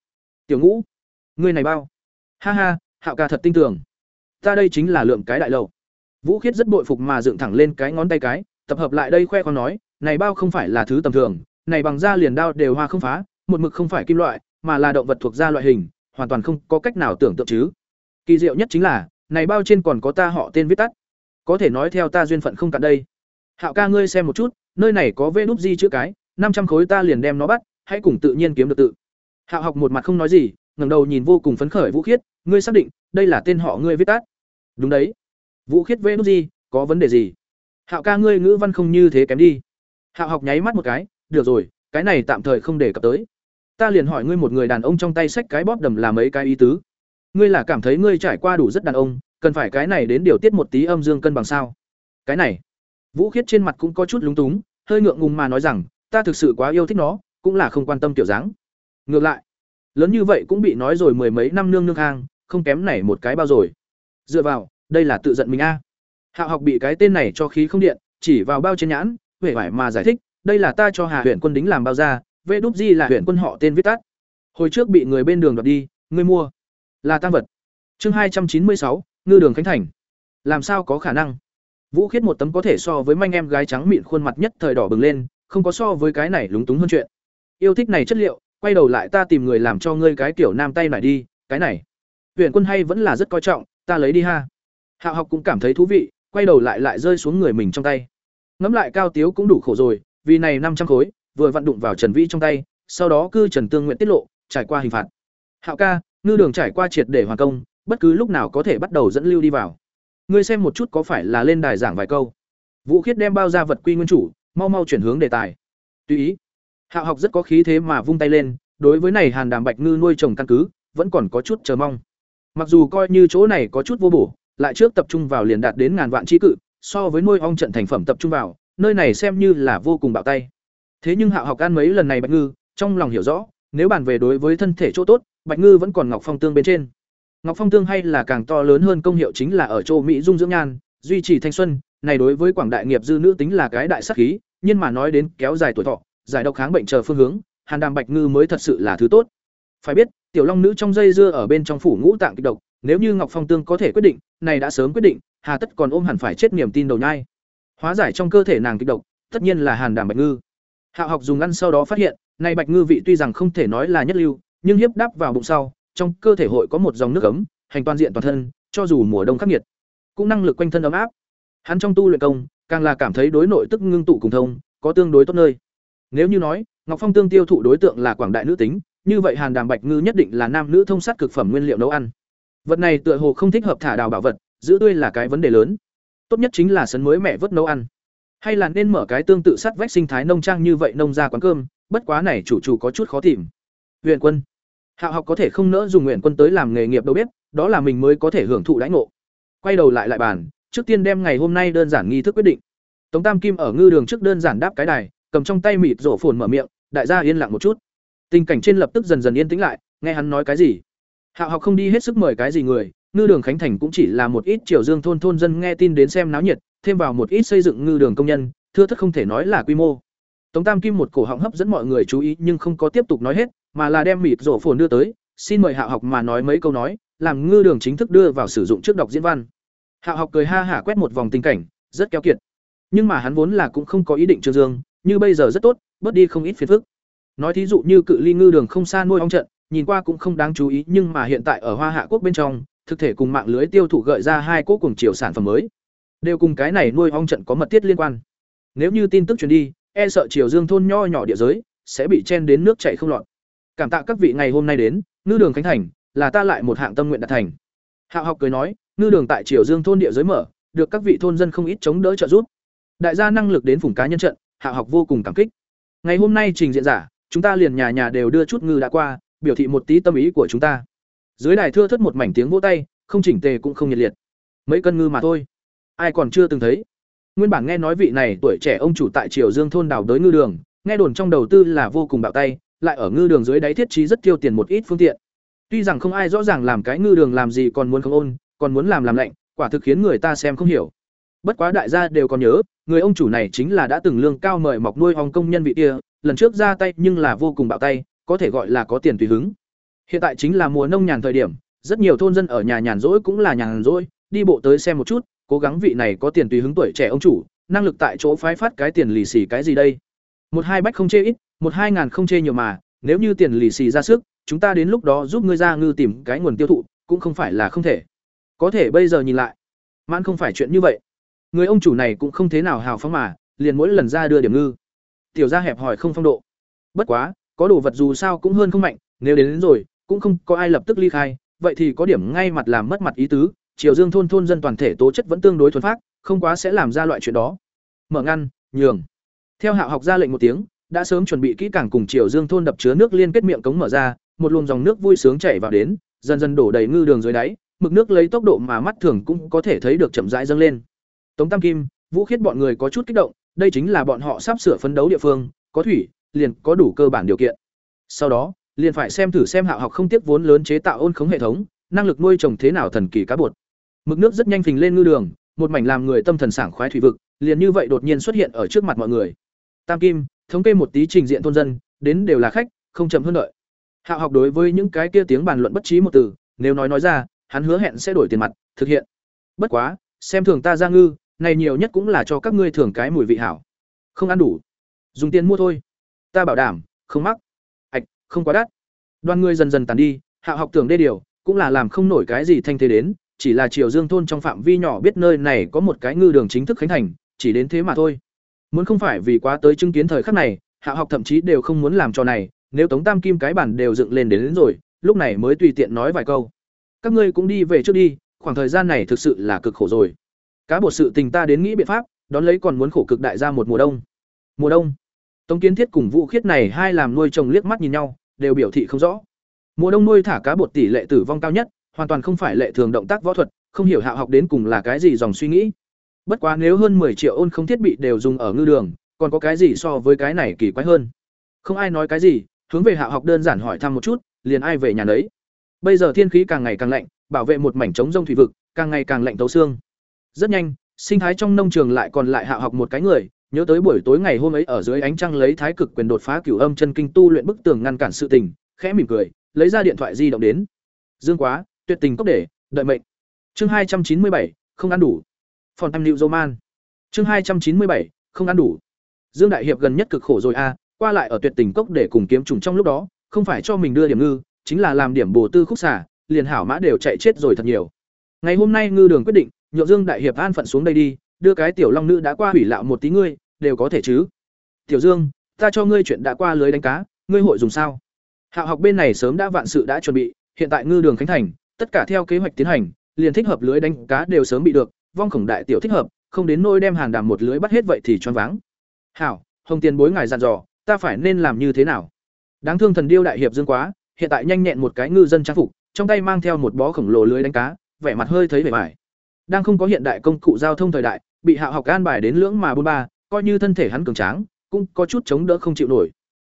Tiểu ngũ, ngươi này bao. Ha ha, hạo ca thật tin tưởng. Ta đây chính là lượng cái đại lầu. Vũ khiết rất bội phục mà dựng thẳng lên cái ngón tay cái, tập hợp lại đây khoe con nói, này bao không phải là thứ tầm thường, này bằng da liền đao đều hoa không phá, một mực không phải kim loại, mà là động vật thuộc da loại hình, hoàn toàn không có cách nào tưởng tượng chứ. Kỳ diệu nhất chính là, này bao trên còn có ta họ tên viết tắt. Có thể nói theo ta duyên phận không cạn đây. Hạo ca ngươi xem một chút, nơi này có vê núp di chữ cái năm trăm khối ta liền đem nó bắt hãy cùng tự nhiên kiếm được tự. Hạo học một mặt không nói gì ngẩng đầu nhìn vô cùng phấn khởi vũ khiết ngươi xác định đây là tên họ ngươi viết tắt. Đúng đấy. Vũ khiết vê núp gì, có vấn đề gì? Hạo ca ngươi ngữ văn không như thế kém đi. Hạo học nháy mắt một cái được rồi cái này tạm thời không để cập tới. Ta liền hỏi ngươi một người đàn ông trong tay xách cái bóp đầm là mấy cái ý tứ. Ngươi là cảm thấy ngươi trải qua đủ rất đàn ông cần phải cái này đến điều tiết một tí âm dương cân bằng sao? Cái này. Vũ khiết trên mặt cũng có chút lúng túng hơi ngượng ngùng mà nói rằng ta thực sự quá yêu thích nó, cũng là không quan tâm tiểu dáng. Ngược lại, lớn như vậy cũng bị nói rồi mười mấy năm nương nương hang, không kém này một cái bao rồi. Dựa vào, đây là tự giận mình a. Hạo học bị cái tên này cho khí không điện, chỉ vào bao trên nhãn huệ vải mà giải thích, đây là ta cho hà huyện quân đính làm bao ra, vê đúc di là huyện quân họ tên viết tắt. Hồi trước bị người bên đường đoạt đi, ngươi mua. Là tăng vật. Chương hai trăm chín mươi sáu, ngư đường khánh thành. Làm sao có khả năng? Vũ khiết một tấm có thể so với manh em gái trắng mịn khuôn mặt nhất thời đỏ bừng lên không có so với cái này lúng túng hơn chuyện. Yêu thích này chất liệu, quay đầu lại ta tìm người làm cho ngươi cái kiểu nam tay này đi, cái này. Huyện quân hay vẫn là rất coi trọng, ta lấy đi ha. Hạo học cũng cảm thấy thú vị, quay đầu lại lại rơi xuống người mình trong tay. Ngẫm lại cao tiếu cũng đủ khổ rồi, vì này năm trăm khối, vừa vặn đụng vào trần vĩ trong tay, sau đó cư trần tương nguyện tiết lộ, trải qua hình phạt. Hạo ca, ngư đường trải qua triệt để hoàn công, bất cứ lúc nào có thể bắt đầu dẫn lưu đi vào. Ngươi xem một chút có phải là lên đài giảng vài câu. Vũ khiết đem bao ra vật quy nguyên chủ mau mau chuyển hướng đề tài. Tùy ý. Hạo học rất có khí thế mà vung tay lên, đối với này hàn đàm bạch ngư nuôi trồng căn cứ, vẫn còn có chút chờ mong. Mặc dù coi như chỗ này có chút vô bổ, lại trước tập trung vào liền đạt đến ngàn vạn chi cự, so với nuôi ong trận thành phẩm tập trung vào, nơi này xem như là vô cùng bạo tay. Thế nhưng hạo học ăn mấy lần này bạch ngư, trong lòng hiểu rõ, nếu bàn về đối với thân thể chỗ tốt, bạch ngư vẫn còn ngọc phong tương bên trên. Ngọc phong tương hay là càng to lớn hơn công hiệu chính là ở châu mỹ dung dưỡng nhan, duy trì thanh xuân này đối với quảng đại nghiệp dư nữ tính là cái đại sắc khí, nhưng mà nói đến kéo dài tuổi thọ, giải độc kháng bệnh chờ phương hướng, hàn đàm bạch ngư mới thật sự là thứ tốt. Phải biết, tiểu long nữ trong dây dưa ở bên trong phủ ngũ tạng kịch độc, nếu như ngọc phong tương có thể quyết định, này đã sớm quyết định, hà tất còn ôm hẳn phải chết niềm tin đầu nhai. Hóa giải trong cơ thể nàng kịch độc, tất nhiên là hàn đàm bạch ngư. Hạo học dùng ăn sau đó phát hiện, này bạch ngư vị tuy rằng không thể nói là nhất lưu, nhưng hiếp đáp vào bụng sau, trong cơ thể hội có một dòng nước ấm, hành toàn diện toàn thân, cho dù mùa đông khắc nghiệt, cũng năng lực quanh thân ấm áp hắn trong tu luyện công, càng là cảm thấy đối nội tức ngưng tụ cùng thông, có tương đối tốt nơi. Nếu như nói, ngọc phong tương tiêu thụ đối tượng là quảng đại nữ tính, như vậy hàn đàm bạch ngư nhất định là nam nữ thông sát cực phẩm nguyên liệu nấu ăn. Vật này tựa hồ không thích hợp thả đào bảo vật, giữ tươi là cái vấn đề lớn. Tốt nhất chính là sấn mới mẹ vớt nấu ăn. Hay là nên mở cái tương tự sát vách sinh thái nông trang như vậy nông ra quán cơm, bất quá này chủ chủ có chút khó tìm. Huyền quân. Hạo học có thể không nỡ dùng nguyện quân tới làm nghề nghiệp đâu biết, đó là mình mới có thể hưởng thụ đãi ngộ. Quay đầu lại lại bàn trước tiên đem ngày hôm nay đơn giản nghi thức quyết định. Tống tam kim ở ngư đường trước đơn giản đáp cái đài, cầm trong tay mịt rổ phồn mở miệng, đại gia yên lặng một chút. Tình cảnh trên lập tức dần dần yên tĩnh lại, nghe hắn nói cái gì? Hạo học không đi hết sức mời cái gì người, ngư đường khánh thành cũng chỉ là một ít triều dương thôn thôn dân nghe tin đến xem náo nhiệt, thêm vào một ít xây dựng ngư đường công nhân, thưa thất không thể nói là quy mô. Tống tam kim một cổ họng hấp dẫn mọi người chú ý nhưng không có tiếp tục nói hết, mà là đem mịt rổ phồn đưa tới, xin mời Hạo học mà nói mấy câu nói, làm ngư đường chính thức đưa vào sử dụng trước đọc diễn văn hạ học cười ha hả quét một vòng tình cảnh, rất keo kiệt. Nhưng mà hắn vốn là cũng không có ý định trương dương, như bây giờ rất tốt, bớt đi không ít phiền phức. Nói thí dụ như cự ly ngư đường không xa nuôi ong trận, nhìn qua cũng không đáng chú ý, nhưng mà hiện tại ở hoa hạ quốc bên trong, thực thể cùng mạng lưới tiêu thụ gợi ra hai cỗ cùng chiều sản phẩm mới. Đều cùng cái này nuôi ong trận có mật thiết liên quan. Nếu như tin tức truyền đi e sợ triều dương thôn nho nhỏ địa giới sẽ bị chen đến nước chảy không lọt. Cảm tạ các vị ngày hôm nay đến, ngư đường khánh thành, là ta lại một hạng tâm nguyện đạt thành. Hạo học cười nói ngư đường tại triều dương thôn địa giới mở, được các vị thôn dân không ít chống đỡ trợ giúp. Đại gia năng lực đến vùng cá nhân trận, hạ học vô cùng cảm kích. Ngày hôm nay trình diện giả, chúng ta liền nhà nhà đều đưa chút ngư đã qua, biểu thị một tí tâm ý của chúng ta. Dưới đài thưa thất một mảnh tiếng vỗ tay, không chỉnh tề cũng không nhiệt liệt. Mấy cân ngư mà thôi. Ai còn chưa từng thấy. Nguyên bản nghe nói vị này tuổi trẻ ông chủ tại triều dương thôn đào đới ngư đường, nghe đồn trong đầu tư là vô cùng bạo tay, lại ở ngư đường dưới đáy thiết trí rất tiêu tiền một ít phương tiện. Tuy rằng không ai rõ ràng làm cái ngư đường làm gì còn muốn không ôn còn muốn làm làm lạnh, quả thực khiến người ta xem không hiểu. Bất quá đại gia đều còn nhớ, người ông chủ này chính là đã từng lương cao mời mọc nuôi hồng công nhân vị kia, lần trước ra tay nhưng là vô cùng bạo tay, có thể gọi là có tiền tùy hứng. Hiện tại chính là mùa nông nhàn thời điểm, rất nhiều thôn dân ở nhà nhàn rỗi cũng là nhàn rỗi, đi bộ tới xem một chút, cố gắng vị này có tiền tùy hứng tuổi trẻ ông chủ, năng lực tại chỗ phái phát cái tiền lì xì cái gì đây? Một hai bách không chê ít, một hai ngàn không chê nhiều mà, nếu như tiền lì xì ra sức, chúng ta đến lúc đó giúp ngươi ra ngư tìm cái nguồn tiêu thụ, cũng không phải là không thể có thể bây giờ nhìn lại. Mãn không phải chuyện như vậy. Người ông chủ này cũng không thế nào hào phóng mà liền mỗi lần ra đưa điểm ngư. Tiểu ra hẹp hòi không phong độ. Bất quá có đồ vật dù sao cũng hơn không mạnh nếu đến, đến rồi cũng không có ai lập tức ly khai vậy thì có điểm ngay mặt làm mất mặt ý tứ triều dương thôn thôn dân toàn thể tố chất vẫn tương đối thuần phát không quá sẽ làm ra loại chuyện đó. Mở ngăn nhường. Theo hạ học ra lệnh một tiếng đã sớm chuẩn bị kỹ càng cùng Triều Dương thôn đập chứa nước liên kết miệng cống mở ra, một luồng dòng nước vui sướng chảy vào đến, dần dần đổ đầy ngư đường dưới đáy, mực nước lấy tốc độ mà mắt thường cũng có thể thấy được chậm rãi dâng lên. Tống Tam Kim, Vũ Khiết bọn người có chút kích động, đây chính là bọn họ sắp sửa phấn đấu địa phương, có thủy, liền có đủ cơ bản điều kiện. Sau đó, liền phải xem thử xem Hạo học không tiếc vốn lớn chế tạo ôn khống hệ thống, năng lực nuôi trồng thế nào thần kỳ cá bột. Mực nước rất nhanh phình lên ngư đường, một mảnh làm người tâm thần sảng khoái thủy vực, liền như vậy đột nhiên xuất hiện ở trước mặt mọi người. Tam Kim, thống kê một tí trình diện thôn dân, đến đều là khách, không chậm hơn đợi. Hạo học đối với những cái kia tiếng bàn luận bất trí một từ, nếu nói nói ra, hắn hứa hẹn sẽ đổi tiền mặt, thực hiện. Bất quá, xem thường ta ra ngư, này nhiều nhất cũng là cho các ngươi thưởng cái mùi vị hảo. Không ăn đủ, dùng tiền mua thôi. Ta bảo đảm, không mắc. ạch không quá đắt. Đoàn người dần dần tàn đi, hạ học tưởng đê điều, cũng là làm không nổi cái gì thanh thế đến, chỉ là Triều Dương thôn trong phạm vi nhỏ biết nơi này có một cái ngư đường chính thức khánh thành, chỉ đến thế mà thôi. Muốn không phải vì quá tới chứng kiến thời khắc này, Hạ học thậm chí đều không muốn làm trò này, nếu Tống Tam Kim cái bản đều dựng lên đến, đến rồi, lúc này mới tùy tiện nói vài câu. Các ngươi cũng đi về trước đi, khoảng thời gian này thực sự là cực khổ rồi. Cá bột sự tình ta đến nghĩ biện pháp, đón lấy còn muốn khổ cực đại ra một mùa đông. Mùa đông. Tống Kiến Thiết cùng Vũ Khiết này hai làm nuôi trồng liếc mắt nhìn nhau, đều biểu thị không rõ. Mùa đông nuôi thả cá bột tỷ lệ tử vong cao nhất, hoàn toàn không phải lệ thường động tác võ thuật, không hiểu hạ học đến cùng là cái gì dòng suy nghĩ. Bất quá nếu hơn 10 triệu ôn không thiết bị đều dùng ở ngư đường, còn có cái gì so với cái này kỳ quái hơn. Không ai nói cái gì, hướng về hạ học đơn giản hỏi thăm một chút, liền ai về nhà đấy. Bây giờ thiên khí càng ngày càng lạnh, bảo vệ một mảnh trống rông thủy vực, càng ngày càng lạnh tấu xương. Rất nhanh, sinh thái trong nông trường lại còn lại hạ học một cái người, nhớ tới buổi tối ngày hôm ấy ở dưới ánh trăng lấy thái cực quyền đột phá cửu âm chân kinh tu luyện bức tường ngăn cản sự tình, khẽ mỉm cười, lấy ra điện thoại di động đến. Dương quá, tuyệt tình cốc để, đợi mệnh. Chương hai trăm chín mươi bảy không ăn đủ. Phòn Tam Lưu Roman. Chương hai trăm chín mươi bảy không ăn đủ. Dương đại hiệp gần nhất cực khổ rồi a, qua lại ở tuyệt tình cốc để cùng kiếm trùng trong lúc đó, không phải cho mình đưa điểm ngư, chính là làm điểm bổ tư khúc xả, liền hảo mã đều chạy chết rồi thật nhiều. Ngày hôm nay ngư đường quyết định, nhượng Dương đại hiệp an phận xuống đây đi, đưa cái tiểu long nữ đã qua hủy lạo một tí ngươi, đều có thể chứ. Tiểu Dương, ta cho ngươi chuyện đã qua lưới đánh cá, ngươi hội dùng sao? Hạo học bên này sớm đã vạn sự đã chuẩn bị, hiện tại ngư đường khánh thành, tất cả theo kế hoạch tiến hành, liền thích hợp lưới đánh cá đều sớm bị được, vong khổng đại tiểu thích hợp, không đến nỗi đem hàng đàm một lưới bắt hết vậy thì choáng váng. Hảo, Hồng Tiền bối ngài dặn dò, ta phải nên làm như thế nào? Đáng thương thần điêu đại hiệp Dương quá, hiện tại nhanh nhẹn một cái ngư dân trang phục, trong tay mang theo một bó khổng lồ lưới đánh cá, vẻ mặt hơi thấy vẻ vải. Đang không có hiện đại công cụ giao thông thời đại, bị Hạo học an bài đến lưỡng mà buôn ba, coi như thân thể hắn cường tráng, cũng có chút chống đỡ không chịu nổi.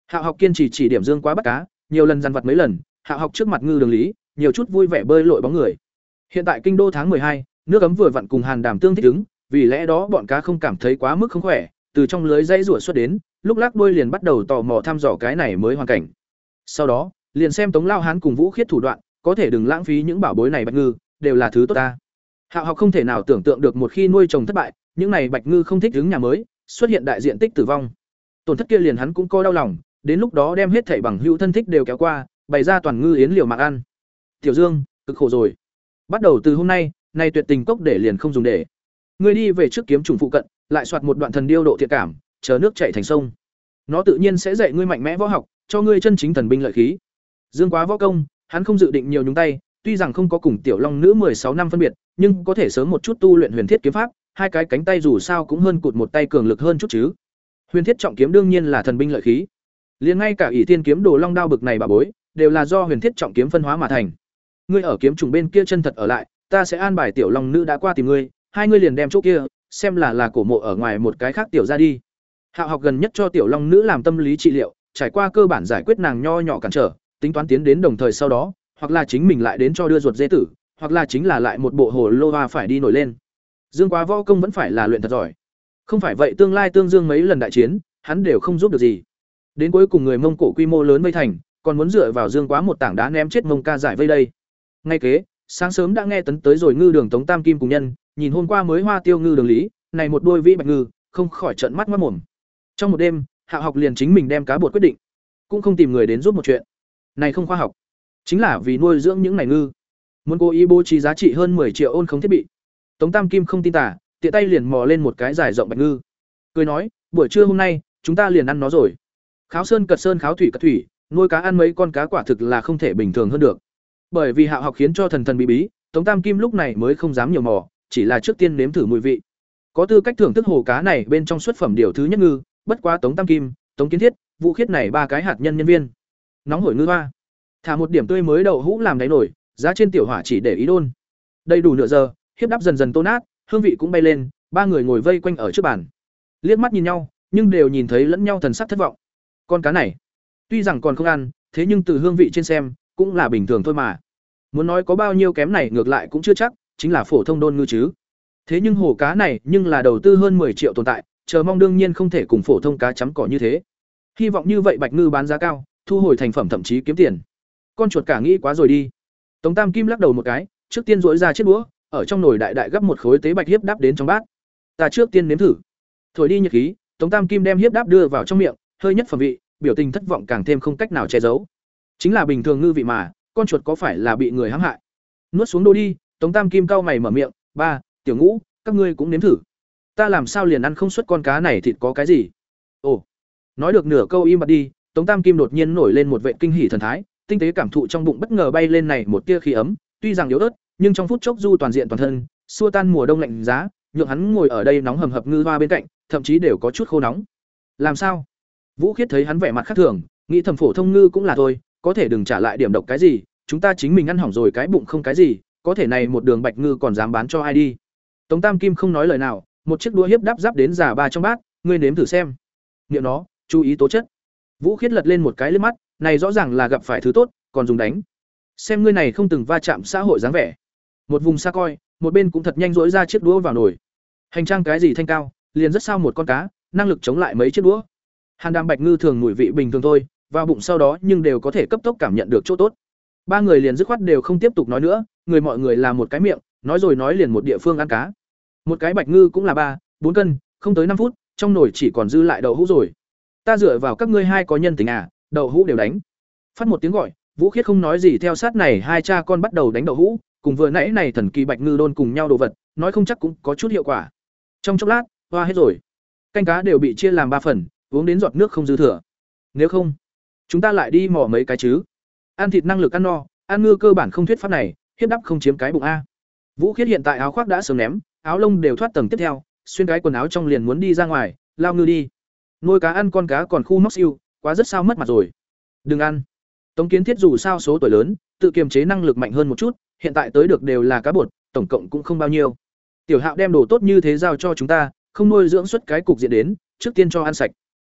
Hạo học kiên trì chỉ điểm Dương quá bắt cá, nhiều lần dằn vặt mấy lần, Hạo học trước mặt ngư đường lý, nhiều chút vui vẻ bơi lội bóng người. Hiện tại kinh đô tháng hai, nước ấm vừa vặn cùng hàn đàm tương thích ứng, vì lẽ đó bọn cá không cảm thấy quá mức không khỏe, từ trong lưới dây rủa xuất đến, lúc lắc đuôi liền bắt đầu tò mò thăm dò cái này mới hoàn cảnh. Sau đó, liền xem Tống Lao Hán cùng Vũ Khiết thủ đoạn, có thể đừng lãng phí những bảo bối này bạch ngư, đều là thứ tốt ta. Hạo học không thể nào tưởng tượng được một khi nuôi trồng thất bại, những này bạch ngư không thích đứng nhà mới, xuất hiện đại diện tích tử vong. Tổn thất kia liền hắn cũng coi đau lòng, đến lúc đó đem hết thảy bằng hữu thân thích đều kéo qua, bày ra toàn ngư yến liều mạng ăn. Tiểu Dương, cực khổ rồi. Bắt đầu từ hôm nay, nay tuyệt tình cốc để liền không dùng để. Ngươi đi về trước kiếm trùng phụ cận, lại soạt một đoạn thần điêu độ thiện cảm, chờ nước chảy thành sông. Nó tự nhiên sẽ dạy ngươi mạnh mẽ võ học, cho ngươi chân chính thần binh lợi khí. Dương Quá võ công, hắn không dự định nhiều nhúng tay, tuy rằng không có cùng tiểu long nữ sáu năm phân biệt, nhưng có thể sớm một chút tu luyện huyền thiết kiếm pháp, hai cái cánh tay dù sao cũng hơn cụt một tay cường lực hơn chút chứ. Huyền thiết trọng kiếm đương nhiên là thần binh lợi khí. Liền ngay cả ỷ tiên kiếm đồ long đao bực này bà bối, đều là do huyền thiết trọng kiếm phân hóa mà thành. Ngươi ở kiếm trùng bên kia chân thật ở lại, ta sẽ an bài tiểu long nữ đã qua tìm ngươi, hai ngươi liền đem chỗ kia, xem là là cổ mộ ở ngoài một cái khác tiểu ra đi. Hạo học gần nhất cho tiểu long nữ làm tâm lý trị liệu, trải qua cơ bản giải quyết nàng nho nhỏ cản trở, tính toán tiến đến đồng thời sau đó, hoặc là chính mình lại đến cho đưa ruột dê tử, hoặc là chính là lại một bộ hồ lô hoa phải đi nổi lên. Dương Quá võ công vẫn phải là luyện thật giỏi. Không phải vậy tương lai tương dương mấy lần đại chiến, hắn đều không giúp được gì. Đến cuối cùng người Mông Cổ quy mô lớn vây thành, còn muốn dựa vào Dương Quá một tảng đá ném chết Mông Ca giải vây đây. Ngay kế, sáng sớm đã nghe tấn tới rồi ngư đường Tống Tam Kim cùng nhân, nhìn hôm qua mới hoa tiêu ngư đường lý, này một đôi vĩ bạch ngư, không khỏi trợn mắt mắt mồm. Trong một đêm, Hạ học liền chính mình đem cá bột quyết định, cũng không tìm người đến giúp một chuyện. Này không khoa học, chính là vì nuôi dưỡng những này ngư. Muốn cố ý bố trí giá trị hơn 10 triệu ôn không thiết bị. Tống Tam Kim không tin tả, tiện tay liền mò lên một cái dài rộng bạch ngư. Cười nói, buổi trưa hôm nay, chúng ta liền ăn nó rồi. Kháo sơn cật sơn kháo thủy cật thủy, nuôi cá ăn mấy con cá quả thực là không thể bình thường hơn được. Bởi vì Hạ học khiến cho thần thần bí bí, Tống Tam Kim lúc này mới không dám nhiều mò, chỉ là trước tiên nếm thử mùi vị. Có tư cách thưởng thức hồ cá này bên trong xuất phẩm điều thứ nhất ngư, bất quá Tống Tam Kim, Tống Kiến Thiết, vũ khiết này ba cái hạt nhân nhân viên nóng hổi ngư hoa. Thả một điểm tươi mới đậu hũ làm đáy nổi, giá trên tiểu hỏa chỉ để ý đôn. Đầy đủ nửa giờ, hiếp đắp dần dần tô nát, hương vị cũng bay lên, ba người ngồi vây quanh ở trước bàn. Liếc mắt nhìn nhau, nhưng đều nhìn thấy lẫn nhau thần sắc thất vọng. Con cá này, tuy rằng còn không ăn, thế nhưng từ hương vị trên xem, cũng là bình thường thôi mà. Muốn nói có bao nhiêu kém này ngược lại cũng chưa chắc, chính là phổ thông đôn ngư chứ. Thế nhưng hồ cá này nhưng là đầu tư hơn 10 triệu tồn tại, chờ mong đương nhiên không thể cùng phổ thông cá chấm cỏ như thế. Hy vọng như vậy bạch ngư bán giá cao thu hồi thành phẩm thậm chí kiếm tiền. Con chuột cả nghĩ quá rồi đi. Tống tam kim lắc đầu một cái, trước tiên dỗi ra chiếc đũa ở trong nồi đại đại gấp một khối tế bạch hiếp đáp đến trong bát. Ta trước tiên nếm thử. Thổi đi nhiệt khí, tống tam kim đem hiếp đáp đưa vào trong miệng, hơi nhất phẩm vị, biểu tình thất vọng càng thêm không cách nào che giấu. Chính là bình thường ngư vị mà, con chuột có phải là bị người hãm hại? Nuốt xuống đô đi, tống tam kim cau mày mở miệng, ba, tiểu ngũ, các ngươi cũng nếm thử. Ta làm sao liền ăn không xuất con cá này thịt có cái gì? Ồ, nói được nửa câu im bặt đi tống tam kim đột nhiên nổi lên một vệ kinh hỉ thần thái, tinh tế cảm thụ trong bụng bất ngờ bay lên này một tia khí ấm, tuy rằng yếu ớt, nhưng trong phút chốc du toàn diện toàn thân, xua tan mùa đông lạnh giá, nhượng hắn ngồi ở đây nóng hầm hập ngư hoa bên cạnh, thậm chí đều có chút khô nóng. Làm sao? Vũ khiết thấy hắn vẻ mặt khác thường, nghĩ thầm phổ thông ngư cũng là thôi, có thể đừng trả lại điểm độc cái gì, chúng ta chính mình ăn hỏng rồi cái bụng không cái gì, có thể này một đường bạch ngư còn dám bán cho ai đi. Tống tam kim không nói lời nào, một chiếc đũa hiếp đáp giáp đến giả ba trong bát, ngươi nếm thử xem. Niệm nó, chú ý tố chất vũ khiết lật lên một cái liếc mắt, này rõ ràng là gặp phải thứ tốt, còn dùng đánh. Xem ngươi này không từng va chạm xã hội dáng vẻ. Một vùng xa coi, một bên cũng thật nhanh rỗi ra chiếc đũa vào nồi. Hành trang cái gì thanh cao, liền rất sao một con cá, năng lực chống lại mấy chiếc đũa. Hàn đàm bạch ngư thường mùi vị bình thường thôi, vào bụng sau đó nhưng đều có thể cấp tốc cảm nhận được chỗ tốt. Ba người liền dứt khoát đều không tiếp tục nói nữa, người mọi người làm một cái miệng, nói rồi nói liền một địa phương ăn cá. Một cái bạch ngư cũng là ba, bốn cân, không tới năm phút, trong nồi chỉ còn dư lại đậu hũ rồi ta dựa vào các ngươi hai có nhân tình à đậu hũ đều đánh. Phát một tiếng gọi, vũ khiết không nói gì theo sát này hai cha con bắt đầu đánh đậu hũ, cùng vừa nãy này thần kỳ bạch ngư đôn cùng nhau đồ vật, nói không chắc cũng có chút hiệu quả. Trong chốc lát, hoa hết rồi. Canh cá đều bị chia làm ba phần, uống đến giọt nước không dư thừa. Nếu không, chúng ta lại đi mò mấy cái chứ. Ăn thịt năng lực ăn no, ăn ngư cơ bản không thuyết pháp này, hiếp đắp không chiếm cái bụng a. Vũ khiết hiện tại áo khoác đã sớm ném, áo lông đều thoát tầng tiếp theo, xuyên cái quần áo trong liền muốn đi ra ngoài, lao ngư đi nuôi cá ăn con cá còn khu móc siêu, quá rất sao mất mặt rồi. Đừng ăn. Tống kiến thiết dù sao số tuổi lớn, tự kiềm chế năng lực mạnh hơn một chút, hiện tại tới được đều là cá bột, tổng cộng cũng không bao nhiêu. Tiểu hạo đem đồ tốt như thế giao cho chúng ta, không nuôi dưỡng xuất cái cục diện đến, trước tiên cho ăn sạch.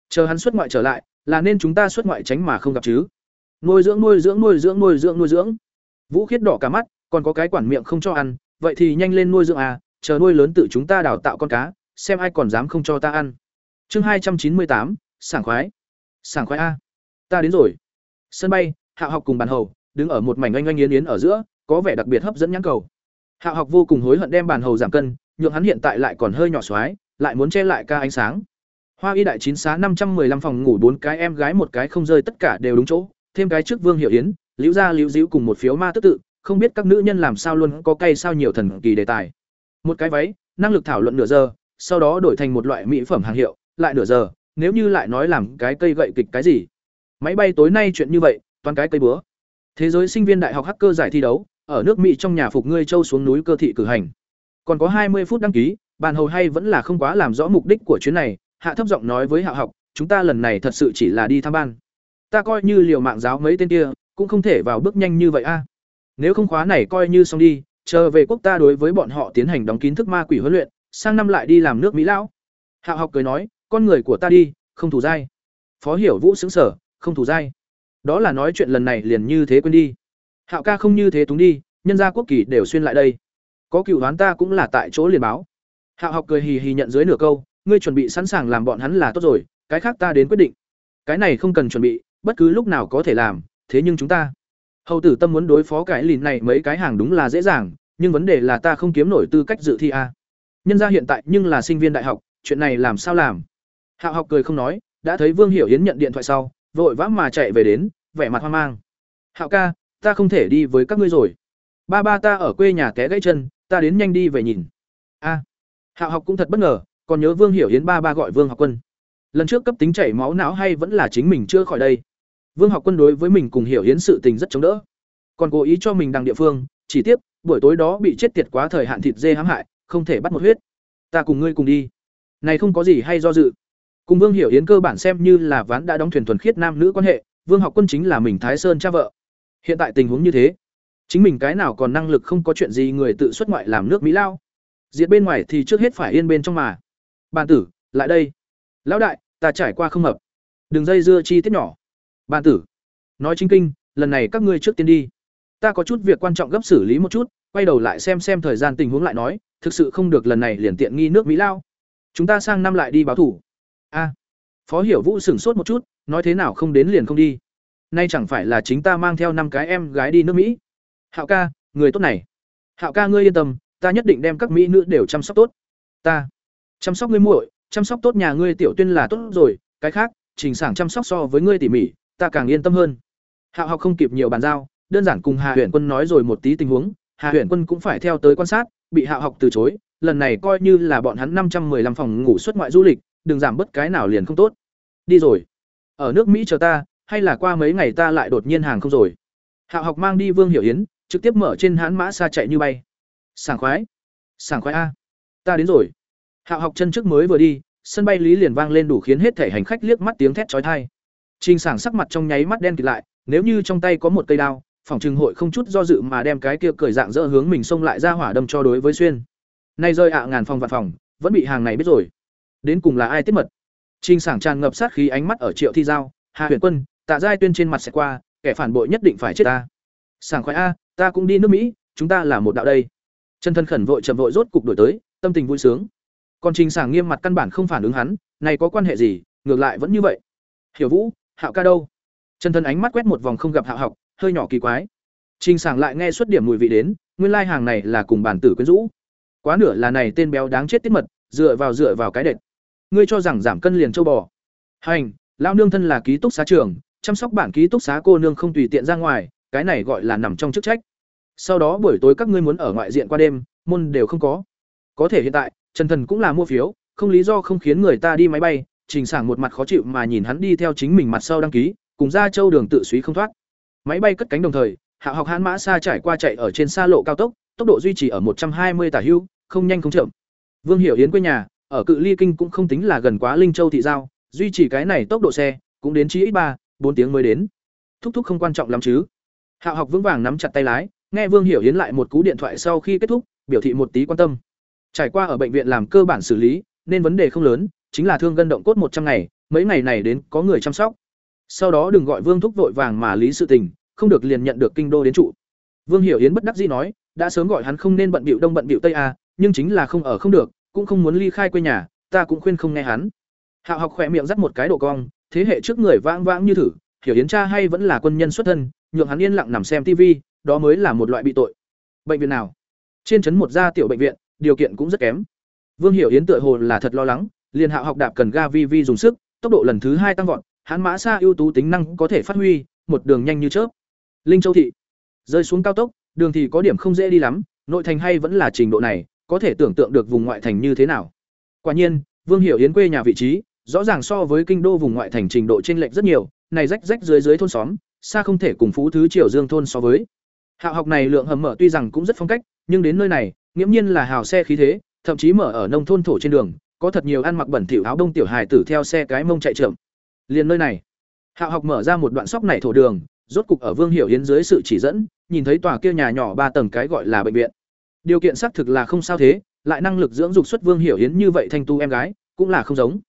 Chờ hắn xuất ngoại trở lại, là nên chúng ta xuất ngoại tránh mà không gặp chứ. Nuôi dưỡng nuôi dưỡng nuôi dưỡng nuôi dưỡng nuôi dưỡng. Vũ khiết đỏ cả mắt, còn có cái quản miệng không cho ăn, vậy thì nhanh lên nuôi dưỡng à chờ nuôi lớn tự chúng ta đào tạo con cá, xem ai còn dám không cho ta ăn chương hai trăm chín mươi tám, sảng khoái. Sảng khoái a. Ta đến rồi. Sân bay, hạ học cùng bàn hầu, đứng ở một mảnh oanh oanh yến yến ở giữa, có vẻ đặc biệt hấp dẫn nhãn cầu. Hạ học vô cùng hối hận đem bàn hầu giảm cân, nhượng hắn hiện tại lại còn hơi nhỏ xoái, lại muốn che lại ca ánh sáng. Hoa y đại chín xá năm trăm 515 phòng ngủ bốn cái em gái một cái không rơi tất cả đều đúng chỗ, thêm cái trước vương hiệu yến, liễu gia liễu diễu cùng một phiếu ma tức tự, không biết các nữ nhân làm sao luôn có cây sao nhiều thần kỳ đề tài. Một cái váy, năng lực thảo luận nửa giờ, sau đó đổi thành một loại mỹ phẩm hàng hiệu lại nửa giờ, nếu như lại nói làm cái cây gậy kịch cái gì? Máy bay tối nay chuyện như vậy, toàn cái cây búa. Thế giới sinh viên đại học hacker giải thi đấu, ở nước mỹ trong nhà phục ngươi châu xuống núi cơ thị cử hành. Còn có hai mươi phút đăng ký, bàn hầu hay vẫn là không quá làm rõ mục đích của chuyến này, hạ thấp giọng nói với hạ học, chúng ta lần này thật sự chỉ là đi tham ban. Ta coi như liều mạng giáo mấy tên kia, cũng không thể vào bước nhanh như vậy a. Nếu không khóa này coi như xong đi, chờ về quốc ta đối với bọn họ tiến hành đóng kín thức ma quỷ huấn luyện, sang năm lại đi làm nước mỹ lão. Hạ học cười nói con người của ta đi, không thủ dai. Phó hiểu vũ xứng sở không thủ dai. Đó là nói chuyện lần này liền như thế quên đi. Hạo ca không như thế túng đi, nhân gia quốc kỳ đều xuyên lại đây. Có cựu đoán ta cũng là tại chỗ liền báo. Hạo học cười hì hì nhận dưới nửa câu, ngươi chuẩn bị sẵn sàng làm bọn hắn là tốt rồi, cái khác ta đến quyết định. Cái này không cần chuẩn bị, bất cứ lúc nào có thể làm, thế nhưng chúng ta. Hầu tử tâm muốn đối phó cái lìn này mấy cái hàng đúng là dễ dàng, nhưng vấn đề là ta không kiếm nổi tư cách dự thi a. Nhân gia hiện tại nhưng là sinh viên đại học, chuyện này làm sao làm? Hạo học cười không nói, đã thấy vương hiểu yến nhận điện thoại sau, vội vã mà chạy về đến, vẻ mặt hoang mang. Hạo ca, ta không thể đi với các ngươi rồi. Ba ba ta ở quê nhà té gãy chân, ta đến nhanh đi về nhìn. A. Hạo học cũng thật bất ngờ, còn nhớ vương hiểu yến ba ba gọi vương học quân. Lần trước cấp tính chảy máu não hay vẫn là chính mình chưa khỏi đây? Vương học quân đối với mình cùng hiểu yến sự tình rất chống đỡ. Còn cố ý cho mình đằng địa phương, chỉ tiếp buổi tối đó bị chết tiệt quá thời hạn thịt dê hãm hại, không thể bắt một huyết. Ta cùng ngươi cùng đi. Này không có gì hay do dự cùng vương hiểu yến cơ bản xem như là ván đã đóng thuyền thuần khiết nam nữ quan hệ, vương học quân chính là mình thái sơn cha vợ. Hiện tại tình huống như thế, chính mình cái nào còn năng lực không có chuyện gì người tự xuất ngoại làm nước mỹ lao. Diệt bên ngoài thì trước hết phải yên bên trong mà. Bàn tử, lại đây. Lão đại, ta trải qua không hợp. Đường dây dưa chi tiết nhỏ. Bàn tử, nói chính kinh, lần này các ngươi trước tiên đi. Ta có chút việc quan trọng gấp xử lý một chút, quay đầu lại xem xem thời gian tình huống lại nói, thực sự không được lần này liền tiện nghi nước mỹ lao. Chúng ta sang năm lại đi báo thủ a. Phó hiểu vũ sửng sốt một chút, nói thế nào không đến liền không đi. Nay chẳng phải là chính ta mang theo năm cái em gái đi nước mỹ. Hạo ca, người tốt này. Hạo ca ngươi yên tâm, ta nhất định đem các mỹ nữ đều chăm sóc tốt. Ta. Chăm sóc ngươi muội, chăm sóc tốt nhà ngươi tiểu tuyên là tốt rồi, cái khác, trình sảng chăm sóc so với ngươi tỉ mỉ, ta càng yên tâm hơn. Hạo học không kịp nhiều bàn giao, đơn giản cùng hà huyền quân nói rồi một tí tình huống. Hà huyền quân cũng phải theo tới quan sát, bị hạo học từ chối, lần này coi như là bọn hắn năm trăm 515 phòng ngủ xuất ngoại du lịch đừng giảm bất cái nào liền không tốt. Đi rồi. Ở nước mỹ chờ ta hay là qua mấy ngày ta lại đột nhiên hàng không rồi? Hạo học mang đi vương hiểu yến trực tiếp mở trên hãn mã xa chạy như bay. Sảng khoái. Sảng khoái a. Ta đến rồi. Hạo học chân trước mới vừa đi sân bay lý liền vang lên đủ khiến hết thể hành khách liếc mắt tiếng thét chói tai. Trình Sảng sắc mặt trong nháy mắt đen kịt lại, nếu như trong tay có một cây đao, phòng trừng hội không chút do dự mà đem cái kia cười dạng dỡ hướng mình xông lại ra hỏa đâm cho đối với xuyên. Nay rơi ạ ngàn phòng vạn phòng, vẫn bị hàng này biết rồi. Đến cùng là ai tiết mật? Trình Sảng tràn ngập sát khí ánh mắt ở Triệu Thi Giao, Hà Huyền Quân, Tạ Giai Tuyên trên mặt sẽ qua, kẻ phản bội nhất định phải chết ta. Sảng khoái a, ta cũng đi nước Mỹ, chúng ta là một đạo đây. Chân thân khẩn vội chậm vội rốt cục đổi tới, tâm tình vui sướng. Còn Trình Sảng nghiêm mặt căn bản không phản ứng hắn, này có quan hệ gì, ngược lại vẫn như vậy. Hiểu Vũ, Hạo ca đâu? Chân thân ánh mắt quét một vòng không gặp Hạo học, hơi nhỏ kỳ quái. Trình Sảng lại nghe xuất điểm mùi vị đến, nguyên lai hàng này là cùng bản tử quyến rũ. Quá nửa là này tên béo đáng chết tiết mật, dựa vào dựa vào cái đệt. Ngươi cho rằng giảm cân liền châu bò. Hành, lão nương thân là ký túc xá trưởng, chăm sóc bản ký túc xá cô nương không tùy tiện ra ngoài, cái này gọi là nằm trong chức trách. Sau đó buổi tối các ngươi muốn ở ngoại diện qua đêm, môn đều không có. Có thể hiện tại, Trần Thần cũng là mua phiếu, không lý do không khiến người ta đi máy bay, Trình Sảng một mặt khó chịu mà nhìn hắn đi theo chính mình mặt sau đăng ký, cùng ra châu đường tự suý không thoát. Máy bay cất cánh đồng thời, Hạ học hãn mã xa trải qua chạy ở trên xa lộ cao tốc, tốc độ duy trì ở một trăm hai mươi tả hưu, không nhanh không chậm. Vương Hiểu Yến quê nhà, ở cự ly kinh cũng không tính là gần quá Linh Châu thị giao, duy trì cái này tốc độ xe, cũng đến chí ít ba, bốn tiếng mới đến. Thúc thúc không quan trọng lắm chứ? Hạo học vững vàng nắm chặt tay lái, nghe Vương Hiểu Yến lại một cú điện thoại sau khi kết thúc, biểu thị một tí quan tâm. Trải qua ở bệnh viện làm cơ bản xử lý, nên vấn đề không lớn, chính là thương gân động cốt một trăm ngày, mấy ngày này đến có người chăm sóc. Sau đó đừng gọi Vương thúc vội vàng mà lý sự tình, không được liền nhận được kinh đô đến trụ. Vương Hiểu Yến bất đắc dĩ nói, đã sớm gọi hắn không nên bận bịu đông bận bịu tây a, nhưng chính là không ở không được, cũng không muốn ly khai quê nhà, ta cũng khuyên không nghe hắn. Hạo học khỏe miệng dắt một cái độ cong, thế hệ trước người vãng vãng như thử, Hiểu Yến cha hay vẫn là quân nhân xuất thân, nhượng hắn yên lặng nằm xem tivi, đó mới là một loại bị tội. Bệnh viện nào? Trên trấn một gia tiểu bệnh viện, điều kiện cũng rất kém. Vương Hiểu Yến tựa hồ là thật lo lắng, liền Hạo học đạp cần ga vi vi dùng sức, tốc độ lần thứ hai tăng vọt, hắn mã xa ưu tú tính năng có thể phát huy, một đường nhanh như chớp. Linh Châu thị, rơi xuống cao tốc, đường thì có điểm không dễ đi lắm, nội thành hay vẫn là trình độ này, có thể tưởng tượng được vùng ngoại thành như thế nào. Quả nhiên, Vương Hiểu Yến quê nhà vị trí, rõ ràng so với kinh đô vùng ngoại thành trình độ chênh lệch rất nhiều, này rách rách dưới dưới thôn xóm, xa không thể cùng phú thứ Triều Dương thôn so với. Hạo học này lượng hầm mở tuy rằng cũng rất phong cách, nhưng đến nơi này, nghiễm nhiên là hào xe khí thế, thậm chí mở ở nông thôn thổ trên đường, có thật nhiều ăn mặc bẩn thỉu áo đông tiểu hài tử theo xe cái mông chạy trộm. Liền nơi này, Hạo học mở ra một đoạn sóc này thổ đường, rốt cục ở Vương Hiểu Yến dưới sự chỉ dẫn, nhìn thấy tòa kia nhà nhỏ ba tầng cái gọi là bệnh viện. Điều kiện xác thực là không sao thế, lại năng lực dưỡng dục xuất Vương Hiểu hiến như vậy thanh tu em gái, cũng là không giống.